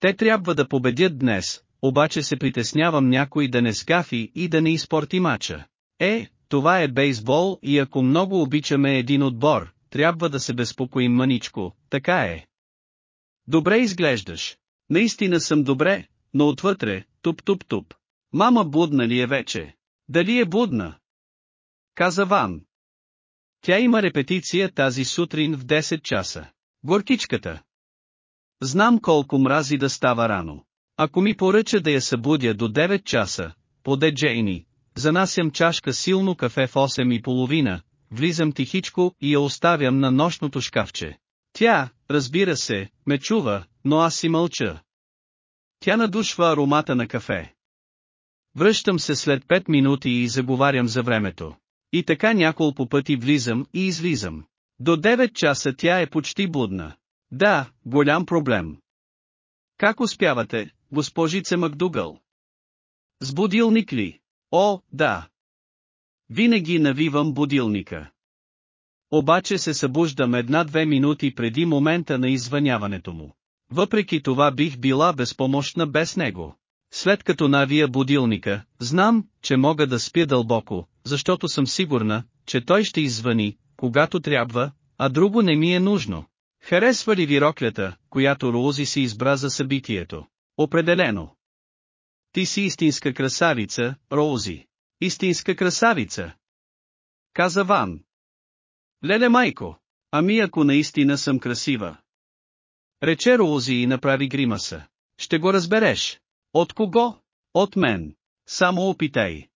Те трябва да победят днес, обаче се притеснявам някой да не скафи и да не изпорти мача. Е, това е бейсбол и ако много обичаме един отбор, трябва да се безпокоим маничко, така е. Добре изглеждаш. Наистина съм добре, но отвътре, туп-туп-туп. Мама будна ли е вече? Дали е будна? Каза Ван. Тя има репетиция тази сутрин в 10 часа. Горкичката. Знам колко мрази да става рано. Ако ми поръча да я събудя до 9 часа, поде Джейни, занасям чашка силно кафе в 8 и половина, влизам тихичко и я оставям на нощното шкафче. Тя, разбира се, ме чува, но аз си мълча. Тя надушва аромата на кафе. Връщам се след 5 минути и заговарям за времето. И така няколко пъти влизам и излизам. До 9 часа тя е почти будна. Да, голям проблем. Как успявате, госпожице Макдугъл? С будилник ли? О, да. Винаги навивам будилника. Обаче се събуждам една-две минути преди момента на извъняването му. Въпреки това бих била безпомощна без него. След като навия будилника, знам, че мога да спя дълбоко, защото съм сигурна, че той ще извъни, когато трябва, а друго не ми е нужно. Харесва ли ви роклята, която Роузи си избра за събитието? Определено. Ти си истинска красавица, Роузи. Истинска красавица. Каза Ван. Леле майко, ами ако наистина съм красива. Рече Роузи и направи гримаса. Ще го разбереш. От кого? От мен. Само опитай.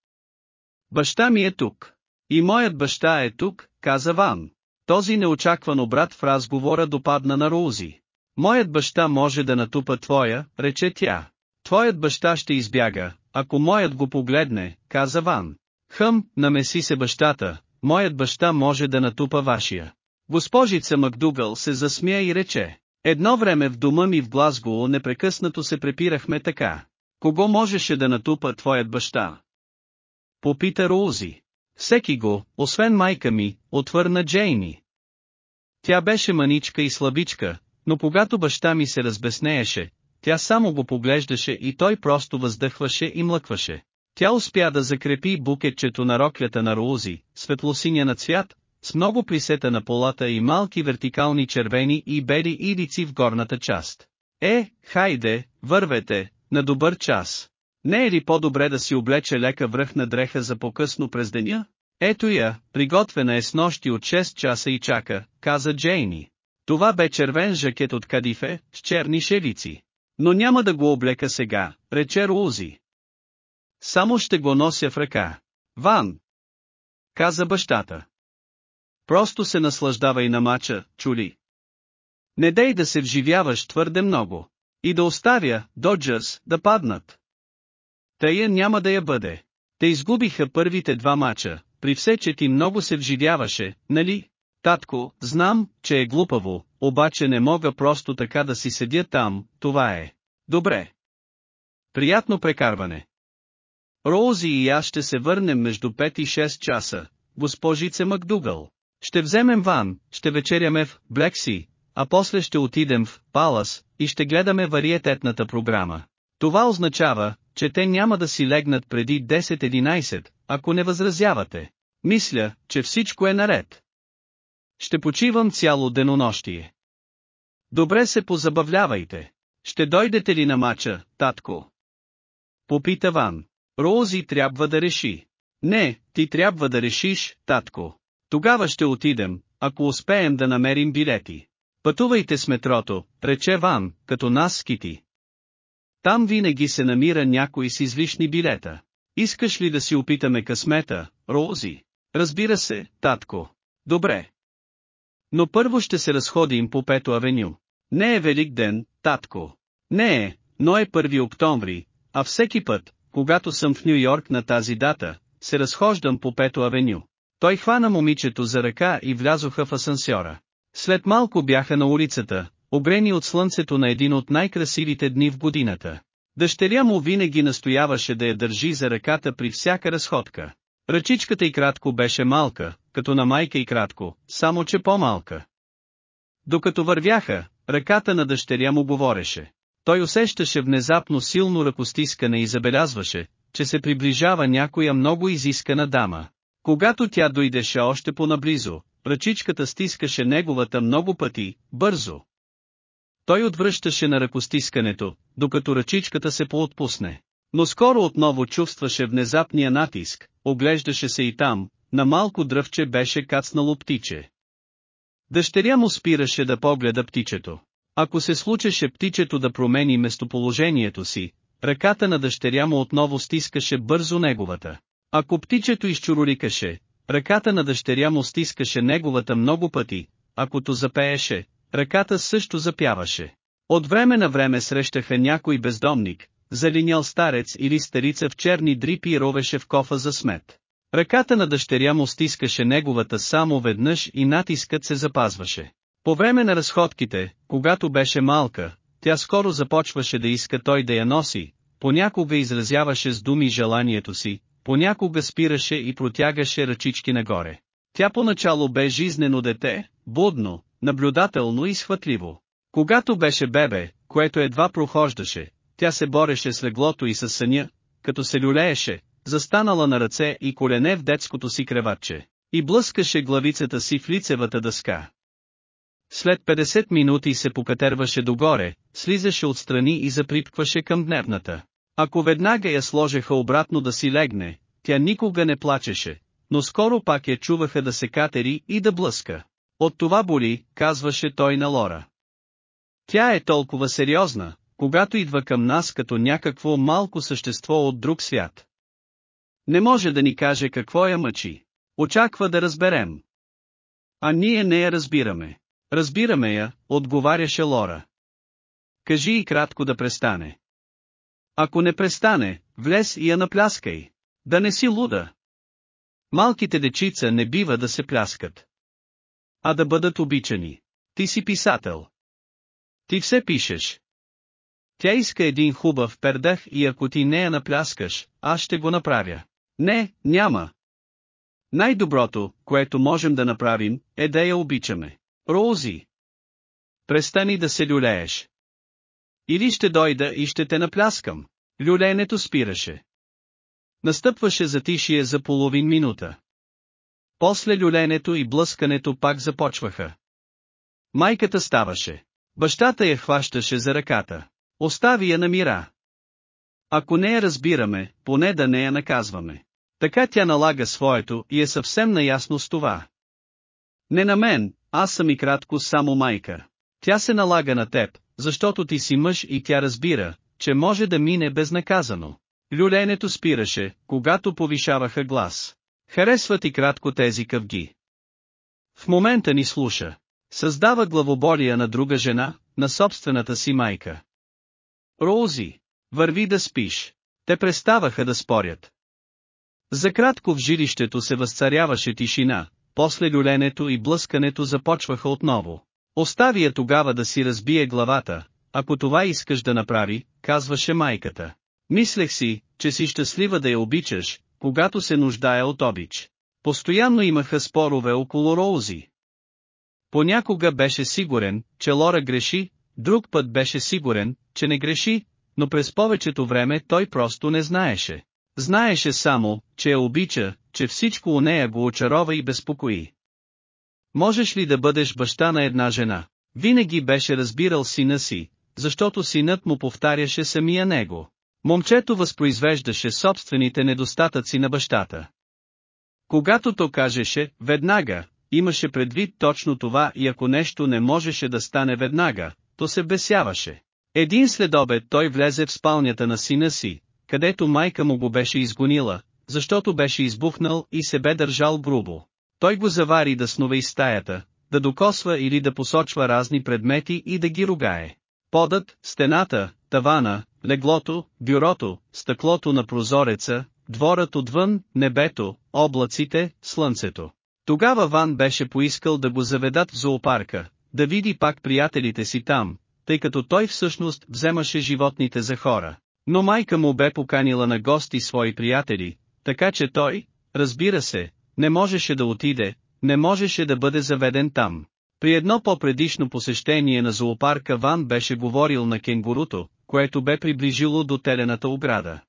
Баща ми е тук. И моят баща е тук, каза Ван. Този неочакван обрат в разговора допадна на Роузи. Моят баща може да натупа твоя, рече тя. Твоят баща ще избяга, ако моят го погледне, каза Ван. Хъм, намеси се бащата, моят баща може да натупа вашия. Госпожица Макдугъл се засмя и рече. Едно време в дома ми в Глазго непрекъснато се препирахме така. Кого можеше да натупа твоят баща? Попита Роузи. Всеки го, освен майка ми, отвърна Джейни. Тя беше маничка и слабичка, но когато баща ми се разбеснееше, тя само го поглеждаше и той просто въздъхваше и млъкваше. Тя успя да закрепи букетчето на роклята на Роузи, светлосиня на цвят, с много присета на полата и малки вертикални червени и бели ирици в горната част. Е, хайде, вървете, на добър час. Не е ли по-добре да си облече лека връхна дреха за по-късно през деня? Ето я, приготвена е с нощи от 6 часа и чака, каза Джейни. Това бе червен жакет от кадифе, с черни шелици. Но няма да го облека сега, рече Рузи. Само ще го нося в ръка. Ван! Каза бащата. Просто се наслаждавай на мача, чули. Не дей да се вживяваш твърде много. И да оставя, Доджърс, да паднат. Тая няма да я бъде. Те изгубиха първите два мача, при все че ти много се вживяваше, нали? Татко, знам, че е глупаво, обаче не мога просто така да си седя там, това е. Добре. Приятно прекарване. Роузи и аз ще се върнем между 5 и 6 часа, госпожице Макдугъл. Ще вземем ван, ще вечеряме в Блекси, а после ще отидем в Палас и ще гледаме вариететната програма. Това означава, че те няма да си легнат преди 10-11, ако не възразявате. Мисля, че всичко е наред. Ще почивам цяло денонощие. Добре се позабавлявайте. Ще дойдете ли на мача, татко? Попита Ван. Роузи трябва да реши. Не, ти трябва да решиш, татко. Тогава ще отидем, ако успеем да намерим билети. Пътувайте с метрото, рече Ван, като нас с Кити. Там винаги се намира някой с излишни билета. Искаш ли да си опитаме късмета, Роузи? Разбира се, татко. Добре. Но първо ще се разходим по Пето авеню. Не е велик ден, татко. Не е, но е 1 октомври, а всеки път, когато съм в Нью Йорк на тази дата, се разхождам по Пето авеню. Той хвана момичето за ръка и влязоха в асансьора. След малко бяха на улицата, обрени от слънцето на един от най-красивите дни в годината. Дъщеря му винаги настояваше да я държи за ръката при всяка разходка. Ръчичката и кратко беше малка, като на майка и кратко, само че по-малка. Докато вървяха, ръката на дъщеря му говореше. Той усещаше внезапно силно ръкостискане и забелязваше, че се приближава някоя много изискана дама. Когато тя дойдеше още по-наблизо, ръчичката стискаше неговата много пъти, бързо. Той отвръщаше на ръкостискането, докато ръчичката се поотпусне. Но скоро отново чувстваше внезапния натиск, оглеждаше се и там, на малко дръвче беше кацнало птиче. Дъщеря му спираше да погледа птичето. Ако се случеше птичето да промени местоположението си, ръката на дъщеря му отново стискаше бързо неговата. Ако птичето изчуроликаше, ръката на дъщеря му стискаше неговата много пъти, акото запееше, ръката също запяваше. От време на време срещаха някой бездомник, залинял старец или старица в черни дрипи и ровеше в кофа за смет. Ръката на дъщеря му стискаше неговата само веднъж и натискът се запазваше. По време на разходките, когато беше малка, тя скоро започваше да иска той да я носи, понякога изразяваше с думи желанието си, понякога спираше и протягаше ръчички нагоре. Тя поначало бе жизнено дете, будно, наблюдателно и схватливо. Когато беше бебе, което едва прохождаше, тя се бореше с леглото и с съня, като се люлееше, застанала на ръце и колене в детското си креватче, и блъскаше главицата си в лицевата дъска. След 50 минути се покатерваше догоре, слизаше отстрани и заприпкваше към дневната. Ако веднага я сложеха обратно да си легне, тя никога не плачеше, но скоро пак я чуваха да се катери и да блъска. От това боли, казваше той на Лора. Тя е толкова сериозна, когато идва към нас като някакво малко същество от друг свят. Не може да ни каже какво я мъчи. Очаква да разберем. А ние не я разбираме. Разбираме я, отговаряше Лора. Кажи и кратко да престане. Ако не престане, влез и я напляскай. Да не си луда. Малките дечица не бива да се пляскат. А да бъдат обичани. Ти си писател. Ти все пишеш. Тя иска един хубав пердах и ако ти не я напляскаш, аз ще го направя. Не, няма. Най-доброто, което можем да направим, е да я обичаме. Роузи. Престани да се люлееш. Или ще дойда и ще те напляскам. Люленето спираше. Настъпваше затишие за половин минута. После люленето и блъскането пак започваха. Майката ставаше. Бащата я хващаше за ръката. Остави я на мира. Ако не я разбираме, поне да не я наказваме. Така тя налага своето и е съвсем наясно с това. Не на мен, аз съм и кратко само майка. Тя се налага на теб, защото ти си мъж и тя разбира, че може да мине безнаказано. Люленето спираше, когато повишаваха глас. Харесват и кратко тези къвги. В момента ни слуша. Създава главоболия на друга жена, на собствената си майка. Роузи, върви да спиш. Те преставаха да спорят. За кратко в жилището се възцаряваше тишина, после люленето и блъскането започваха отново. Остави я тогава да си разбие главата, ако това искаш да направи, казваше майката. Мислех си, че си щастлива да я обичаш, когато се нуждае от обич. Постоянно имаха спорове около Роузи. Понякога беше сигурен, че Лора греши, друг път беше сигурен, че не греши, но през повечето време той просто не знаеше. Знаеше само, че я обича, че всичко у нея го очарова и безпокои. Можеш ли да бъдеш баща на една жена? Винаги беше разбирал сина си, защото синът му повтаряше самия него. Момчето възпроизвеждаше собствените недостатъци на бащата. Когато то кажеше, веднага, имаше предвид точно това и ако нещо не можеше да стане веднага, то се бесяваше. Един следобед той влезе в спалнята на сина си, където майка му го беше изгонила, защото беше избухнал и се бе държал грубо. Той го завари да снове из стаята, да докосва или да посочва разни предмети и да ги ругае. Подът, стената, тавана, леглото, бюрото, стъклото на прозореца, дворът отвън, небето, облаците, слънцето. Тогава Ван беше поискал да го заведат в зоопарка, да види пак приятелите си там, тъй като той всъщност вземаше животните за хора. Но майка му бе поканила на гости свои приятели, така че той, разбира се, не можеше да отиде, не можеше да бъде заведен там. При едно по-предишно посещение на зоопарка Ван беше говорил на кенгуруто, което бе приближило до телената ограда.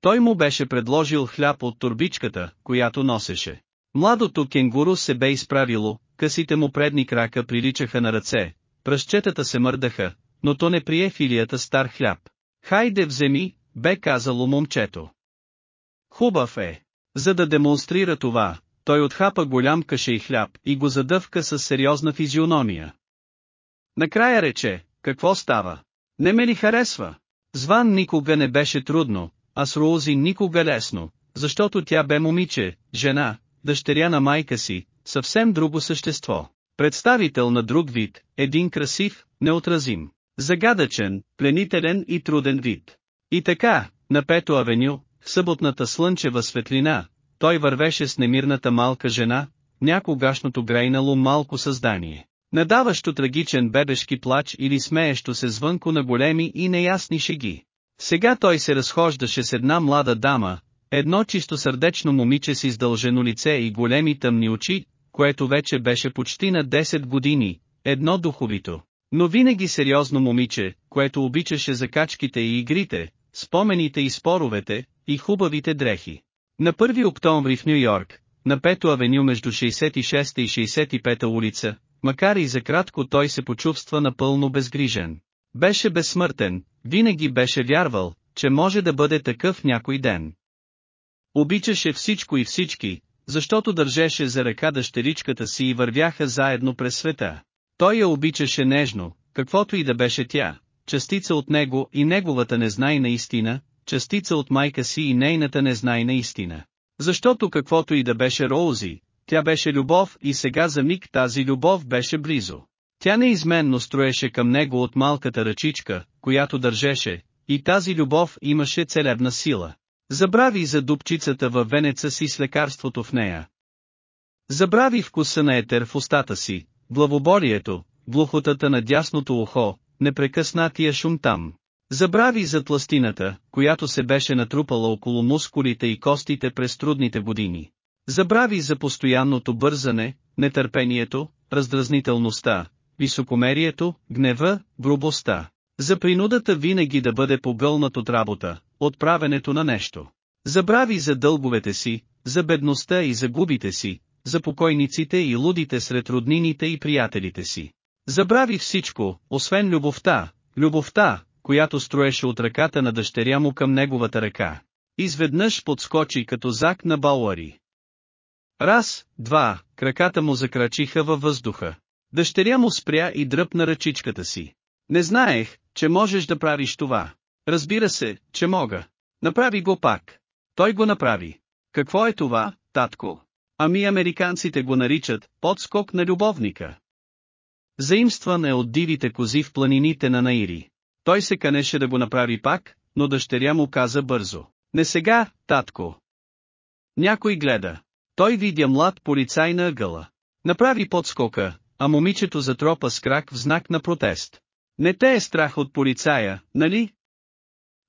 Той му беше предложил хляб от турбичката, която носеше. Младото кенгуру се бе изправило, късите му предни крака приличаха на ръце, пръщетата се мърдаха, но то не прие филията стар хляб. Хайде вземи, бе казало момчето. Хубав е. За да демонстрира това, той отхапа голям кашей хляб и го задъвка с сериозна физиономия. Накрая рече, какво става? Не ме ли харесва? Зван никога не беше трудно, а с Роузи никога лесно, защото тя бе момиче, жена, дъщеря на майка си, съвсем друго същество. Представител на друг вид, един красив, неотразим, загадъчен, пленителен и труден вид. И така, на Пето авеню, в съботната слънчева светлина, той вървеше с немирната малка жена, някогашното грейнало малко създание, надаващо трагичен бебешки плач или смеещо се звънко на големи и неясни шеги. Сега той се разхождаше с една млада дама, едно чисто сърдечно момиче с издължено лице и големи тъмни очи, което вече беше почти на 10 години, едно духовито, но винаги сериозно момиче, което обичаше закачките и игрите, спомените и споровете, и хубавите дрехи. На 1 октомври в Нью Йорк, на Пето авеню между 66 и 65 улица, макар и за кратко той се почувства напълно безгрижен. Беше безсмъртен, винаги беше вярвал, че може да бъде такъв някой ден. Обичаше всичко и всички, защото държеше за ръка дъщеричката си и вървяха заедно през света. Той я обичаше нежно, каквото и да беше тя, частица от него и неговата незнайна истина, частица от майка си и нейната незнайна истина. Защото каквото и да беше Роузи, тя беше любов и сега за миг тази любов беше близо. Тя неизменно строеше към него от малката ръчичка, която държеше, и тази любов имаше целебна сила. Забрави за дупчицата във венеца си с лекарството в нея. Забрави вкуса на етер в устата си, главоболието, глухотата на дясното ухо, непрекъснатия шум там. Забрави за тластината, която се беше натрупала около мускулите и костите през трудните години. Забрави за постоянното бързане, нетърпението, раздразнителността, високомерието, гнева, грубостта. За принудата винаги да бъде погълнат от работа, от правенето на нещо. Забрави за дълговете си, за бедността и за губите си, за покойниците и лудите сред роднините и приятелите си. Забрави всичко, освен любовта, любовта, която строеше от ръката на дъщеря му към неговата ръка. Изведнъж подскочи като зак на Бауари. Раз, два, краката му закрачиха във въздуха. Дъщеря му спря и дръпна ръчичката си. Не знаех, че можеш да правиш това. Разбира се, че мога. Направи го пак. Той го направи. Какво е това, татко? Ами американците го наричат подскок на любовника. Заимстван е от дивите кози в планините на Наири. Той се канеше да го направи пак, но дъщеря му каза бързо. Не сега, татко. Някой гледа. Той видя млад полицай на ъгъла. Направи подскока, а момичето затропа с крак в знак на протест. Не те е страх от полицая, нали?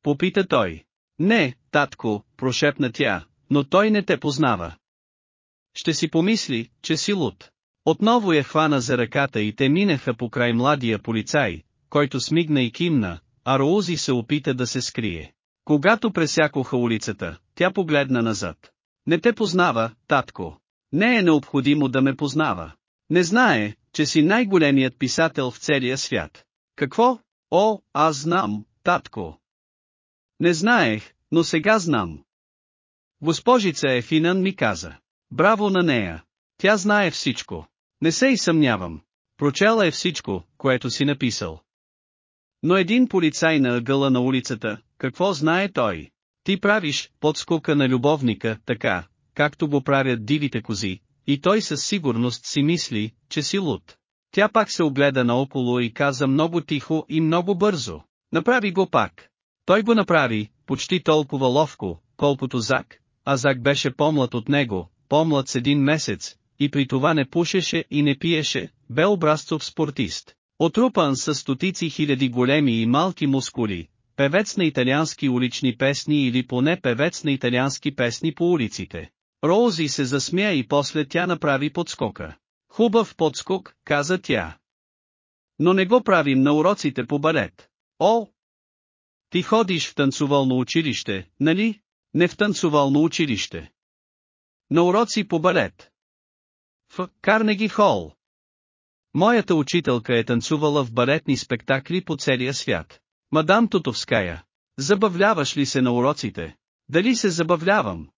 Попита той. Не, татко, прошепна тя, но той не те познава. Ще си помисли, че си луд. Отново я хвана за ръката и те минаха покрай младия полицай, който смигна и кимна, а Роузи се опита да се скрие. Когато пресякоха улицата, тя погледна назад. Не те познава, татко. Не е необходимо да ме познава. Не знае, че си най-големият писател в целия свят. Какво? О, аз знам, татко. Не знаех, но сега знам. Госпожица Ефинан ми каза. Браво на нея. Тя знае всичко. Не се и съмнявам. Прочела е всичко, което си написал. Но един полицай на ъгъла на улицата, какво знае той? Ти правиш подскока на любовника, така, както го правят дивите кози, и той със сигурност си мисли, че си луд. Тя пак се огледа наоколо и каза много тихо и много бързо. Направи го пак. Той го направи, почти толкова ловко, колкото Зак, а Зак беше по-млад от него, по-млад с един месец, и при това не пушеше и не пиеше, бе образцов спортист. Отрупан с стотици хиляди големи и малки мускули, певец на италиански улични песни или поне певец на италиански песни по улиците. Роузи се засмя и после тя направи подскока. Хубав подскок, каза тя. Но не го правим на уроците по балет. О! Ти ходиш в танцувално училище, нали? Не в танцувално училище. На уроци по балет. В Карнеги Хол. Моята учителка е танцувала в балетни спектакли по целия свят. Мадам Тутовская, забавляваш ли се на уроците? Дали се забавлявам?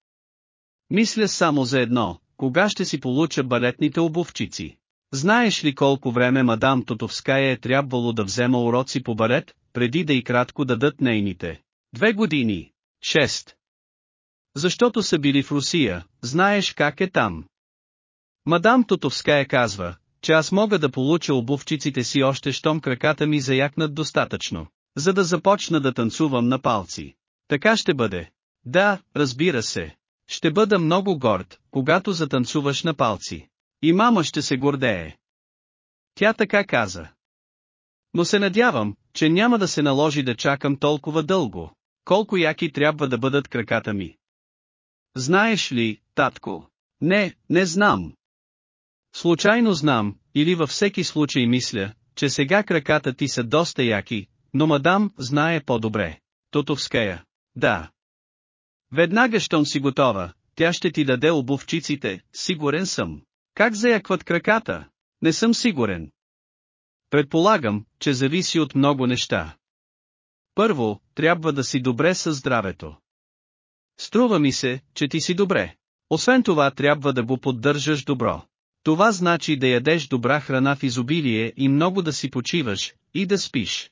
Мисля само за едно, кога ще си получа балетните обувчици. Знаеш ли колко време мадам Тотовская е трябвало да взема уроци по балет, преди да и кратко дадат нейните? Две години. Шест. Защото са били в Русия, знаеш как е там. Мадам Тотовская казва, че аз мога да получа обувчиците си още щом краката ми заякнат достатъчно, за да започна да танцувам на палци. Така ще бъде. Да, разбира се. Ще бъда много горд, когато затанцуваш на палци. И мама ще се гордее. Тя така каза. Но се надявам, че няма да се наложи да чакам толкова дълго. Колко яки трябва да бъдат краката ми. Знаеш ли, татко? Не, не знам. Случайно знам, или във всеки случай мисля, че сега краката ти са доста яки, но мадам знае по-добре. Тотовская. Да. Веднага щом си готова, тя ще ти даде обувчиците, сигурен съм. Как заякват краката? Не съм сигурен. Предполагам, че зависи от много неща. Първо, трябва да си добре със здравето. Струва ми се, че ти си добре. Освен това трябва да го поддържаш добро. Това значи да ядеш добра храна в изобилие и много да си почиваш, и да спиш.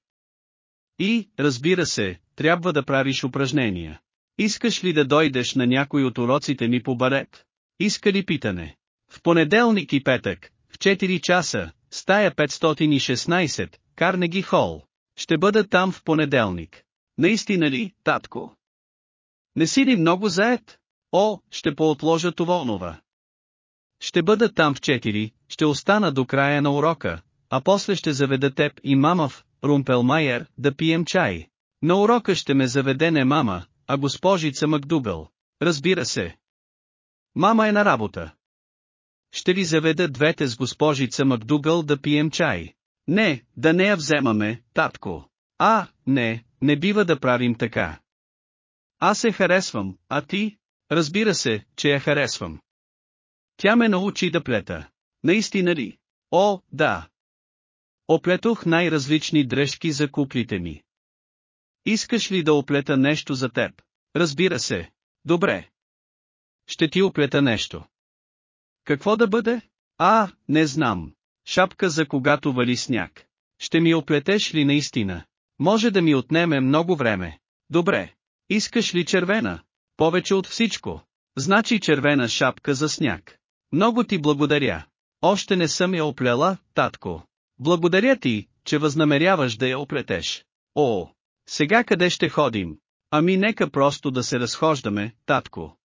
И, разбира се, трябва да правиш упражнения. Искаш ли да дойдеш на някой от уроците ми по балет? Иска ли питане? В понеделник и петък, в 4 часа, стая 516, Карнеги Хол. Ще бъда там в понеделник. Наистина ли, татко? Не си ли много заед? О, ще поотложа това онова. Ще бъда там в 4, ще остана до края на урока, а после ще заведа теб и мама в Румпелмайер да пием чай. На урока ще ме заведе не мама, а госпожица Макдубел. Разбира се. Мама е на работа. Ще ли заведа двете с госпожица Макдугъл да пием чай? Не, да не я вземаме, татко. А, не, не бива да правим така. Аз се харесвам, а ти? Разбира се, че я харесвам. Тя ме научи да плета. Наистина ли? О, да. Оплетох най-различни дрежки за куклите ми. Искаш ли да оплета нещо за теб? Разбира се. Добре. Ще ти оплета нещо. Какво да бъде? А, не знам. Шапка за когато вали сняг. Ще ми оплетеш ли наистина? Може да ми отнеме много време. Добре. Искаш ли червена? Повече от всичко. Значи червена шапка за сняг. Много ти благодаря. Още не съм я оплела, татко. Благодаря ти, че възнамеряваш да я оплетеш. О, сега къде ще ходим? Ами нека просто да се разхождаме, татко.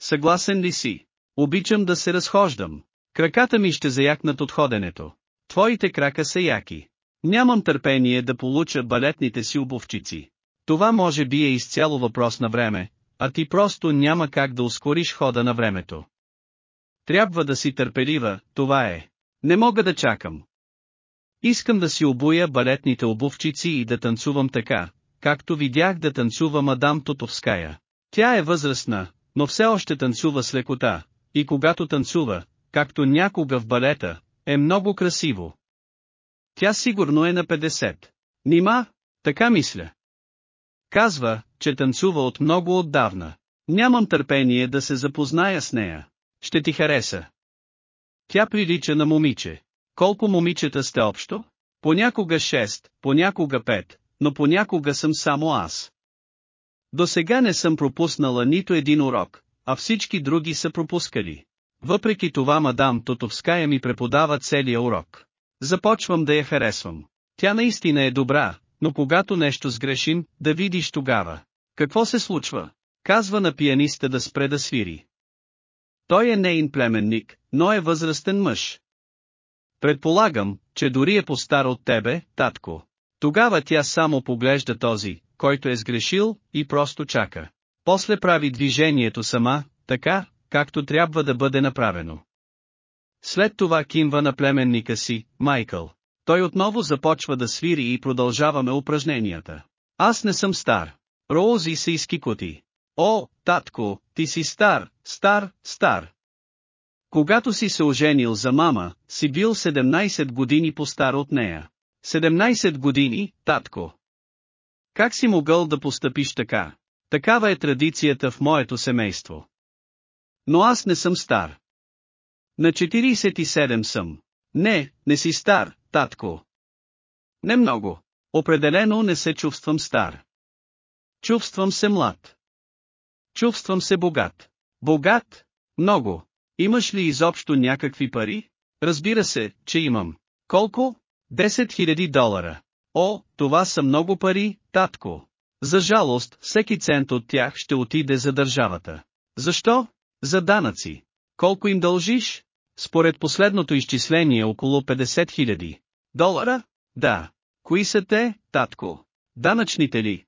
Съгласен ли си? Обичам да се разхождам. Краката ми ще заякнат от ходенето. Твоите крака са яки. Нямам търпение да получа балетните си обувчици. Това може би е изцяло въпрос на време, а ти просто няма как да ускориш хода на времето. Трябва да си търпелива, това е. Не мога да чакам. Искам да си обуя балетните обувчици и да танцувам така, както видях да танцува мадам Тотовская. Тя е възрастна, но все още танцува с лекота, и когато танцува, както някога в балета, е много красиво. Тя сигурно е на 50. Нима, така мисля. Казва, че танцува от много отдавна. Нямам търпение да се запозная с нея. Ще ти хареса. Тя прилича на момиче. Колко момичета сте общо? Понякога шест, понякога пет, но понякога съм само аз. До сега не съм пропуснала нито един урок, а всички други са пропускали. Въпреки това мадам Тотовская ми преподава целия урок. Започвам да я харесвам. Тя наистина е добра, но когато нещо сгрешим, да видиш тогава. Какво се случва? Казва на пианиста да спре да свири. Той е нейн племенник, но е възрастен мъж. Предполагам, че дори е по-стар от тебе, татко. Тогава тя само поглежда този, който е сгрешил, и просто чака. После прави движението сама, така, както трябва да бъде направено. След това кимва на племенника си, Майкъл. Той отново започва да свири и продължаваме упражненията. Аз не съм стар. Роузи се изкикоти. О, татко, ти си стар, стар, стар. Когато си се оженил за мама, си бил 17 години по-стар от нея. 17 години, татко. Как си могъл да постъпиш така? Такава е традицията в моето семейство. Но аз не съм стар. На 47 съм. Не, не си стар, татко. Не много. Определено не се чувствам стар. Чувствам се млад. Чувствам се богат. Богат? Много. Имаш ли изобщо някакви пари? Разбира се, че имам. Колко? 10 000 долара. О, това са много пари, татко. За жалост, всеки цент от тях ще отиде за държавата. Защо? За данъци. Колко им дължиш? Според последното изчисление около 50 000. Долара? Да. Кои са те, татко? Данъчните ли?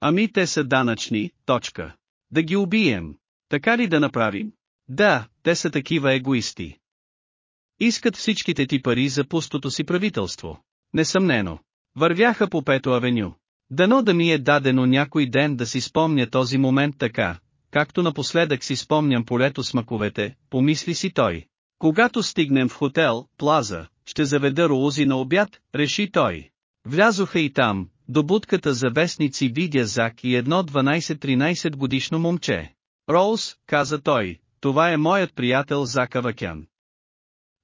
Ами те са данъчни, точка. Да ги убием. Така ли да направим? Да, те са такива егоисти. Искат всичките ти пари за пустото си правителство. Несъмнено. Вървяха по Пето авеню. Дано да ми е дадено някой ден да си спомня този момент така, както напоследък си спомням полето с маковете, помисли си той. Когато стигнем в хотел, Плаза, ще заведа Роузи на обяд, реши той. Влязоха и там, до будката за вестници видя Зак и едно 12-13 годишно момче. Роуз, каза той, това е моят приятел Зак Авакян.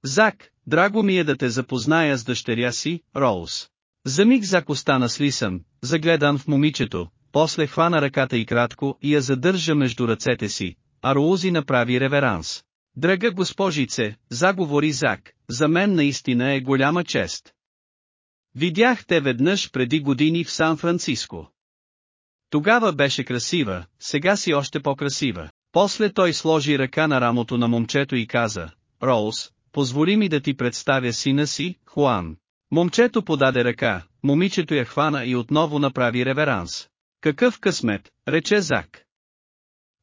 Зак, драго ми е да те запозная с дъщеря си, Роуз. За миг Зак остана слисан, загледан в момичето, после хвана ръката и кратко и я задържа между ръцете си, а Роузи направи реверанс. Драга госпожице, заговори Зак, за мен наистина е голяма чест. Видях те веднъж преди години в Сан-Франциско. Тогава беше красива, сега си още по-красива. После той сложи ръка на рамото на момчето и каза, Роуз, позволи ми да ти представя сина си, Хуан. Момчето подаде ръка, момичето я хвана и отново направи реверанс. Какъв късмет, рече Зак.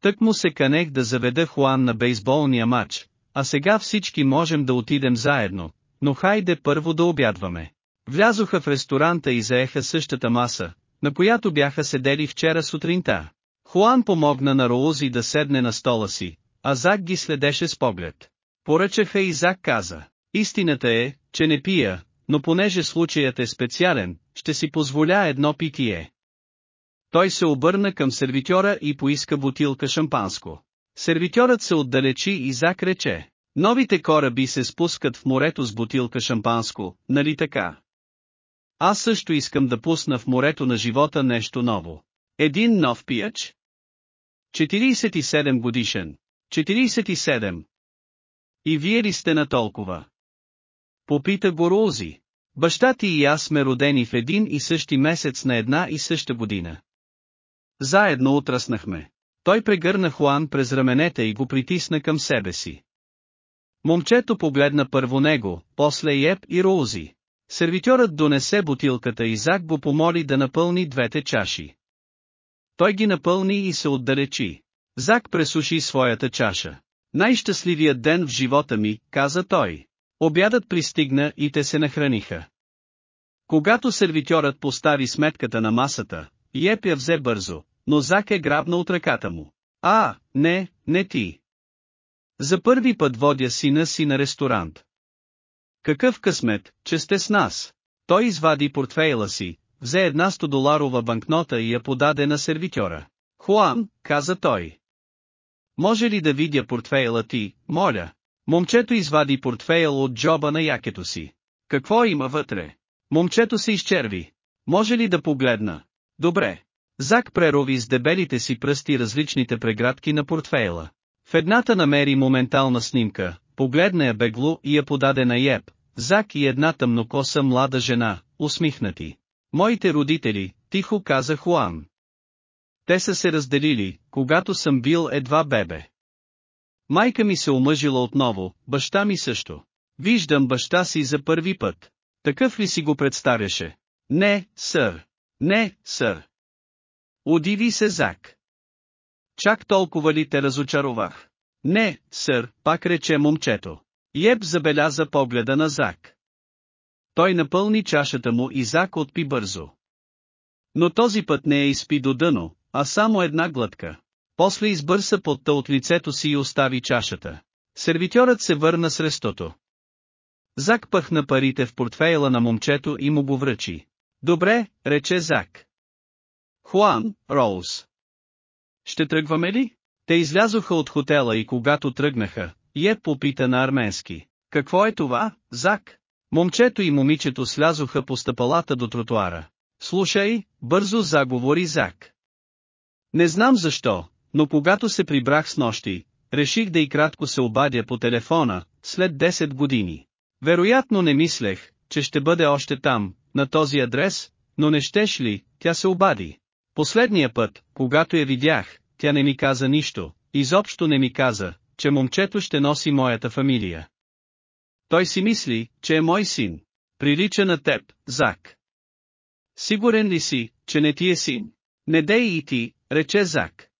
Тък му се канех да заведа Хуан на бейсболния матч, а сега всички можем да отидем заедно, но хайде първо да обядваме. Влязоха в ресторанта и заеха същата маса, на която бяха седели вчера сутринта. Хуан помогна на Роузи да седне на стола си, а Зак ги следеше с поглед. Поръчаха и Зак каза, истината е, че не пия, но понеже случаят е специален, ще си позволя едно питие. Той се обърна към сервитьора и поиска бутилка шампанско. Сервитьорът се отдалечи и Зак рече, новите кораби се спускат в морето с бутилка шампанско, нали така? Аз също искам да пусна в морето на живота нещо ново. Един нов пияч? 47 годишен. 47. И вие ли сте на толкова? Попита го Роузи. Баща ти и аз сме родени в един и същи месец на една и съща година. Заедно отраснахме. Той прегърна Хуан през раменете и го притисна към себе си. Момчето погледна първо него, после Еп и Роузи. Сервитьорът донесе бутилката и Зак го помоли да напълни двете чаши. Той ги напълни и се отдалечи. Зак пресуши своята чаша. Най-щастливият ден в живота ми, каза той. Обядът пристигна и те се нахраниха. Когато сервитьорът постави сметката на масата, Еп я взе бързо, но Зак е грабна от ръката му. А, не, не ти. За първи път водя сина си на ресторант. Какъв късмет, че сте с нас. Той извади портфейла си, взе една 100-доларова банкнота и я подаде на сервитьора. Хуан, каза той. Може ли да видя портфейла ти, моля? Момчето извади портфейл от джоба на якето си. Какво има вътре? Момчето се изчерви. Може ли да погледна? Добре. Зак прерови с дебелите си пръсти различните преградки на портфейла. В едната намери моментална снимка, погледна я бегло и я подаде на Еб, Зак и една тъмнокоса млада жена, усмихнати. Моите родители, тихо каза Хуан. Те са се разделили, когато съм бил едва бебе. Майка ми се омъжила отново, баща ми също. Виждам баща си за първи път. Такъв ли си го представяше? Не, сър. Не, сър. Удиви се Зак. Чак толкова ли те разочаровах? Не, сър, пак рече момчето. Еб забеляза погледа на Зак. Той напълни чашата му и Зак отпи бързо. Но този път не е изпи до дъно, а само една глътка. После избърса потта от лицето си и остави чашата. Сервитьорът се върна с рестото. Зак пъхна парите в портфейла на момчето и му го връчи. Добре, рече Зак. Хуан, Роуз. Ще тръгваме ли? Те излязоха от хотела и когато тръгнаха, Еп попита на арменски. Какво е това, Зак? Момчето и момичето слязоха по стъпалата до тротуара. Слушай, бързо заговори Зак. Не знам защо, но когато се прибрах с нощи, реших да и кратко се обадя по телефона, след 10 години. Вероятно не мислех, че ще бъде още там, на този адрес, но не щеш ли, тя се обади. Последния път, когато я видях, тя не ми каза нищо, изобщо не ми каза, че момчето ще носи моята фамилия. Той си мисли, че е мой син. Прилича на теб, Зак. Сигурен ли си, че не ти е син? Не дей и ти, рече Зак.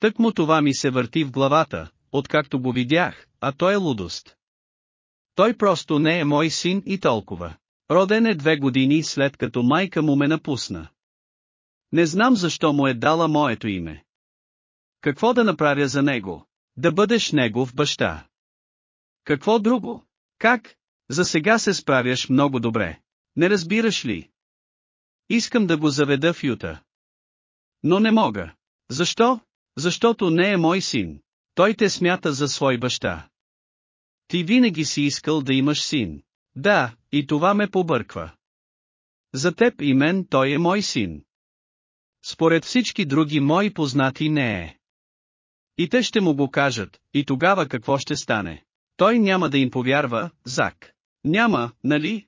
Тък му това ми се върти в главата, откакто го видях, а той е лудост. Той просто не е мой син и толкова. Роден е две години след като майка му ме напусна. Не знам защо му е дала моето име. Какво да направя за него? Да бъдеш негов баща. Какво друго? Как? За сега се справяш много добре. Не разбираш ли? Искам да го заведа в Юта. Но не мога. Защо? Защото не е мой син. Той те смята за свой баща. Ти винаги си искал да имаш син. Да, и това ме побърква. За теб и мен той е мой син. Според всички други мои познати не е. И те ще му го кажат, и тогава какво ще стане? Той няма да им повярва, Зак. Няма, нали?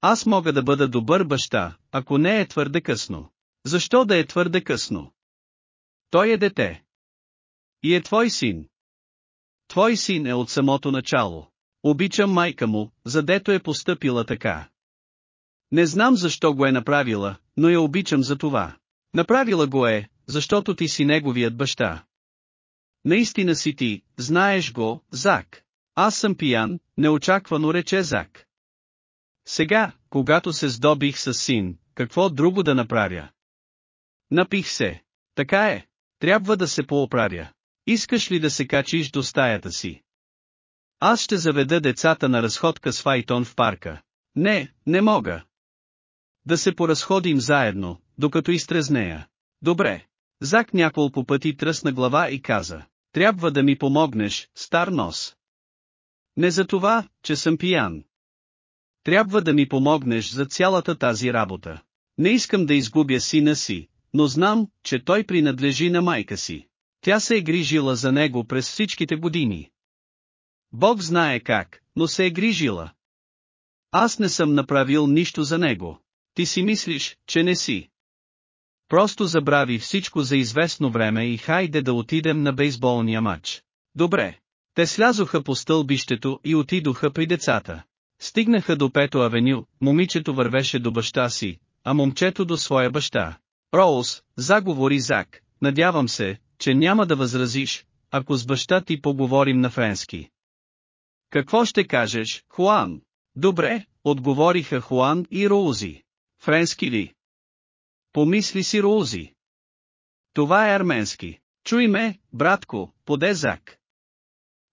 Аз мога да бъда добър баща, ако не е твърде късно. Защо да е твърде късно? Той е дете. И е твой син. Твой син е от самото начало. Обичам майка му, задето е постъпила така. Не знам защо го е направила, но я обичам за това. Направила го е, защото ти си неговият баща. Наистина си ти, знаеш го, Зак. Аз съм пиян, неочаквано рече Зак. Сега, когато се здобих с син, какво друго да направя? Напих се. Така е. Трябва да се пооправя. Искаш ли да се качиш до стаята си? Аз ще заведа децата на разходка с Файтон в парка. Не, не мога. Да се поразходим заедно, докато изтрезнея. Добре. Зак няколко пъти тръсна глава и каза. Трябва да ми помогнеш, стар нос. Не за това, че съм пиян. Трябва да ми помогнеш за цялата тази работа. Не искам да изгубя сина си, но знам, че той принадлежи на майка си. Тя се е грижила за него през всичките години. Бог знае как, но се е грижила. Аз не съм направил нищо за него. Ти си мислиш, че не си. Просто забрави всичко за известно време и хайде да отидем на бейсболния матч. Добре. Те слязоха по стълбището и отидоха при децата. Стигнаха до Пето авеню, момичето вървеше до баща си, а момчето до своя баща. Роуз, заговори Зак, надявам се, че няма да възразиш, ако с баща ти поговорим на френски. Какво ще кажеш, Хуан? Добре, отговориха Хуан и Роузи. Френски ли? Помисли си Роузи. Това е арменски. Чуй ме, братко, поде зак.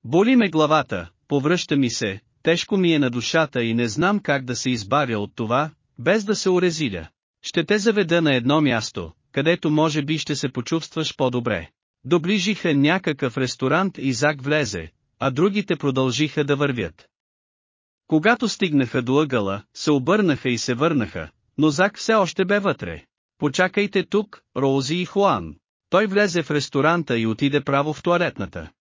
Боли ме главата, повръща ми се, тежко ми е на душата и не знам как да се избавя от това, без да се урезиля. Ще те заведа на едно място, където може би ще се почувстваш по-добре. Доближиха някакъв ресторант и Зак влезе, а другите продължиха да вървят. Когато стигнаха до ъгъла, се обърнаха и се върнаха, но Зак все още бе вътре. Почакайте тук, Роузи и Хуан. Той влезе в ресторанта и отиде право в туалетната.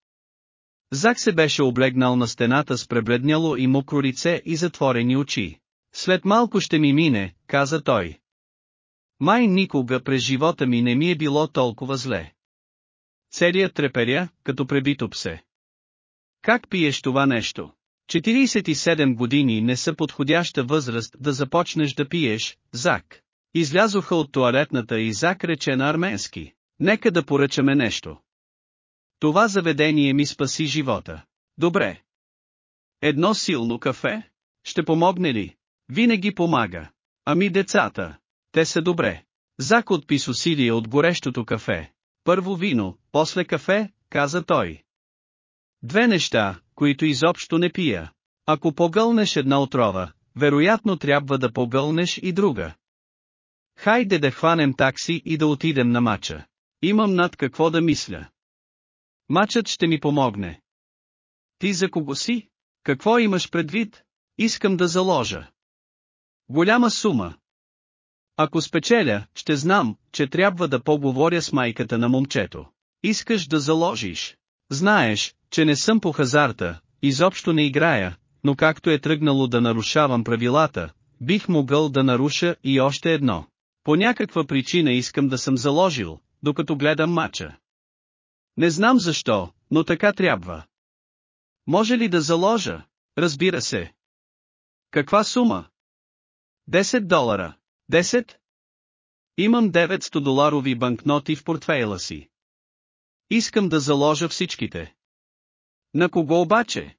Зак се беше облегнал на стената с пребледняло и мокро лице и затворени очи. След малко ще ми мине, каза той. Май никога през живота ми не ми е било толкова зле. Целият треперя, като пребито псе. Как пиеш това нещо? 47 години не са подходяща възраст да започнеш да пиеш, Зак. Излязоха от туалетната и Зак рече на арменски. Нека да поръчаме нещо. Това заведение ми спаси живота. Добре. Едно силно кафе? Ще помогне ли? Винаги помага. Ами децата. Те са добре. Зак отпис усилие от горещото кафе. Първо вино, после кафе, каза той. Две неща, които изобщо не пия. Ако погълнеш една отрова, вероятно трябва да погълнеш и друга. Хайде да хванем такси и да отидем на мача. Имам над какво да мисля. Мачът ще ми помогне. Ти за кого си? Какво имаш предвид? Искам да заложа. Голяма сума. Ако спечеля, ще знам, че трябва да поговоря с майката на момчето. Искаш да заложиш. Знаеш, че не съм по хазарта, изобщо не играя, но както е тръгнало да нарушавам правилата, бих могъл да наруша и още едно. По някаква причина искам да съм заложил, докато гледам мача. Не знам защо, но така трябва. Може ли да заложа? Разбира се. Каква сума? 10 долара. 10? Имам 900 доларови банкноти в портфейла си. Искам да заложа всичките. На кого обаче?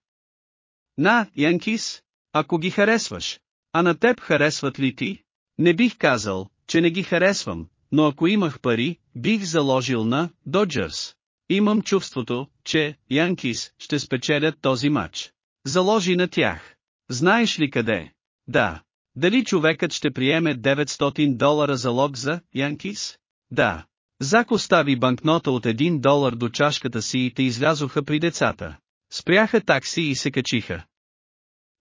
На, Янкис, ако ги харесваш. А на теб харесват ли ти? Не бих казал, че не ги харесвам, но ако имах пари, бих заложил на Доджърс. Имам чувството, че Янкис ще спечелят този матч. Заложи на тях. Знаеш ли къде? Да. Дали човекът ще приеме 900 долара залог за Янкис? Да. Зак остави банкнота от 1 долар до чашката си и те излязоха при децата. Спряха такси и се качиха.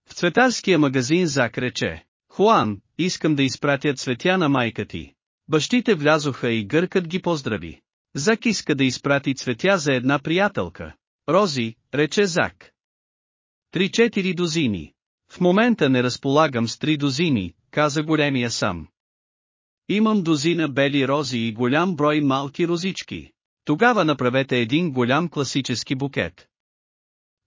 В цветарския магазин Зак рече, Хуан, искам да изпратя цветя на майка ти. Бащите влязоха и гъркът ги поздрави. Зак иска да изпрати цветя за една приятелка. Рози, рече Зак. Три-четири дозини. В момента не разполагам с три дозини, каза големия сам. Имам дозина бели рози и голям брой малки розички. Тогава направете един голям класически букет.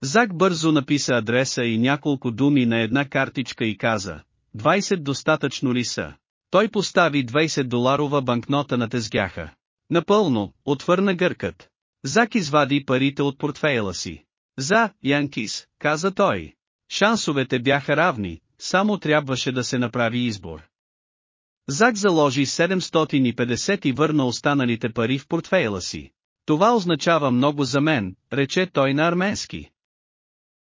Зак бързо написа адреса и няколко думи на една картичка и каза, 20 достатъчно ли са? Той постави 20 доларова банкнота на тезгяха. Напълно, отвърна гъркът. Зак извади парите от портфейла си. За, Янкис, каза той. Шансовете бяха равни, само трябваше да се направи избор. Зак заложи 750 и върна останалите пари в портфейла си. Това означава много за мен, рече той на арменски.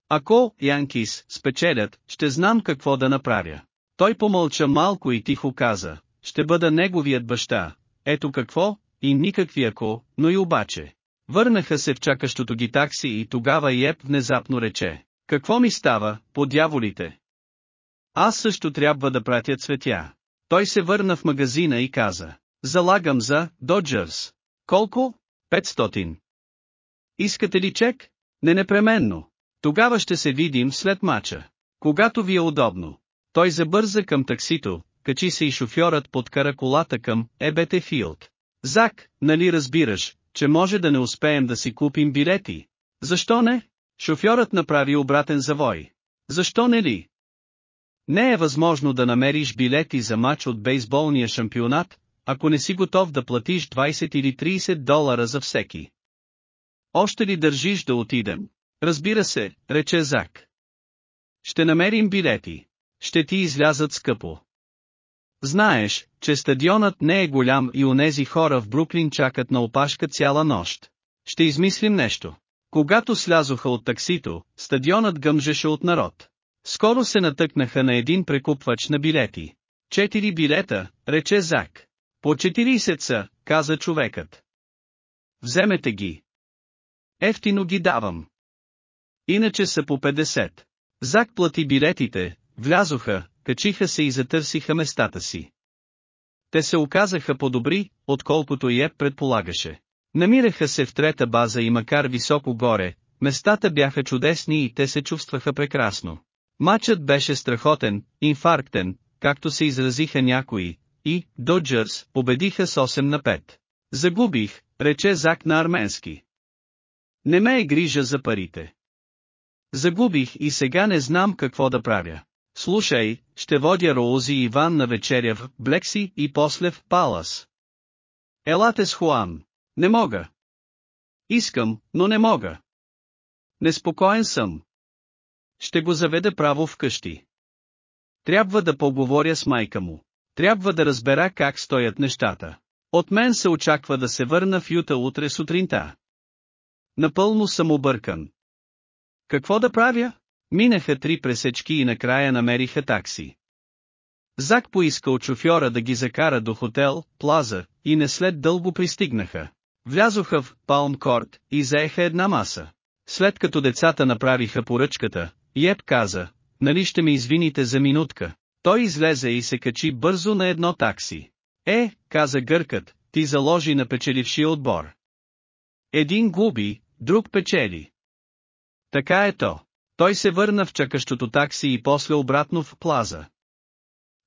Ако, Янкис, спечелят, ще знам какво да направя. Той помълча малко и тихо каза, ще бъда неговият баща, ето какво, и никакви ако, но и обаче. Върнаха се в чакащото ги такси и тогава Еп внезапно рече, какво ми става, по дяволите? Аз също трябва да пратя цветя. Той се върна в магазина и каза, залагам за Доджърс. Колко? 500. Искате ли чек? Не непременно. Тогава ще се видим след мача. Когато ви е удобно. Той забърза към таксито, качи се и шофьорът подкара колата към Ебете Филд. Зак, нали разбираш, че може да не успеем да си купим билети? Защо не? Шофьорът направи обратен завой. Защо не ли? Не е възможно да намериш билети за матч от бейсболния шампионат, ако не си готов да платиш 20 или 30 долара за всеки. Още ли държиш да отидем? Разбира се, рече Зак. Ще намерим билети. Ще ти излязат скъпо. Знаеш, че стадионът не е голям и онези хора в Бруклин чакат на опашка цяла нощ. Ще измислим нещо. Когато слязоха от таксито, стадионът гъмжеше от народ. Скоро се натъкнаха на един прекупвач на билети. Четири билета, рече Зак. По 40 са, каза човекът. Вземете ги. Ефтино ги давам. Иначе са по 50. Зак плати билетите, влязоха, качиха се и затърсиха местата си. Те се оказаха по-добри, отколкото Еп предполагаше. Намираха се в трета база и макар високо горе, местата бяха чудесни и те се чувстваха прекрасно. Матчът беше страхотен, инфарктен, както се изразиха някои, и Доджърс победиха с 8 на 5. Загубих, рече Зак на арменски. Не ме е грижа за парите. Загубих и сега не знам какво да правя. Слушай, ще водя Роузи и Иван на вечеря в Блекси и после в Палас. Елате с Хуан. Не мога. Искам, но не мога. Неспокоен съм. Ще го заведа право вкъщи. Трябва да поговоря с майка му. Трябва да разбера как стоят нещата. От мен се очаква да се върна в Юта утре сутринта. Напълно съм объркан. Какво да правя? Минаха три пресечки и накрая намериха такси. Зак поиска от шофьора да ги закара до хотел, плаза, и не след дълго пристигнаха. Влязоха в Палм Корт и заеха една маса. След като децата направиха поръчката, Еп каза, нали ще ми извините за минутка. Той излезе и се качи бързо на едно такси. Е, каза гъркът, ти заложи на печелившия отбор. Един губи, друг печели. Така е то. Той се върна в чакащото такси и после обратно в плаза.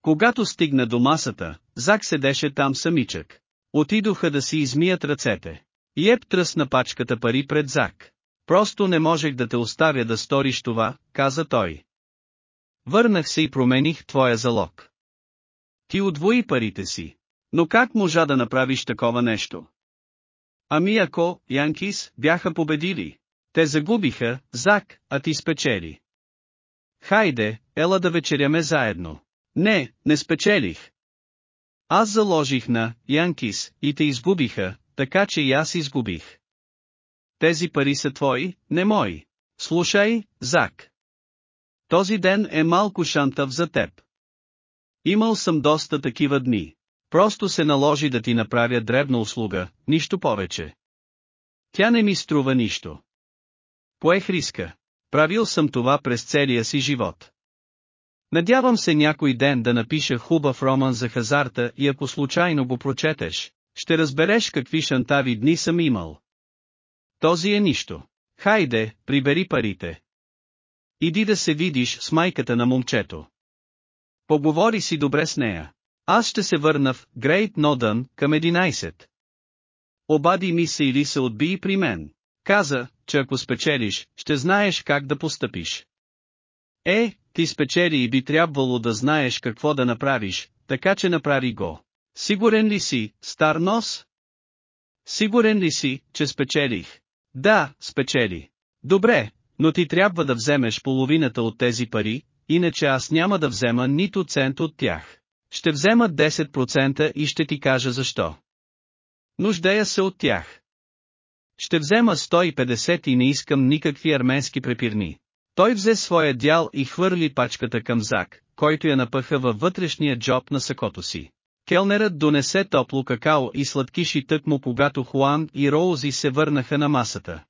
Когато стигна до масата, Зак седеше там самичък. Отидоха да си измият ръцете. Еп тръсна пачката пари пред Зак. Просто не можех да те оставя да сториш това, каза той. Върнах се и промених твоя залог. Ти удвои парите си. Но как можа да направиш такова нещо? Ами ако, Янкис, бяха победили? Те загубиха, Зак, а ти спечели. Хайде, ела да вечеряме заедно. Не, не спечелих. Аз заложих на Янкис и те изгубиха, така че и аз изгубих. Тези пари са твои, не мои. Слушай, Зак. Този ден е малко шантав за теб. Имал съм доста такива дни. Просто се наложи да ти направя дребна услуга, нищо повече. Тя не ми струва нищо. Поех риска. Правил съм това през целия си живот. Надявам се някой ден да напиша хубав роман за хазарта и ако случайно го прочетеш, ще разбереш какви шантави дни съм имал. Този е нищо. Хайде, прибери парите. Иди да се видиш с майката на момчето. Поговори си добре с нея. Аз ще се върна в Грейт Нодън към 11. Обади ми се или се отби при мен. Каза, че ако спечелиш, ще знаеш как да постъпиш. Е, ти спечели и би трябвало да знаеш какво да направиш, така че направи го. Сигурен ли си, стар нос? Сигурен ли си, че спечелих? Да, спечели. Добре, но ти трябва да вземеш половината от тези пари, иначе аз няма да взема нито цент от тях. Ще взема 10% и ще ти кажа защо. Нуждая се от тях. Ще взема 150 и не искам никакви арменски препирни. Той взе своя дял и хвърли пачката към Зак, който я напъха във вътрешния джоб на сакото си. Келнерът донесе топло какао и сладкиши тъкмо когато Хуан и Роузи се върнаха на масата.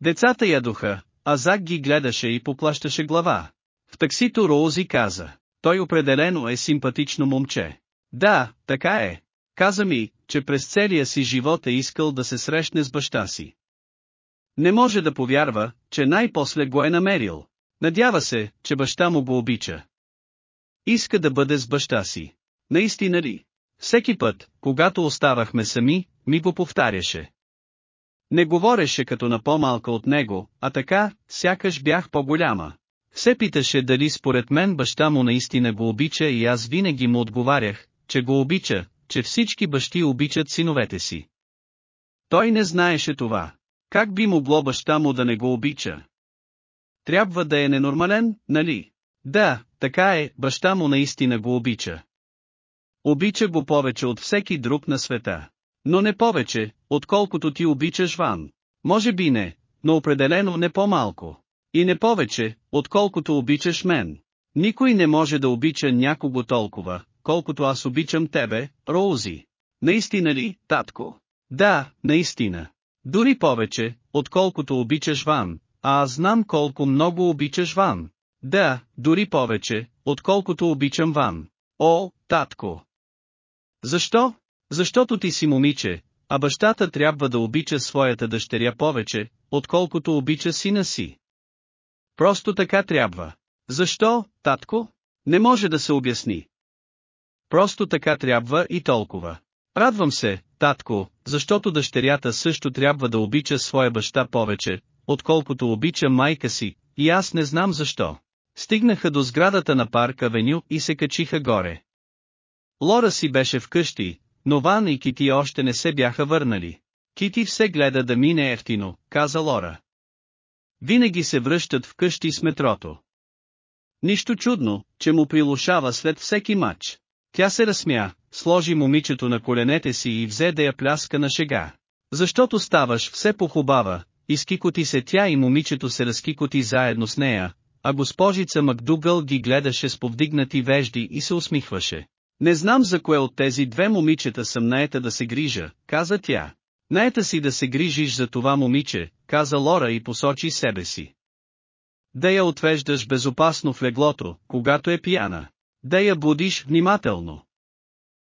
Децата ядоха, а Зак ги гледаше и поплащаше глава. В таксито Роузи каза, той определено е симпатично момче. Да, така е. Каза ми, че през целия си живот е искал да се срещне с баща си. Не може да повярва, че най-после го е намерил. Надява се, че баща му го обича. Иска да бъде с баща си. Наистина ли? Всеки път, когато оставахме сами, ми го повтаряше. Не говореше като на по-малка от него, а така, сякаш бях по-голяма. Се питаше дали според мен баща му наистина го обича и аз винаги му отговарях, че го обича, че всички бащи обичат синовете си. Той не знаеше това. Как би могло баща му да не го обича? Трябва да е ненормален, нали? Да, така е, баща му наистина го обича. Обича го повече от всеки друг на света. Но не повече, отколкото ти обичаш Ван. Може би не, но определено не по-малко. И не повече, отколкото обичаш мен. Никой не може да обича някого толкова, колкото аз обичам тебе, Роузи. Наистина ли, татко? Да, наистина. Дори повече, отколкото обичаш Ван, а аз знам колко много обичаш Ван. Да, дори повече, отколкото обичам Ван. О, татко! Защо? Защото ти си момиче, а бащата трябва да обича своята дъщеря повече, отколкото обича сина си. Просто така трябва. Защо, татко? Не може да се обясни. Просто така трябва и толкова. Радвам се, татко, защото дъщерята също трябва да обича своя баща повече, отколкото обича майка си, и аз не знам защо. Стигнаха до сградата на парк Авеню и се качиха горе. Лора си беше вкъщи, но Ван и Кити още не се бяха върнали. Кити все гледа да мине ефтино, каза Лора. Винаги се връщат вкъщи с метрото. Нищо чудно, че му прилушава след всеки матч. Тя се разсмя, сложи момичето на коленете си и взе да я пляска на шега. Защото ставаш все похубава, изкикоти се тя и момичето се разкикоти заедно с нея, а госпожица Макдугъл ги гледаше с повдигнати вежди и се усмихваше. Не знам за кое от тези две момичета съм наета да се грижа, каза тя. Наета си да се грижиш за това момиче, каза Лора и посочи себе си. Да я отвеждаш безопасно в леглото, когато е пияна. Да я будиш внимателно.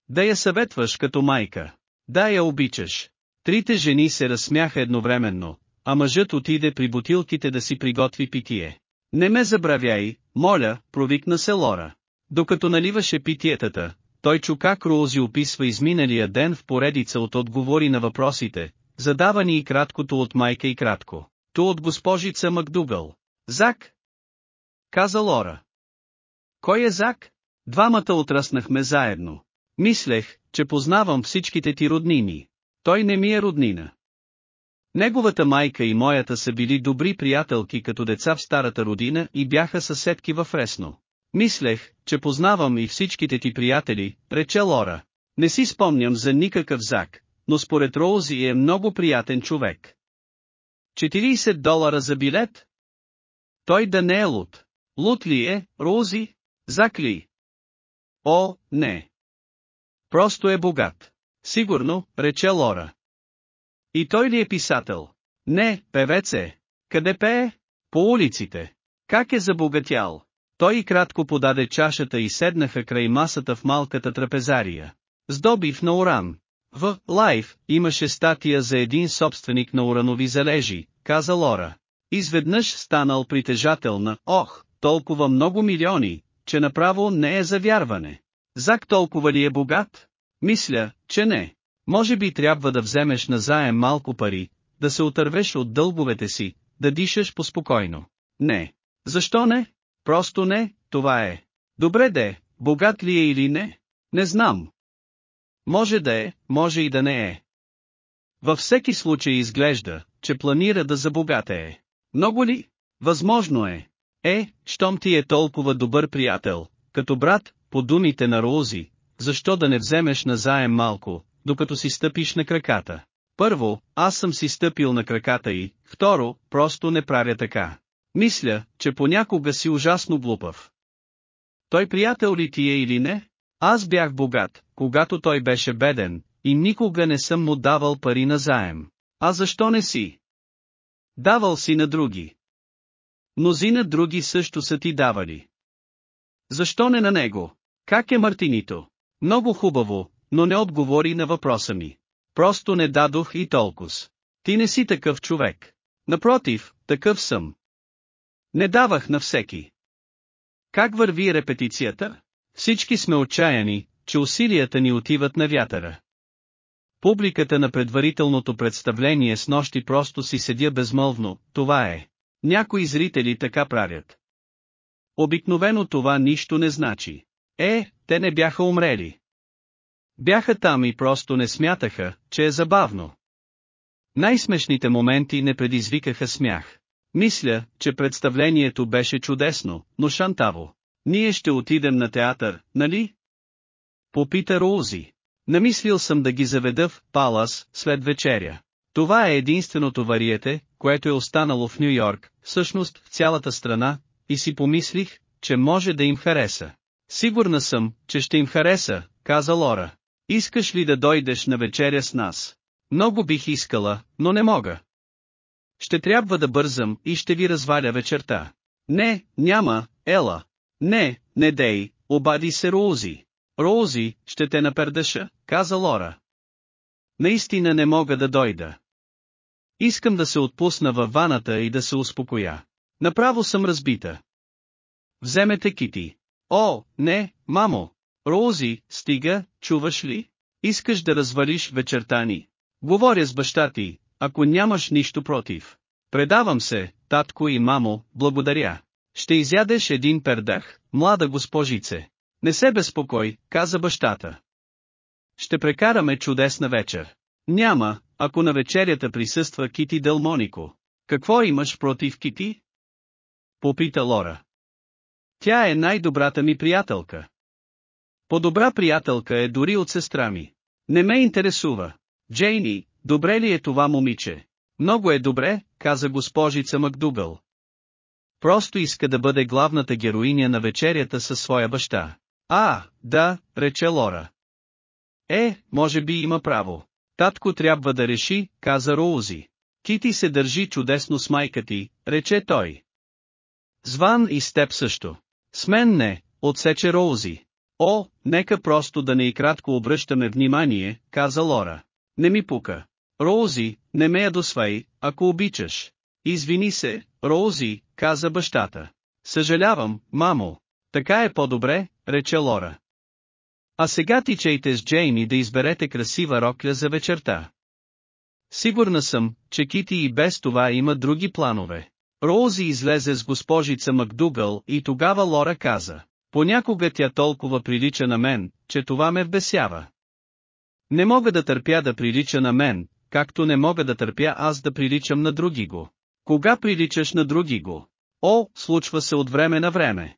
Да я съветваш като майка. Да я обичаш. Трите жени се разсмяха едновременно, а мъжът отиде при бутилките да си приготви питие. Не ме забравяй, моля, провикна се Лора. Докато наливаше питиетата, той чу как Роузи описва изминалия ден в поредица от отговори на въпросите, задавани и краткото от майка и кратко. То от госпожица Макдугъл. Зак? Каза Лора. Кой е Зак? Двамата отраснахме заедно. Мислех, че познавам всичките ти роднини. Той не ми е роднина. Неговата майка и моята са били добри приятелки като деца в старата родина и бяха съседки във Фресно. Мислех, че познавам и всичките ти приятели, рече Лора. Не си спомням за никакъв зак, но според Роузи е много приятен човек. 40 долара за билет? Той да не е лут. Лут ли е, Роузи? Зак ли? О, не. Просто е богат. Сигурно, рече Лора. И той ли е писател? Не, певец е. Къде пее? По улиците. Как е забогатял? Той и кратко подаде чашата и седнаха край масата в малката трапезария. Сдобив на уран. В «Лайф» имаше статия за един собственик на уранови залежи, каза Лора. Изведнъж станал притежател на «Ох, толкова много милиони», че направо не е за вярване. Зак толкова ли е богат? Мисля, че не. Може би трябва да вземеш назаем малко пари, да се отървеш от дълговете си, да дишаш поспокойно. Не. Защо не? Просто не, това е. Добре де, богат ли е или не? Не знам. Може да е, може и да не е. Във всеки случай изглежда, че планира да забогатее. Много ли? Възможно е. Е, щом ти е толкова добър приятел, като брат, по думите на Роузи, защо да не вземеш назаем малко, докато си стъпиш на краката? Първо, аз съм си стъпил на краката и, второ, просто не правя така. Мисля, че понякога си ужасно глупав. Той приятел ли ти е или не? Аз бях богат, когато той беше беден, и никога не съм му давал пари на заем. А защо не си? Давал си на други. Мнозина други също са ти давали. Защо не на него? Как е Мартинито? Много хубаво, но не отговори на въпроса ми. Просто не дадох и толкова. Ти не си такъв човек. Напротив, такъв съм. Не давах на всеки. Как върви репетицията? Всички сме отчаяни, че усилията ни отиват на вятъра. Публиката на предварителното представление с нощи просто си седя безмълвно, това е. Някои зрители така правят. Обикновено това нищо не значи. Е, те не бяха умрели. Бяха там и просто не смятаха, че е забавно. Най-смешните моменти не предизвикаха смях. Мисля, че представлението беше чудесно, но шантаво. Ние ще отидем на театър, нали? Попита Роузи. Намислил съм да ги заведа в Палас след вечеря. Това е единственото вариете, което е останало в Нью Йорк, всъщност в цялата страна, и си помислих, че може да им хареса. Сигурна съм, че ще им хареса, каза Лора. Искаш ли да дойдеш на вечеря с нас? Много бих искала, но не мога. Ще трябва да бързам и ще ви разваля вечерта. Не, няма, ела. Не, не дей, обади се Роузи. Роузи, ще те напердеша, каза Лора. Наистина не мога да дойда. Искам да се отпусна във ваната и да се успокоя. Направо съм разбита. Вземете Кити. О, не, мамо. Роузи, стига, чуваш ли? Искаш да развалиш вечерта ни. Говоря с баща ти, ако нямаш нищо против. Предавам се, татко и мамо, благодаря. Ще изядеш един пердах, млада госпожице. Не се безпокой, каза бащата. Ще прекараме чудесна вечер. Няма, ако на вечерята присъства Кити Делмонико. Какво имаш против Кити? Попита Лора. Тя е най-добрата ми приятелка. По-добра приятелка е дори от сестра ми. Не ме интересува. Джейни, добре ли е това момиче? Много е добре, каза госпожица Макдугъл. Просто иска да бъде главната героиня на вечерята със своя баща. А, да, рече Лора. Е, може би има право. Татко трябва да реши, каза Роузи. Кити се държи чудесно с майка ти, рече той. Зван и с теб също. С мен не, отсече Роузи. О, нека просто да не и кратко обръщаме внимание, каза Лора. Не ми пука. Роузи, не ме ядосвай, ако обичаш. Извини се, Роузи, каза бащата. Съжалявам, мамо. Така е по-добре, рече Лора. А сега тичайте с Джейми да изберете красива рокля за вечерта. Сигурна съм, че Кити и без това има други планове. Роузи излезе с госпожица Макдугъл и тогава Лора каза. Понякога тя толкова прилича на мен, че това ме вбесява. Не мога да търпя да прилича на мен, както не мога да търпя аз да приличам на други го. Кога приличаш на други го? О, случва се от време на време.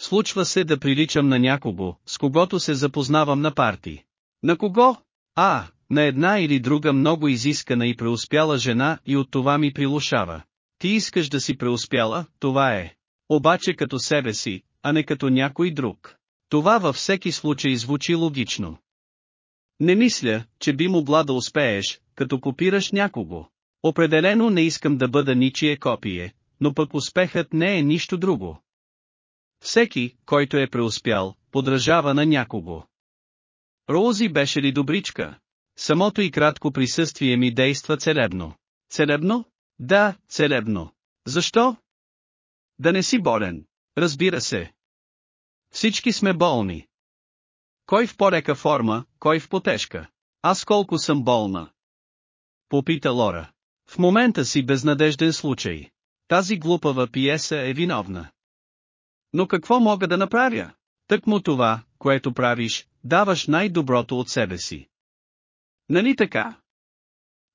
Случва се да приличам на някого, с когото се запознавам на парти. На кого? А, на една или друга много изискана и преуспяла жена и от това ми прилушава. Ти искаш да си преуспяла, това е. Обаче като себе си, а не като някой друг. Това във всеки случай звучи логично. Не мисля, че би могла да успееш, като копираш някого. Определено не искам да бъда ничие копие, но пък успехът не е нищо друго. Всеки, който е преуспял, подражава на някого. Роузи беше ли добричка? Самото и кратко присъствие ми действа целебно. Целебно? Да, целебно. Защо? Да не си болен. Разбира се. Всички сме болни. Кой в по-лека форма, кой в по-тежка. Аз колко съм болна? Попита Лора. В момента си безнадежден случай. Тази глупава пиеса е виновна. Но какво мога да направя? Тък му това, което правиш, даваш най-доброто от себе си. Нали така?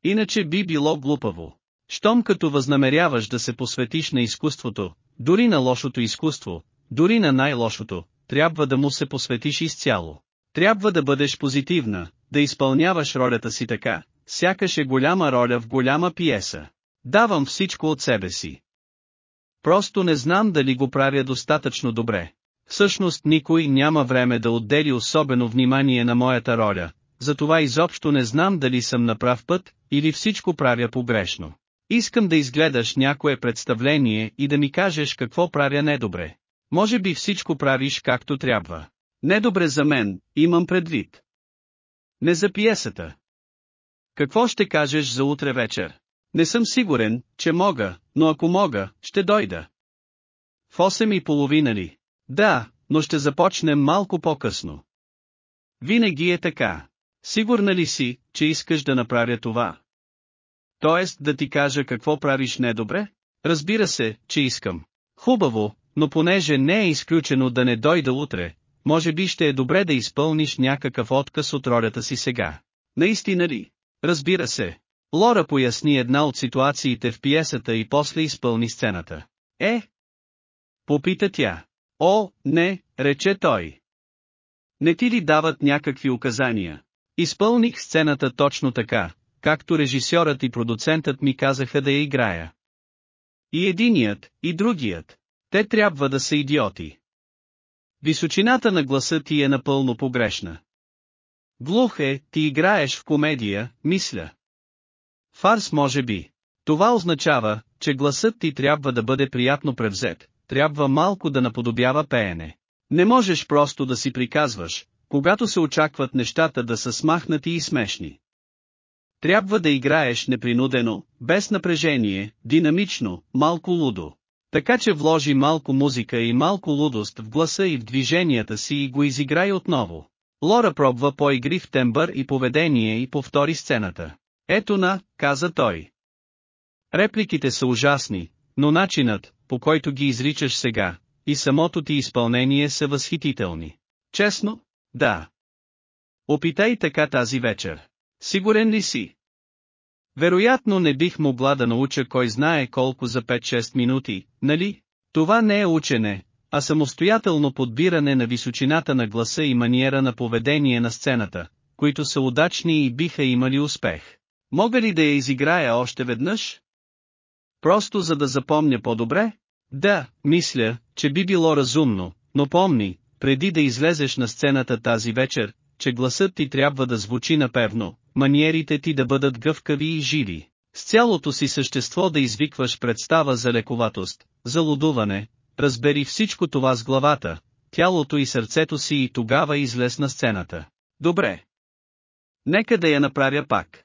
Иначе би било глупаво. Щом като възнамеряваш да се посветиш на изкуството, дори на лошото изкуство, дори на най-лошото, трябва да му се посветиш изцяло. Трябва да бъдеш позитивна, да изпълняваш ролята си така, сякаш е голяма роля в голяма пиеса. Давам всичко от себе си. Просто не знам дали го правя достатъчно добре. Всъщност никой няма време да отдели особено внимание на моята роля, затова изобщо не знам дали съм на прав път, или всичко правя погрешно. Искам да изгледаш някое представление и да ми кажеш какво правя недобре. Може би всичко правиш както трябва. Недобре за мен, имам предвид. Не за пиесата. Какво ще кажеш за утре вечер? Не съм сигурен, че мога, но ако мога, ще дойда. В 8 и половина ли? Да, но ще започнем малко по-късно. Винаги е така. Сигурна ли си, че искаш да направя това? Тоест да ти кажа какво правиш недобре? Разбира се, че искам. Хубаво, но понеже не е изключено да не дойда утре, може би ще е добре да изпълниш някакъв отказ от ролята си сега. Наистина ли? Разбира се. Лора поясни една от ситуациите в пиесата и после изпълни сцената. Е? Попита тя. О, не, рече той. Не ти ли дават някакви указания? Изпълних сцената точно така, както режисьорът и продуцентът ми казаха да я играя. И единият, и другият. Те трябва да са идиоти. Височината на гласа ти е напълно погрешна. Глух е, ти играеш в комедия, мисля. Фарс може би. Това означава, че гласът ти трябва да бъде приятно превзет, трябва малко да наподобява пеене. Не можеш просто да си приказваш, когато се очакват нещата да са смахнати и смешни. Трябва да играеш непринудено, без напрежение, динамично, малко лудо. Така че вложи малко музика и малко лудост в гласа и в движенията си и го изиграй отново. Лора пробва по-игрив тембър и поведение и повтори сцената. Ето на, каза той. Репликите са ужасни, но начинът, по който ги изричаш сега, и самото ти изпълнение са възхитителни. Честно? Да. Опитай така тази вечер. Сигурен ли си? Вероятно не бих могла да науча кой знае колко за 5-6 минути, нали? Това не е учене, а самостоятелно подбиране на височината на гласа и маниера на поведение на сцената, които са удачни и биха имали успех. Мога ли да я изиграя още веднъж? Просто за да запомня по-добре? Да, мисля, че би било разумно, но помни, преди да излезеш на сцената тази вечер, че гласът ти трябва да звучи напевно, маниерите ти да бъдат гъвкави и живи, с цялото си същество да извикваш представа за лековатост, за лудуване, разбери всичко това с главата, тялото и сърцето си и тогава излез на сцената. Добре. Нека да я направя пак.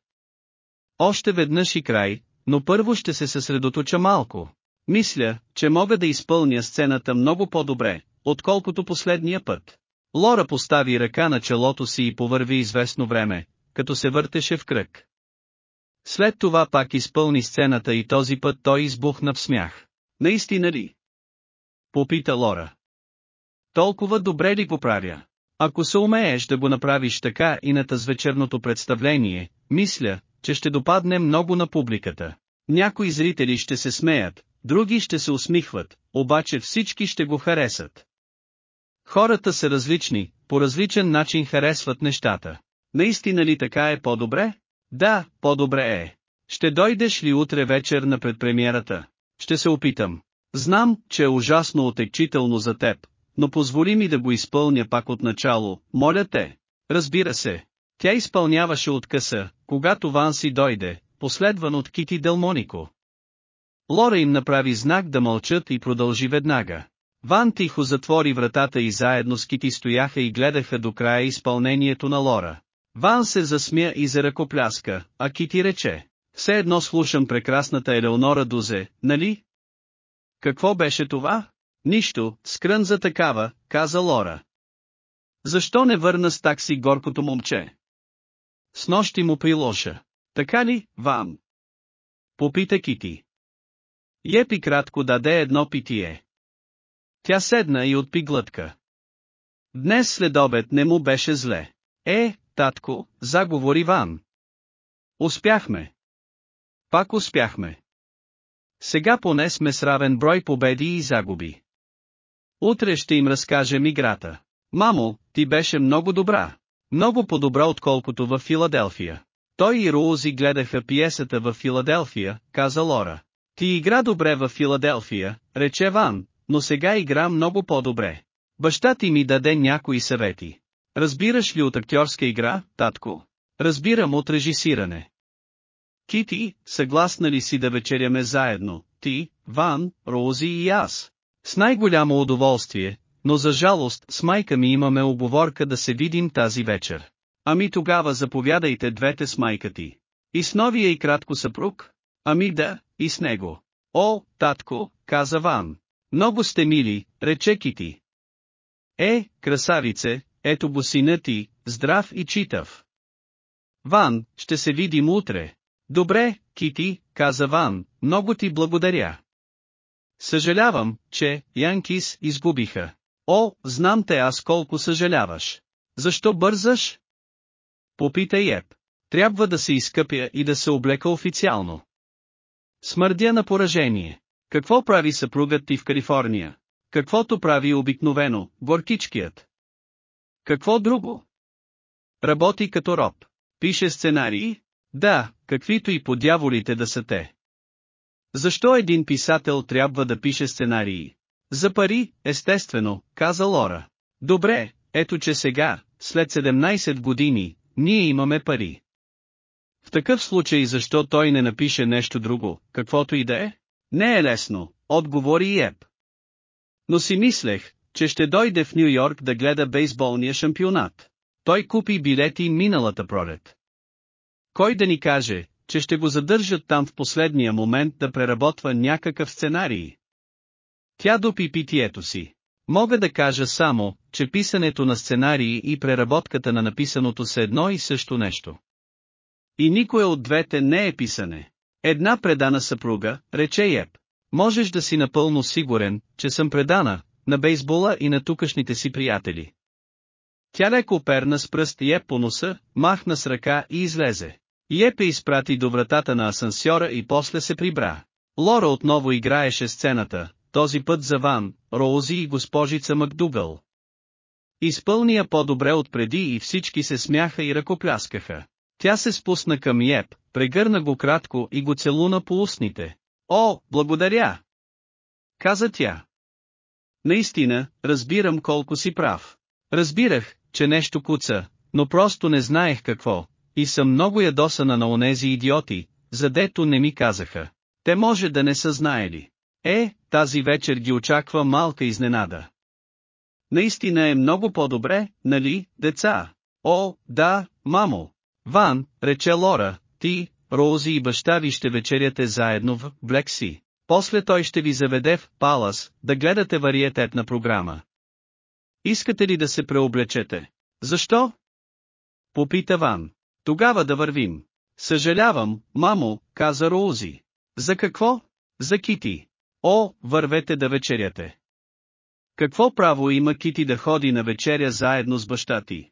Още веднъж и край, но първо ще се съсредоточа малко. Мисля, че мога да изпълня сцената много по-добре, отколкото последния път. Лора постави ръка на челото си и повърви известно време, като се въртеше в кръг. След това пак изпълни сцената и този път той избухна в смях. Наистина ли? Попита Лора. Толкова добре ли поправя? Ако се умееш да го направиш така и на вечерното представление, мисля, че ще допадне много на публиката. Някои зрители ще се смеят, други ще се усмихват, обаче всички ще го харесат. Хората са различни, по различен начин харесват нещата. Наистина ли така е по-добре? Да, по-добре е. Ще дойдеш ли утре вечер на предпремиерата? Ще се опитам. Знам, че е ужасно отекчително за теб, но позволи ми да го изпълня пак от начало, моля те. Разбира се. Тя изпълняваше откъса, когато Ванси дойде, последван от Кити Делмонико. Лора им направи знак да мълчат и продължи веднага. Ван тихо затвори вратата и заедно с Кити стояха и гледаха до края изпълнението на Лора. Ван се засмя и за ръкопляска, а Кити рече. Все едно слушам прекрасната Елеонора Дузе, нали? Какво беше това? Нищо, скрън за такава, каза Лора. Защо не върна с такси горкото момче? С нощи му прилоша. Така ли, вам? Попита Кити. Епи кратко даде едно питие. Тя седна и отпи глътка. Днес след обед не му беше зле. Е, татко, заговори Ван. Успяхме. Пак успяхме. Сега поне сме с равен брой победи и загуби. Утре ще им разкажем играта. Мамо, ти беше много добра. Много по-добра отколкото в Филаделфия. Той и Роузи гледаха пиесата в Филаделфия, каза Лора. Ти игра добре в Филаделфия, рече Ван, но сега игра много по-добре. Баща ти ми даде някои съвети. Разбираш ли от актьорска игра, татко? Разбирам от режисиране. Кити, съгласна ли си да вечеряме заедно, ти, Ван, Роузи и аз? С най-голямо удоволствие, но за жалост с майка ми имаме оговорка да се видим тази вечер. Ами тогава заповядайте двете с майка ти. И с новия и кратко съпруг? Ами да, и с него. О, татко, каза Ван. Много сте мили, рече Кити. Е, красавице, ето го сина ти, здрав и читав. Ван, ще се видим утре. Добре, Кити, каза Ван, много ти благодаря. Съжалявам, че, Янкис, изгубиха. О, знам те аз колко съжаляваш. Защо бързаш? Попитай Еп. Трябва да се изкъпя и да се облека официално. Смърдя на поражение. Какво прави съпругът ти в Калифорния? Каквото прави обикновено, горкичкият. Какво друго? Работи като роб. Пише сценарии? Да, каквито и по дяволите да са те. Защо един писател трябва да пише сценарии? За пари, естествено, каза Лора. Добре, ето че сега, след 17 години, ние имаме пари. В такъв случай защо той не напише нещо друго, каквото и да е? Не е лесно, отговори Еб. Но си мислех, че ще дойде в Нью Йорк да гледа бейсболния шампионат. Той купи билети миналата пролет. Кой да ни каже, че ще го задържат там в последния момент да преработва някакъв сценарий? Тя допи питието си. Мога да кажа само, че писането на сценарии и преработката на написаното са едно и също нещо. И никое от двете не е писане. Една предана съпруга, рече Еб. Можеш да си напълно сигурен, че съм предана, на бейсбола и на тукашните си приятели. Тя леко перна с пръст Еб по носа, махна с ръка и излезе. Еб изпрати до вратата на асансьора и после се прибра. Лора отново играеше сцената, този път за Ван, Роузи и госпожица Макдугъл. Изпълни я по-добре от преди и всички се смяха и ръкопляскаха. Тя се спусна към Еб, прегърна го кратко и го целуна по устните. О, благодаря! Каза тя. Наистина, разбирам колко си прав. Разбирах, че нещо куца, но просто не знаех какво, и съм много ядосана на онези идиоти, задето не ми казаха. Те може да не са знаели. Е, тази вечер ги очаква малка изненада. Наистина е много по-добре, нали, деца? О, да, мамо. Ван, рече Лора, ти, Роузи и баща ви ще вечеряте заедно в Блекси. После той ще ви заведе в Палас, да гледате вариететна програма. Искате ли да се преоблечете? Защо? Попита Ван. Тогава да вървим. Съжалявам, мамо, каза Роузи. За какво? За Кити. О, вървете да вечеряте. Какво право има Кити да ходи на вечеря заедно с баща ти?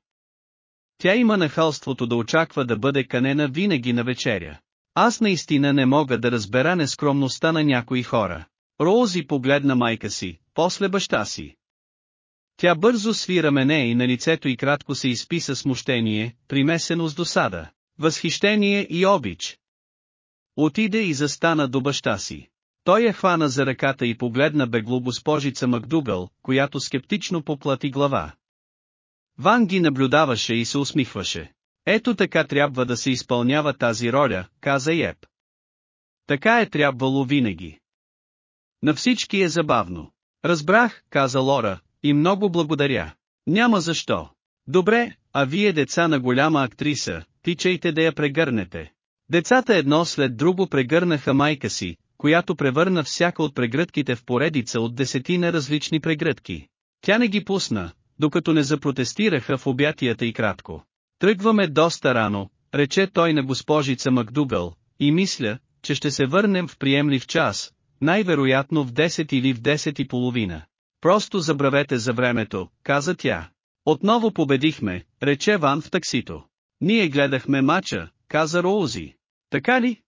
Тя има нахалството да очаква да бъде канена винаги на вечеря. Аз наистина не мога да разбера нескромността на някои хора. Роузи погледна майка си, после баща си. Тя бързо сви рамене и на лицето й кратко се изписа смущение, примесено с досада, възхищение и обич. Отиде и застана до баща си. Той я хвана за ръката и погледна бегло госпожица Макдугъл, която скептично поплати глава. Ван ги наблюдаваше и се усмихваше. Ето така трябва да се изпълнява тази роля, каза Еп. Така е трябвало винаги. На всички е забавно. Разбрах, каза Лора, и много благодаря. Няма защо. Добре, а вие деца на голяма актриса, тичайте да я прегърнете. Децата едно след друго прегърнаха майка си, която превърна всяка от прегръдките в поредица от десетина различни прегръдки. Тя не ги пусна, докато не запротестираха в обятията и кратко. Тръгваме доста рано, рече той на госпожица Макдугъл, и мисля, че ще се върнем в приемлив час, най-вероятно в 10 или в 10 и половина. Просто забравете за времето, каза тя. Отново победихме, рече Ван в таксито. Ние гледахме мача, каза Роузи. Така ли?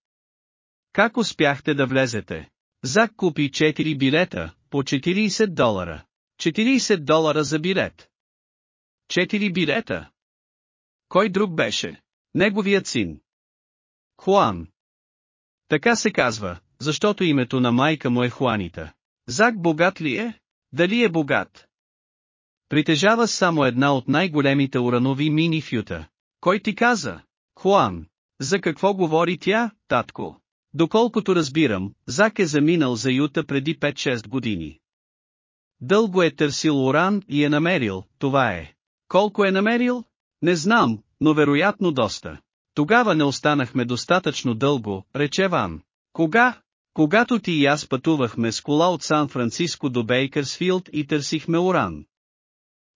Как успяхте да влезете? Зак купи 4 билета, по 40 долара. 40 долара за билет. 4 билета. Кой друг беше? Неговият син. Хуан. Така се казва, защото името на майка му е Хуанита. Зак богат ли е? Дали е богат? Притежава само една от най-големите уранови мини фюта. Кой ти каза? Хуан. За какво говори тя, татко? Доколкото разбирам, Зак е заминал за Юта преди 5-6 години. Дълго е търсил уран и е намерил, това е. Колко е намерил? Не знам, но вероятно доста. Тогава не останахме достатъчно дълго, рече Ван. Кога? Когато ти и аз пътувахме с кола от Сан-Франциско до Бейкърсфилд и търсихме уран.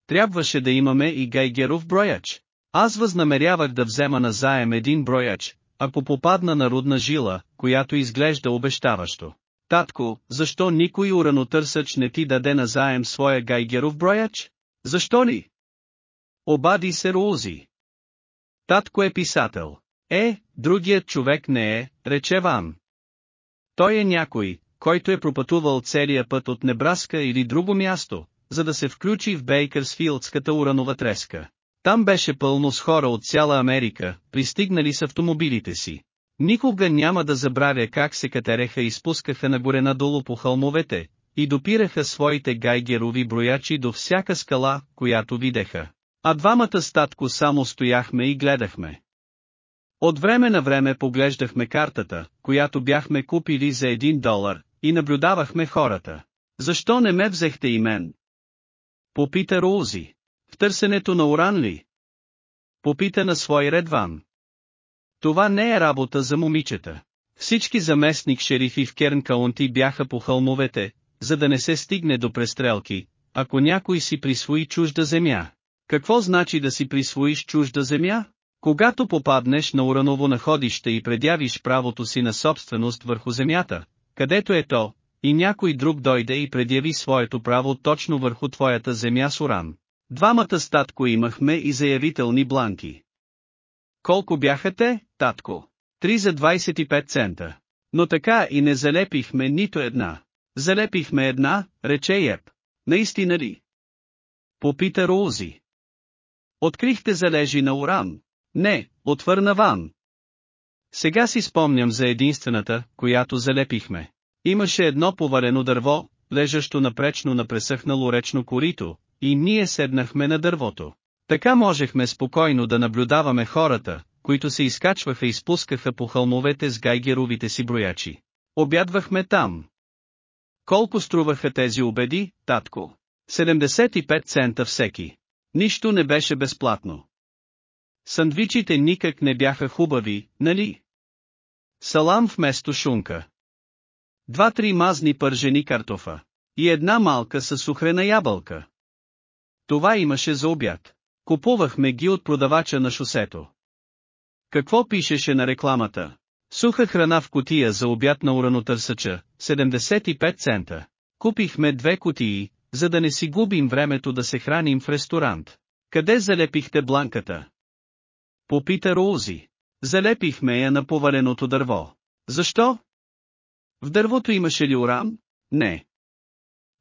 Трябваше да имаме и Гайгеров брояч. Аз възнамерявах да взема на заем един брояч, ако попадна на рудна жила, която изглежда обещаващо. Татко, защо никой уранотърсъч не ти даде на заем своя Гайгеров брояч? Защо ли? Обади се Роузи. Татко е писател. Е, другият човек не е, рече Ван. Той е някой, който е пропътувал целия път от Небраска или друго място, за да се включи в Бейкърсфилдската уранова треска. Там беше пълно с хора от цяла Америка, пристигнали с автомобилите си. Никога няма да забравя как се катереха и спускаха нагоре надолу по хълмовете, и допираха своите гайгерови броячи до всяка скала, която видеха. А двамата статко само стояхме и гледахме. От време на време поглеждахме картата, която бяхме купили за един долар, и наблюдавахме хората. Защо не ме взехте и мен? Попита Роузи. В търсенето на уран ли? Попита на свой редван. Това не е работа за момичета. Всички заместник шерифи в Керн Каунти бяха по хълмовете, за да не се стигне до престрелки, ако някой си присвои чужда земя. Какво значи да си присвоиш чужда земя? Когато попаднеш на ураново находище и предявиш правото си на собственост върху земята, където е то, и някой друг дойде и предяви своето право точно върху твоята земя с уран. Двамата статко имахме и заявителни бланки. Колко бяха те, татко? Три за 25 цента. Но така и не залепихме нито една. Залепихме една, рече Еп. Наистина ли? Попита Роузи. Открихте залежи на уран. Не, отвърна Ван. Сега си спомням за единствената, която залепихме. Имаше едно повалено дърво, лежащо напречно на пресъхнало речно корито, и ние седнахме на дървото. Така можехме спокойно да наблюдаваме хората, които се изкачваха и спускаха по хълмовете с гайгеровите си броячи. Обядвахме там. Колко струваха тези обеди, татко? 75 цента всеки. Нищо не беше безплатно. Сандвичите никак не бяха хубави, нали? Салам вместо шунка. Два-три мазни пържени картофа. И една малка със сухрена ябълка. Това имаше за обяд. Купувахме ги от продавача на шосето. Какво пишеше на рекламата? Суха храна в котия за обяд на уранотърсача, 75 цента. Купихме две котии, за да не си губим времето да се храним в ресторант. Къде залепихте бланката? Попита Роузи. Залепихме я на поваленото дърво. Защо? В дървото имаше ли уран? Не.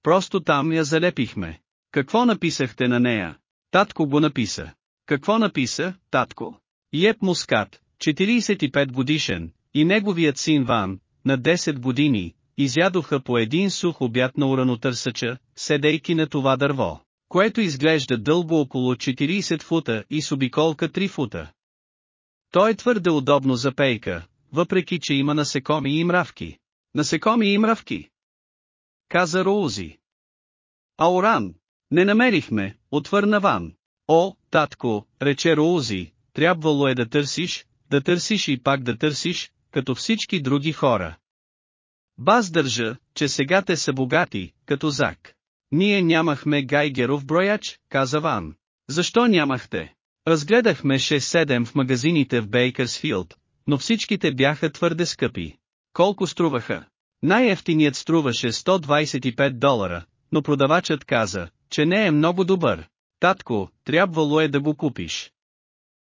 Просто там я залепихме. Какво написахте на нея? Татко го написа. Какво написа, татко? Еп Мускат, 45 годишен, и неговият син Ван, на 10 години, изядоха по един сух обяд на уранотърсача, седейки на това дърво, което изглежда дълго около 40 фута и с обиколка 3 фута. То е твърде удобно за пейка, въпреки че има насекоми и мравки. Насекоми и мравки. Каза Роузи. А Оран? Не намерихме, отвърна Ван. О, татко, рече Роузи, трябвало е да търсиш, да търсиш и пак да търсиш, като всички други хора. Баз държа, че сега те са богати, като Зак. Ние нямахме Гайгеров брояч, каза Ван. Защо нямахте? Разгледахме 6-7 в магазините в Бейкърсфилд, но всичките бяха твърде скъпи. Колко струваха? Най-ефтиният струваше 125 долара, но продавачът каза, че не е много добър. Татко, трябвало е да го купиш.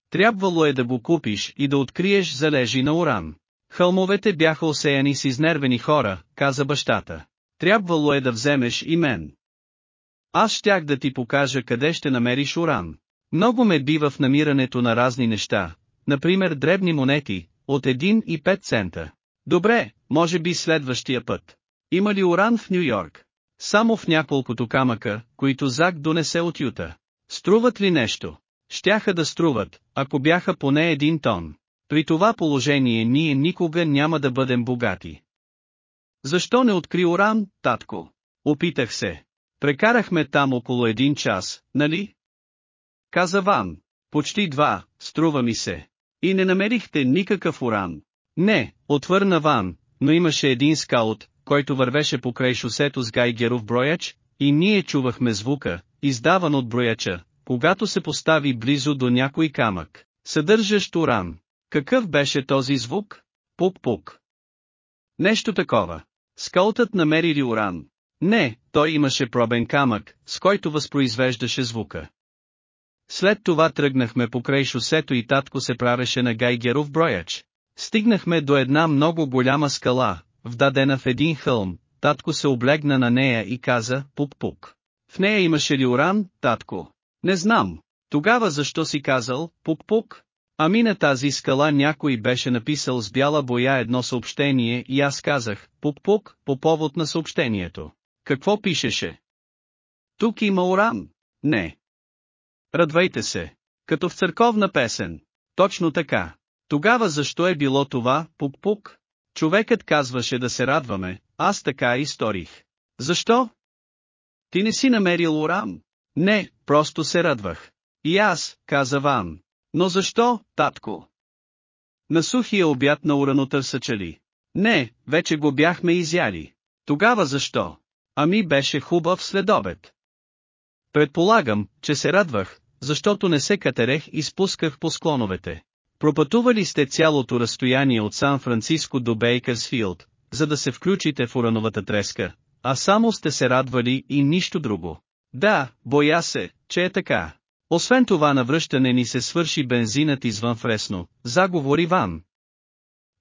Трябвало е да го купиш и да откриеш залежи на уран. Хълмовете бяха осеяни с изнервени хора, каза бащата. Трябвало е да вземеш и мен. Аз щях да ти покажа къде ще намериш уран. Много ме бива в намирането на разни неща, например дребни монети, от 1 и 5 цента. Добре, може би следващия път. Има ли уран в Нью Йорк? Само в няколкото камъка, които Зак донесе от Юта. Струват ли нещо? Щяха да струват, ако бяха поне един тон. При това положение ние никога няма да бъдем богати. Защо не откри уран, татко? Опитах се. Прекарахме там около един час, нали? Каза Ван. Почти два, струва ми се. И не намерихте никакъв уран. Не, отвърна Ван, но имаше един скаут, който вървеше покрай шосето с Гайгеров брояч, и ние чувахме звука, издаван от брояча, когато се постави близо до някой камък, съдържащ уран. Какъв беше този звук? Пук-пук. Нещо такова. Скаутът намери ли уран? Не, той имаше пробен камък, с който възпроизвеждаше звука. След това тръгнахме покрай шосето и татко се правеше на Гайгеров брояч. Стигнахме до една много голяма скала, вдадена в един хълм, татко се облегна на нея и каза, пук-пук. В нея имаше ли уран, татко? Не знам. Тогава защо си казал, пук-пук? Ами на тази скала някой беше написал с бяла боя едно съобщение и аз казах, пук-пук, по повод на съобщението. Какво пишеше? Тук има уран. Не. Радвайте се. Като в църковна песен. Точно така. Тогава защо е било това, пук-пук? Човекът казваше да се радваме, аз така и сторих. Защо? Ти не си намерил уран? Не, просто се радвах. И аз, каза Ван. Но защо, татко? На сухия обяд на уранотърсача ли? Не, вече го бяхме изяли. Тогава защо? Ами беше хубав следобед. Предполагам, че се радвах, защото не се катерех и спусках по склоновете. Пропътували сте цялото разстояние от Сан-Франциско до Бейкърсфилд, за да се включите в урановата треска, а само сте се радвали и нищо друго. Да, боя се, че е така. Освен това навръщане ни се свърши бензинът извън Фресно, заговори Ван.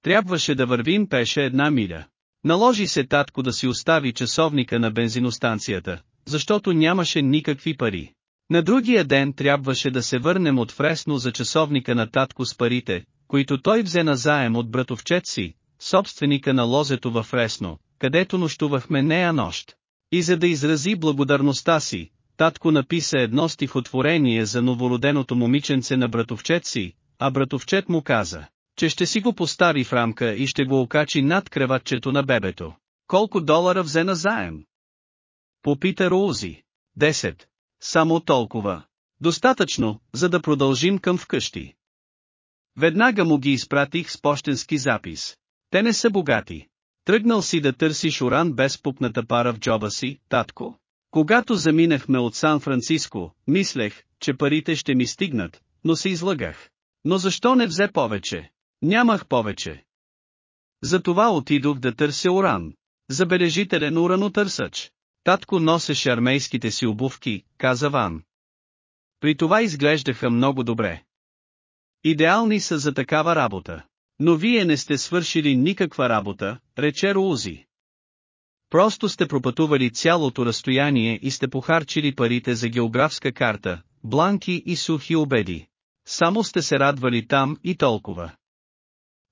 Трябваше да вървим пеше една миля. Наложи се татко да си остави часовника на бензиностанцията, защото нямаше никакви пари. На другия ден трябваше да се върнем от Фресно за часовника на татко с парите, които той взе на заем от братовчет си, собственика на лозето във Фресно, където нощувахме нея нощ. И за да изрази благодарността си, татко написа едно стихотворение за новороденото момиченце на братовчет си, а братовчет му каза, че ще си го постави в рамка и ще го окачи над креватчето на бебето. Колко долара взе на заем? Попита Роузи. Десет. Само толкова. Достатъчно, за да продължим към вкъщи. Веднага му ги изпратих с почтенски запис. Те не са богати. Тръгнал си да търсиш уран без пупната пара в джоба си, татко. Когато заминахме от Сан-Франциско, мислех, че парите ще ми стигнат, но се излагах. Но защо не взе повече? Нямах повече. Затова отидох да търся уран. Забележителен уранотърсач. Татко носеше армейските си обувки, каза Ван. При това изглеждаха много добре. Идеални са за такава работа. Но вие не сте свършили никаква работа, рече Рузи. Просто сте пропътували цялото разстояние и сте похарчили парите за географска карта, бланки и сухи обеди. Само сте се радвали там и толкова.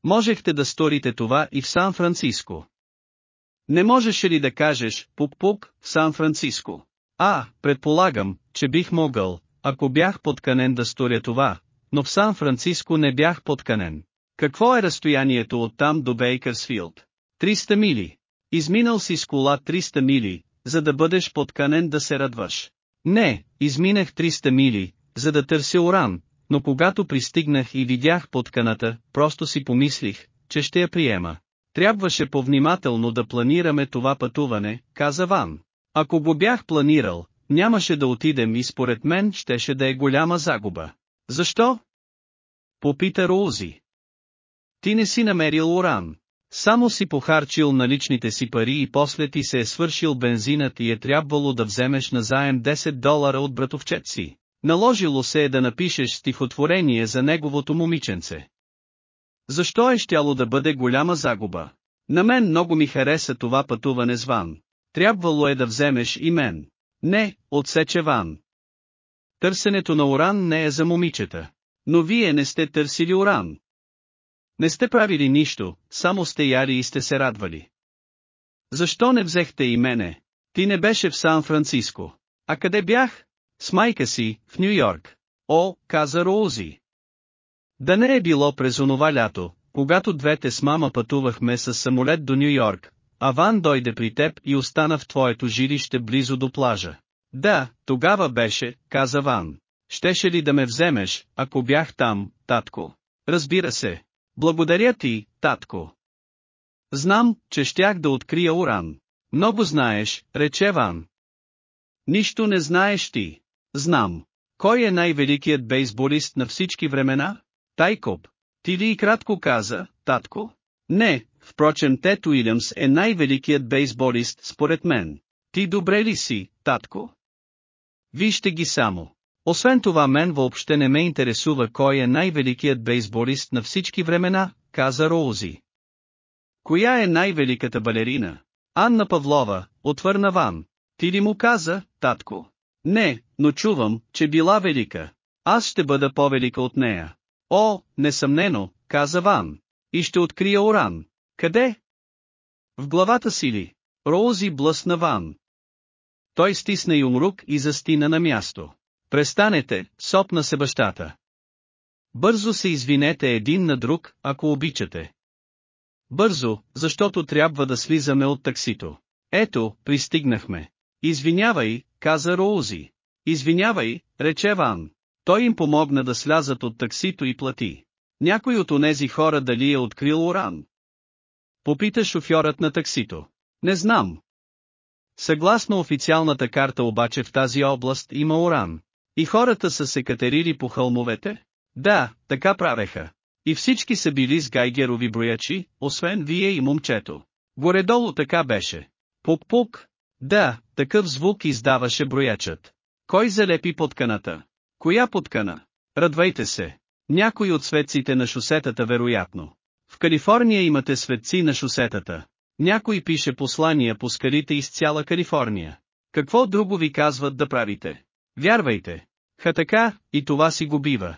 Можехте да сторите това и в Сан-Франциско. Не можеше ли да кажеш, пук-пук, Сан-Франциско? А, предполагам, че бих могъл, ако бях подканен да сторя това, но в Сан-Франциско не бях подканен. Какво е разстоянието от там до Бейкърсфилд? 300 мили. Изминал си с кола 300 мили, за да бъдеш подканен да се радваш. Не, изминах 300 мили, за да търся уран, но когато пристигнах и видях подканата, просто си помислих, че ще я приема. Трябваше повнимателно да планираме това пътуване, каза Ван. Ако го бях планирал, нямаше да отидем и според мен щеше да е голяма загуба. Защо? Попита Роузи. Ти не си намерил уран. Само си похарчил наличните си пари и после ти се е свършил бензинът и е трябвало да вземеш назаем 10 долара от братовчет си. Наложило се е да напишеш стихотворение за неговото момиченце. Защо е щяло да бъде голяма загуба? На мен много ми хареса това пътуване с Ван. Трябвало е да вземеш и мен. Не, отсече Ван. Търсенето на уран не е за момичета. Но вие не сте търсили уран. Не сте правили нищо, само сте яли и сте се радвали. Защо не взехте и мене? Ти не беше в Сан-Франциско. А къде бях? С майка си, в Нью-Йорк. О, каза Роузи. Да не е било през онова лято, когато двете с мама пътувахме с самолет до Нью-Йорк, а Ван дойде при теб и остана в твоето жилище близо до плажа. Да, тогава беше, каза Ван. Щеше ли да ме вземеш, ако бях там, татко? Разбира се. Благодаря ти, татко. Знам, че щях да открия уран. Много знаеш, рече Ван. Нищо не знаеш ти. Знам. Кой е най-великият бейсболист на всички времена? Тайкоп. Ти ли и кратко каза, татко? Не, впрочем Тет Уилямс е най-великият бейсболист според мен. Ти добре ли си, татко? Вижте ги само. Освен това мен въобще не ме интересува кой е най-великият бейсболист на всички времена, каза Роузи. Коя е най-великата балерина? Анна Павлова, отвърна Ван. Ти ли му каза, татко? Не, но чувам, че била велика. Аз ще бъда по-велика от нея. О, несъмнено, каза Ван. И ще открия Оран. Къде? В главата си ли? Роузи блъсна Ван. Той стисна юмрук и застина на място. Престанете, сопна се бащата. Бързо се извинете един на друг, ако обичате. Бързо, защото трябва да слизаме от таксито. Ето, пристигнахме. Извинявай, каза Роузи. Извинявай, рече Ван. Той им помогна да слязат от таксито и плати. Някой от онези хора дали е открил уран? Попита шофьорът на таксито. Не знам. Съгласно официалната карта обаче в тази област има уран. И хората са се катерили по хълмовете? Да, така правеха. И всички са били с гайгерови броячи, освен вие и момчето. Горедолу така беше. Пук-пук. Да, такъв звук издаваше броячът. Кой залепи подканата? Коя подкана? Радвайте се. Някой от светците на шосетата вероятно. В Калифорния имате светци на шосетата. Някой пише послания по скалите из цяла Калифорния. Какво друго ви казват да правите? Вярвайте. Ха така, и това си го бива.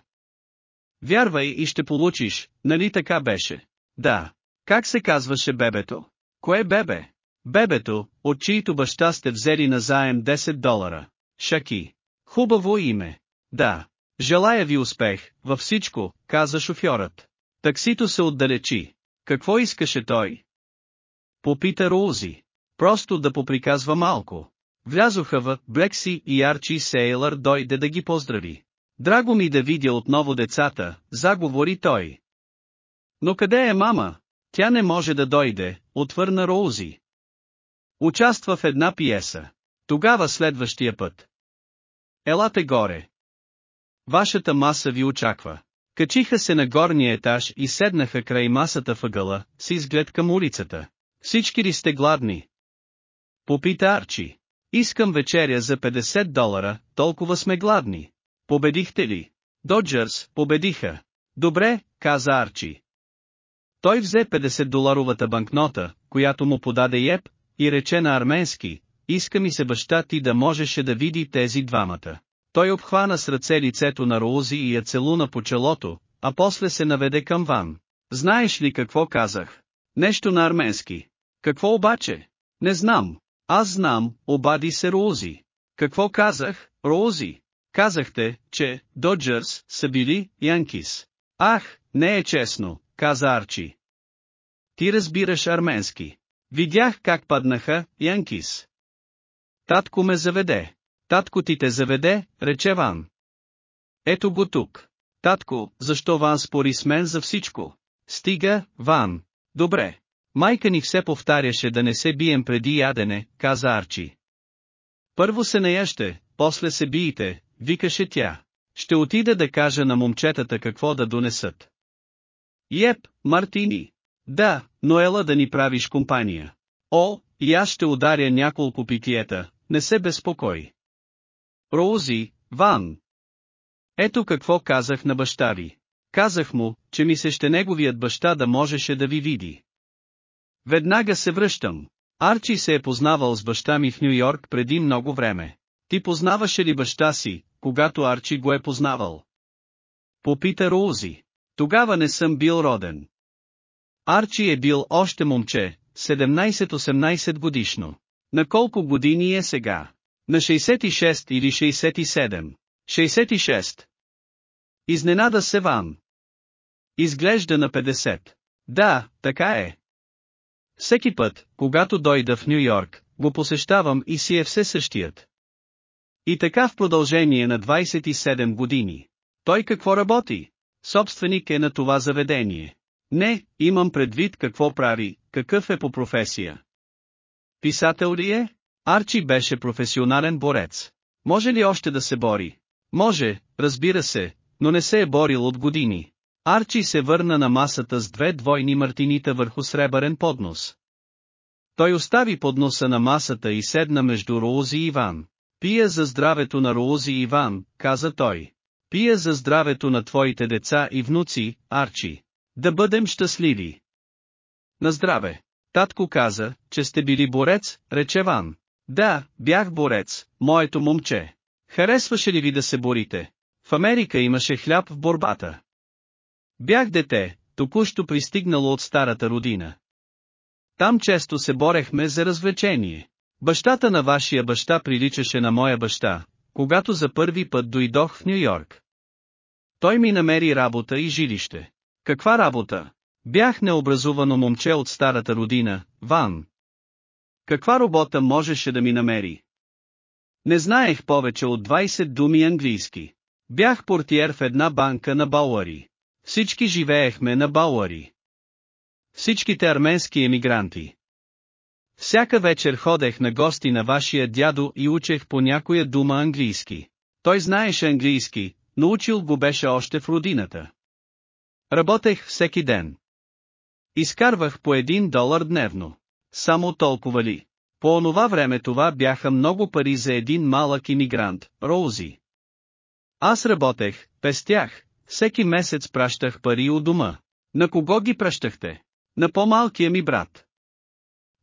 Вярвай и ще получиш, нали така беше? Да. Как се казваше бебето? Кое бебе? Бебето, от чието баща сте взели на заем 10 долара. Шаки. Хубаво име. Да. Желая ви успех, във всичко, каза шофьорът. Таксито се отдалечи. Какво искаше той? Попита Роузи. Просто да поприказва малко. Влязоха в Блекси и Арчи Сейлър дойде да ги поздрави. Драго ми да видя отново децата, заговори той. Но къде е мама? Тя не може да дойде, отвърна Роузи. Участва в една пиеса. Тогава следващия път. Елате горе. Вашата маса ви очаква. Качиха се на горния етаж и седнаха край масата въгъла, с изглед към улицата. Всички ли сте гладни? Попита Арчи. Искам вечеря за 50 долара, толкова сме гладни. Победихте ли? Доджърс, победиха. Добре, каза Арчи. Той взе 50-доларовата банкнота, която му подаде Еп, и рече на арменски, иска ми се баща ти да можеше да види тези двамата. Той обхвана с ръце лицето на Роузи и я целуна по челото, а после се наведе към Ван. Знаеш ли какво казах? Нещо на арменски. Какво обаче? Не знам. Аз знам, обади се Роузи. Какво казах, Роузи? Казахте, че Доджърс са били Янкис. Ах, не е честно, каза Арчи. Ти разбираш арменски. Видях как паднаха Янкис. Татко ме заведе. Татко ти те заведе, рече Ван. Ето го тук. Татко, защо Ван спори с мен за всичко? Стига, Ван. Добре. Майка ни все повтаряше да не се бием преди ядене, каза Арчи. Първо се наяще, после се биете, викаше тя. Ще отида да кажа на момчетата какво да донесат. Еп, Мартини. Да, но ела да ни правиш компания. О, и аз ще ударя няколко питиета, не се безпокой. Роузи, Ван. Ето какво казах на баща ви. Казах му, че ми се ще неговият баща да можеше да ви види. Веднага се връщам. Арчи се е познавал с баща ми в Нью Йорк преди много време. Ти познаваше ли баща си, когато Арчи го е познавал? Попита Роузи. Тогава не съм бил роден. Арчи е бил още момче, 17-18 годишно. На колко години е сега? На 66 или 67? 66. Изненада се Ван. Изглежда на 50. Да, така е. Всеки път, когато дойда в Нью Йорк, го посещавам и си е все същият. И така в продължение на 27 години. Той какво работи? Собственик е на това заведение. Не, имам предвид какво прави, какъв е по професия. Писател ли е? Арчи беше професионален борец. Може ли още да се бори? Може, разбира се, но не се е борил от години. Арчи се върна на масата с две двойни мартинита върху сребърен поднос. Той остави подноса на масата и седна между Роузи и Иван. Пия за здравето на Роузи Иван, каза той. Пия за здравето на твоите деца и внуци, Арчи. Да бъдем щастливи. На здраве. Татко каза, че сте били борец, рече Ван. Да, бях борец, моето момче. Харесваше ли ви да се борите? В Америка имаше хляб в борбата. Бях дете, току-що пристигнало от старата родина. Там често се борехме за развлечение. Бащата на вашия баща приличаше на моя баща, когато за първи път дойдох в Нью-Йорк. Той ми намери работа и жилище. Каква работа? Бях необразувано момче от старата родина, Ван. Каква работа можеше да ми намери? Не знаех повече от 20 думи английски. Бях портиер в една банка на Бауари. Всички живеехме на Бауари. Всичките арменски емигранти. Всяка вечер ходех на гости на вашия дядо и учех по някоя дума английски. Той знаеше английски, научил го беше още в родината. Работех всеки ден. Изкарвах по един долар дневно. Само толкова ли? По онова време това бяха много пари за един малък иммигрант, Роузи. Аз работех, пестях, всеки месец пращах пари у дома. На кого ги пращахте? На по-малкия ми брат.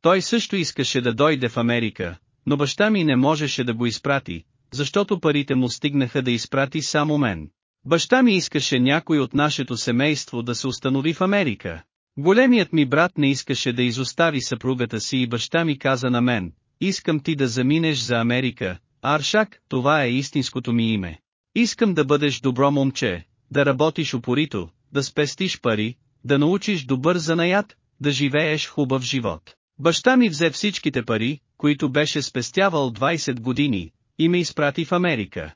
Той също искаше да дойде в Америка, но баща ми не можеше да го изпрати, защото парите му стигнаха да изпрати само мен. Баща ми искаше някой от нашето семейство да се установи в Америка. Големият ми брат не искаше да изостави съпругата си и баща ми каза на мен, искам ти да заминеш за Америка, Аршак, това е истинското ми име. Искам да бъдеш добро момче, да работиш упорито, да спестиш пари, да научиш добър занаят, да живееш хубав живот. Баща ми взе всичките пари, които беше спестявал 20 години, и ме изпрати в Америка.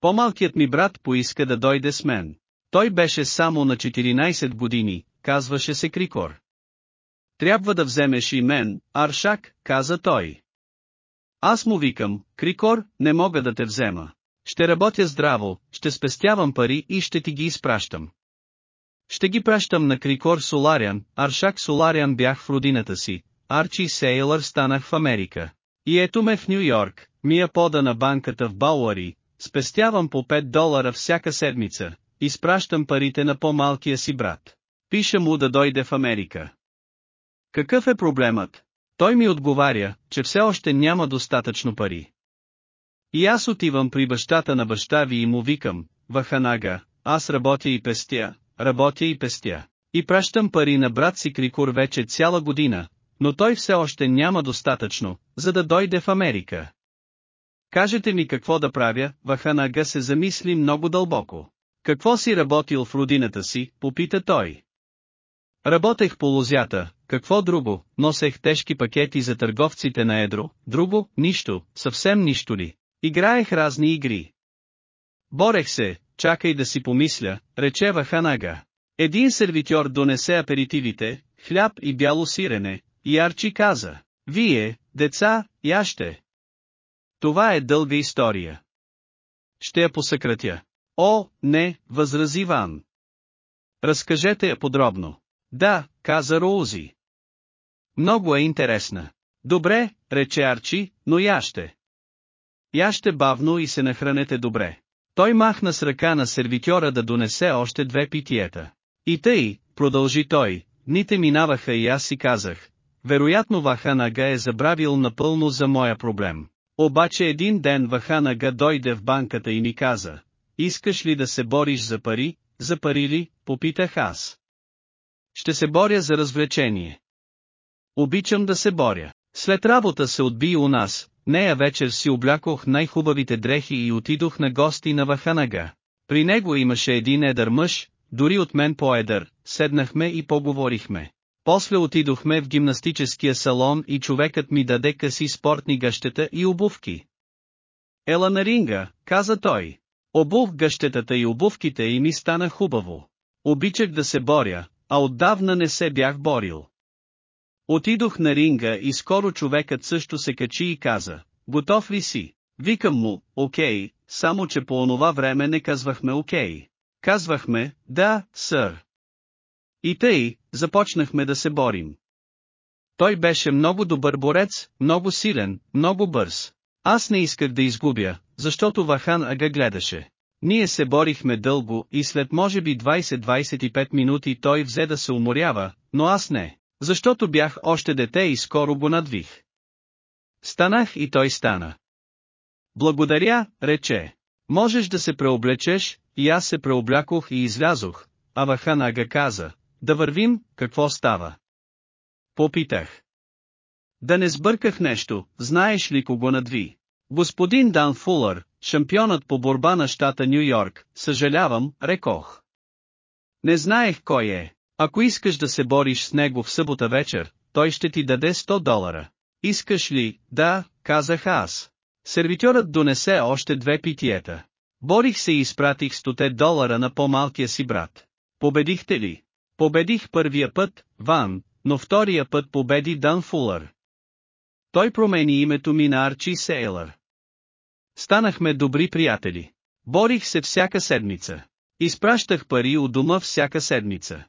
По-малкият ми брат поиска да дойде с мен. Той беше само на 14 години, казваше се Крикор. Трябва да вземеш и мен, Аршак, каза той. Аз му викам, Крикор, не мога да те взема. Ще работя здраво, ще спестявам пари и ще ти ги изпращам. Ще ги пращам на Крикор Солариан, Аршак Солариан бях в родината си, Арчи Сейлър станах в Америка. И ето ме в Нью Йорк, мия пода на банката в Бауари, спестявам по 5 долара всяка седмица, изпращам парите на по-малкия си брат. Пиша му да дойде в Америка. Какъв е проблемът? Той ми отговаря, че все още няма достатъчно пари. И аз отивам при бащата на баща ви и му викам, Ваханага, аз работя и пестя, работя и пестя. И пращам пари на брат си Крикур вече цяла година, но той все още няма достатъчно, за да дойде в Америка. Кажете ми какво да правя, Ваханага се замисли много дълбоко. Какво си работил в родината си, попита той. Работех по лозята, какво друго, носех тежки пакети за търговците на едро, друго, нищо, съвсем нищо ли. Играех разни игри. Борех се, чакай да си помисля, рече Ваханага. Един сервитьор донесе аперитивите, хляб и бяло сирене, и Арчи каза, вие, деца, яще. Това е дълга история. Ще я посъкратя. О, не, възрази Ван. Разкажете я подробно. Да, каза Роузи. Много е интересна. Добре, рече Арчи, но яще. Яще бавно и се нахранете добре. Той махна с ръка на сервитьора да донесе още две питиета. И тъй, продължи той, дните минаваха и аз си казах, вероятно Ваханага е забравил напълно за моя проблем. Обаче един ден Ваханага дойде в банката и ми каза, искаш ли да се бориш за пари, за пари ли, попитах аз. Ще се боря за развлечение. Обичам да се боря. След работа се отби у нас, нея вечер си облякох най-хубавите дрехи и отидох на гости на Ваханага. При него имаше един едър мъж, дори от мен по-едър, седнахме и поговорихме. После отидохме в гимнастическия салон и човекът ми даде къси спортни гъщета и обувки. Ела на ринга, каза той. Обух гъщетата и обувките и ми стана хубаво. Обичах да се боря, а отдавна не се бях борил. Отидох на ринга и скоро човекът също се качи и каза, готов ли си? Викам му, окей, само че по онова време не казвахме окей. Казвахме, да, сър. И тъй, започнахме да се борим. Той беше много добър борец, много силен, много бърз. Аз не исках да изгубя, защото Вахан Ага гледаше. Ние се борихме дълго и след може би 20-25 минути той взе да се уморява, но аз не, защото бях още дете и скоро го надвих. Станах и той стана. Благодаря, рече. Можеш да се преоблечеш, и аз се преоблякох и излязох, а Вахан Ага каза, да вървим, какво става? Попитах. Да не сбърках нещо, знаеш ли кого надви? Господин Дан Фулър, шампионът по борба на щата Нью Йорк, съжалявам, рекох. Не знаех кой е. Ако искаш да се бориш с него в събота вечер, той ще ти даде 100 долара. Искаш ли, да, казах аз. Сервитьорът донесе още две питиета. Борих се и изпратих 100 долара на по-малкия си брат. Победихте ли? Победих първия път, Ван, но втория път победи Дан Фулър. Той промени името ми на Арчи Сейлър. Станахме добри приятели. Борих се всяка седмица. Изпращах пари у дома всяка седмица.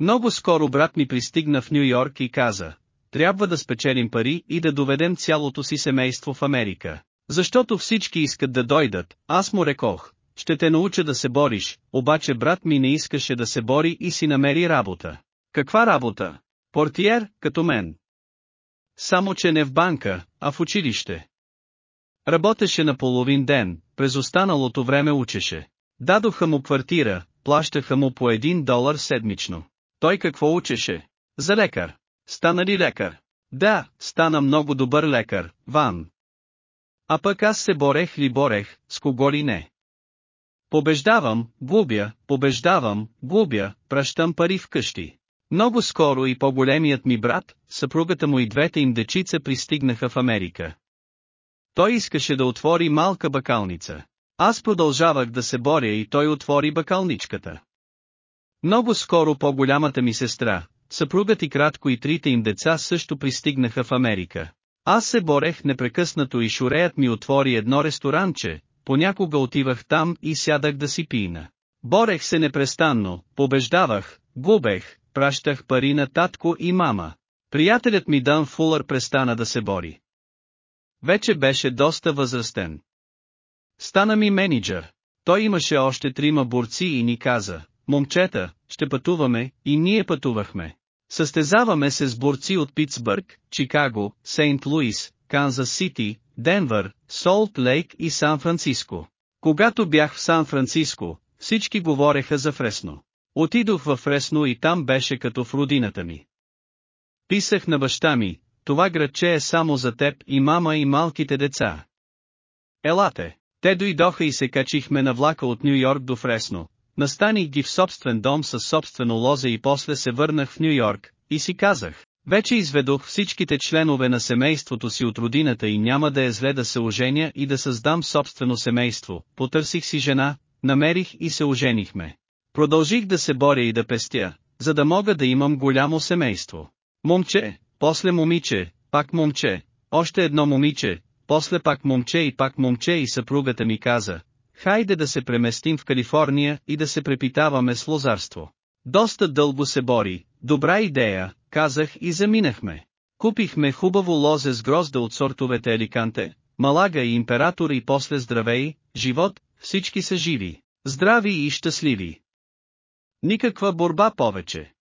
Много скоро брат ми пристигна в Нью Йорк и каза, трябва да спечелим пари и да доведем цялото си семейство в Америка. Защото всички искат да дойдат, аз му рекох, ще те науча да се бориш, обаче брат ми не искаше да се бори и си намери работа. Каква работа? Портиер, като мен. Само че не в банка, а в училище. Работеше на половин ден, през останалото време учеше. Дадоха му квартира, плащаха му по един долар седмично. Той какво учеше? За лекар. Стана ли лекар? Да, стана много добър лекар, Ван. А пък аз се борех ли борех, с кого ли не. Побеждавам, губя, побеждавам, губя, пращам пари вкъщи. Много скоро и по-големият ми брат, съпругата му и двете им дечица пристигнаха в Америка. Той искаше да отвори малка бакалница. Аз продължавах да се боря и той отвори бакалничката. Много скоро по-голямата ми сестра, съпругът и кратко и трите им деца също пристигнаха в Америка. Аз се борех непрекъснато и шуреят ми отвори едно ресторанче, понякога отивах там и сядах да си пина. Борех се непрестанно, побеждавах, губех, пращах пари на татко и мама. Приятелят ми Дан Фулър престана да се бори. Вече беше доста възрастен. Стана ми менеджер. Той имаше още трима борци и ни каза, момчета, ще пътуваме, и ние пътувахме. Състезаваме се с борци от Питсбърг, Чикаго, Сейнт Луис, Канзас Сити, Денвър, Солт Лейк и Сан Франциско. Когато бях в Сан Франциско, всички говореха за Фресно. Отидох в Фресно и там беше като в родината ми. Писах на баща ми, това градче е само за теб и мама и малките деца. Елате, те дойдоха и се качихме на влака от Нью Йорк до Фресно, настаних ги в собствен дом с собствено лозе и после се върнах в Нью Йорк, и си казах, вече изведох всичките членове на семейството си от родината и няма да е зле да се оженя и да създам собствено семейство, потърсих си жена, намерих и се оженихме. Продължих да се боря и да пестя, за да мога да имам голямо семейство. Момче, после момиче, пак момче, още едно момиче, после пак момче и пак момче и съпругата ми каза, хайде да се преместим в Калифорния и да се препитаваме с лозарство. Доста дълго се бори, добра идея, казах и заминахме. Купихме хубаво лозе с грозда от сортовете Еликанте, Малага и Император и после здравей, живот, всички са живи, здрави и щастливи. Никаква борба повече.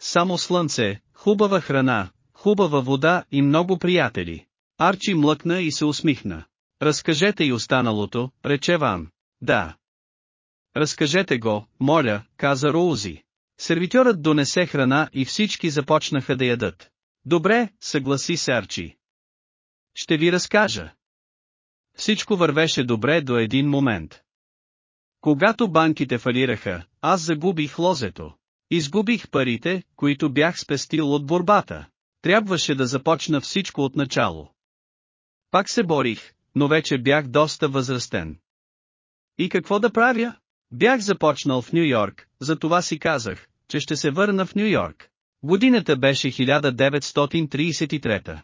Само слънце, хубава храна, хубава вода и много приятели. Арчи млъкна и се усмихна. Разкажете и останалото, рече Ван. Да. Разкажете го, моля, каза Роузи. Сервитьорът донесе храна и всички започнаха да ядат. Добре, съгласи се Арчи. Ще ви разкажа. Всичко вървеше добре до един момент. Когато банките фалираха, аз загубих лозето. Изгубих парите, които бях спестил от борбата. Трябваше да започна всичко от начало. Пак се борих, но вече бях доста възрастен. И какво да правя? Бях започнал в Нью Йорк, затова си казах, че ще се върна в Нью Йорк. Годината беше 1933.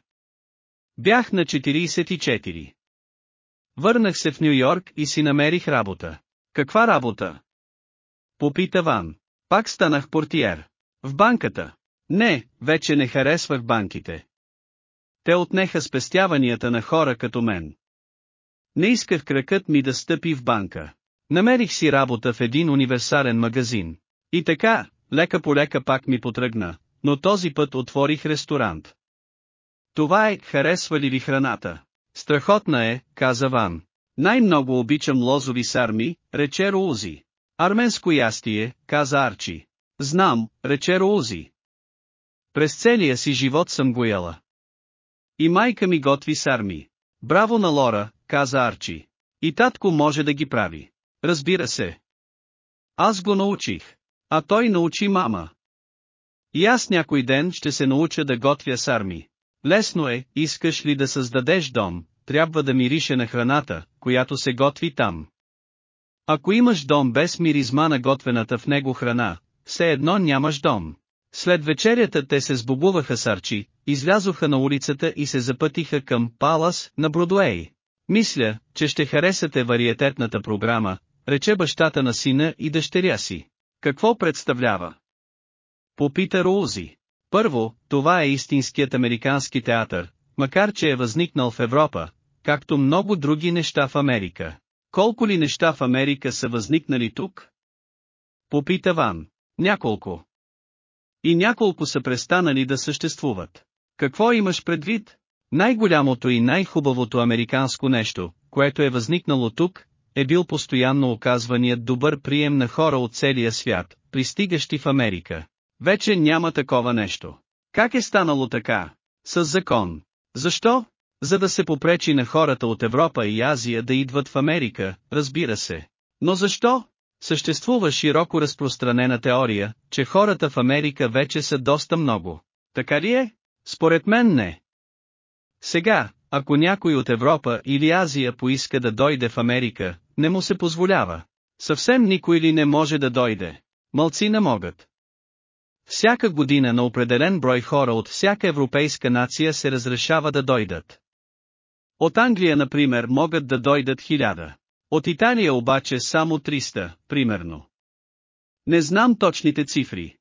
Бях на 44. Върнах се в Нью Йорк и си намерих работа. Каква работа? Попита Ван. Пак станах портиер. В банката. Не, вече не харесвах банките. Те отнеха спестяванията на хора като мен. Не исках кракът ми да стъпи в банка. Намерих си работа в един универсален магазин. И така, лека по лека пак ми потръгна, но този път отворих ресторант. Това е, харесва ли ви храната? Страхотна е, каза Ван. Най-много обичам лозови сарми, рече Роузи. Арменско ястие, каза Арчи. Знам, рече Роузи. През целия си живот съм го яла. И майка ми готви сарми. Браво на Лора, каза Арчи. И татко може да ги прави. Разбира се. Аз го научих. А той научи мама. И аз някой ден ще се науча да готвя сарми. Лесно е, искаш ли да създадеш дом, трябва да мирише на храната, която се готви там. Ако имаш дом без миризма на готвената в него храна, все едно нямаш дом. След вечерята те се сбогуваха с Арчи, излязоха на улицата и се запътиха към Палас на Бродуей. Мисля, че ще харесате вариететната програма, рече бащата на сина и дъщеря си. Какво представлява? Попита Роузи. Първо, това е истинският американски театър, макар че е възникнал в Европа, както много други неща в Америка. Колко ли неща в Америка са възникнали тук? Попита Ван. Няколко. И няколко са престанали да съществуват. Какво имаш предвид? Най-голямото и най-хубавото американско нещо, което е възникнало тук, е бил постоянно оказваният добър прием на хора от целия свят, пристигащи в Америка. Вече няма такова нещо. Как е станало така? С закон. Защо? За да се попречи на хората от Европа и Азия да идват в Америка, разбира се. Но защо? Съществува широко разпространена теория, че хората в Америка вече са доста много. Така ли е? Според мен не. Сега, ако някой от Европа или Азия поиска да дойде в Америка, не му се позволява. Съвсем никой ли не може да дойде? Мълци не могат. Всяка година на определен брой хора от всяка европейска нация се разрешава да дойдат. От Англия, например, могат да дойдат хиляда. От Италия обаче само 300, примерно. Не знам точните цифри.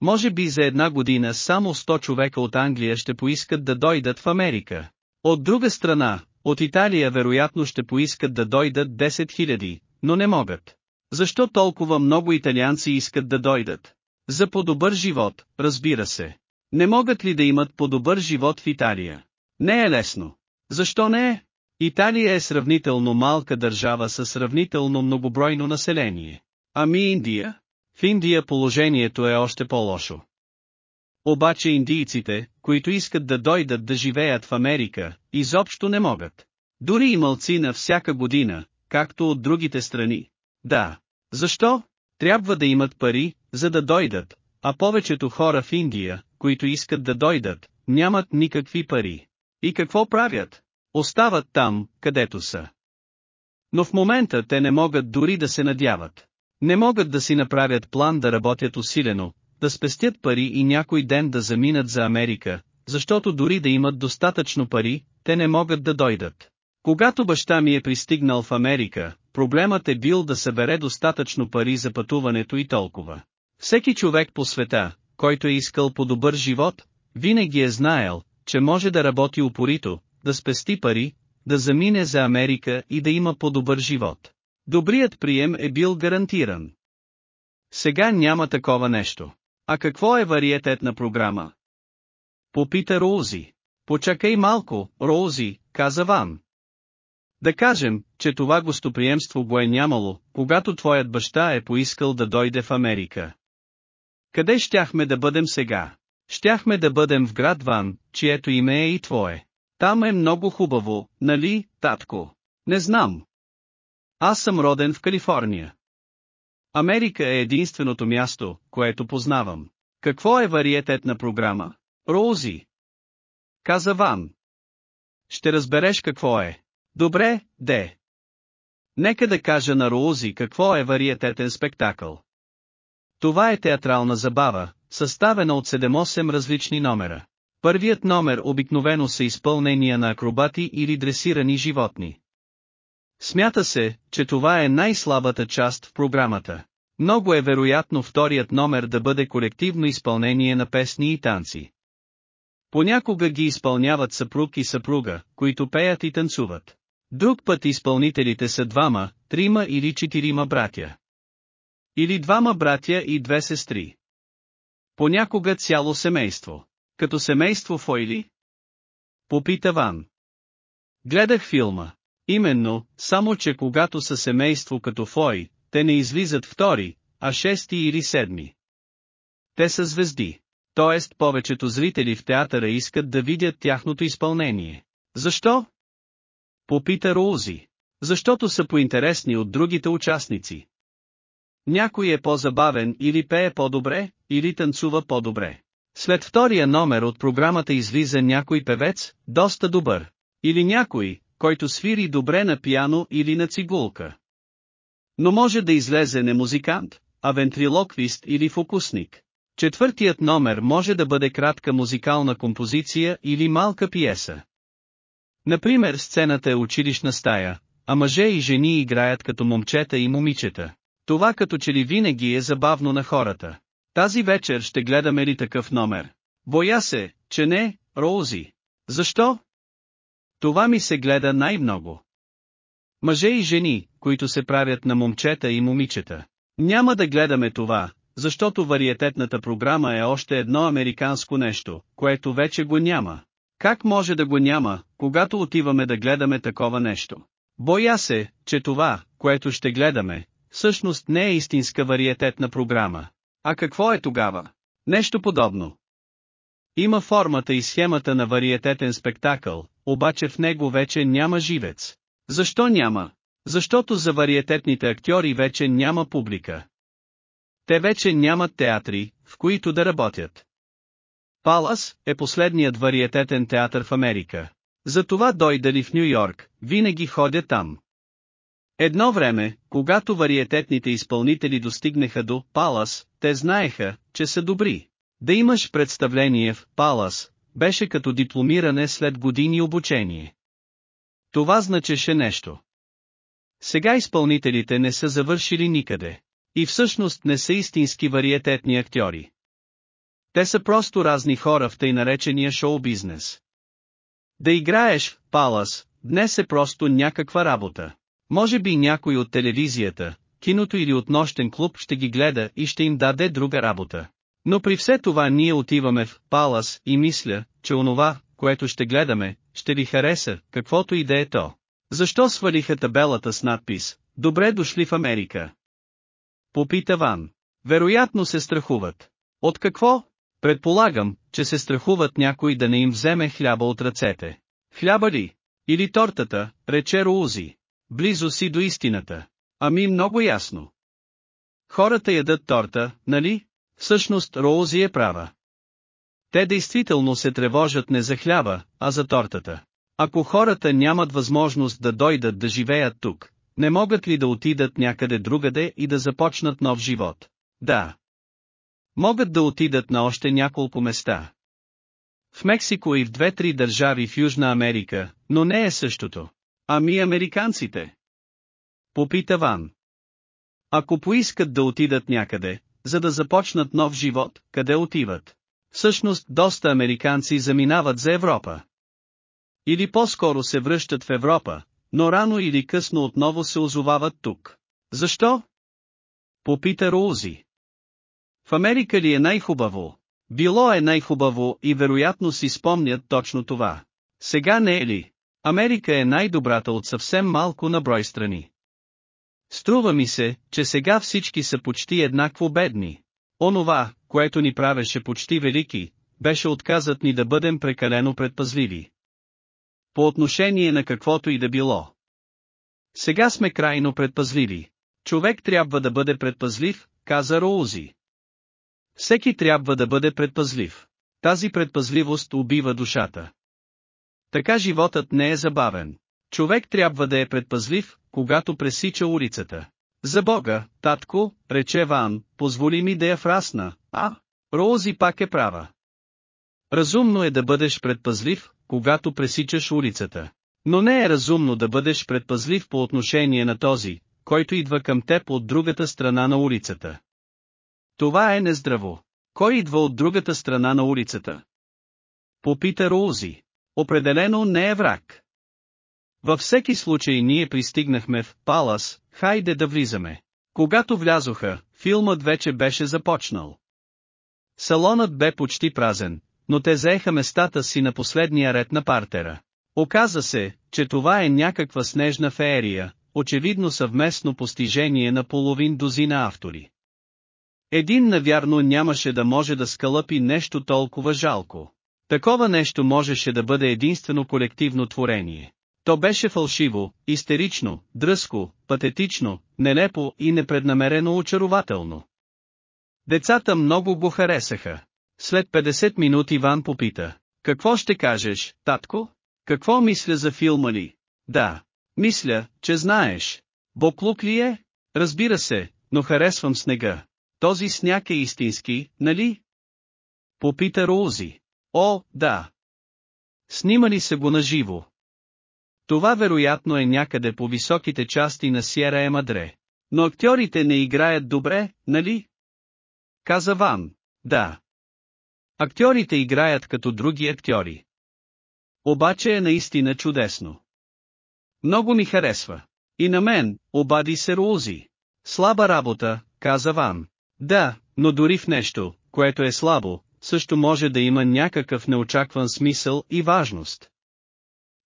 Може би за една година само 100 човека от Англия ще поискат да дойдат в Америка. От друга страна, от Италия вероятно ще поискат да дойдат 10 000, но не могат. Защо толкова много италианци искат да дойдат? За по-добър живот, разбира се. Не могат ли да имат по-добър живот в Италия? Не е лесно. Защо не е? Италия е сравнително малка държава със сравнително многобройно население. Ами Индия? В Индия положението е още по-лошо. Обаче индийците, които искат да дойдат да живеят в Америка, изобщо не могат. Дори и мълцина всяка година, както от другите страни. Да. Защо? Трябва да имат пари, за да дойдат, а повечето хора в Индия, които искат да дойдат, нямат никакви пари. И какво правят? Остават там, където са. Но в момента те не могат дори да се надяват. Не могат да си направят план да работят усилено, да спестят пари и някой ден да заминат за Америка, защото дори да имат достатъчно пари, те не могат да дойдат. Когато баща ми е пристигнал в Америка, проблемът е бил да събере достатъчно пари за пътуването и толкова. Всеки човек по света, който е искал по-добър живот, винаги е знаел, че може да работи упорито, да спести пари, да замине за Америка и да има по-добър живот. Добрият прием е бил гарантиран. Сега няма такова нещо. А какво е вариететна програма? Попита Роузи. Почакай малко, Роузи, каза Ван. Да кажем, че това гостоприемство го е нямало, когато твоят баща е поискал да дойде в Америка. Къде щяхме да бъдем сега? Щяхме да бъдем в град Ван, чието име е и твое. Там е много хубаво, нали, татко? Не знам. Аз съм роден в Калифорния. Америка е единственото място, което познавам. Какво е вариететна програма? Роузи. Каза Ван. Ще разбереш какво е. Добре, де. Нека да кажа на Роузи какво е вариететен спектакъл. Това е театрална забава, съставена от 7-8 различни номера. Първият номер обикновено са изпълнения на акробати или дресирани животни. Смята се, че това е най-слабата част в програмата. Много е вероятно вторият номер да бъде колективно изпълнение на песни и танци. Понякога ги изпълняват съпруг и съпруга, които пеят и танцуват. Друг път изпълнителите са двама, трима или четирима братя. Или двама братя и две сестри. Понякога цяло семейство. Като семейство Фойли? Попита Ван. Гледах филма. Именно, само че когато са семейство като Фой, те не излизат втори, а шести или седми. Те са звезди. Тоест повечето зрители в театъра искат да видят тяхното изпълнение. Защо? Попита Роузи. Защото са поинтересни от другите участници. Някой е по-забавен или пее по-добре, или танцува по-добре. След втория номер от програмата излиза някой певец, доста добър. Или някой, който свири добре на пиано или на цигулка. Но може да излезе не музикант, а вентрилоквист или фокусник. Четвъртият номер може да бъде кратка музикална композиция или малка пиеса. Например сцената е училищна стая, а мъже и жени играят като момчета и момичета. Това като че ли винаги е забавно на хората. Тази вечер ще гледаме ли такъв номер? Боя се, че не, Роузи. Защо? Това ми се гледа най-много. Мъже и жени, които се правят на момчета и момичета. Няма да гледаме това, защото вариететната програма е още едно американско нещо, което вече го няма. Как може да го няма, когато отиваме да гледаме такова нещо? Боя се, че това, което ще гледаме, всъщност не е истинска вариететна програма. А какво е тогава? Нещо подобно. Има формата и схемата на вариететен спектакъл, обаче в него вече няма живец. Защо няма? Защото за вариететните актьори вече няма публика. Те вече нямат театри, в които да работят. Палас е последният вариететен театър в Америка. Затова дойдали в Нью Йорк, винаги ходя там. Едно време, когато вариететните изпълнители достигнаха до Палас, те знаеха, че са добри. Да имаш представление в Палас, беше като дипломиране след години обучение. Това значеше нещо. Сега изпълнителите не са завършили никъде. И всъщност не са истински вариететни актьори. Те са просто разни хора в тъй наречения шоу-бизнес. Да играеш в Палас, днес е просто някаква работа. Може би някой от телевизията, киното или от нощен клуб ще ги гледа и ще им даде друга работа. Но при все това ние отиваме в Палас и мисля, че онова, което ще гледаме, ще ви хареса, каквото и да е то. Защо свалиха табелата с надпис «Добре дошли в Америка»? Попита Ван. Вероятно се страхуват. От какво? Предполагам, че се страхуват някой да не им вземе хляба от ръцете. Хляба ли? Или тортата, рече Роузи. Близо си до истината. Ами много ясно. Хората ядат торта, нали? Всъщност Роузи е права. Те действително се тревожат не за хляба, а за тортата. Ако хората нямат възможност да дойдат да живеят тук, не могат ли да отидат някъде другаде и да започнат нов живот? Да. Могат да отидат на още няколко места. В Мексико и в две-три държави в Южна Америка, но не е същото. Ами американците? Попита Ван. Ако поискат да отидат някъде, за да започнат нов живот, къде отиват? Всъщност доста американци заминават за Европа. Или по-скоро се връщат в Европа, но рано или късно отново се озовават тук. Защо? Попита Роузи. В Америка ли е най-хубаво? Било е най-хубаво и вероятно си спомнят точно това. Сега не е ли? Америка е най-добрата от съвсем малко на брой страни. Струва ми се, че сега всички са почти еднакво бедни. Онова, което ни правеше почти велики, беше отказът ни да бъдем прекалено предпазливи. По отношение на каквото и да било. Сега сме крайно предпазливи. Човек трябва да бъде предпазлив, каза Роузи. Всеки трябва да бъде предпазлив. Тази предпазливост убива душата. Така животът не е забавен. Човек трябва да е предпазлив, когато пресича улицата. За Бога, татко, рече Ван, позволи ми да я фрасна, а? Роузи пак е права. Разумно е да бъдеш предпазлив, когато пресичаш улицата. Но не е разумно да бъдеш предпазлив по отношение на този, който идва към теб от другата страна на улицата. Това е нездраво. Кой идва от другата страна на улицата? Попита Роузи. Определено не е враг. Във всеки случай ние пристигнахме в Палас, хайде да влизаме. Когато влязоха, филмът вече беше започнал. Салонът бе почти празен, но те заеха местата си на последния ред на партера. Оказа се, че това е някаква снежна феерия, очевидно съвместно постижение на половин дозина автори. Един навярно нямаше да може да скалъпи нещо толкова жалко. Такова нещо можеше да бъде единствено колективно творение. То беше фалшиво, истерично, дръско, патетично, нелепо и непреднамерено очарователно. Децата много го харесаха. След 50 минути Иван попита. Какво ще кажеш, татко? Какво мисля за филма ли? Да. Мисля, че знаеш. Боклук ли е? Разбира се, но харесвам снега. Този сняг е истински, нали? Попита Роузи. О, да. Снимали се го наживо. Това вероятно е някъде по високите части на Сиера Емадре. Но актьорите не играят добре, нали? Каза Ван. Да. Актьорите играят като други актьори. Обаче е наистина чудесно. Много ми харесва. И на мен, обади се Рузи. Слаба работа, каза Ван. Да, но дори в нещо, което е слабо, също може да има някакъв неочакван смисъл и важност.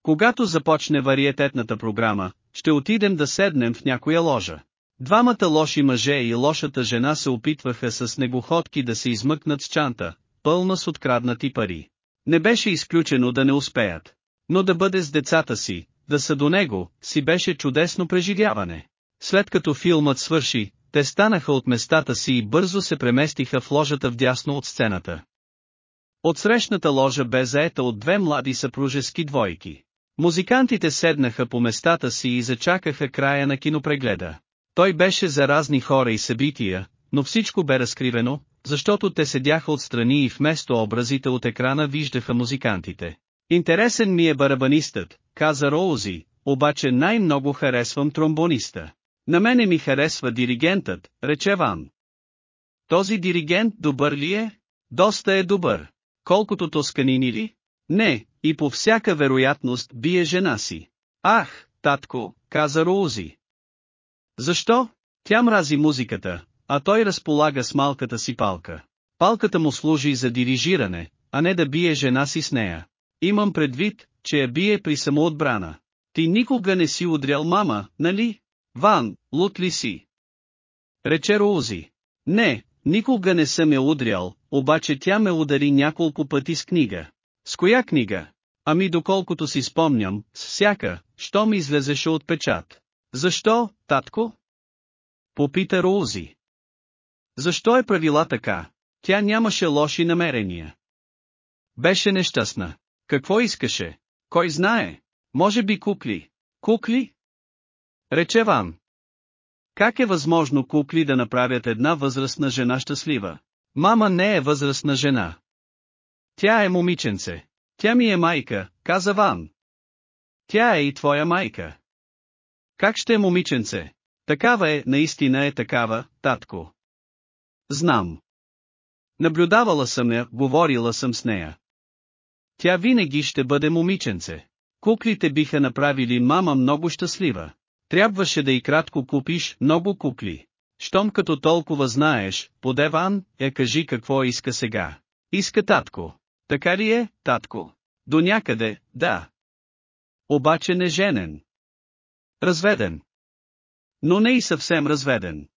Когато започне вариететната програма, ще отидем да седнем в някоя ложа. Двамата лоши мъже и лошата жена се опитваха с снегоходки да се измъкнат с чанта, пълна с откраднати пари. Не беше изключено да не успеят. Но да бъде с децата си, да са до него, си беше чудесно преживяване. След като филмът свърши, те станаха от местата си и бързо се преместиха в ложата вдясно от сцената. Отсрещната ложа бе заета от две млади съпружески двойки. Музикантите седнаха по местата си и зачакаха края на кинопрегледа. Той беше за разни хора и събития, но всичко бе разкривено, защото те седяха отстрани и вместо образите от екрана виждаха музикантите. Интересен ми е барабанистът, каза Роузи, обаче най-много харесвам тромбониста. На мене ми харесва диригентът, рече Ван. Този диригент добър ли е? Доста е добър. Колкото тосканини ли? Не, и по всяка вероятност бие жена си. Ах, татко, каза Роузи. Защо? Тя мрази музиката, а той разполага с малката си палка. Палката му служи за дирижиране, а не да бие жена си с нея. Имам предвид, че я бие при самоотбрана. Ти никога не си удрял мама, нали? Ван, лут ли си? Рече Роузи. Не, никога не съм я удрял, обаче тя ме удари няколко пъти с книга. С коя книга? Ами доколкото си спомням, с всяка, що ми излезеше от печат. Защо, татко? Попита Роузи. Защо е правила така? Тя нямаше лоши намерения. Беше нещастна. Какво искаше? Кой знае? Може би кукли. Кукли? Рече Ван. Как е възможно кукли да направят една възрастна жена щастлива? Мама не е възрастна жена. Тя е момиченце. Тя ми е майка, каза Ван. Тя е и твоя майка. Как ще е момиченце? Такава е, наистина е такава, татко. Знам. Наблюдавала съм я, говорила съм с нея. Тя винаги ще бъде момиченце. Куклите биха направили мама много щастлива. Трябваше да и кратко купиш много кукли. Щом като толкова знаеш, подеван, я кажи какво иска сега. Иска татко. Така ли е, татко? До някъде, да. Обаче не женен. Разведен. Но не и съвсем разведен.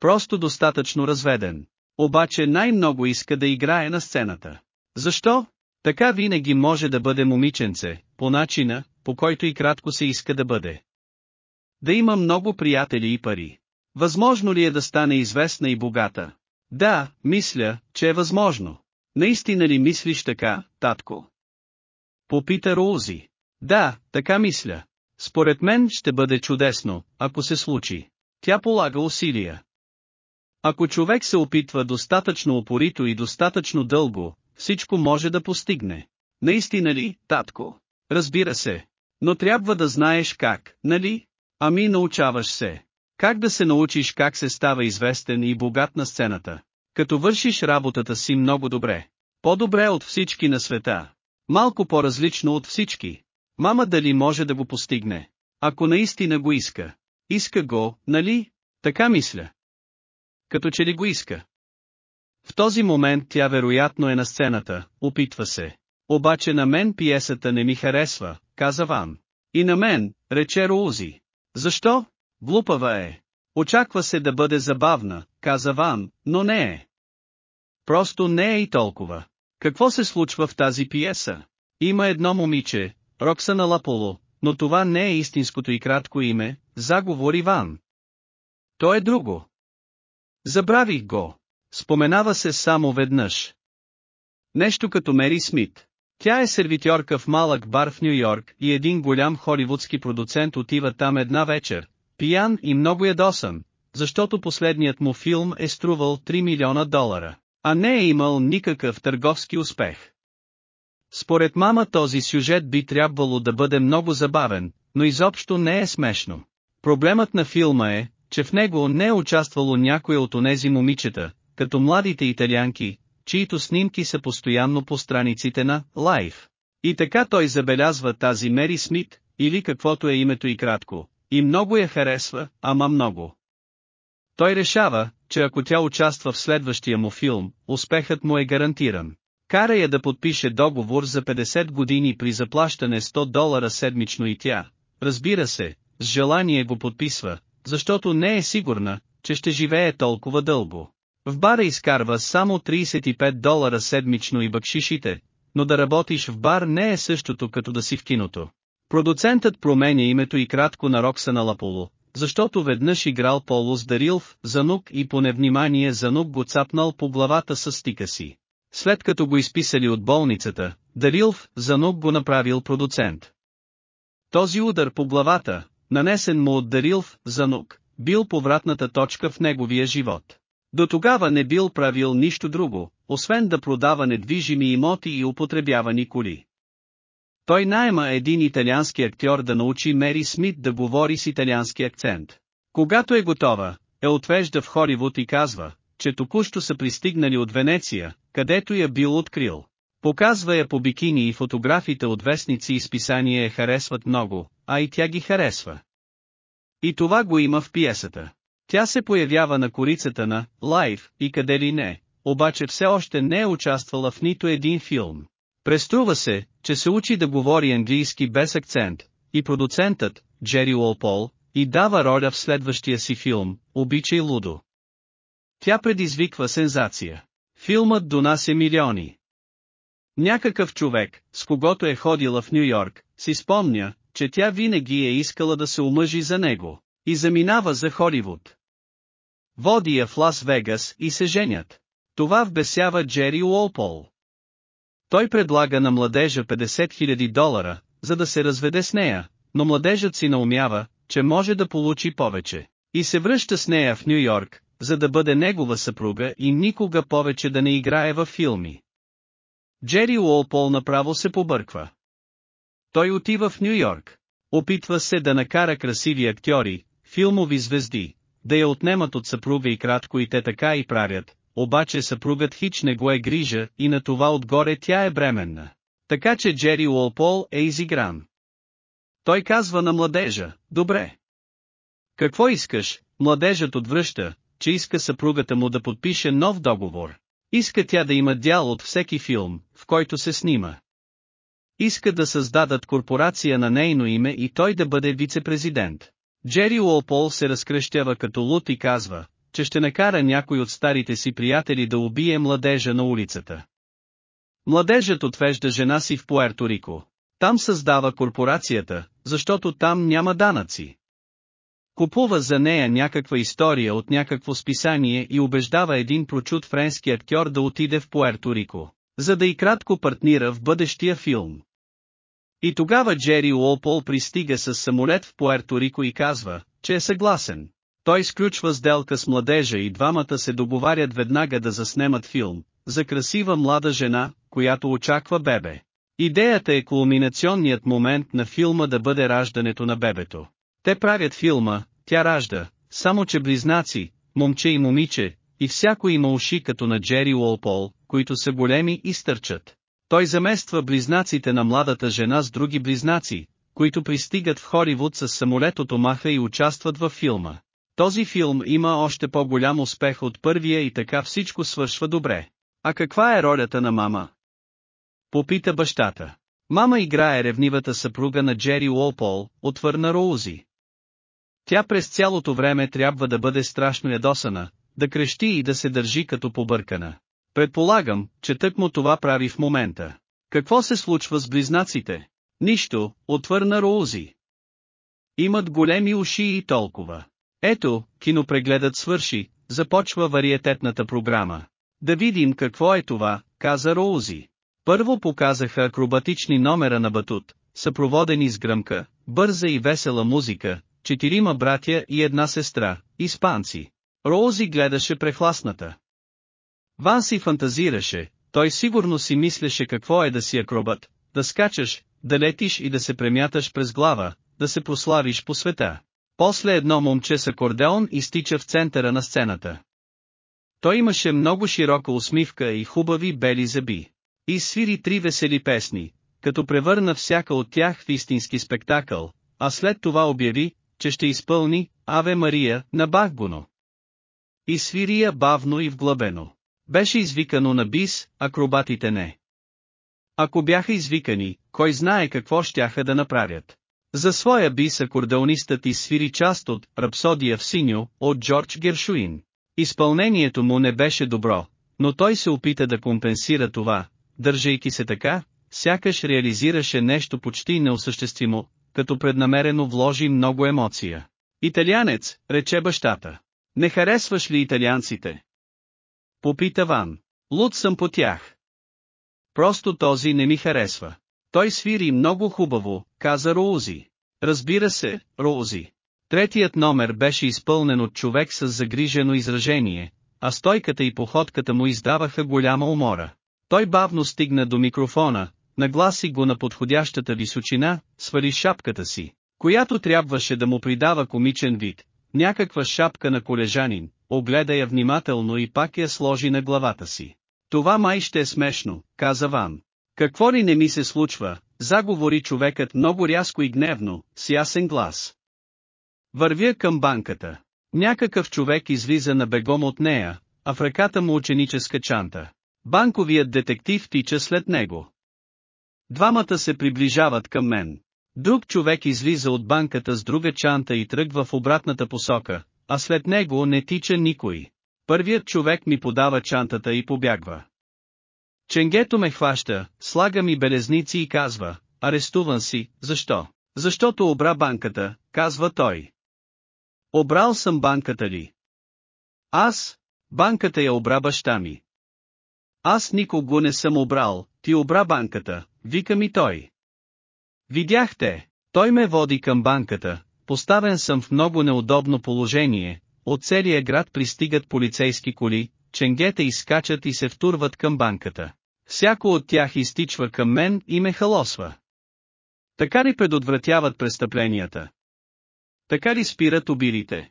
Просто достатъчно разведен. Обаче най-много иска да играе на сцената. Защо? Така винаги може да бъде момиченце, по начина, по който и кратко се иска да бъде. Да има много приятели и пари. Възможно ли е да стане известна и богата? Да, мисля, че е възможно. Наистина ли мислиш така, татко? Попита Роузи. Да, така мисля. Според мен ще бъде чудесно, ако се случи. Тя полага усилия. Ако човек се опитва достатъчно опорито и достатъчно дълго, всичко може да постигне. Наистина ли, татко? Разбира се. Но трябва да знаеш как, нали? Ами научаваш се. Как да се научиш как се става известен и богат на сцената? Като вършиш работата си много добре. По-добре от всички на света. Малко по-различно от всички. Мама дали може да го постигне? Ако наистина го иска. Иска го, нали? Така мисля. Като че ли го иска. В този момент тя вероятно е на сцената, опитва се. Обаче на мен пиесата не ми харесва, каза Ван. И на мен, рече Роузи. Защо? Глупава е. Очаква се да бъде забавна, каза Ван, но не е. Просто не е и толкова. Какво се случва в тази пиеса? Има едно момиче, Роксана Лаполо, но това не е истинското и кратко име, заговор Иван. То е друго. Забравих го. Споменава се само веднъж. Нещо като Мери Смит. Тя е сервитьорка в малък бар в Нью Йорк и един голям холивудски продуцент отива там една вечер, пиян и много ядосан, защото последният му филм е струвал 3 милиона долара, а не е имал никакъв търговски успех. Според мама този сюжет би трябвало да бъде много забавен, но изобщо не е смешно. Проблемът на филма е, че в него не е участвало някой от онези момичета, като младите италианки, чието снимки са постоянно по страниците на Life. И така той забелязва тази Мери Смит, или каквото е името и кратко, и много я харесва, ама много. Той решава, че ако тя участва в следващия му филм, успехът му е гарантиран. Кара я да подпише договор за 50 години при заплащане 100 долара седмично и тя, разбира се, с желание го подписва, защото не е сигурна, че ще живее толкова дълго. В бара изкарва само 35 долара седмично и бъкшишите, но да работиш в бар не е същото като да си в киното. Продуцентът променя името и кратко на Роксана Лаполо, защото веднъж играл Поло с Дарилов, Занук и по невнимание Занук го цапнал по главата с стика си. След като го изписали от болницата, Дарилов, Занук го направил продуцент. Този удар по главата, нанесен му от Дарилов, Занук, бил повратната точка в неговия живот. До тогава не бил правил нищо друго, освен да продава недвижими имоти и употребявани коли. Той найма един италиански актьор да научи Мери Смит да говори с италиански акцент. Когато е готова, е отвежда в Холивуд и казва, че току-що са пристигнали от Венеция, където я бил открил. Показва я по бикини и фотографите от вестници и списания я харесват много, а и тя ги харесва. И това го има в пиесата. Тя се появява на корицата на «Лайф» и къде ли не, обаче все още не е участвала в нито един филм. Преструва се, че се учи да говори английски без акцент, и продуцентът, Джери Уолпол, и дава роля в следващия си филм, Обичай Лудо. Тя предизвиква сензация. Филмът донася милиони. Някакъв човек, с когото е ходила в Нью Йорк, си спомня, че тя винаги е искала да се омъжи за него, и заминава за Холивуд. Води я в Лас Вегас и се женят. Това вбесява Джери Уолпол. Той предлага на младежа 50 000 долара, за да се разведе с нея, но младежът си наумява, че може да получи повече. И се връща с нея в Нью Йорк, за да бъде негова съпруга и никога повече да не играе във филми. Джери Уолпол направо се побърква. Той отива в Нью Йорк. Опитва се да накара красиви актьори, филмови звезди, да я отнемат от съпруга и кратко и те така и правят, обаче съпругът хич не го е грижа и на това отгоре тя е бременна. Така че Джери Уолпол е изигран. Той казва на младежа, добре. Какво искаш, младежът отвръща, че иска съпругата му да подпише нов договор. Иска тя да има дял от всеки филм, в който се снима. Иска да създадат корпорация на нейно име и той да бъде вице-президент. Джери Уолпол се разкръщява като лут и казва, че ще накара някой от старите си приятели да убие младежа на улицата. Младежът отвежда жена си в Пуерто Рико. Там създава корпорацията, защото там няма данъци. Купува за нея някаква история от някакво списание и убеждава един прочут френски актьор да отиде в Пуерто Рико, за да и кратко партнира в бъдещия филм. И тогава Джери Уолпол пристига с самолет в Пуерто Рико и казва, че е съгласен. Той сключва сделка с младежа и двамата се договарят веднага да заснемат филм, за красива млада жена, която очаква бебе. Идеята е кулминационният момент на филма да бъде раждането на бебето. Те правят филма, тя ражда, само че близнаци, момче и момиче, и всяко има уши като на Джери Уолпол, които са големи и стърчат. Той замества близнаците на младата жена с други близнаци, които пристигат в Холивуд с самолет от Омаха и участват във филма. Този филм има още по-голям успех от първия и така всичко свършва добре. А каква е ролята на мама? Попита бащата. Мама играе ревнивата съпруга на Джери Уолпол, отвърна Роузи. Тя през цялото време трябва да бъде страшно ядосана, да крещи и да се държи като побъркана. Предполагам, че тъкмо това прави в момента. Какво се случва с близнаците? Нищо, отвърна Роузи. Имат големи уши и толкова. Ето, кинопрегледът свърши, започва вариететната програма. Да видим какво е това, каза Роузи. Първо показаха акробатични номера на батут, съпроводени с гръмка, бърза и весела музика, четирима братя и една сестра, испанци. Роузи гледаше прехласната. Ван си фантазираше, той сигурно си мислеше какво е да си акробат, да скачаш, да летиш и да се премяташ през глава, да се прославиш по света. После едно момче с акордеон изтича в центъра на сцената. Той имаше много широка усмивка и хубави бели зъби. И свири три весели песни, като превърна всяка от тях в истински спектакъл, а след това обяви, че ще изпълни Аве Мария на Бахбуно. И свири я бавно и вглъбено. Беше извикано на бис, акробатите не. Ако бяха извикани, кой знае какво щяха да направят. За своя бис акордеонистът изсвири част от «Рапсодия в синьо» от Джордж Гершуин. Изпълнението му не беше добро, но той се опита да компенсира това, държейки се така, сякаш реализираше нещо почти неосъществимо, като преднамерено вложи много емоция. Италианец, рече бащата. Не харесваш ли италианците? Попита Ван. Луд съм по тях. Просто този не ми харесва. Той свири много хубаво, каза Роузи. Разбира се, Роузи. Третият номер беше изпълнен от човек с загрижено изражение, а стойката и походката му издаваха голяма умора. Той бавно стигна до микрофона, нагласи го на подходящата височина, свали шапката си, която трябваше да му придава комичен вид, някаква шапка на колежанин, огледа я внимателно и пак я сложи на главата си. Това май ще е смешно, каза Ван. Какво ли не ми се случва, заговори човекът много рязко и гневно, с ясен глас. Вървя към банката. Някакъв човек излиза на бегом от нея, а в ръката му ученическа чанта. Банковият детектив тича след него. Двамата се приближават към мен. Друг човек излиза от банката с друга чанта и тръгва в обратната посока, а след него не тича никой. Първият човек ми подава чантата и побягва. Ченгето ме хваща, слага ми белезници и казва, арестуван си, защо? Защото обра банката, казва той. Обрал съм банката ли? Аз? Банката я обра баща ми. Аз никого не съм обрал, ти обра банката, вика ми той. Видяхте, той ме води към банката, поставен съм в много неудобно положение, от целия град пристигат полицейски коли, ченгета изскачат и се втурват към банката. Всяко от тях изтичва към мен и ме халосва. Така ли предотвратяват престъпленията? Така ли спират убирите?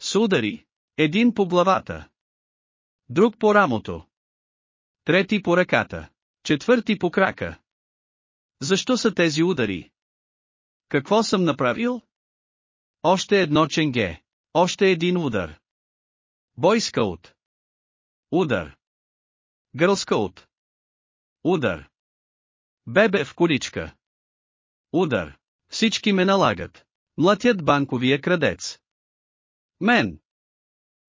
Судари. Един по главата. Друг по рамото. Трети по ръката. Четвърти по крака. Защо са тези удари? Какво съм направил? Още едно ченге. Още един удар. Бойскаут. Удар. Гърлскаут. Удар. Бебе в количка. Удар. Всички ме налагат. Млатят банковия крадец. Мен.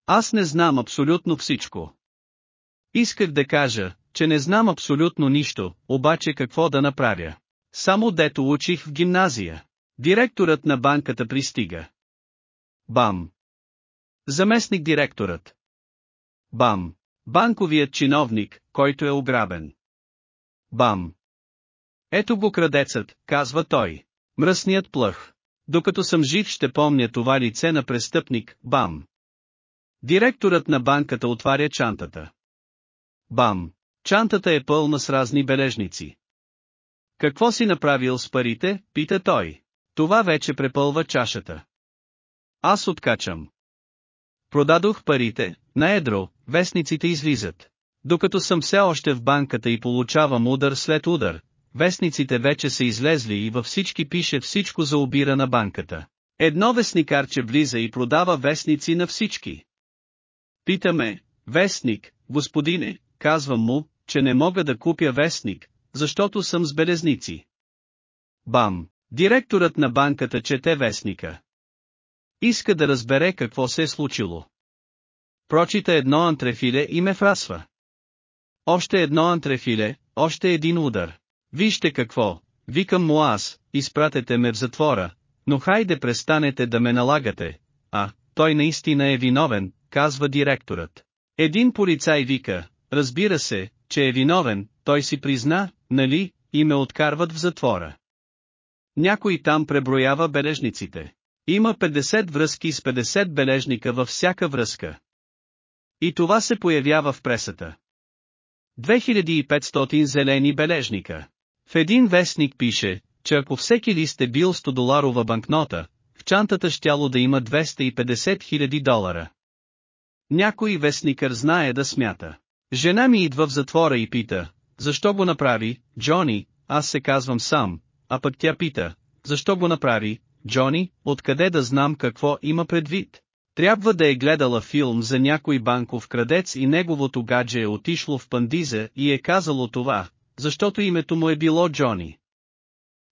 Аз не знам абсолютно всичко. Исках да кажа, че не знам абсолютно нищо, обаче какво да направя. Само дето учих в гимназия. Директорът на банката пристига. Бам. Заместник директорът. Бам. Банковият чиновник, който е ограбен. Бам. Ето го крадецът, казва той. Мръсният плъх. Докато съм жив ще помня това лице на престъпник, бам. Директорът на банката отваря чантата. Бам. Чантата е пълна с разни бележници. Какво си направил с парите, пита той. Това вече препълва чашата. Аз откачам. Продадох парите, на едро, вестниците излизат. Докато съм все още в банката и получавам удар след удар, вестниците вече са излезли и във всички пише всичко за обира на банката. Едно вестникарче влиза и продава вестници на всички. Питаме, вестник, господине, казвам му, че не мога да купя вестник, защото съм с белезници. Бам! Директорът на банката чете вестника. Иска да разбере какво се е случило. Прочита едно антрефиле и ме фрасва. Още едно антрефиле, още един удар. Вижте какво, викам му аз, изпратете ме в затвора, но хайде престанете да ме налагате. А, той наистина е виновен, казва директорът. Един полицай вика, разбира се, че е виновен, той си призна, нали, и ме откарват в затвора. Някой там преброява бележниците. Има 50 връзки с 50 бележника във всяка връзка. И това се появява в пресата. 2500 зелени бележника. В един вестник пише, че ако всеки лист е бил 100 доларова банкнота, в чантата щяло да има 250 000 долара. Някой вестникър знае да смята. Жена ми идва в затвора и пита, защо го направи, Джони, аз се казвам сам, а пък тя пита, защо го направи, Джони, откъде да знам какво има предвид. Трябва да е гледала филм за някой банков крадец и неговото гадже е отишло в пандиза и е казало това, защото името му е било Джони.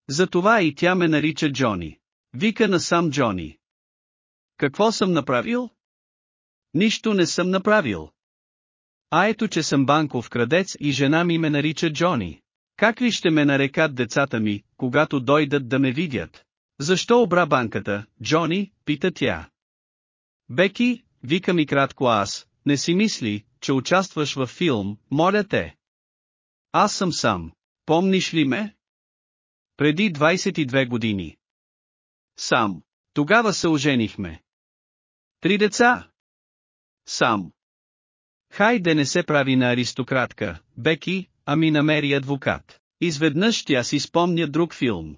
Затова и тя ме нарича Джони. Вика на сам Джони. Какво съм направил? Нищо не съм направил. А ето че съм банков крадец и жена ми ме нарича Джони. Как ли ще ме нарекат децата ми, когато дойдат да ме видят? Защо обра банката, Джони, пита тя. Беки, вика ми кратко аз, не си мисли, че участваш във филм, моля те. Аз съм сам. Помниш ли ме? Преди 22 години. Сам. Тогава се оженихме. Три деца. Сам. Хайде не се прави на аристократка, Беки, ами намери адвокат. Изведнъж тя си спомня друг филм.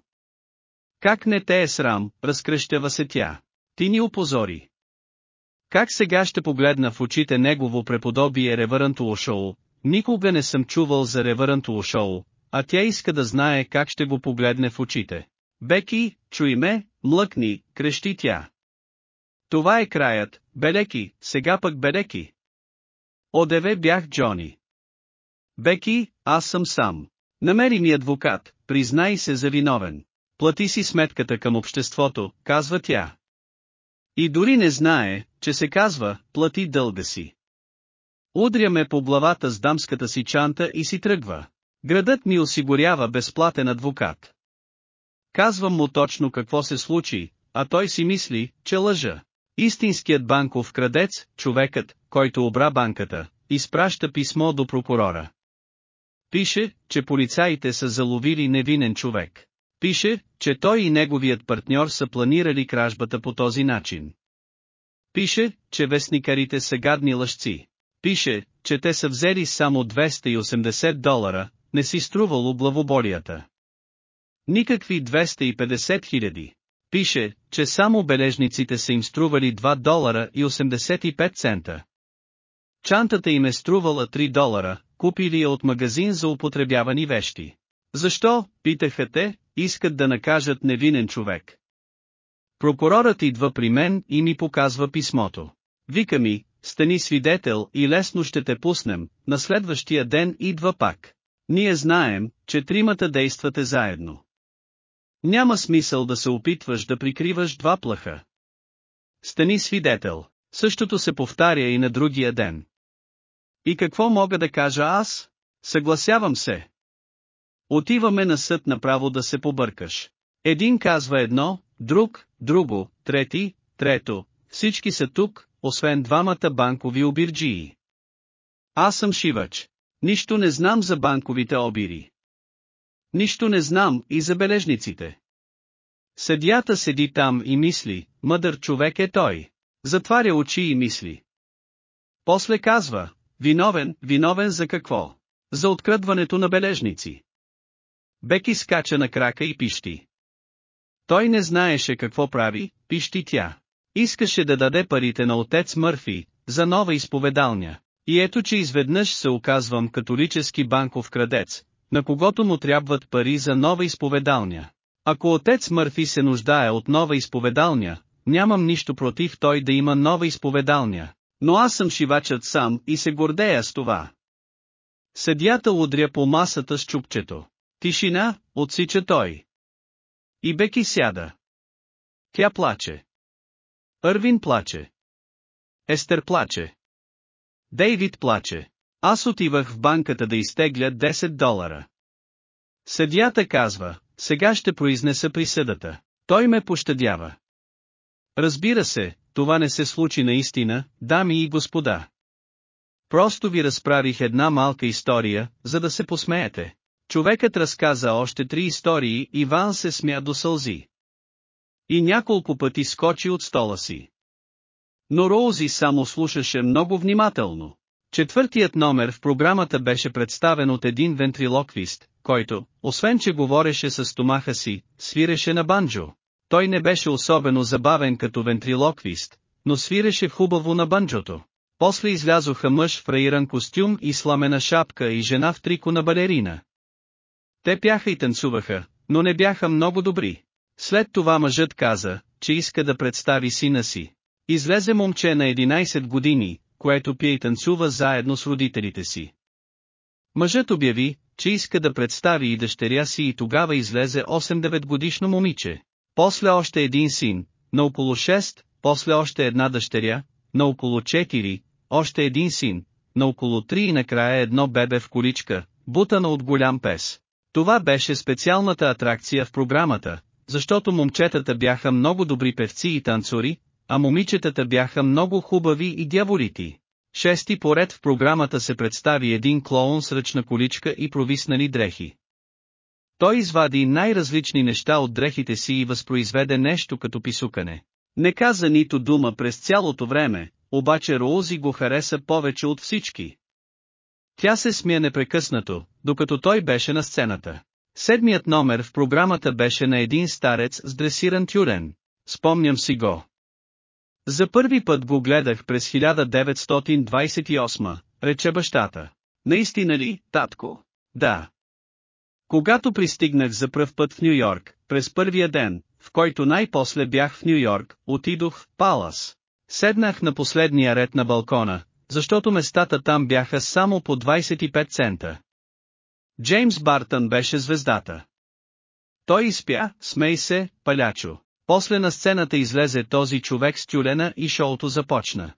Как не те е срам, разкръщава се тя. Ти ни опозори. Как сега ще погледна в очите негово преподобие Ревърънт Лошоу, никога не съм чувал за Ревърънт Лошоу, а тя иска да знае как ще го погледне в очите. Беки, чуй ме, млъкни, крещи тя. Това е краят, Белеки, сега пък Белеки. Одеве бях Джони. Беки, аз съм сам. Намери ми адвокат, признай се за виновен. Плати си сметката към обществото, казва тя. И дори не знае, че се казва, плати дълга си. Удря ме по главата с дамската си чанта и си тръгва. Градът ми осигурява безплатен адвокат. Казвам му точно какво се случи, а той си мисли, че лъжа. Истинският банков крадец, човекът, който обра банката, изпраща писмо до прокурора. Пише, че полицаите са заловили невинен човек. Пише, че той и неговият партньор са планирали кражбата по този начин. Пише, че вестникарите са гадни лъжци. Пише, че те са взели само 280 долара, не си струвало главоболията. Никакви 250 хиляди. Пише, че само бележниците са им стрували 2 долара и 85 цента. Чантата им е струвала 3 долара, купили я от магазин за употребявани вещи. Защо, питаха те, искат да накажат невинен човек. Прокурорът идва при мен и ми показва писмото. Вика ми, стани свидетел и лесно ще те пуснем, на следващия ден идва пак. Ние знаем, че тримата действате заедно. Няма смисъл да се опитваш да прикриваш два плаха. Стани свидетел. Същото се повтаря и на другия ден. И какво мога да кажа аз? Съгласявам се. Отиваме на съд направо да се побъркаш. Един казва едно, друг, друго, трети, трето, всички са тук, освен двамата банкови обирджии. Аз съм шивач. Нищо не знам за банковите обири. Нищо не знам и за бележниците. Съдията седи там и мисли, мъдър човек е той. Затваря очи и мисли. После казва, виновен, виновен за какво? За открадването на бележници. Беки скача на крака и пищи. Той не знаеше какво прави, пищи тя. Искаше да даде парите на отец Мърфи, за нова изповедалня. И ето че изведнъж се оказвам католически банков крадец, на когото му трябват пари за нова изповедалня. Ако отец Мърфи се нуждае от нова изповедалня, нямам нищо против той да има нова изповедалня, но аз съм шивачът сам и се гордея с това. Съдята удря по масата с чупчето. Тишина, отсича той. И Беки сяда. Тя плаче.Ървин плаче. Естер плаче. Дейвид плаче. Аз отивах в банката да изтегля 10 долара. Съдията казва, сега ще произнеса присъдата. Той ме пощадява. Разбира се, това не се случи наистина, дами и господа. Просто ви разправих една малка история, за да се посмеете. Човекът разказа още три истории и Ван се смя до сълзи. И няколко пъти скочи от стола си. Но Роузи само слушаше много внимателно. Четвъртият номер в програмата беше представен от един вентрилоквист, който, освен че говореше с стомаха си, свиреше на банджо. Той не беше особено забавен като вентрилоквист, но свиреше хубаво на банджото. После излязоха мъж в раиран костюм и сламена шапка и жена в трико на балерина. Те пяха и танцуваха, но не бяха много добри. След това мъжът каза, че иска да представи сина си. Излезе момче на 11 години, което пие и танцува заедно с родителите си. Мъжът обяви, че иска да представи и дъщеря си и тогава излезе 8-9 годишно момиче. После още един син, на около 6, после още една дъщеря, на около 4, още един син, на около 3 и накрая едно бебе в количка, бутана от голям пес. Това беше специалната атракция в програмата, защото момчетата бяха много добри певци и танцори, а момичетата бяха много хубави и дяволити. Шести поред в програмата се представи един клоун с ръчна количка и провиснали дрехи. Той извади най-различни неща от дрехите си и възпроизведе нещо като писукане. Не каза нито дума през цялото време, обаче Роузи го хареса повече от всички. Тя се смя непрекъснато, докато той беше на сцената. Седмият номер в програмата беше на един старец с дресиран тюрен. Спомням си го. За първи път го гледах през 1928, рече бащата. Наистина ли, татко? Да. Когато пристигнах за пръв път в Нью Йорк, през първия ден, в който най-после бях в Нью Йорк, отидох в Палас. Седнах на последния ред на балкона, защото местата там бяха само по 25 цента. Джеймс Бартън беше звездата. Той изпя, смей се, палячо. После на сцената излезе този човек с тюлена и шоуто започна.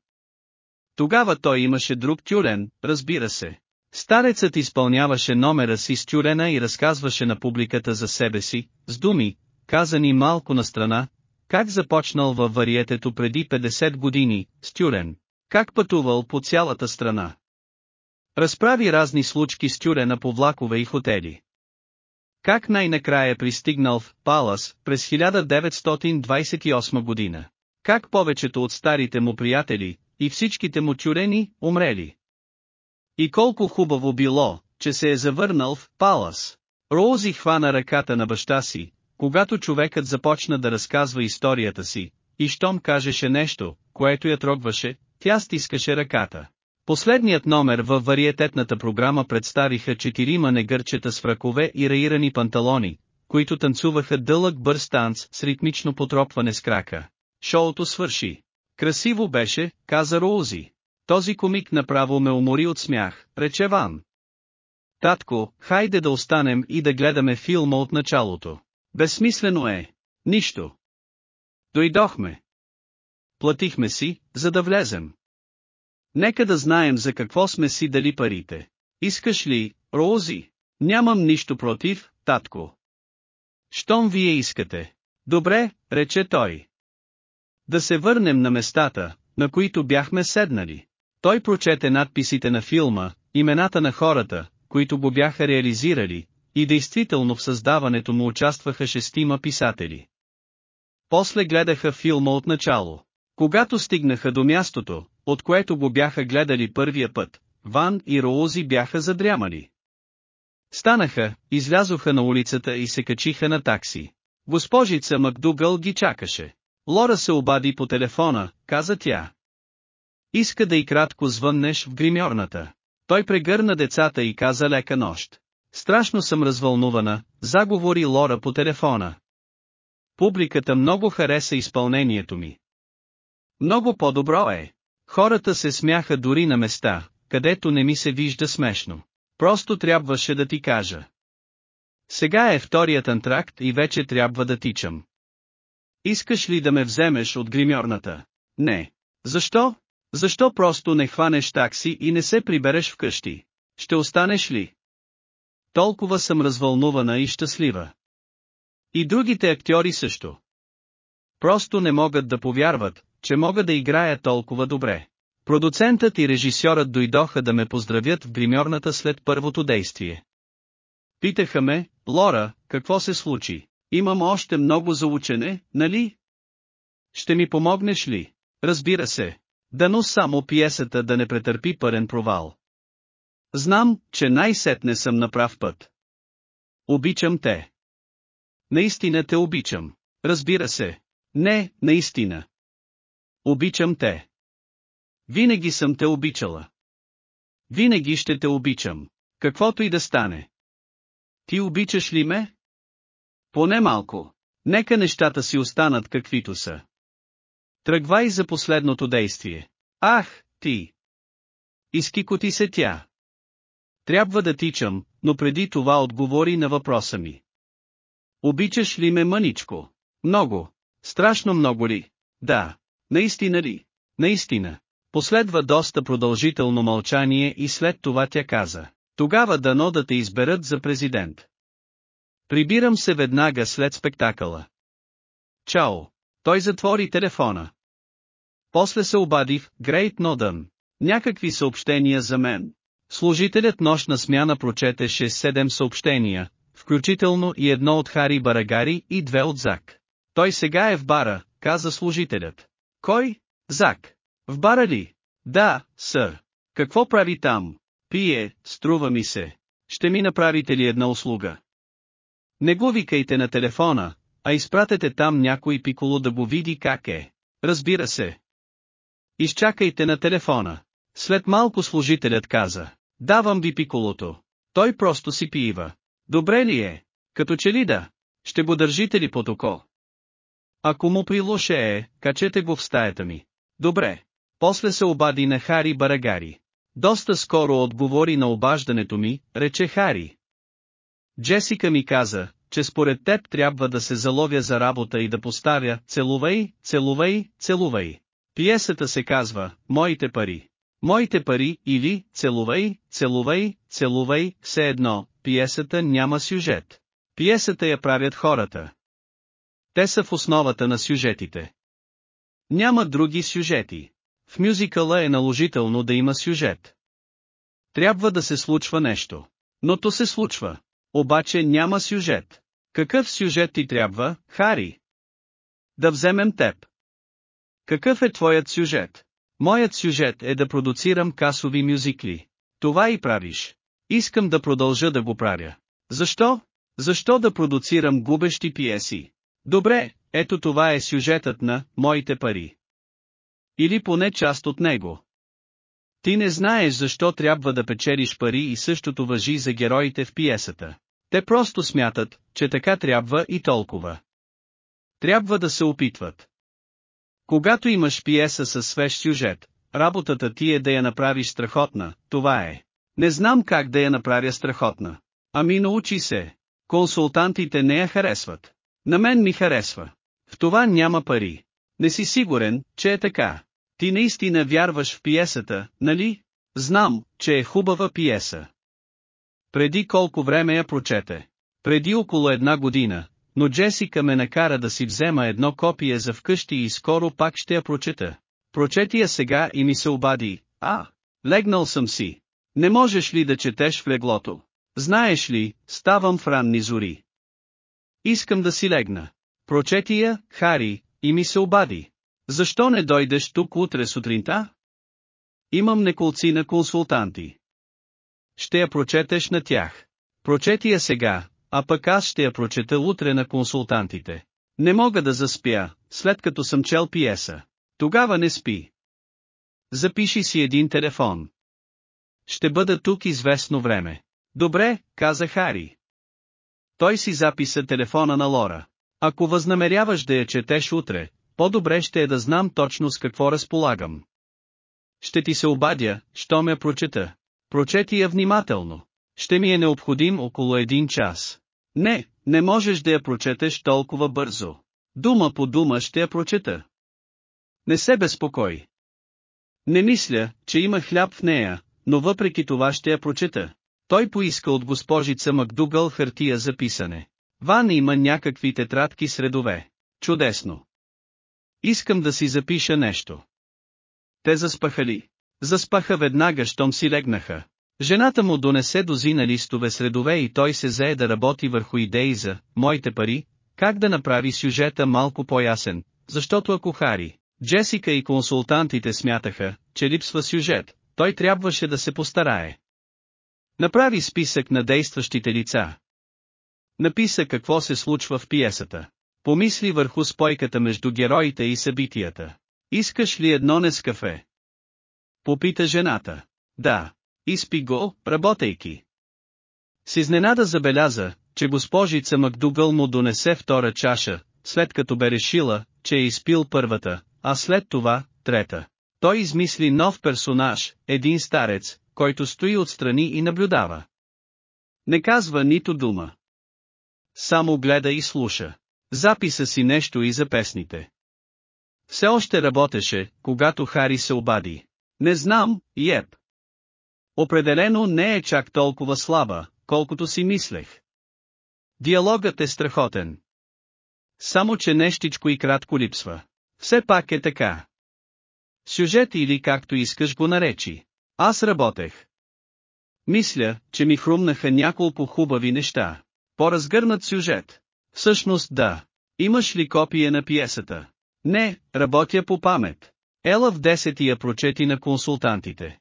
Тогава той имаше друг тюлен, разбира се. Старецът изпълняваше номера си с тюлена и разказваше на публиката за себе си, с думи, казани малко на страна, как започнал във вариетето преди 50 години, с тюрен, как пътувал по цялата страна. Разправи разни случки с тюрена по влакове и хотели. Как най-накрая пристигнал в Палас през 1928 година? Как повечето от старите му приятели и всичките му тюрени умрели? И колко хубаво било, че се е завърнал в Палас. Роузи хвана ръката на баща си, когато човекът започна да разказва историята си, и щом кажеше нещо, което я трогваше, тя стискаше ръката. Последният номер във вариететната програма представиха четирима негърчета с вракове и раирани панталони, които танцуваха дълъг бърз танц с ритмично потропване с крака. Шоуто свърши. Красиво беше, каза Роузи. Този комик направо ме умори от смях, рече Ван. Татко, хайде да останем и да гледаме филма от началото. Безсмислено е. Нищо. Дойдохме. Платихме си, за да влезем. Нека да знаем за какво сме си дали парите. Искаш ли, Роузи? Нямам нищо против, татко. Щом вие искате. Добре, рече той. Да се върнем на местата, на които бяхме седнали. Той прочете надписите на филма, имената на хората, които го бяха реализирали, и действително в създаването му участваха шестима писатели. После гледаха филма от начало. Когато стигнаха до мястото, от което го бяха гледали първия път, Ван и Роузи бяха задрямали. Станаха, излязоха на улицата и се качиха на такси. Госпожица Макдугъл ги чакаше. Лора се обади по телефона, каза тя. Иска да и кратко звъннеш в гримьорната. Той прегърна децата и каза лека нощ. Страшно съм развълнувана, заговори Лора по телефона. Публиката много хареса изпълнението ми. Много по-добро е. Хората се смяха дори на места, където не ми се вижда смешно. Просто трябваше да ти кажа. Сега е вторият антракт и вече трябва да тичам. Искаш ли да ме вземеш от гримьорната? Не. Защо? Защо просто не хванеш такси и не се прибереш вкъщи? Ще останеш ли? Толкова съм развълнувана и щастлива. И другите актьори също. Просто не могат да повярват, че мога да играя толкова добре. Продуцентът и режисьорът дойдоха да ме поздравят в гримьорната след първото действие. Питаха ме, Лора, какво се случи? Имам още много за учене, нали? Ще ми помогнеш ли? Разбира се. Дано само пиесата да не претърпи пърен провал. Знам, че най-сетне съм на прав път. Обичам те. Наистина те обичам. Разбира се. Не, наистина. Обичам те. Винаги съм те обичала. Винаги ще те обичам. Каквото и да стане. Ти обичаш ли ме? Поне малко. Нека нещата си останат каквито са. Тръгвай за последното действие. Ах, ти! Изкикоти се тя. Трябва да тичам, но преди това отговори на въпроса ми. Обичаш ли ме мъничко? Много. Страшно много ли? Да. Наистина ли? Наистина. Последва доста продължително мълчание и след това тя каза. Тогава дано да те изберат за президент. Прибирам се веднага след спектакъла. Чао. Той затвори телефона. После се обади в Грейт Нодън. Някакви съобщения за мен. Служителят нощна смяна прочете 6-7 съобщения, включително и едно от Хари Барагари и две от Зак. Той сега е в бара, каза служителят. Кой? Зак. В бара ли? Да, сър. Какво прави там? Пие, струва ми се. Ще ми направите ли една услуга? Не го викайте на телефона, а изпратете там някой пиколо да го види как е. Разбира се. Изчакайте на телефона. След малко служителят каза, давам ви пиколото. Той просто си пиива. Добре ли е? Като че ли да? Ще го държите ли под око? Ако му прилоше е, качете го в стаята ми. Добре. После се обади на Хари Барагари. Доста скоро отговори на обаждането ми, рече Хари. Джесика ми каза, че според теб трябва да се заловя за работа и да поставя «Целувай, целувай, целувай». Пиесата се казва «Моите пари». Моите пари или «Целувай, целувай, целувай» все едно, пиесата няма сюжет. Пиесата я правят хората. Те са в основата на сюжетите. Няма други сюжети. В мюзикъла е наложително да има сюжет. Трябва да се случва нещо. Но то се случва. Обаче няма сюжет. Какъв сюжет ти трябва, Хари? Да вземем теб. Какъв е твоят сюжет? Моят сюжет е да продуцирам касови мюзикли. Това и правиш. Искам да продължа да го правя. Защо? Защо да продуцирам губещи пиеси? Добре, ето това е сюжетът на «Моите пари». Или поне част от него. Ти не знаеш защо трябва да печелиш пари и същото въжи за героите в пиесата. Те просто смятат, че така трябва и толкова. Трябва да се опитват. Когато имаш пиеса със свеж сюжет, работата ти е да я направиш страхотна, това е. Не знам как да я направя страхотна. Ами научи се. Консултантите не я харесват. На мен ми харесва. В това няма пари. Не си сигурен, че е така. Ти наистина вярваш в пиесата, нали? Знам, че е хубава пиеса. Преди колко време я прочете? Преди около една година, но Джесика ме накара да си взема едно копие за вкъщи и скоро пак ще я прочета. Прочети я сега и ми се обади, а, легнал съм си. Не можеш ли да четеш в леглото? Знаеш ли, ставам в ранни зори. Искам да си легна. Прочети я, Хари, и ми се обади. Защо не дойдеш тук утре сутринта? Имам неколци на консултанти. Ще я прочетеш на тях. Прочети я сега, а пък аз ще я прочета утре на консултантите. Не мога да заспя, след като съм чел пиеса. Тогава не спи. Запиши си един телефон. Ще бъда тук известно време. Добре, каза Хари. Той си записа телефона на Лора. Ако възнамеряваш да я четеш утре, по-добре ще е да знам точно с какво разполагам. Ще ти се обадя, що ме прочета. Прочети я внимателно. Ще ми е необходим около един час. Не, не можеш да я прочетеш толкова бързо. Дума по дума ще я прочета. Не се безпокой. Не мисля, че има хляб в нея, но въпреки това ще я прочета. Той поиска от госпожица Макдугъл хартия за писане. Ван има някакви тетрадки с редове. Чудесно. Искам да си запиша нещо. Те заспаха ли? Заспаха веднага, щом си легнаха. Жената му донесе дозина листове с редове и той се зае да работи върху идеи за «Моите пари», как да направи сюжета малко по-ясен, защото ако Хари, Джесика и консултантите смятаха, че липсва сюжет, той трябваше да се постарае. Направи списък на действащите лица. Написа какво се случва в пиесата. Помисли върху спойката между героите и събитията. Искаш ли едно нескафе? Попита жената. Да. Изпи го, работейки. С изненада забеляза, че госпожица Макдугъл му донесе втора чаша, след като бе решила, че е изпил първата, а след това, трета. Той измисли нов персонаж, един старец, който стои отстрани и наблюдава. Не казва нито дума. Само гледа и слуша. Записа си нещо и за песните. Все още работеше, когато Хари се обади. Не знам, Еп. Определено не е чак толкова слаба, колкото си мислех. Диалогът е страхотен. Само че нещичко и кратко липсва. Все пак е така. Сюжет или както искаш го наречи. Аз работех. Мисля, че ми хрумнаха няколко хубави неща. По-разгърнат сюжет. Всъщност да. Имаш ли копие на пиесата? Не, работя по памет. Ела в 10 я прочети на консултантите.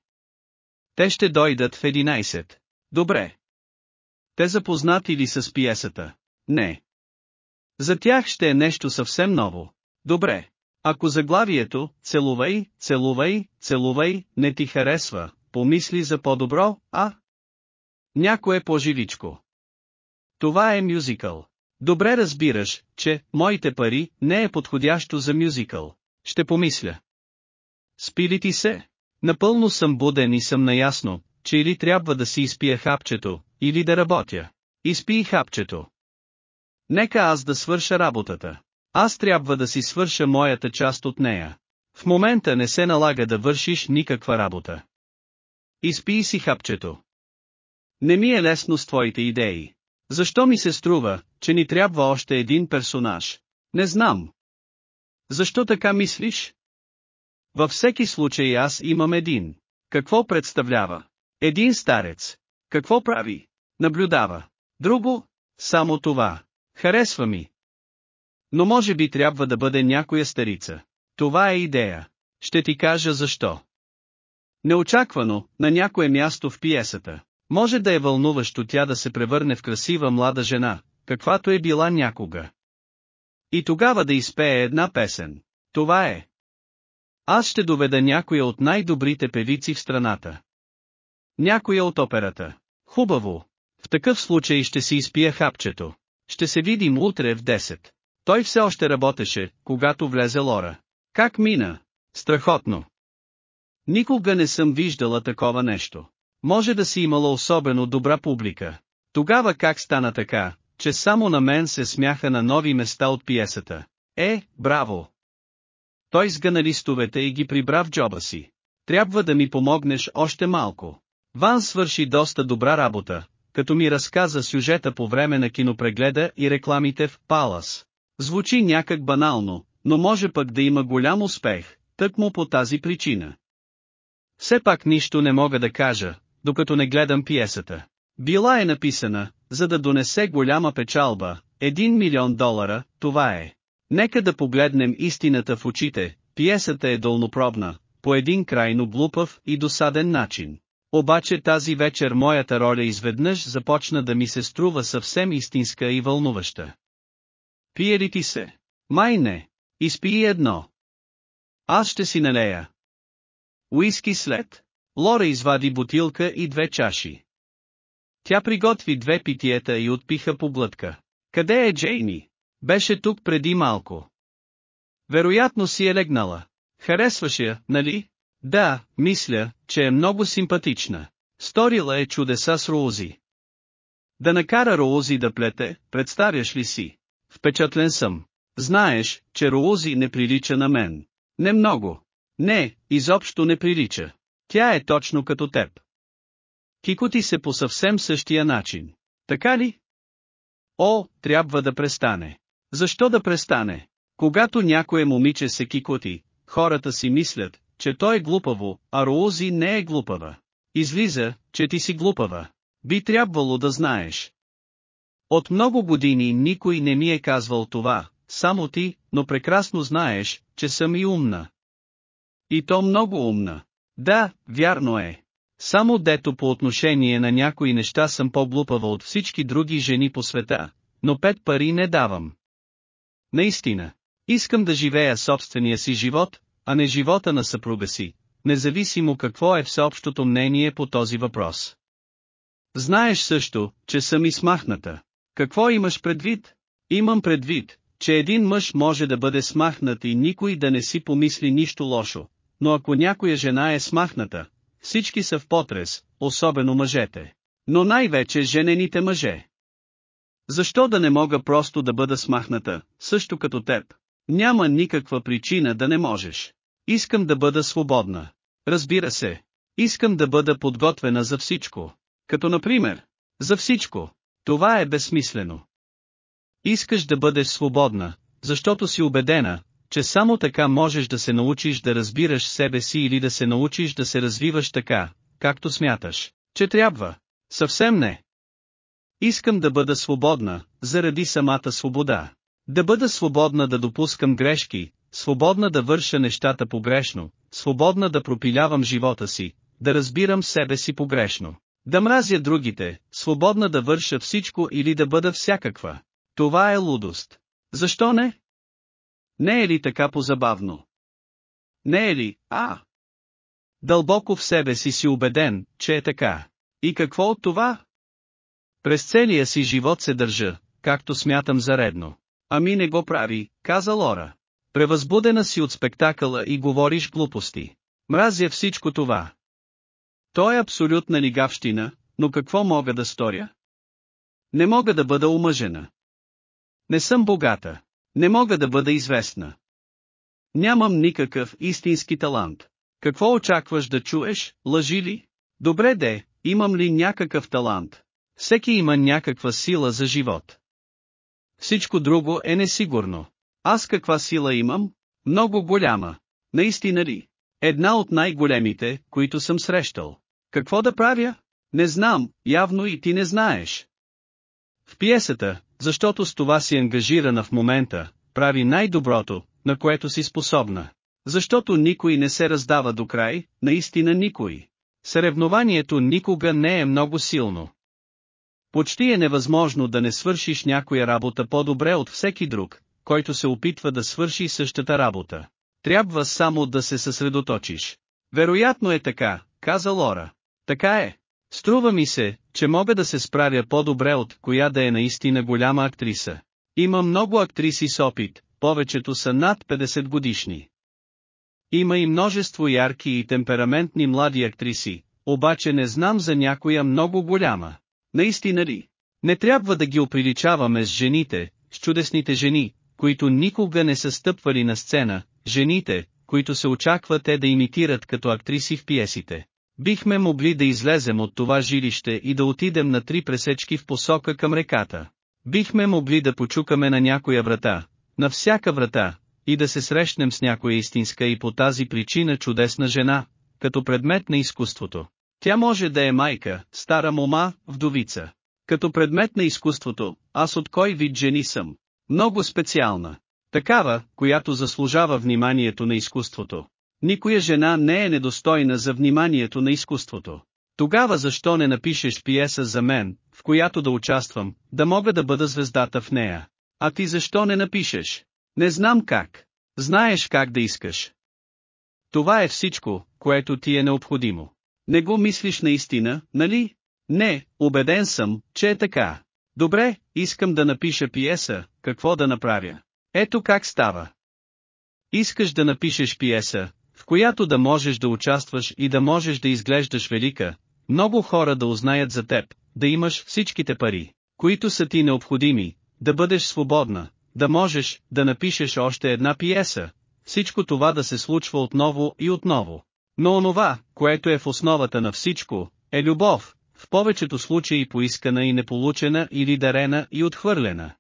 Те ще дойдат в 11. Добре. Те запознати ли с пиесата? Не. За тях ще е нещо съвсем ново. Добре. Ако заглавието «Целувай, целувай, целувай» не ти харесва, помисли за по-добро, а? Някое по-живичко. Това е мюзикъл. Добре разбираш, че «Моите пари» не е подходящо за мюзикъл. Ще помисля. Спи ли ти се? Напълно съм буден и съм наясно, че или трябва да си изпия хапчето, или да работя. Изпи хапчето. Нека аз да свърша работата. Аз трябва да си свърша моята част от нея. В момента не се налага да вършиш никаква работа. Изпи си хапчето. Не ми е лесно с твоите идеи. Защо ми се струва, че ни трябва още един персонаж? Не знам. Защо така мислиш? Във всеки случай аз имам един. Какво представлява? Един старец. Какво прави? Наблюдава. Друго? Само това. Харесва ми. Но може би трябва да бъде някоя старица. Това е идея. Ще ти кажа защо. Неочаквано, на някое място в пиесата, може да е вълнуващо тя да се превърне в красива млада жена, каквато е била някога. И тогава да изпее една песен. Това е. Аз ще доведа някоя от най-добрите певици в страната. Някоя от операта. Хубаво. В такъв случай ще си изпия хапчето. Ще се видим утре в 10. Той все още работеше, когато влезе Лора. Как мина? Страхотно. Никога не съм виждала такова нещо. Може да си имала особено добра публика. Тогава как стана така, че само на мен се смяха на нови места от пиесата? Е, браво! Той сгъна листовете и ги прибра в джоба си. Трябва да ми помогнеш още малко. Ван свърши доста добра работа, като ми разказа сюжета по време на кинопрегледа и рекламите в Палас. Звучи някак банално, но може пък да има голям успех, тъкмо по тази причина. Все пак нищо не мога да кажа, докато не гледам пиесата. Била е написана, за да донесе голяма печалба, 1 милион долара, това е. Нека да погледнем истината в очите, пиесата е дълнопробна, по един крайно глупав и досаден начин. Обаче тази вечер моята роля изведнъж започна да ми се струва съвсем истинска и вълнуваща. Пие ли ти се? Май не. Изпи едно. Аз ще си налея. Уиски след. Лора извади бутилка и две чаши. Тя приготви две питиета и отпиха по глътка. Къде е Джейни? Беше тук преди малко. Вероятно си е легнала. Харесваш я, нали? Да, мисля, че е много симпатична. Сторила е чудеса с Роузи. Да накара Роузи да плете, представяш ли си? Впечатлен съм. Знаеш, че Роузи не прилича на мен. Не много. Не, изобщо не прилича. Тя е точно като теб. Кикоти се по съвсем същия начин. Така ли? О, трябва да престане. Защо да престане? Когато някое момиче се кикоти, хората си мислят, че той е глупаво, а Роузи не е глупава. Излиза, че ти си глупава. Би трябвало да знаеш. От много години никой не ми е казвал това, само ти, но прекрасно знаеш, че съм и умна. И то много умна. Да, вярно е. Само дето по отношение на някои неща съм по-глупава от всички други жени по света, но пет пари не давам. Наистина, искам да живея собствения си живот, а не живота на съпруга си, независимо какво е всеобщото мнение по този въпрос. Знаеш също, че съм и смахната. Какво имаш предвид? Имам предвид, че един мъж може да бъде смахнат и никой да не си помисли нищо лошо, но ако някоя жена е смахната, всички са в потрес, особено мъжете. Но най-вече женените мъже. Защо да не мога просто да бъда смахната, също като теб? Няма никаква причина да не можеш. Искам да бъда свободна. Разбира се. Искам да бъда подготвена за всичко. Като например, за всичко. Това е безсмислено. Искаш да бъдеш свободна, защото си убедена, че само така можеш да се научиш да разбираш себе си или да се научиш да се развиваш така, както смяташ, че трябва. Съвсем не. Искам да бъда свободна, заради самата свобода. Да бъда свободна да допускам грешки, свободна да върша нещата погрешно, свободна да пропилявам живота си, да разбирам себе си погрешно, да мразя другите, свободна да върша всичко или да бъда всякаква. Това е лудост. Защо не? Не е ли така позабавно? Не е ли, а? Дълбоко в себе си си убеден, че е така. И какво от това? През целия си живот се държа, както смятам за редно. Ами не го прави, каза Лора. Превъзбудена си от спектакъла и говориш глупости. Мразя всичко това. То е абсолютна лигавщина, но какво мога да сторя? Не мога да бъда омъжена. Не съм богата. Не мога да бъда известна. Нямам никакъв истински талант. Какво очакваш да чуеш, лъжи ли? Добре де, имам ли някакъв талант? Всеки има някаква сила за живот. Всичко друго е несигурно. Аз каква сила имам? Много голяма. Наистина ли? Една от най-големите, които съм срещал. Какво да правя? Не знам, явно и ти не знаеш. В пиесата, защото с това си ангажирана в момента, прави най-доброто, на което си способна. Защото никой не се раздава до край, наистина никой. Съревнованието никога не е много силно. Почти е невъзможно да не свършиш някоя работа по-добре от всеки друг, който се опитва да свърши същата работа. Трябва само да се съсредоточиш. Вероятно е така, каза Лора. Така е. Струва ми се, че мога да се справя по-добре от коя да е наистина голяма актриса. Има много актриси с опит, повечето са над 50 годишни. Има и множество ярки и темпераментни млади актриси, обаче не знам за някоя много голяма. Наистина ли? Не трябва да ги оприличаваме с жените, с чудесните жени, които никога не са стъпвали на сцена, жените, които се очаква те да имитират като актриси в пиесите. Бихме могли да излезем от това жилище и да отидем на три пресечки в посока към реката. Бихме могли да почукаме на някоя врата, на всяка врата, и да се срещнем с някоя истинска и по тази причина чудесна жена, като предмет на изкуството. Тя може да е майка, стара мома, вдовица. Като предмет на изкуството, аз от кой вид жени съм? Много специална. Такава, която заслужава вниманието на изкуството. Никоя жена не е недостойна за вниманието на изкуството. Тогава защо не напишеш пиеса за мен, в която да участвам, да мога да бъда звездата в нея? А ти защо не напишеш? Не знам как. Знаеш как да искаш. Това е всичко, което ти е необходимо. Не го мислиш наистина, нали? Не, убеден съм, че е така. Добре, искам да напиша пиеса, какво да направя? Ето как става. Искаш да напишеш пиеса, в която да можеш да участваш и да можеш да изглеждаш велика, много хора да узнаят за теб, да имаш всичките пари, които са ти необходими, да бъдеш свободна, да можеш да напишеш още една пиеса, всичко това да се случва отново и отново. Но онова, което е в основата на всичко, е любов, в повечето случаи поискана и неполучена или дарена и отхвърлена.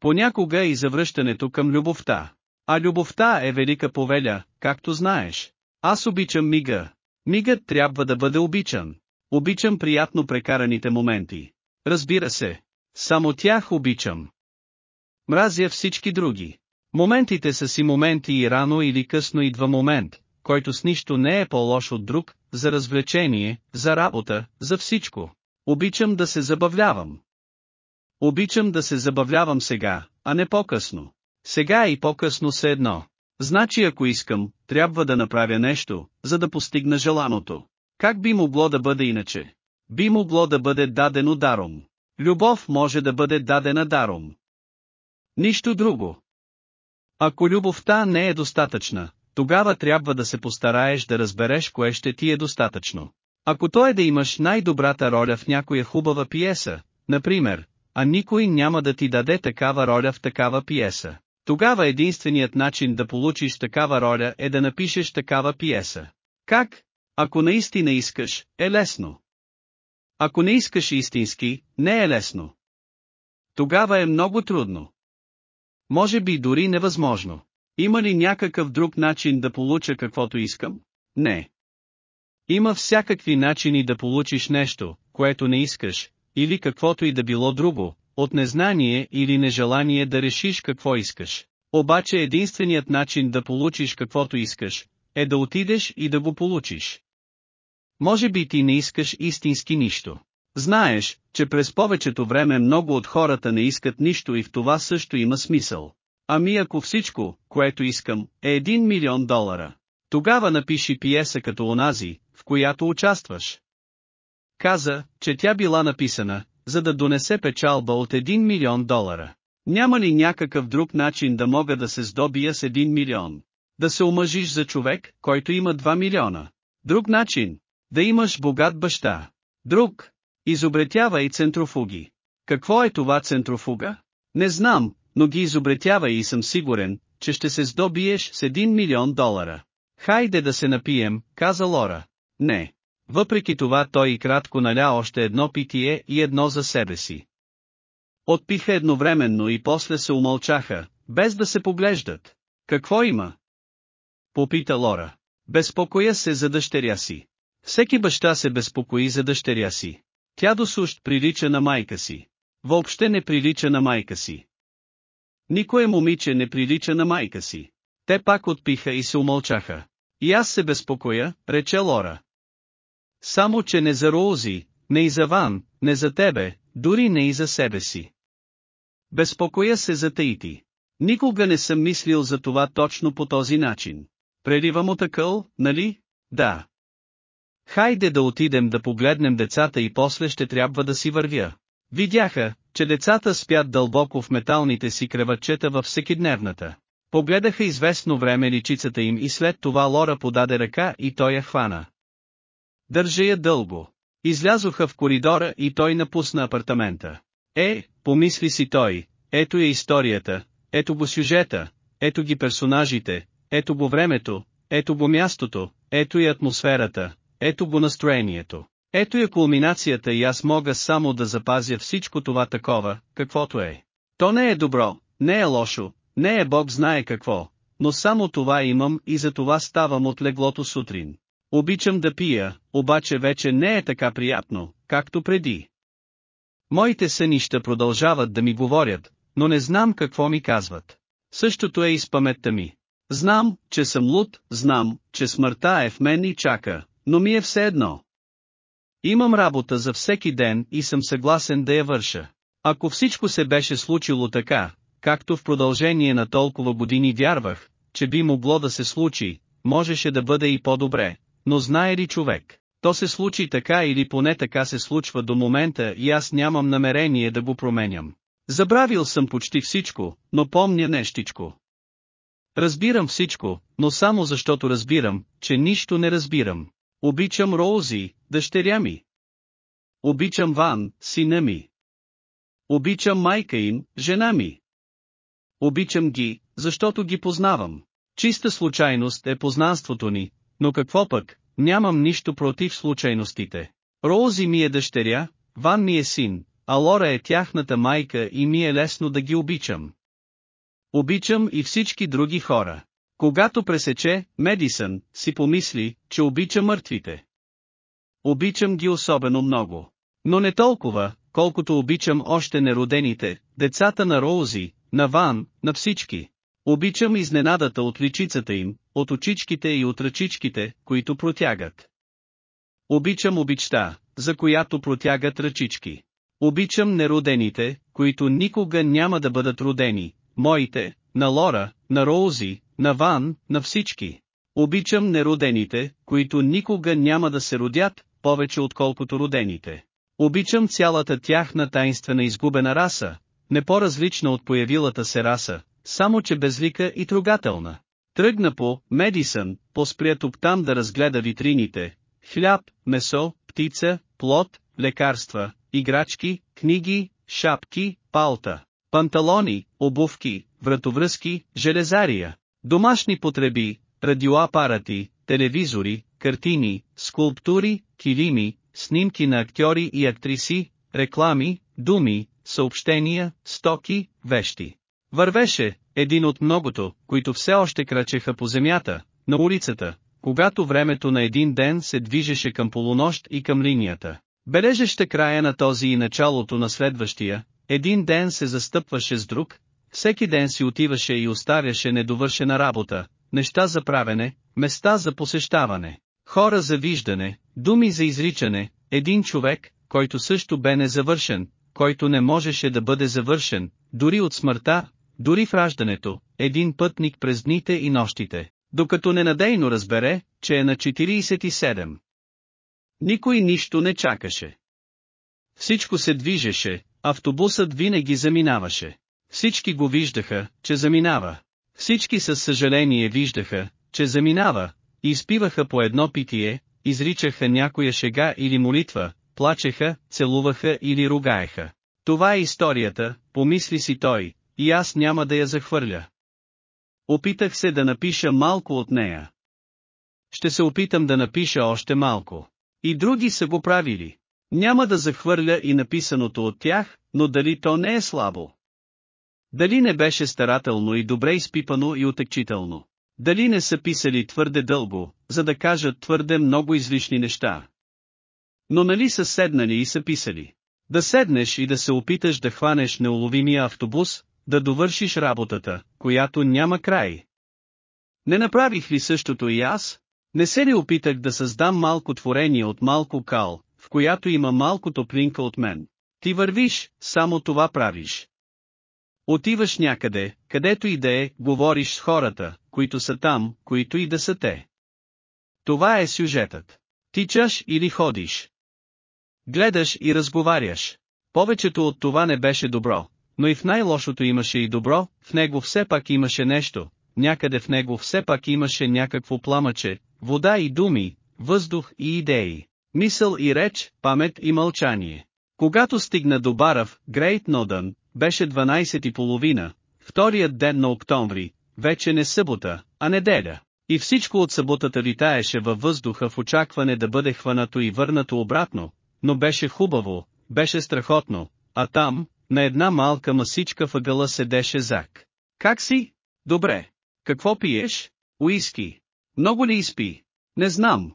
Понякога и завръщането към любовта. А любовта е велика повеля, както знаеш. Аз обичам мига. Мигът трябва да бъде обичан. Обичам приятно прекараните моменти. Разбира се. Само тях обичам. Мразя всички други. Моментите са си моменти и рано или късно идва момент, който с нищо не е по-лош от друг, за развлечение, за работа, за всичко. Обичам да се забавлявам. Обичам да се забавлявам сега, а не по-късно. Сега и по-късно се едно. Значи ако искам, трябва да направя нещо, за да постигна желаното. Как би могло да бъде иначе? Би могло да бъде дадено даром. Любов може да бъде дадена даром. Нищо друго. Ако любовта не е достатъчна, тогава трябва да се постараеш да разбереш кое ще ти е достатъчно. Ако то е да имаш най-добрата роля в някоя хубава пиеса, например, а никой няма да ти даде такава роля в такава пиеса, тогава единственият начин да получиш такава роля е да напишеш такава пиеса. Как? Ако наистина искаш, е лесно. Ако не искаш истински, не е лесно. Тогава е много трудно. Може би дори невъзможно. Има ли някакъв друг начин да получа каквото искам? Не. Има всякакви начини да получиш нещо, което не искаш, или каквото и да било друго, от незнание или нежелание да решиш какво искаш. Обаче единственият начин да получиш каквото искаш, е да отидеш и да го получиш. Може би ти не искаш истински нищо. Знаеш, че през повечето време много от хората не искат нищо и в това също има смисъл. Ами ако всичко, което искам, е 1 милион долара, тогава напиши пиеса като онази, в която участваш. Каза, че тя била написана, за да донесе печалба от 1 милион долара. Няма ли някакъв друг начин да мога да се здобия с 1 милион? Да се омъжиш за човек, който има 2 милиона. Друг начин. Да имаш богат баща. Друг. Изобретява и центрофуги. Какво е това центрофуга? Не знам, но ги изобретява и съм сигурен, че ще се здобиеш с 1 милион долара. Хайде да се напием, каза Лора. Не. Въпреки това той и кратко наля още едно питие и едно за себе си. Отпиха едновременно и после се умълчаха, без да се поглеждат. Какво има? Попита Лора. Безпокоя се за дъщеря си. Всеки баща се безпокои за дъщеря си. Тя досущ прилича на майка си. Въобще не прилича на майка си. Никое момиче не прилича на майка си. Те пак отпиха и се умълчаха. И аз се безпокоя, рече Лора. Само че не за Роузи, не и за Ван, не за тебе, дори не и за себе си. Безпокоя се за Таити. Никога не съм мислил за това точно по този начин. Преливам отъкъл, нали? Да. Хайде да отидем да погледнем децата и после ще трябва да си вървя. Видяха, че децата спят дълбоко в металните си креватчета във всекидневната. Погледаха известно време личицата им и след това Лора подаде ръка и той я хвана. Държа я дълго. Излязоха в коридора и той напусна апартамента. Е, помисли си той, ето е историята, ето го сюжета, ето ги персонажите, ето го времето, ето го мястото, ето и атмосферата, ето го настроението. Ето е кулминацията и аз мога само да запазя всичко това такова, каквото е. То не е добро, не е лошо, не е Бог знае какво, но само това имам и за това ставам от леглото сутрин. Обичам да пия, обаче вече не е така приятно, както преди. Моите сънища продължават да ми говорят, но не знам какво ми казват. Същото е и с паметта ми. Знам, че съм луд, знам, че смъртта е в мен и чака, но ми е все едно. Имам работа за всеки ден и съм съгласен да я върша. Ако всичко се беше случило така, както в продължение на толкова години вярвах, че би могло да се случи, можеше да бъде и по-добре, но знае ли човек? То се случи така или поне така се случва до момента и аз нямам намерение да го променям. Забравил съм почти всичко, но помня нещичко. Разбирам всичко, но само защото разбирам, че нищо не разбирам. Обичам Роузи, дъщеря ми. Обичам Ван, сина ми. Обичам майка им, жена ми. Обичам ги, защото ги познавам. Чиста случайност е познанството ни, но какво пък, нямам нищо против случайностите. Роузи ми е дъщеря, Ван ми е син, а Лора е тяхната майка и ми е лесно да ги обичам. Обичам и всички други хора. Когато пресече, Медисън, си помисли, че обича мъртвите. Обичам ги особено много. Но не толкова, колкото обичам още неродените, децата на Роузи, на Ван, на всички. Обичам изненадата от личицата им, от очичките и от ръчичките, които протягат. Обичам обичта, за която протягат ръчички. Обичам неродените, които никога няма да бъдат родени, моите, на Лора, на Роузи, на Ван, на всички. Обичам неродените, които никога няма да се родят, повече отколкото родените. Обичам цялата тяхна таинствена изгубена раса, не по-различна от появилата се раса, само че безлика и трогателна. Тръгна по Медисън, поспря тук там да разгледа витрините, хляб, месо, птица, плод, лекарства, играчки, книги, шапки, палта, панталони, обувки, вратовръзки, железария, домашни потреби, радиоапарати, телевизори, картини, скулптури, килими, снимки на актьори и актриси, реклами, думи, съобщения, стоки, вещи. Вървеше, един от многото, които все още крачеха по земята, на улицата, когато времето на един ден се движеше към полунощ и към линията. Бележеща края на този и началото на следващия, един ден се застъпваше с друг, всеки ден си отиваше и оставяше недовършена работа, неща за правене, места за посещаване, хора за виждане, думи за изричане, един човек, който също бе незавършен, който не можеше да бъде завършен, дори от смъртта, дори в раждането, един пътник през дните и нощите, докато ненадейно разбере, че е на 47. Никой нищо не чакаше. Всичко се движеше, автобусът винаги заминаваше. Всички го виждаха, че заминава. Всички със съжаление виждаха, че заминава, и изпиваха по едно питие, изричаха някоя шега или молитва, плачеха, целуваха или ругаеха. Това е историята, помисли си той, и аз няма да я захвърля. Опитах се да напиша малко от нея. Ще се опитам да напиша още малко. И други са го правили. Няма да захвърля и написаното от тях, но дали то не е слабо? Дали не беше старателно и добре изпипано и отекчително? Дали не са писали твърде дълго, за да кажат твърде много излишни неща? Но нали са седнали и са писали? Да седнеш и да се опиташ да хванеш неуловимия автобус, да довършиш работата, която няма край. Не направих ли същото и аз? Не се ли опитах да създам малко творение от малко кал, в която има малко топлинка от мен? Ти вървиш, само това правиш. Отиваш някъде, където и да е, говориш с хората, които са там, които и да са те. Това е сюжетът. Тичаш или ходиш. Гледаш и разговаряш. Повечето от това не беше добро, но и в най-лошото имаше и добро, в него все пак имаше нещо, някъде в него все пак имаше някакво пламъче, вода и думи, въздух и идеи, мисъл и реч, памет и мълчание. Когато стигна до Барав, Грейт Нодън, беше 12 и половина, вторият ден на октомври, вече не събота, а неделя. И всичко от съботата литаеше във въздуха в очакване да бъде хванато и върнато обратно, но беше хубаво, беше страхотно, а там, на една малка масичка въгъла седеше Зак. Как си? Добре. Какво пиеш? Уиски. Много ли изпи? Не знам.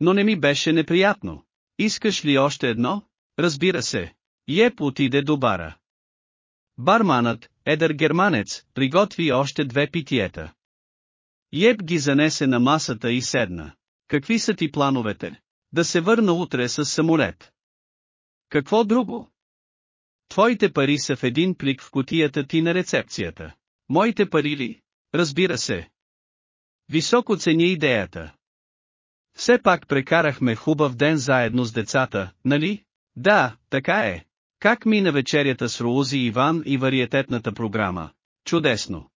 Но не ми беше неприятно. Искаш ли още едно? Разбира се. Еп отиде до бара. Барманът, едър германец, приготви още две питиета. Еп ги занесе на масата и седна. Какви са ти плановете? Да се върна утре с самолет. Какво друго? Твоите пари са в един плик в котията ти на рецепцията. Моите пари ли? Разбира се. Високо ценя идеята. Все пак прекарахме хубав ден заедно с децата, нали? Да, така е. Как мина вечерята с Роузи Иван и вариететната програма? Чудесно.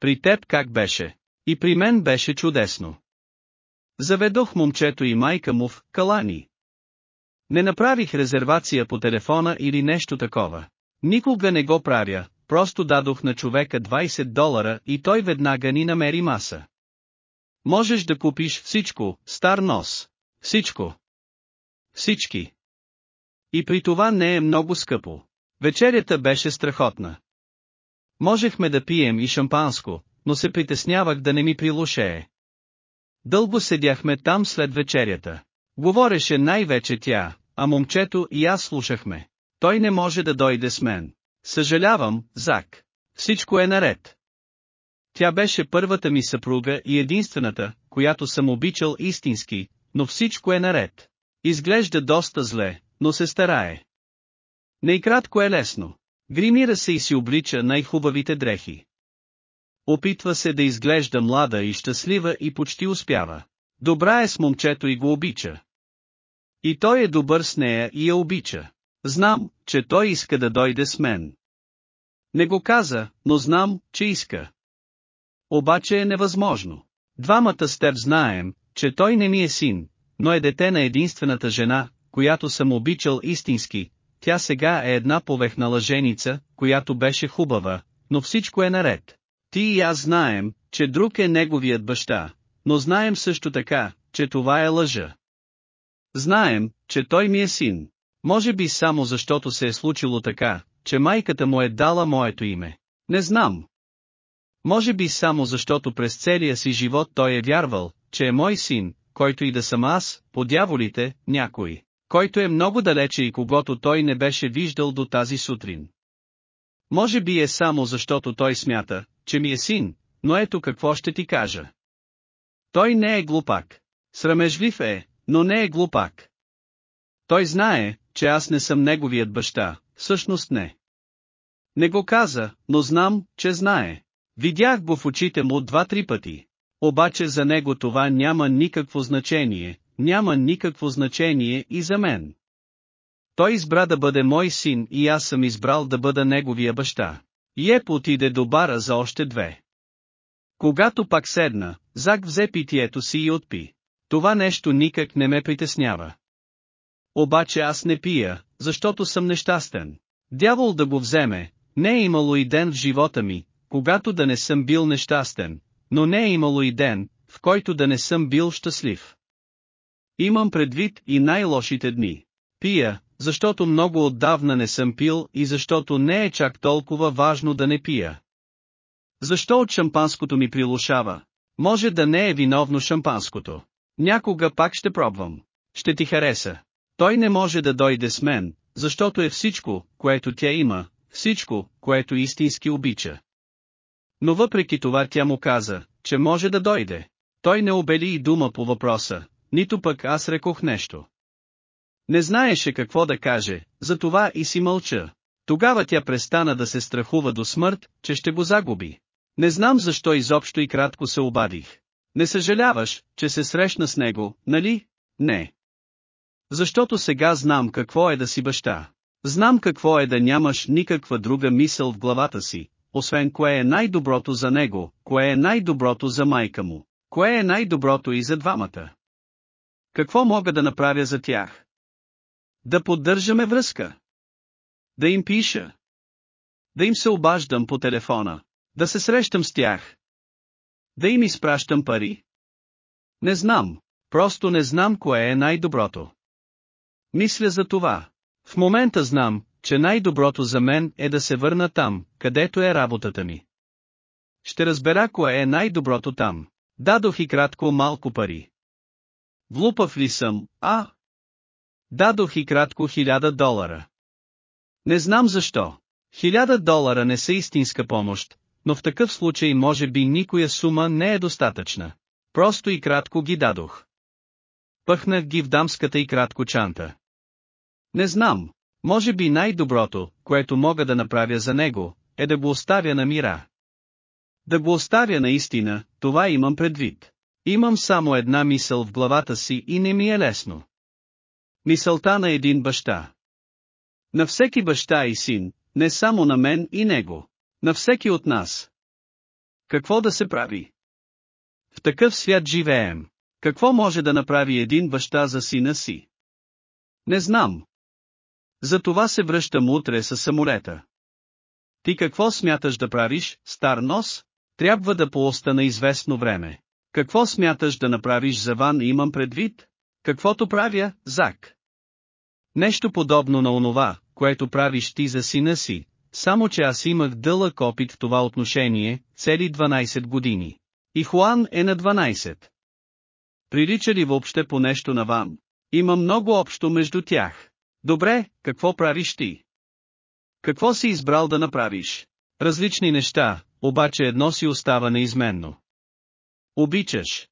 При теб как беше? И при мен беше чудесно. Заведох момчето и майка му в Калани. Не направих резервация по телефона или нещо такова. Никога не го правя, просто дадох на човека 20 долара и той веднага ни намери маса. Можеш да купиш всичко, стар нос. Всичко. Всички. И при това не е много скъпо. Вечерята беше страхотна. Можехме да пием и шампанско, но се притеснявах да не ми прилушее. Дълго седяхме там след вечерята. Говореше най-вече тя, а момчето и аз слушахме. Той не може да дойде с мен. Съжалявам, Зак. Всичко е наред. Тя беше първата ми съпруга и единствената, която съм обичал истински, но всичко е наред. Изглежда доста зле, но се старае. Не и кратко е лесно. Гримира се и си облича най-хубавите дрехи. Опитва се да изглежда млада и щастлива и почти успява. Добра е с момчето и го обича. И той е добър с нея и я обича. Знам, че той иска да дойде с мен. Не го каза, но знам, че иска. Обаче е невъзможно. Двамата с теб знаем, че той не ми е син, но е дете на единствената жена, която съм обичал истински, тя сега е една повехнала женица, която беше хубава, но всичко е наред. Ти и аз знаем, че друг е неговият баща, но знаем също така, че това е лъжа. Знаем, че той ми е син. Може би само защото се е случило така, че майката му е дала моето име. Не знам. Може би само защото през целия си живот той е вярвал, че е мой син, който и да съм аз, по дяволите, някой, който е много далече и когато той не беше виждал до тази сутрин. Може би е само защото той смята, че ми е син, но ето какво ще ти кажа. Той не е глупак. Срамежлив е, но не е глупак. Той знае, че аз не съм неговият баща, всъщност не. Не го каза, но знам, че знае. Видях го в очите му два-три пъти. Обаче за него това няма никакво значение, няма никакво значение и за мен. Той избра да бъде мой син и аз съм избрал да бъда неговия баща. Еп отиде до бара за още две. Когато пак седна, Зак взе питието си и отпи. Това нещо никак не ме притеснява. Обаче аз не пия, защото съм нещастен. Дявол да го вземе, не е имало и ден в живота ми, когато да не съм бил нещастен, но не е имало и ден, в който да не съм бил щастлив. Имам предвид и най-лошите дни. Пия, защото много отдавна не съм пил и защото не е чак толкова важно да не пия. Защо от шампанското ми прилушава? Може да не е виновно шампанското. Някога пак ще пробвам. Ще ти хареса. Той не може да дойде с мен, защото е всичко, което тя има, всичко, което истински обича. Но въпреки това тя му каза, че може да дойде. Той не обели и дума по въпроса, нито пък аз рекох нещо. Не знаеше какво да каже, затова и си мълча. Тогава тя престана да се страхува до смърт, че ще го загуби. Не знам защо изобщо и кратко се обадих. Не съжаляваш, че се срещна с него, нали? Не. Защото сега знам какво е да си баща. Знам какво е да нямаш никаква друга мисъл в главата си, освен кое е най-доброто за него, кое е най-доброто за майка му, кое е най-доброто и за двамата. Какво мога да направя за тях? Да поддържаме връзка. Да им пиша. Да им се обаждам по телефона. Да се срещам с тях. Да им изпращам пари. Не знам, просто не знам кое е най-доброто. Мисля за това. В момента знам, че най-доброто за мен е да се върна там, където е работата ми. Ще разбера кое е най-доброто там. Дадох и кратко малко пари. Влупав ли съм, а? Дадох и кратко хиляда долара. Не знам защо. Хиляда долара не са истинска помощ, но в такъв случай може би никоя сума не е достатъчна. Просто и кратко ги дадох. Пъхнах ги в дамската и кратко чанта. Не знам, може би най-доброто, което мога да направя за него, е да го оставя на мира. Да го оставя наистина, това имам предвид. Имам само една мисъл в главата си и не ми е лесно. Мисълта на един баща. На всеки баща и син, не само на мен и него. На всеки от нас. Какво да се прави? В такъв свят живеем. Какво може да направи един баща за сина си? Не знам. За това се връщам утре с самолета. Ти какво смяташ да правиш, стар нос? Трябва да поостана известно време. Какво смяташ да направиш за Ван имам предвид? Каквото правя, Зак. Нещо подобно на онова, което правиш ти за сина си, само че аз имах дълъг опит в това отношение, цели 12 години. И Хуан е на 12. Прилича ли въобще по нещо на Ван? Има много общо между тях. Добре, какво правиш ти? Какво си избрал да направиш? Различни неща, обаче едно си остава неизменно. Обичаш.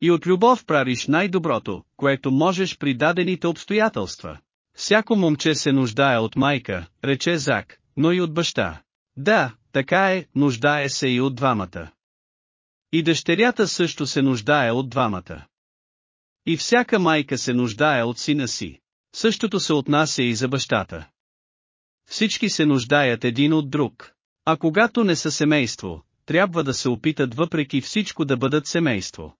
И от любов правиш най-доброто, което можеш при дадените обстоятелства. Всяко момче се нуждае от майка, рече Зак, но и от баща. Да, така е, нуждае се и от двамата. И дъщерята също се нуждае от двамата. И всяка майка се нуждае от сина си. Същото се отнася и за бащата. Всички се нуждаят един от друг. А когато не са семейство, трябва да се опитат въпреки всичко да бъдат семейство.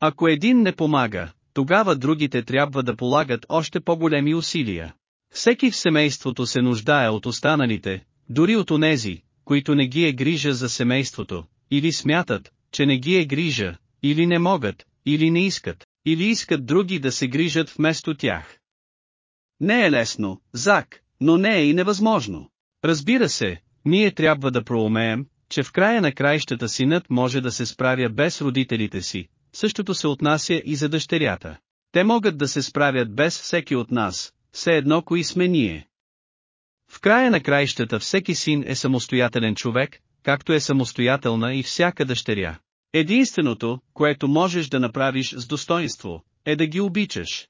Ако един не помага, тогава другите трябва да полагат още по-големи усилия. Всеки в семейството се нуждае от останалите, дори от онези, които не ги е грижа за семейството, или смятат, че не ги е грижа, или не могат, или не искат, или искат други да се грижат вместо тях. Не е лесно, Зак, но не е и невъзможно. Разбира се, ние трябва да проумеем, че в края на краищата синът може да се справя без родителите си, същото се отнася и за дъщерята. Те могат да се справят без всеки от нас, все едно кои сме ние. В края на краищата всеки син е самостоятелен човек, както е самостоятелна и всяка дъщеря. Единственото, което можеш да направиш с достоинство, е да ги обичаш.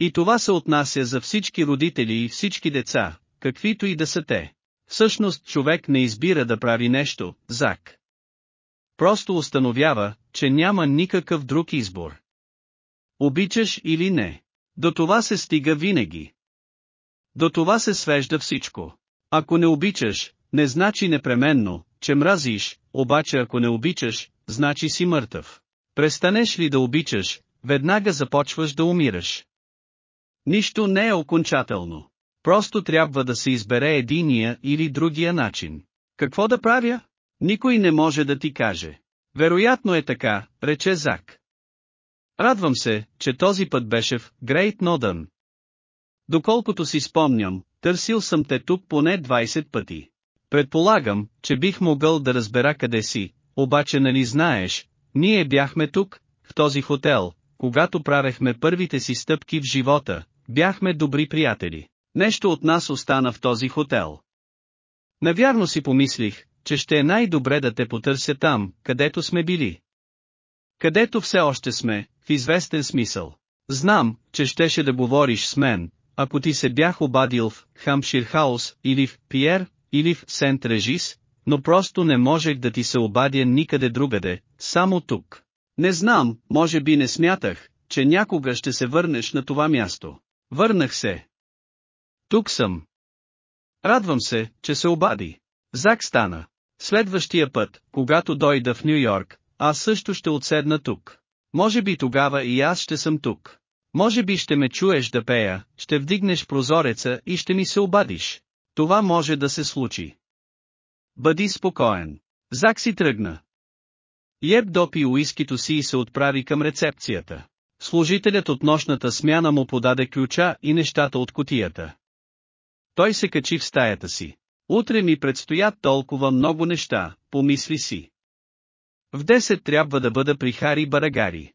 И това се отнася за всички родители и всички деца, каквито и да са те. Всъщност човек не избира да прави нещо, Зак. Просто установява, че няма никакъв друг избор. Обичаш или не. До това се стига винаги. До това се свежда всичко. Ако не обичаш, не значи непременно, че мразиш, обаче ако не обичаш, значи си мъртъв. Престанеш ли да обичаш, веднага започваш да умираш. Нищо не е окончателно. Просто трябва да се избере единия или другия начин. Какво да правя? Никой не може да ти каже. Вероятно е така, рече Зак. Радвам се, че този път беше в Грейт Нодън. Доколкото си спомням, търсил съм те тук поне 20 пъти. Предполагам, че бих могъл да разбера къде си, обаче нали знаеш, ние бяхме тук, в този хотел, когато правехме първите си стъпки в живота, бяхме добри приятели. Нещо от нас остана в този хотел. Навярно си помислих, че ще е най-добре да те потърся там, където сме били. Където все още сме, в известен смисъл. Знам, че щеше да говориш с мен, ако ти се бях обадил в Хамшир Хаус или в Пиер, или в Сент Режис, но просто не можех да ти се обадя никъде другаде, само тук. Не знам, може би не смятах, че някога ще се върнеш на това място. Върнах се. Тук съм. Радвам се, че се обади. Зак стана. Следващия път, когато дойда в Нью Йорк, аз също ще отседна тук. Може би тогава и аз ще съм тук. Може би ще ме чуеш да пея, ще вдигнеш прозореца и ще ми се обадиш. Това може да се случи. Бъди спокоен. Зак си тръгна. Еб допи уискито си и се отправи към рецепцията. Служителят от нощната смяна му подаде ключа и нещата от котията. Той се качи в стаята си. Утре ми предстоят толкова много неща, помисли си. В 10 трябва да бъда при Хари Барагари.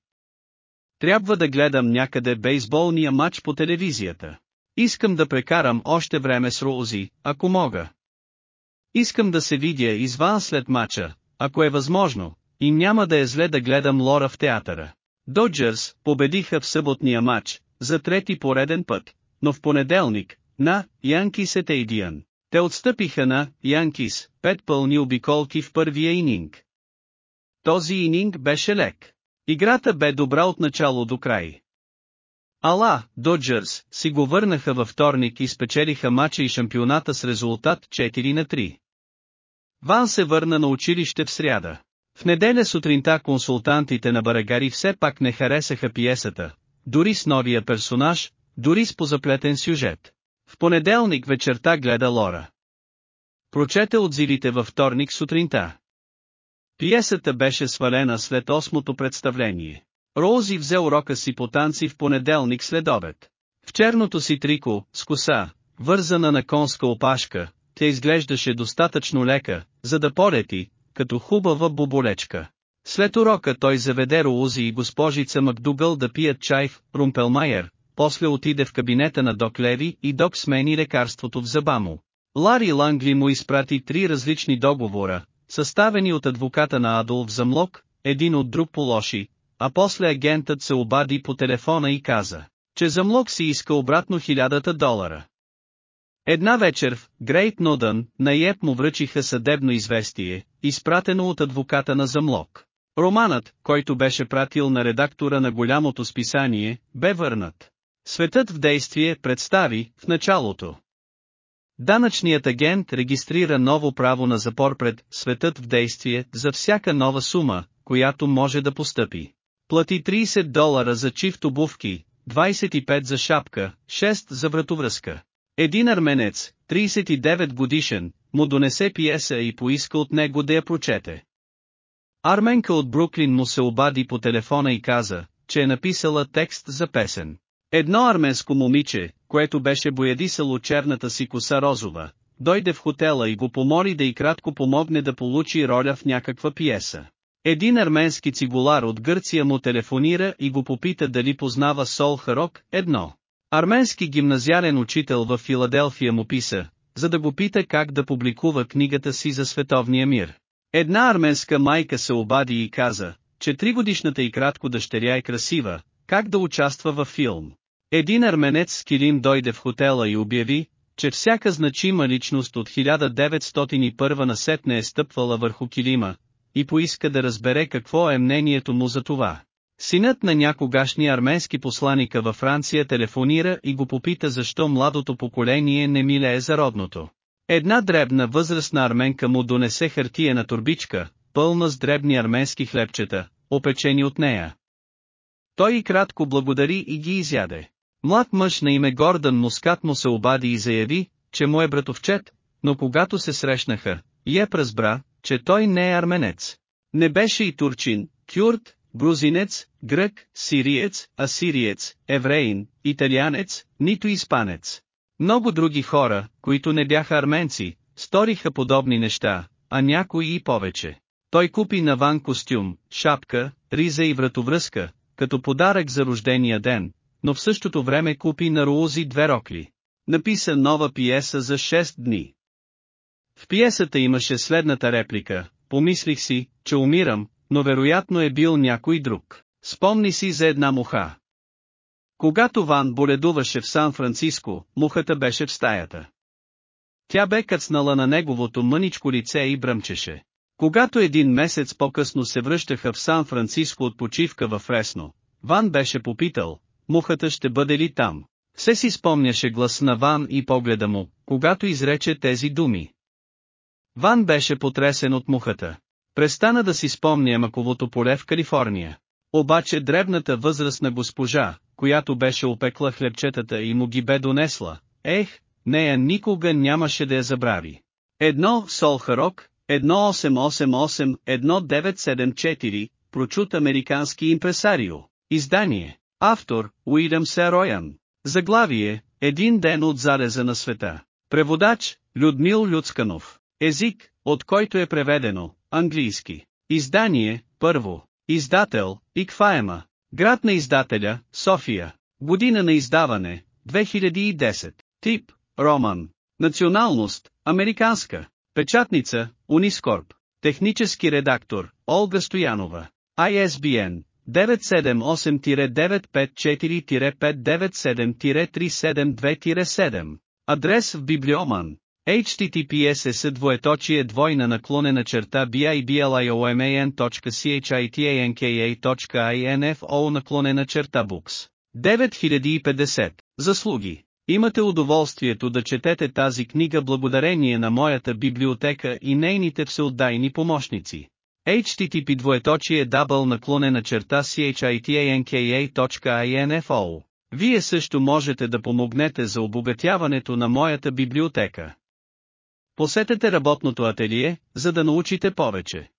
Трябва да гледам някъде бейсболния матч по телевизията. Искам да прекарам още време с Роузи, ако мога. Искам да се видя извън след мача, ако е възможно, и няма да е зле да гледам Лора в театъра. Доджерс победиха в съботния матч, за трети пореден път, но в понеделник, на Янкис Етейдиан. Те отстъпиха на Янкис, пет пълни обиколки в първия ининг. Този ининг беше лек. Играта бе добра от начало до край. Ала, Доджърс, си го върнаха във вторник и спечелиха мача и шампионата с резултат 4 на 3. Ван се върна на училище в сряда. В неделя сутринта консултантите на Барагари все пак не харесаха пиесата, дори с новия персонаж, дори с позаплетен сюжет. В понеделник вечерта гледа Лора. Прочете отзивите във вторник сутринта. Пиесата беше свалена след осмото представление. Роузи взе урока си по танци в понеделник след обед. В черното си трико, с коса, вързана на конска опашка, тя изглеждаше достатъчно лека, за да полети, като хубава боболечка. След урока той заведе Роузи и госпожица Макдугъл да пият чай в Румпелмайер, после отиде в кабинета на док Леви и док смени лекарството в зъба. Лари Лангли му изпрати три различни договора, съставени от адвоката на Адолф Замлок, един от друг по лоши, а после агентът се обади по телефона и каза, че Замлок си иска обратно хилядата долара. Една вечер в Грейт Нодън, на Еп му връчиха съдебно известие, изпратено от адвоката на Замлок. Романът, който беше пратил на редактора на голямото списание, бе върнат. Светът в действие представи, в началото. Данъчният агент регистрира ново право на запор пред «Светът в действие» за всяка нова сума, която може да постъпи. Плати 30 долара за чифт обувки, 25 за шапка, 6 за вратовръзка. Един арменец, 39 годишен, му донесе пиеса и поиска от него да я прочете. Арменка от Бруклин му се обади по телефона и каза, че е написала текст за песен. Едно арменско момиче, което беше боядисало черната си коса розова, дойде в хотела и го помоли да и кратко помогне да получи роля в някаква пиеса. Един арменски цигулар от Гърция му телефонира и го попита дали познава Сол Харок, едно. Арменски гимназиален учител в Филаделфия му писа, за да го пита как да публикува книгата си за световния мир. Една арменска майка се обади и каза, че тригодишната и кратко дъщеря е красива, как да участва във филм. Един арменец с килим дойде в хотела и обяви, че всяка значима личност от 1901 насетне е стъпвала върху килима, и поиска да разбере какво е мнението му за това. Синът на някогашния арменски посланика във Франция телефонира и го попита защо младото поколение не милее за родното. Една дребна възрастна арменка му донесе хартия на турбичка, пълна с дребни арменски хлебчета, опечени от нея. Той и кратко благодари и ги изяде. Млад мъж на име Гордън Мускат му се обади и заяви, че му е братовчет, но когато се срещнаха, Еп разбра, че той не е арменец. Не беше и турчин, кюрт, грузинец, грък, сириец, асириец, евреин, италианец, нито испанец. Много други хора, които не бяха арменци, сториха подобни неща, а някои и повече. Той купи наван костюм, шапка, риза и вратовръзка, като подарък за рождения ден, но в същото време купи на Руози две рокли. Написа нова пиеса за 6 дни. В пиесата имаше следната реплика, помислих си, че умирам, но вероятно е бил някой друг. Спомни си за една муха. Когато Ван боледуваше в Сан-Франциско, мухата беше в стаята. Тя бе кацнала на неговото мъничко лице и бръмчеше. Когато един месец по-късно се връщаха в Сан-Франциско от почивка във Фресно, Ван беше попитал, мухата ще бъде ли там. Все си спомняше глас на Ван и погледа му, когато изрече тези думи. Ван беше потресен от мухата. Престана да си спомня маковото поле в Калифорния. Обаче дребната възрастна госпожа, която беше опекла хлебчетата и му ги бе донесла, ех, нея никога нямаше да я забрави. Едно Солхарок, 1888-1974, прочут американски импресарио. Издание. Автор, Уилям Сероян. Заглавие, Един ден от зареза на света. Преводач, Людмил Люцканов. Език, от който е преведено, английски. Издание, първо. Издател, Икфаема. Град на издателя, София. Година на издаване, 2010. Тип, роман. Националност, американска. Печатница, Унискорп. Технически редактор, Олга Стоянова. ISBN 978-954-597-372-7. Адрес в Библиоман. HTTPS е двоеточие двойна наклонена черта biblioman.chitanka.info наклонена черта books. 9050. Заслуги. Имате удоволствието да четете тази книга благодарение на моята библиотека и нейните всеотдайни помощници. HTTP двоеточие дабъл наклонена черта chitanka.info Вие също можете да помогнете за обогатяването на моята библиотека. Посетете работното ателие, за да научите повече.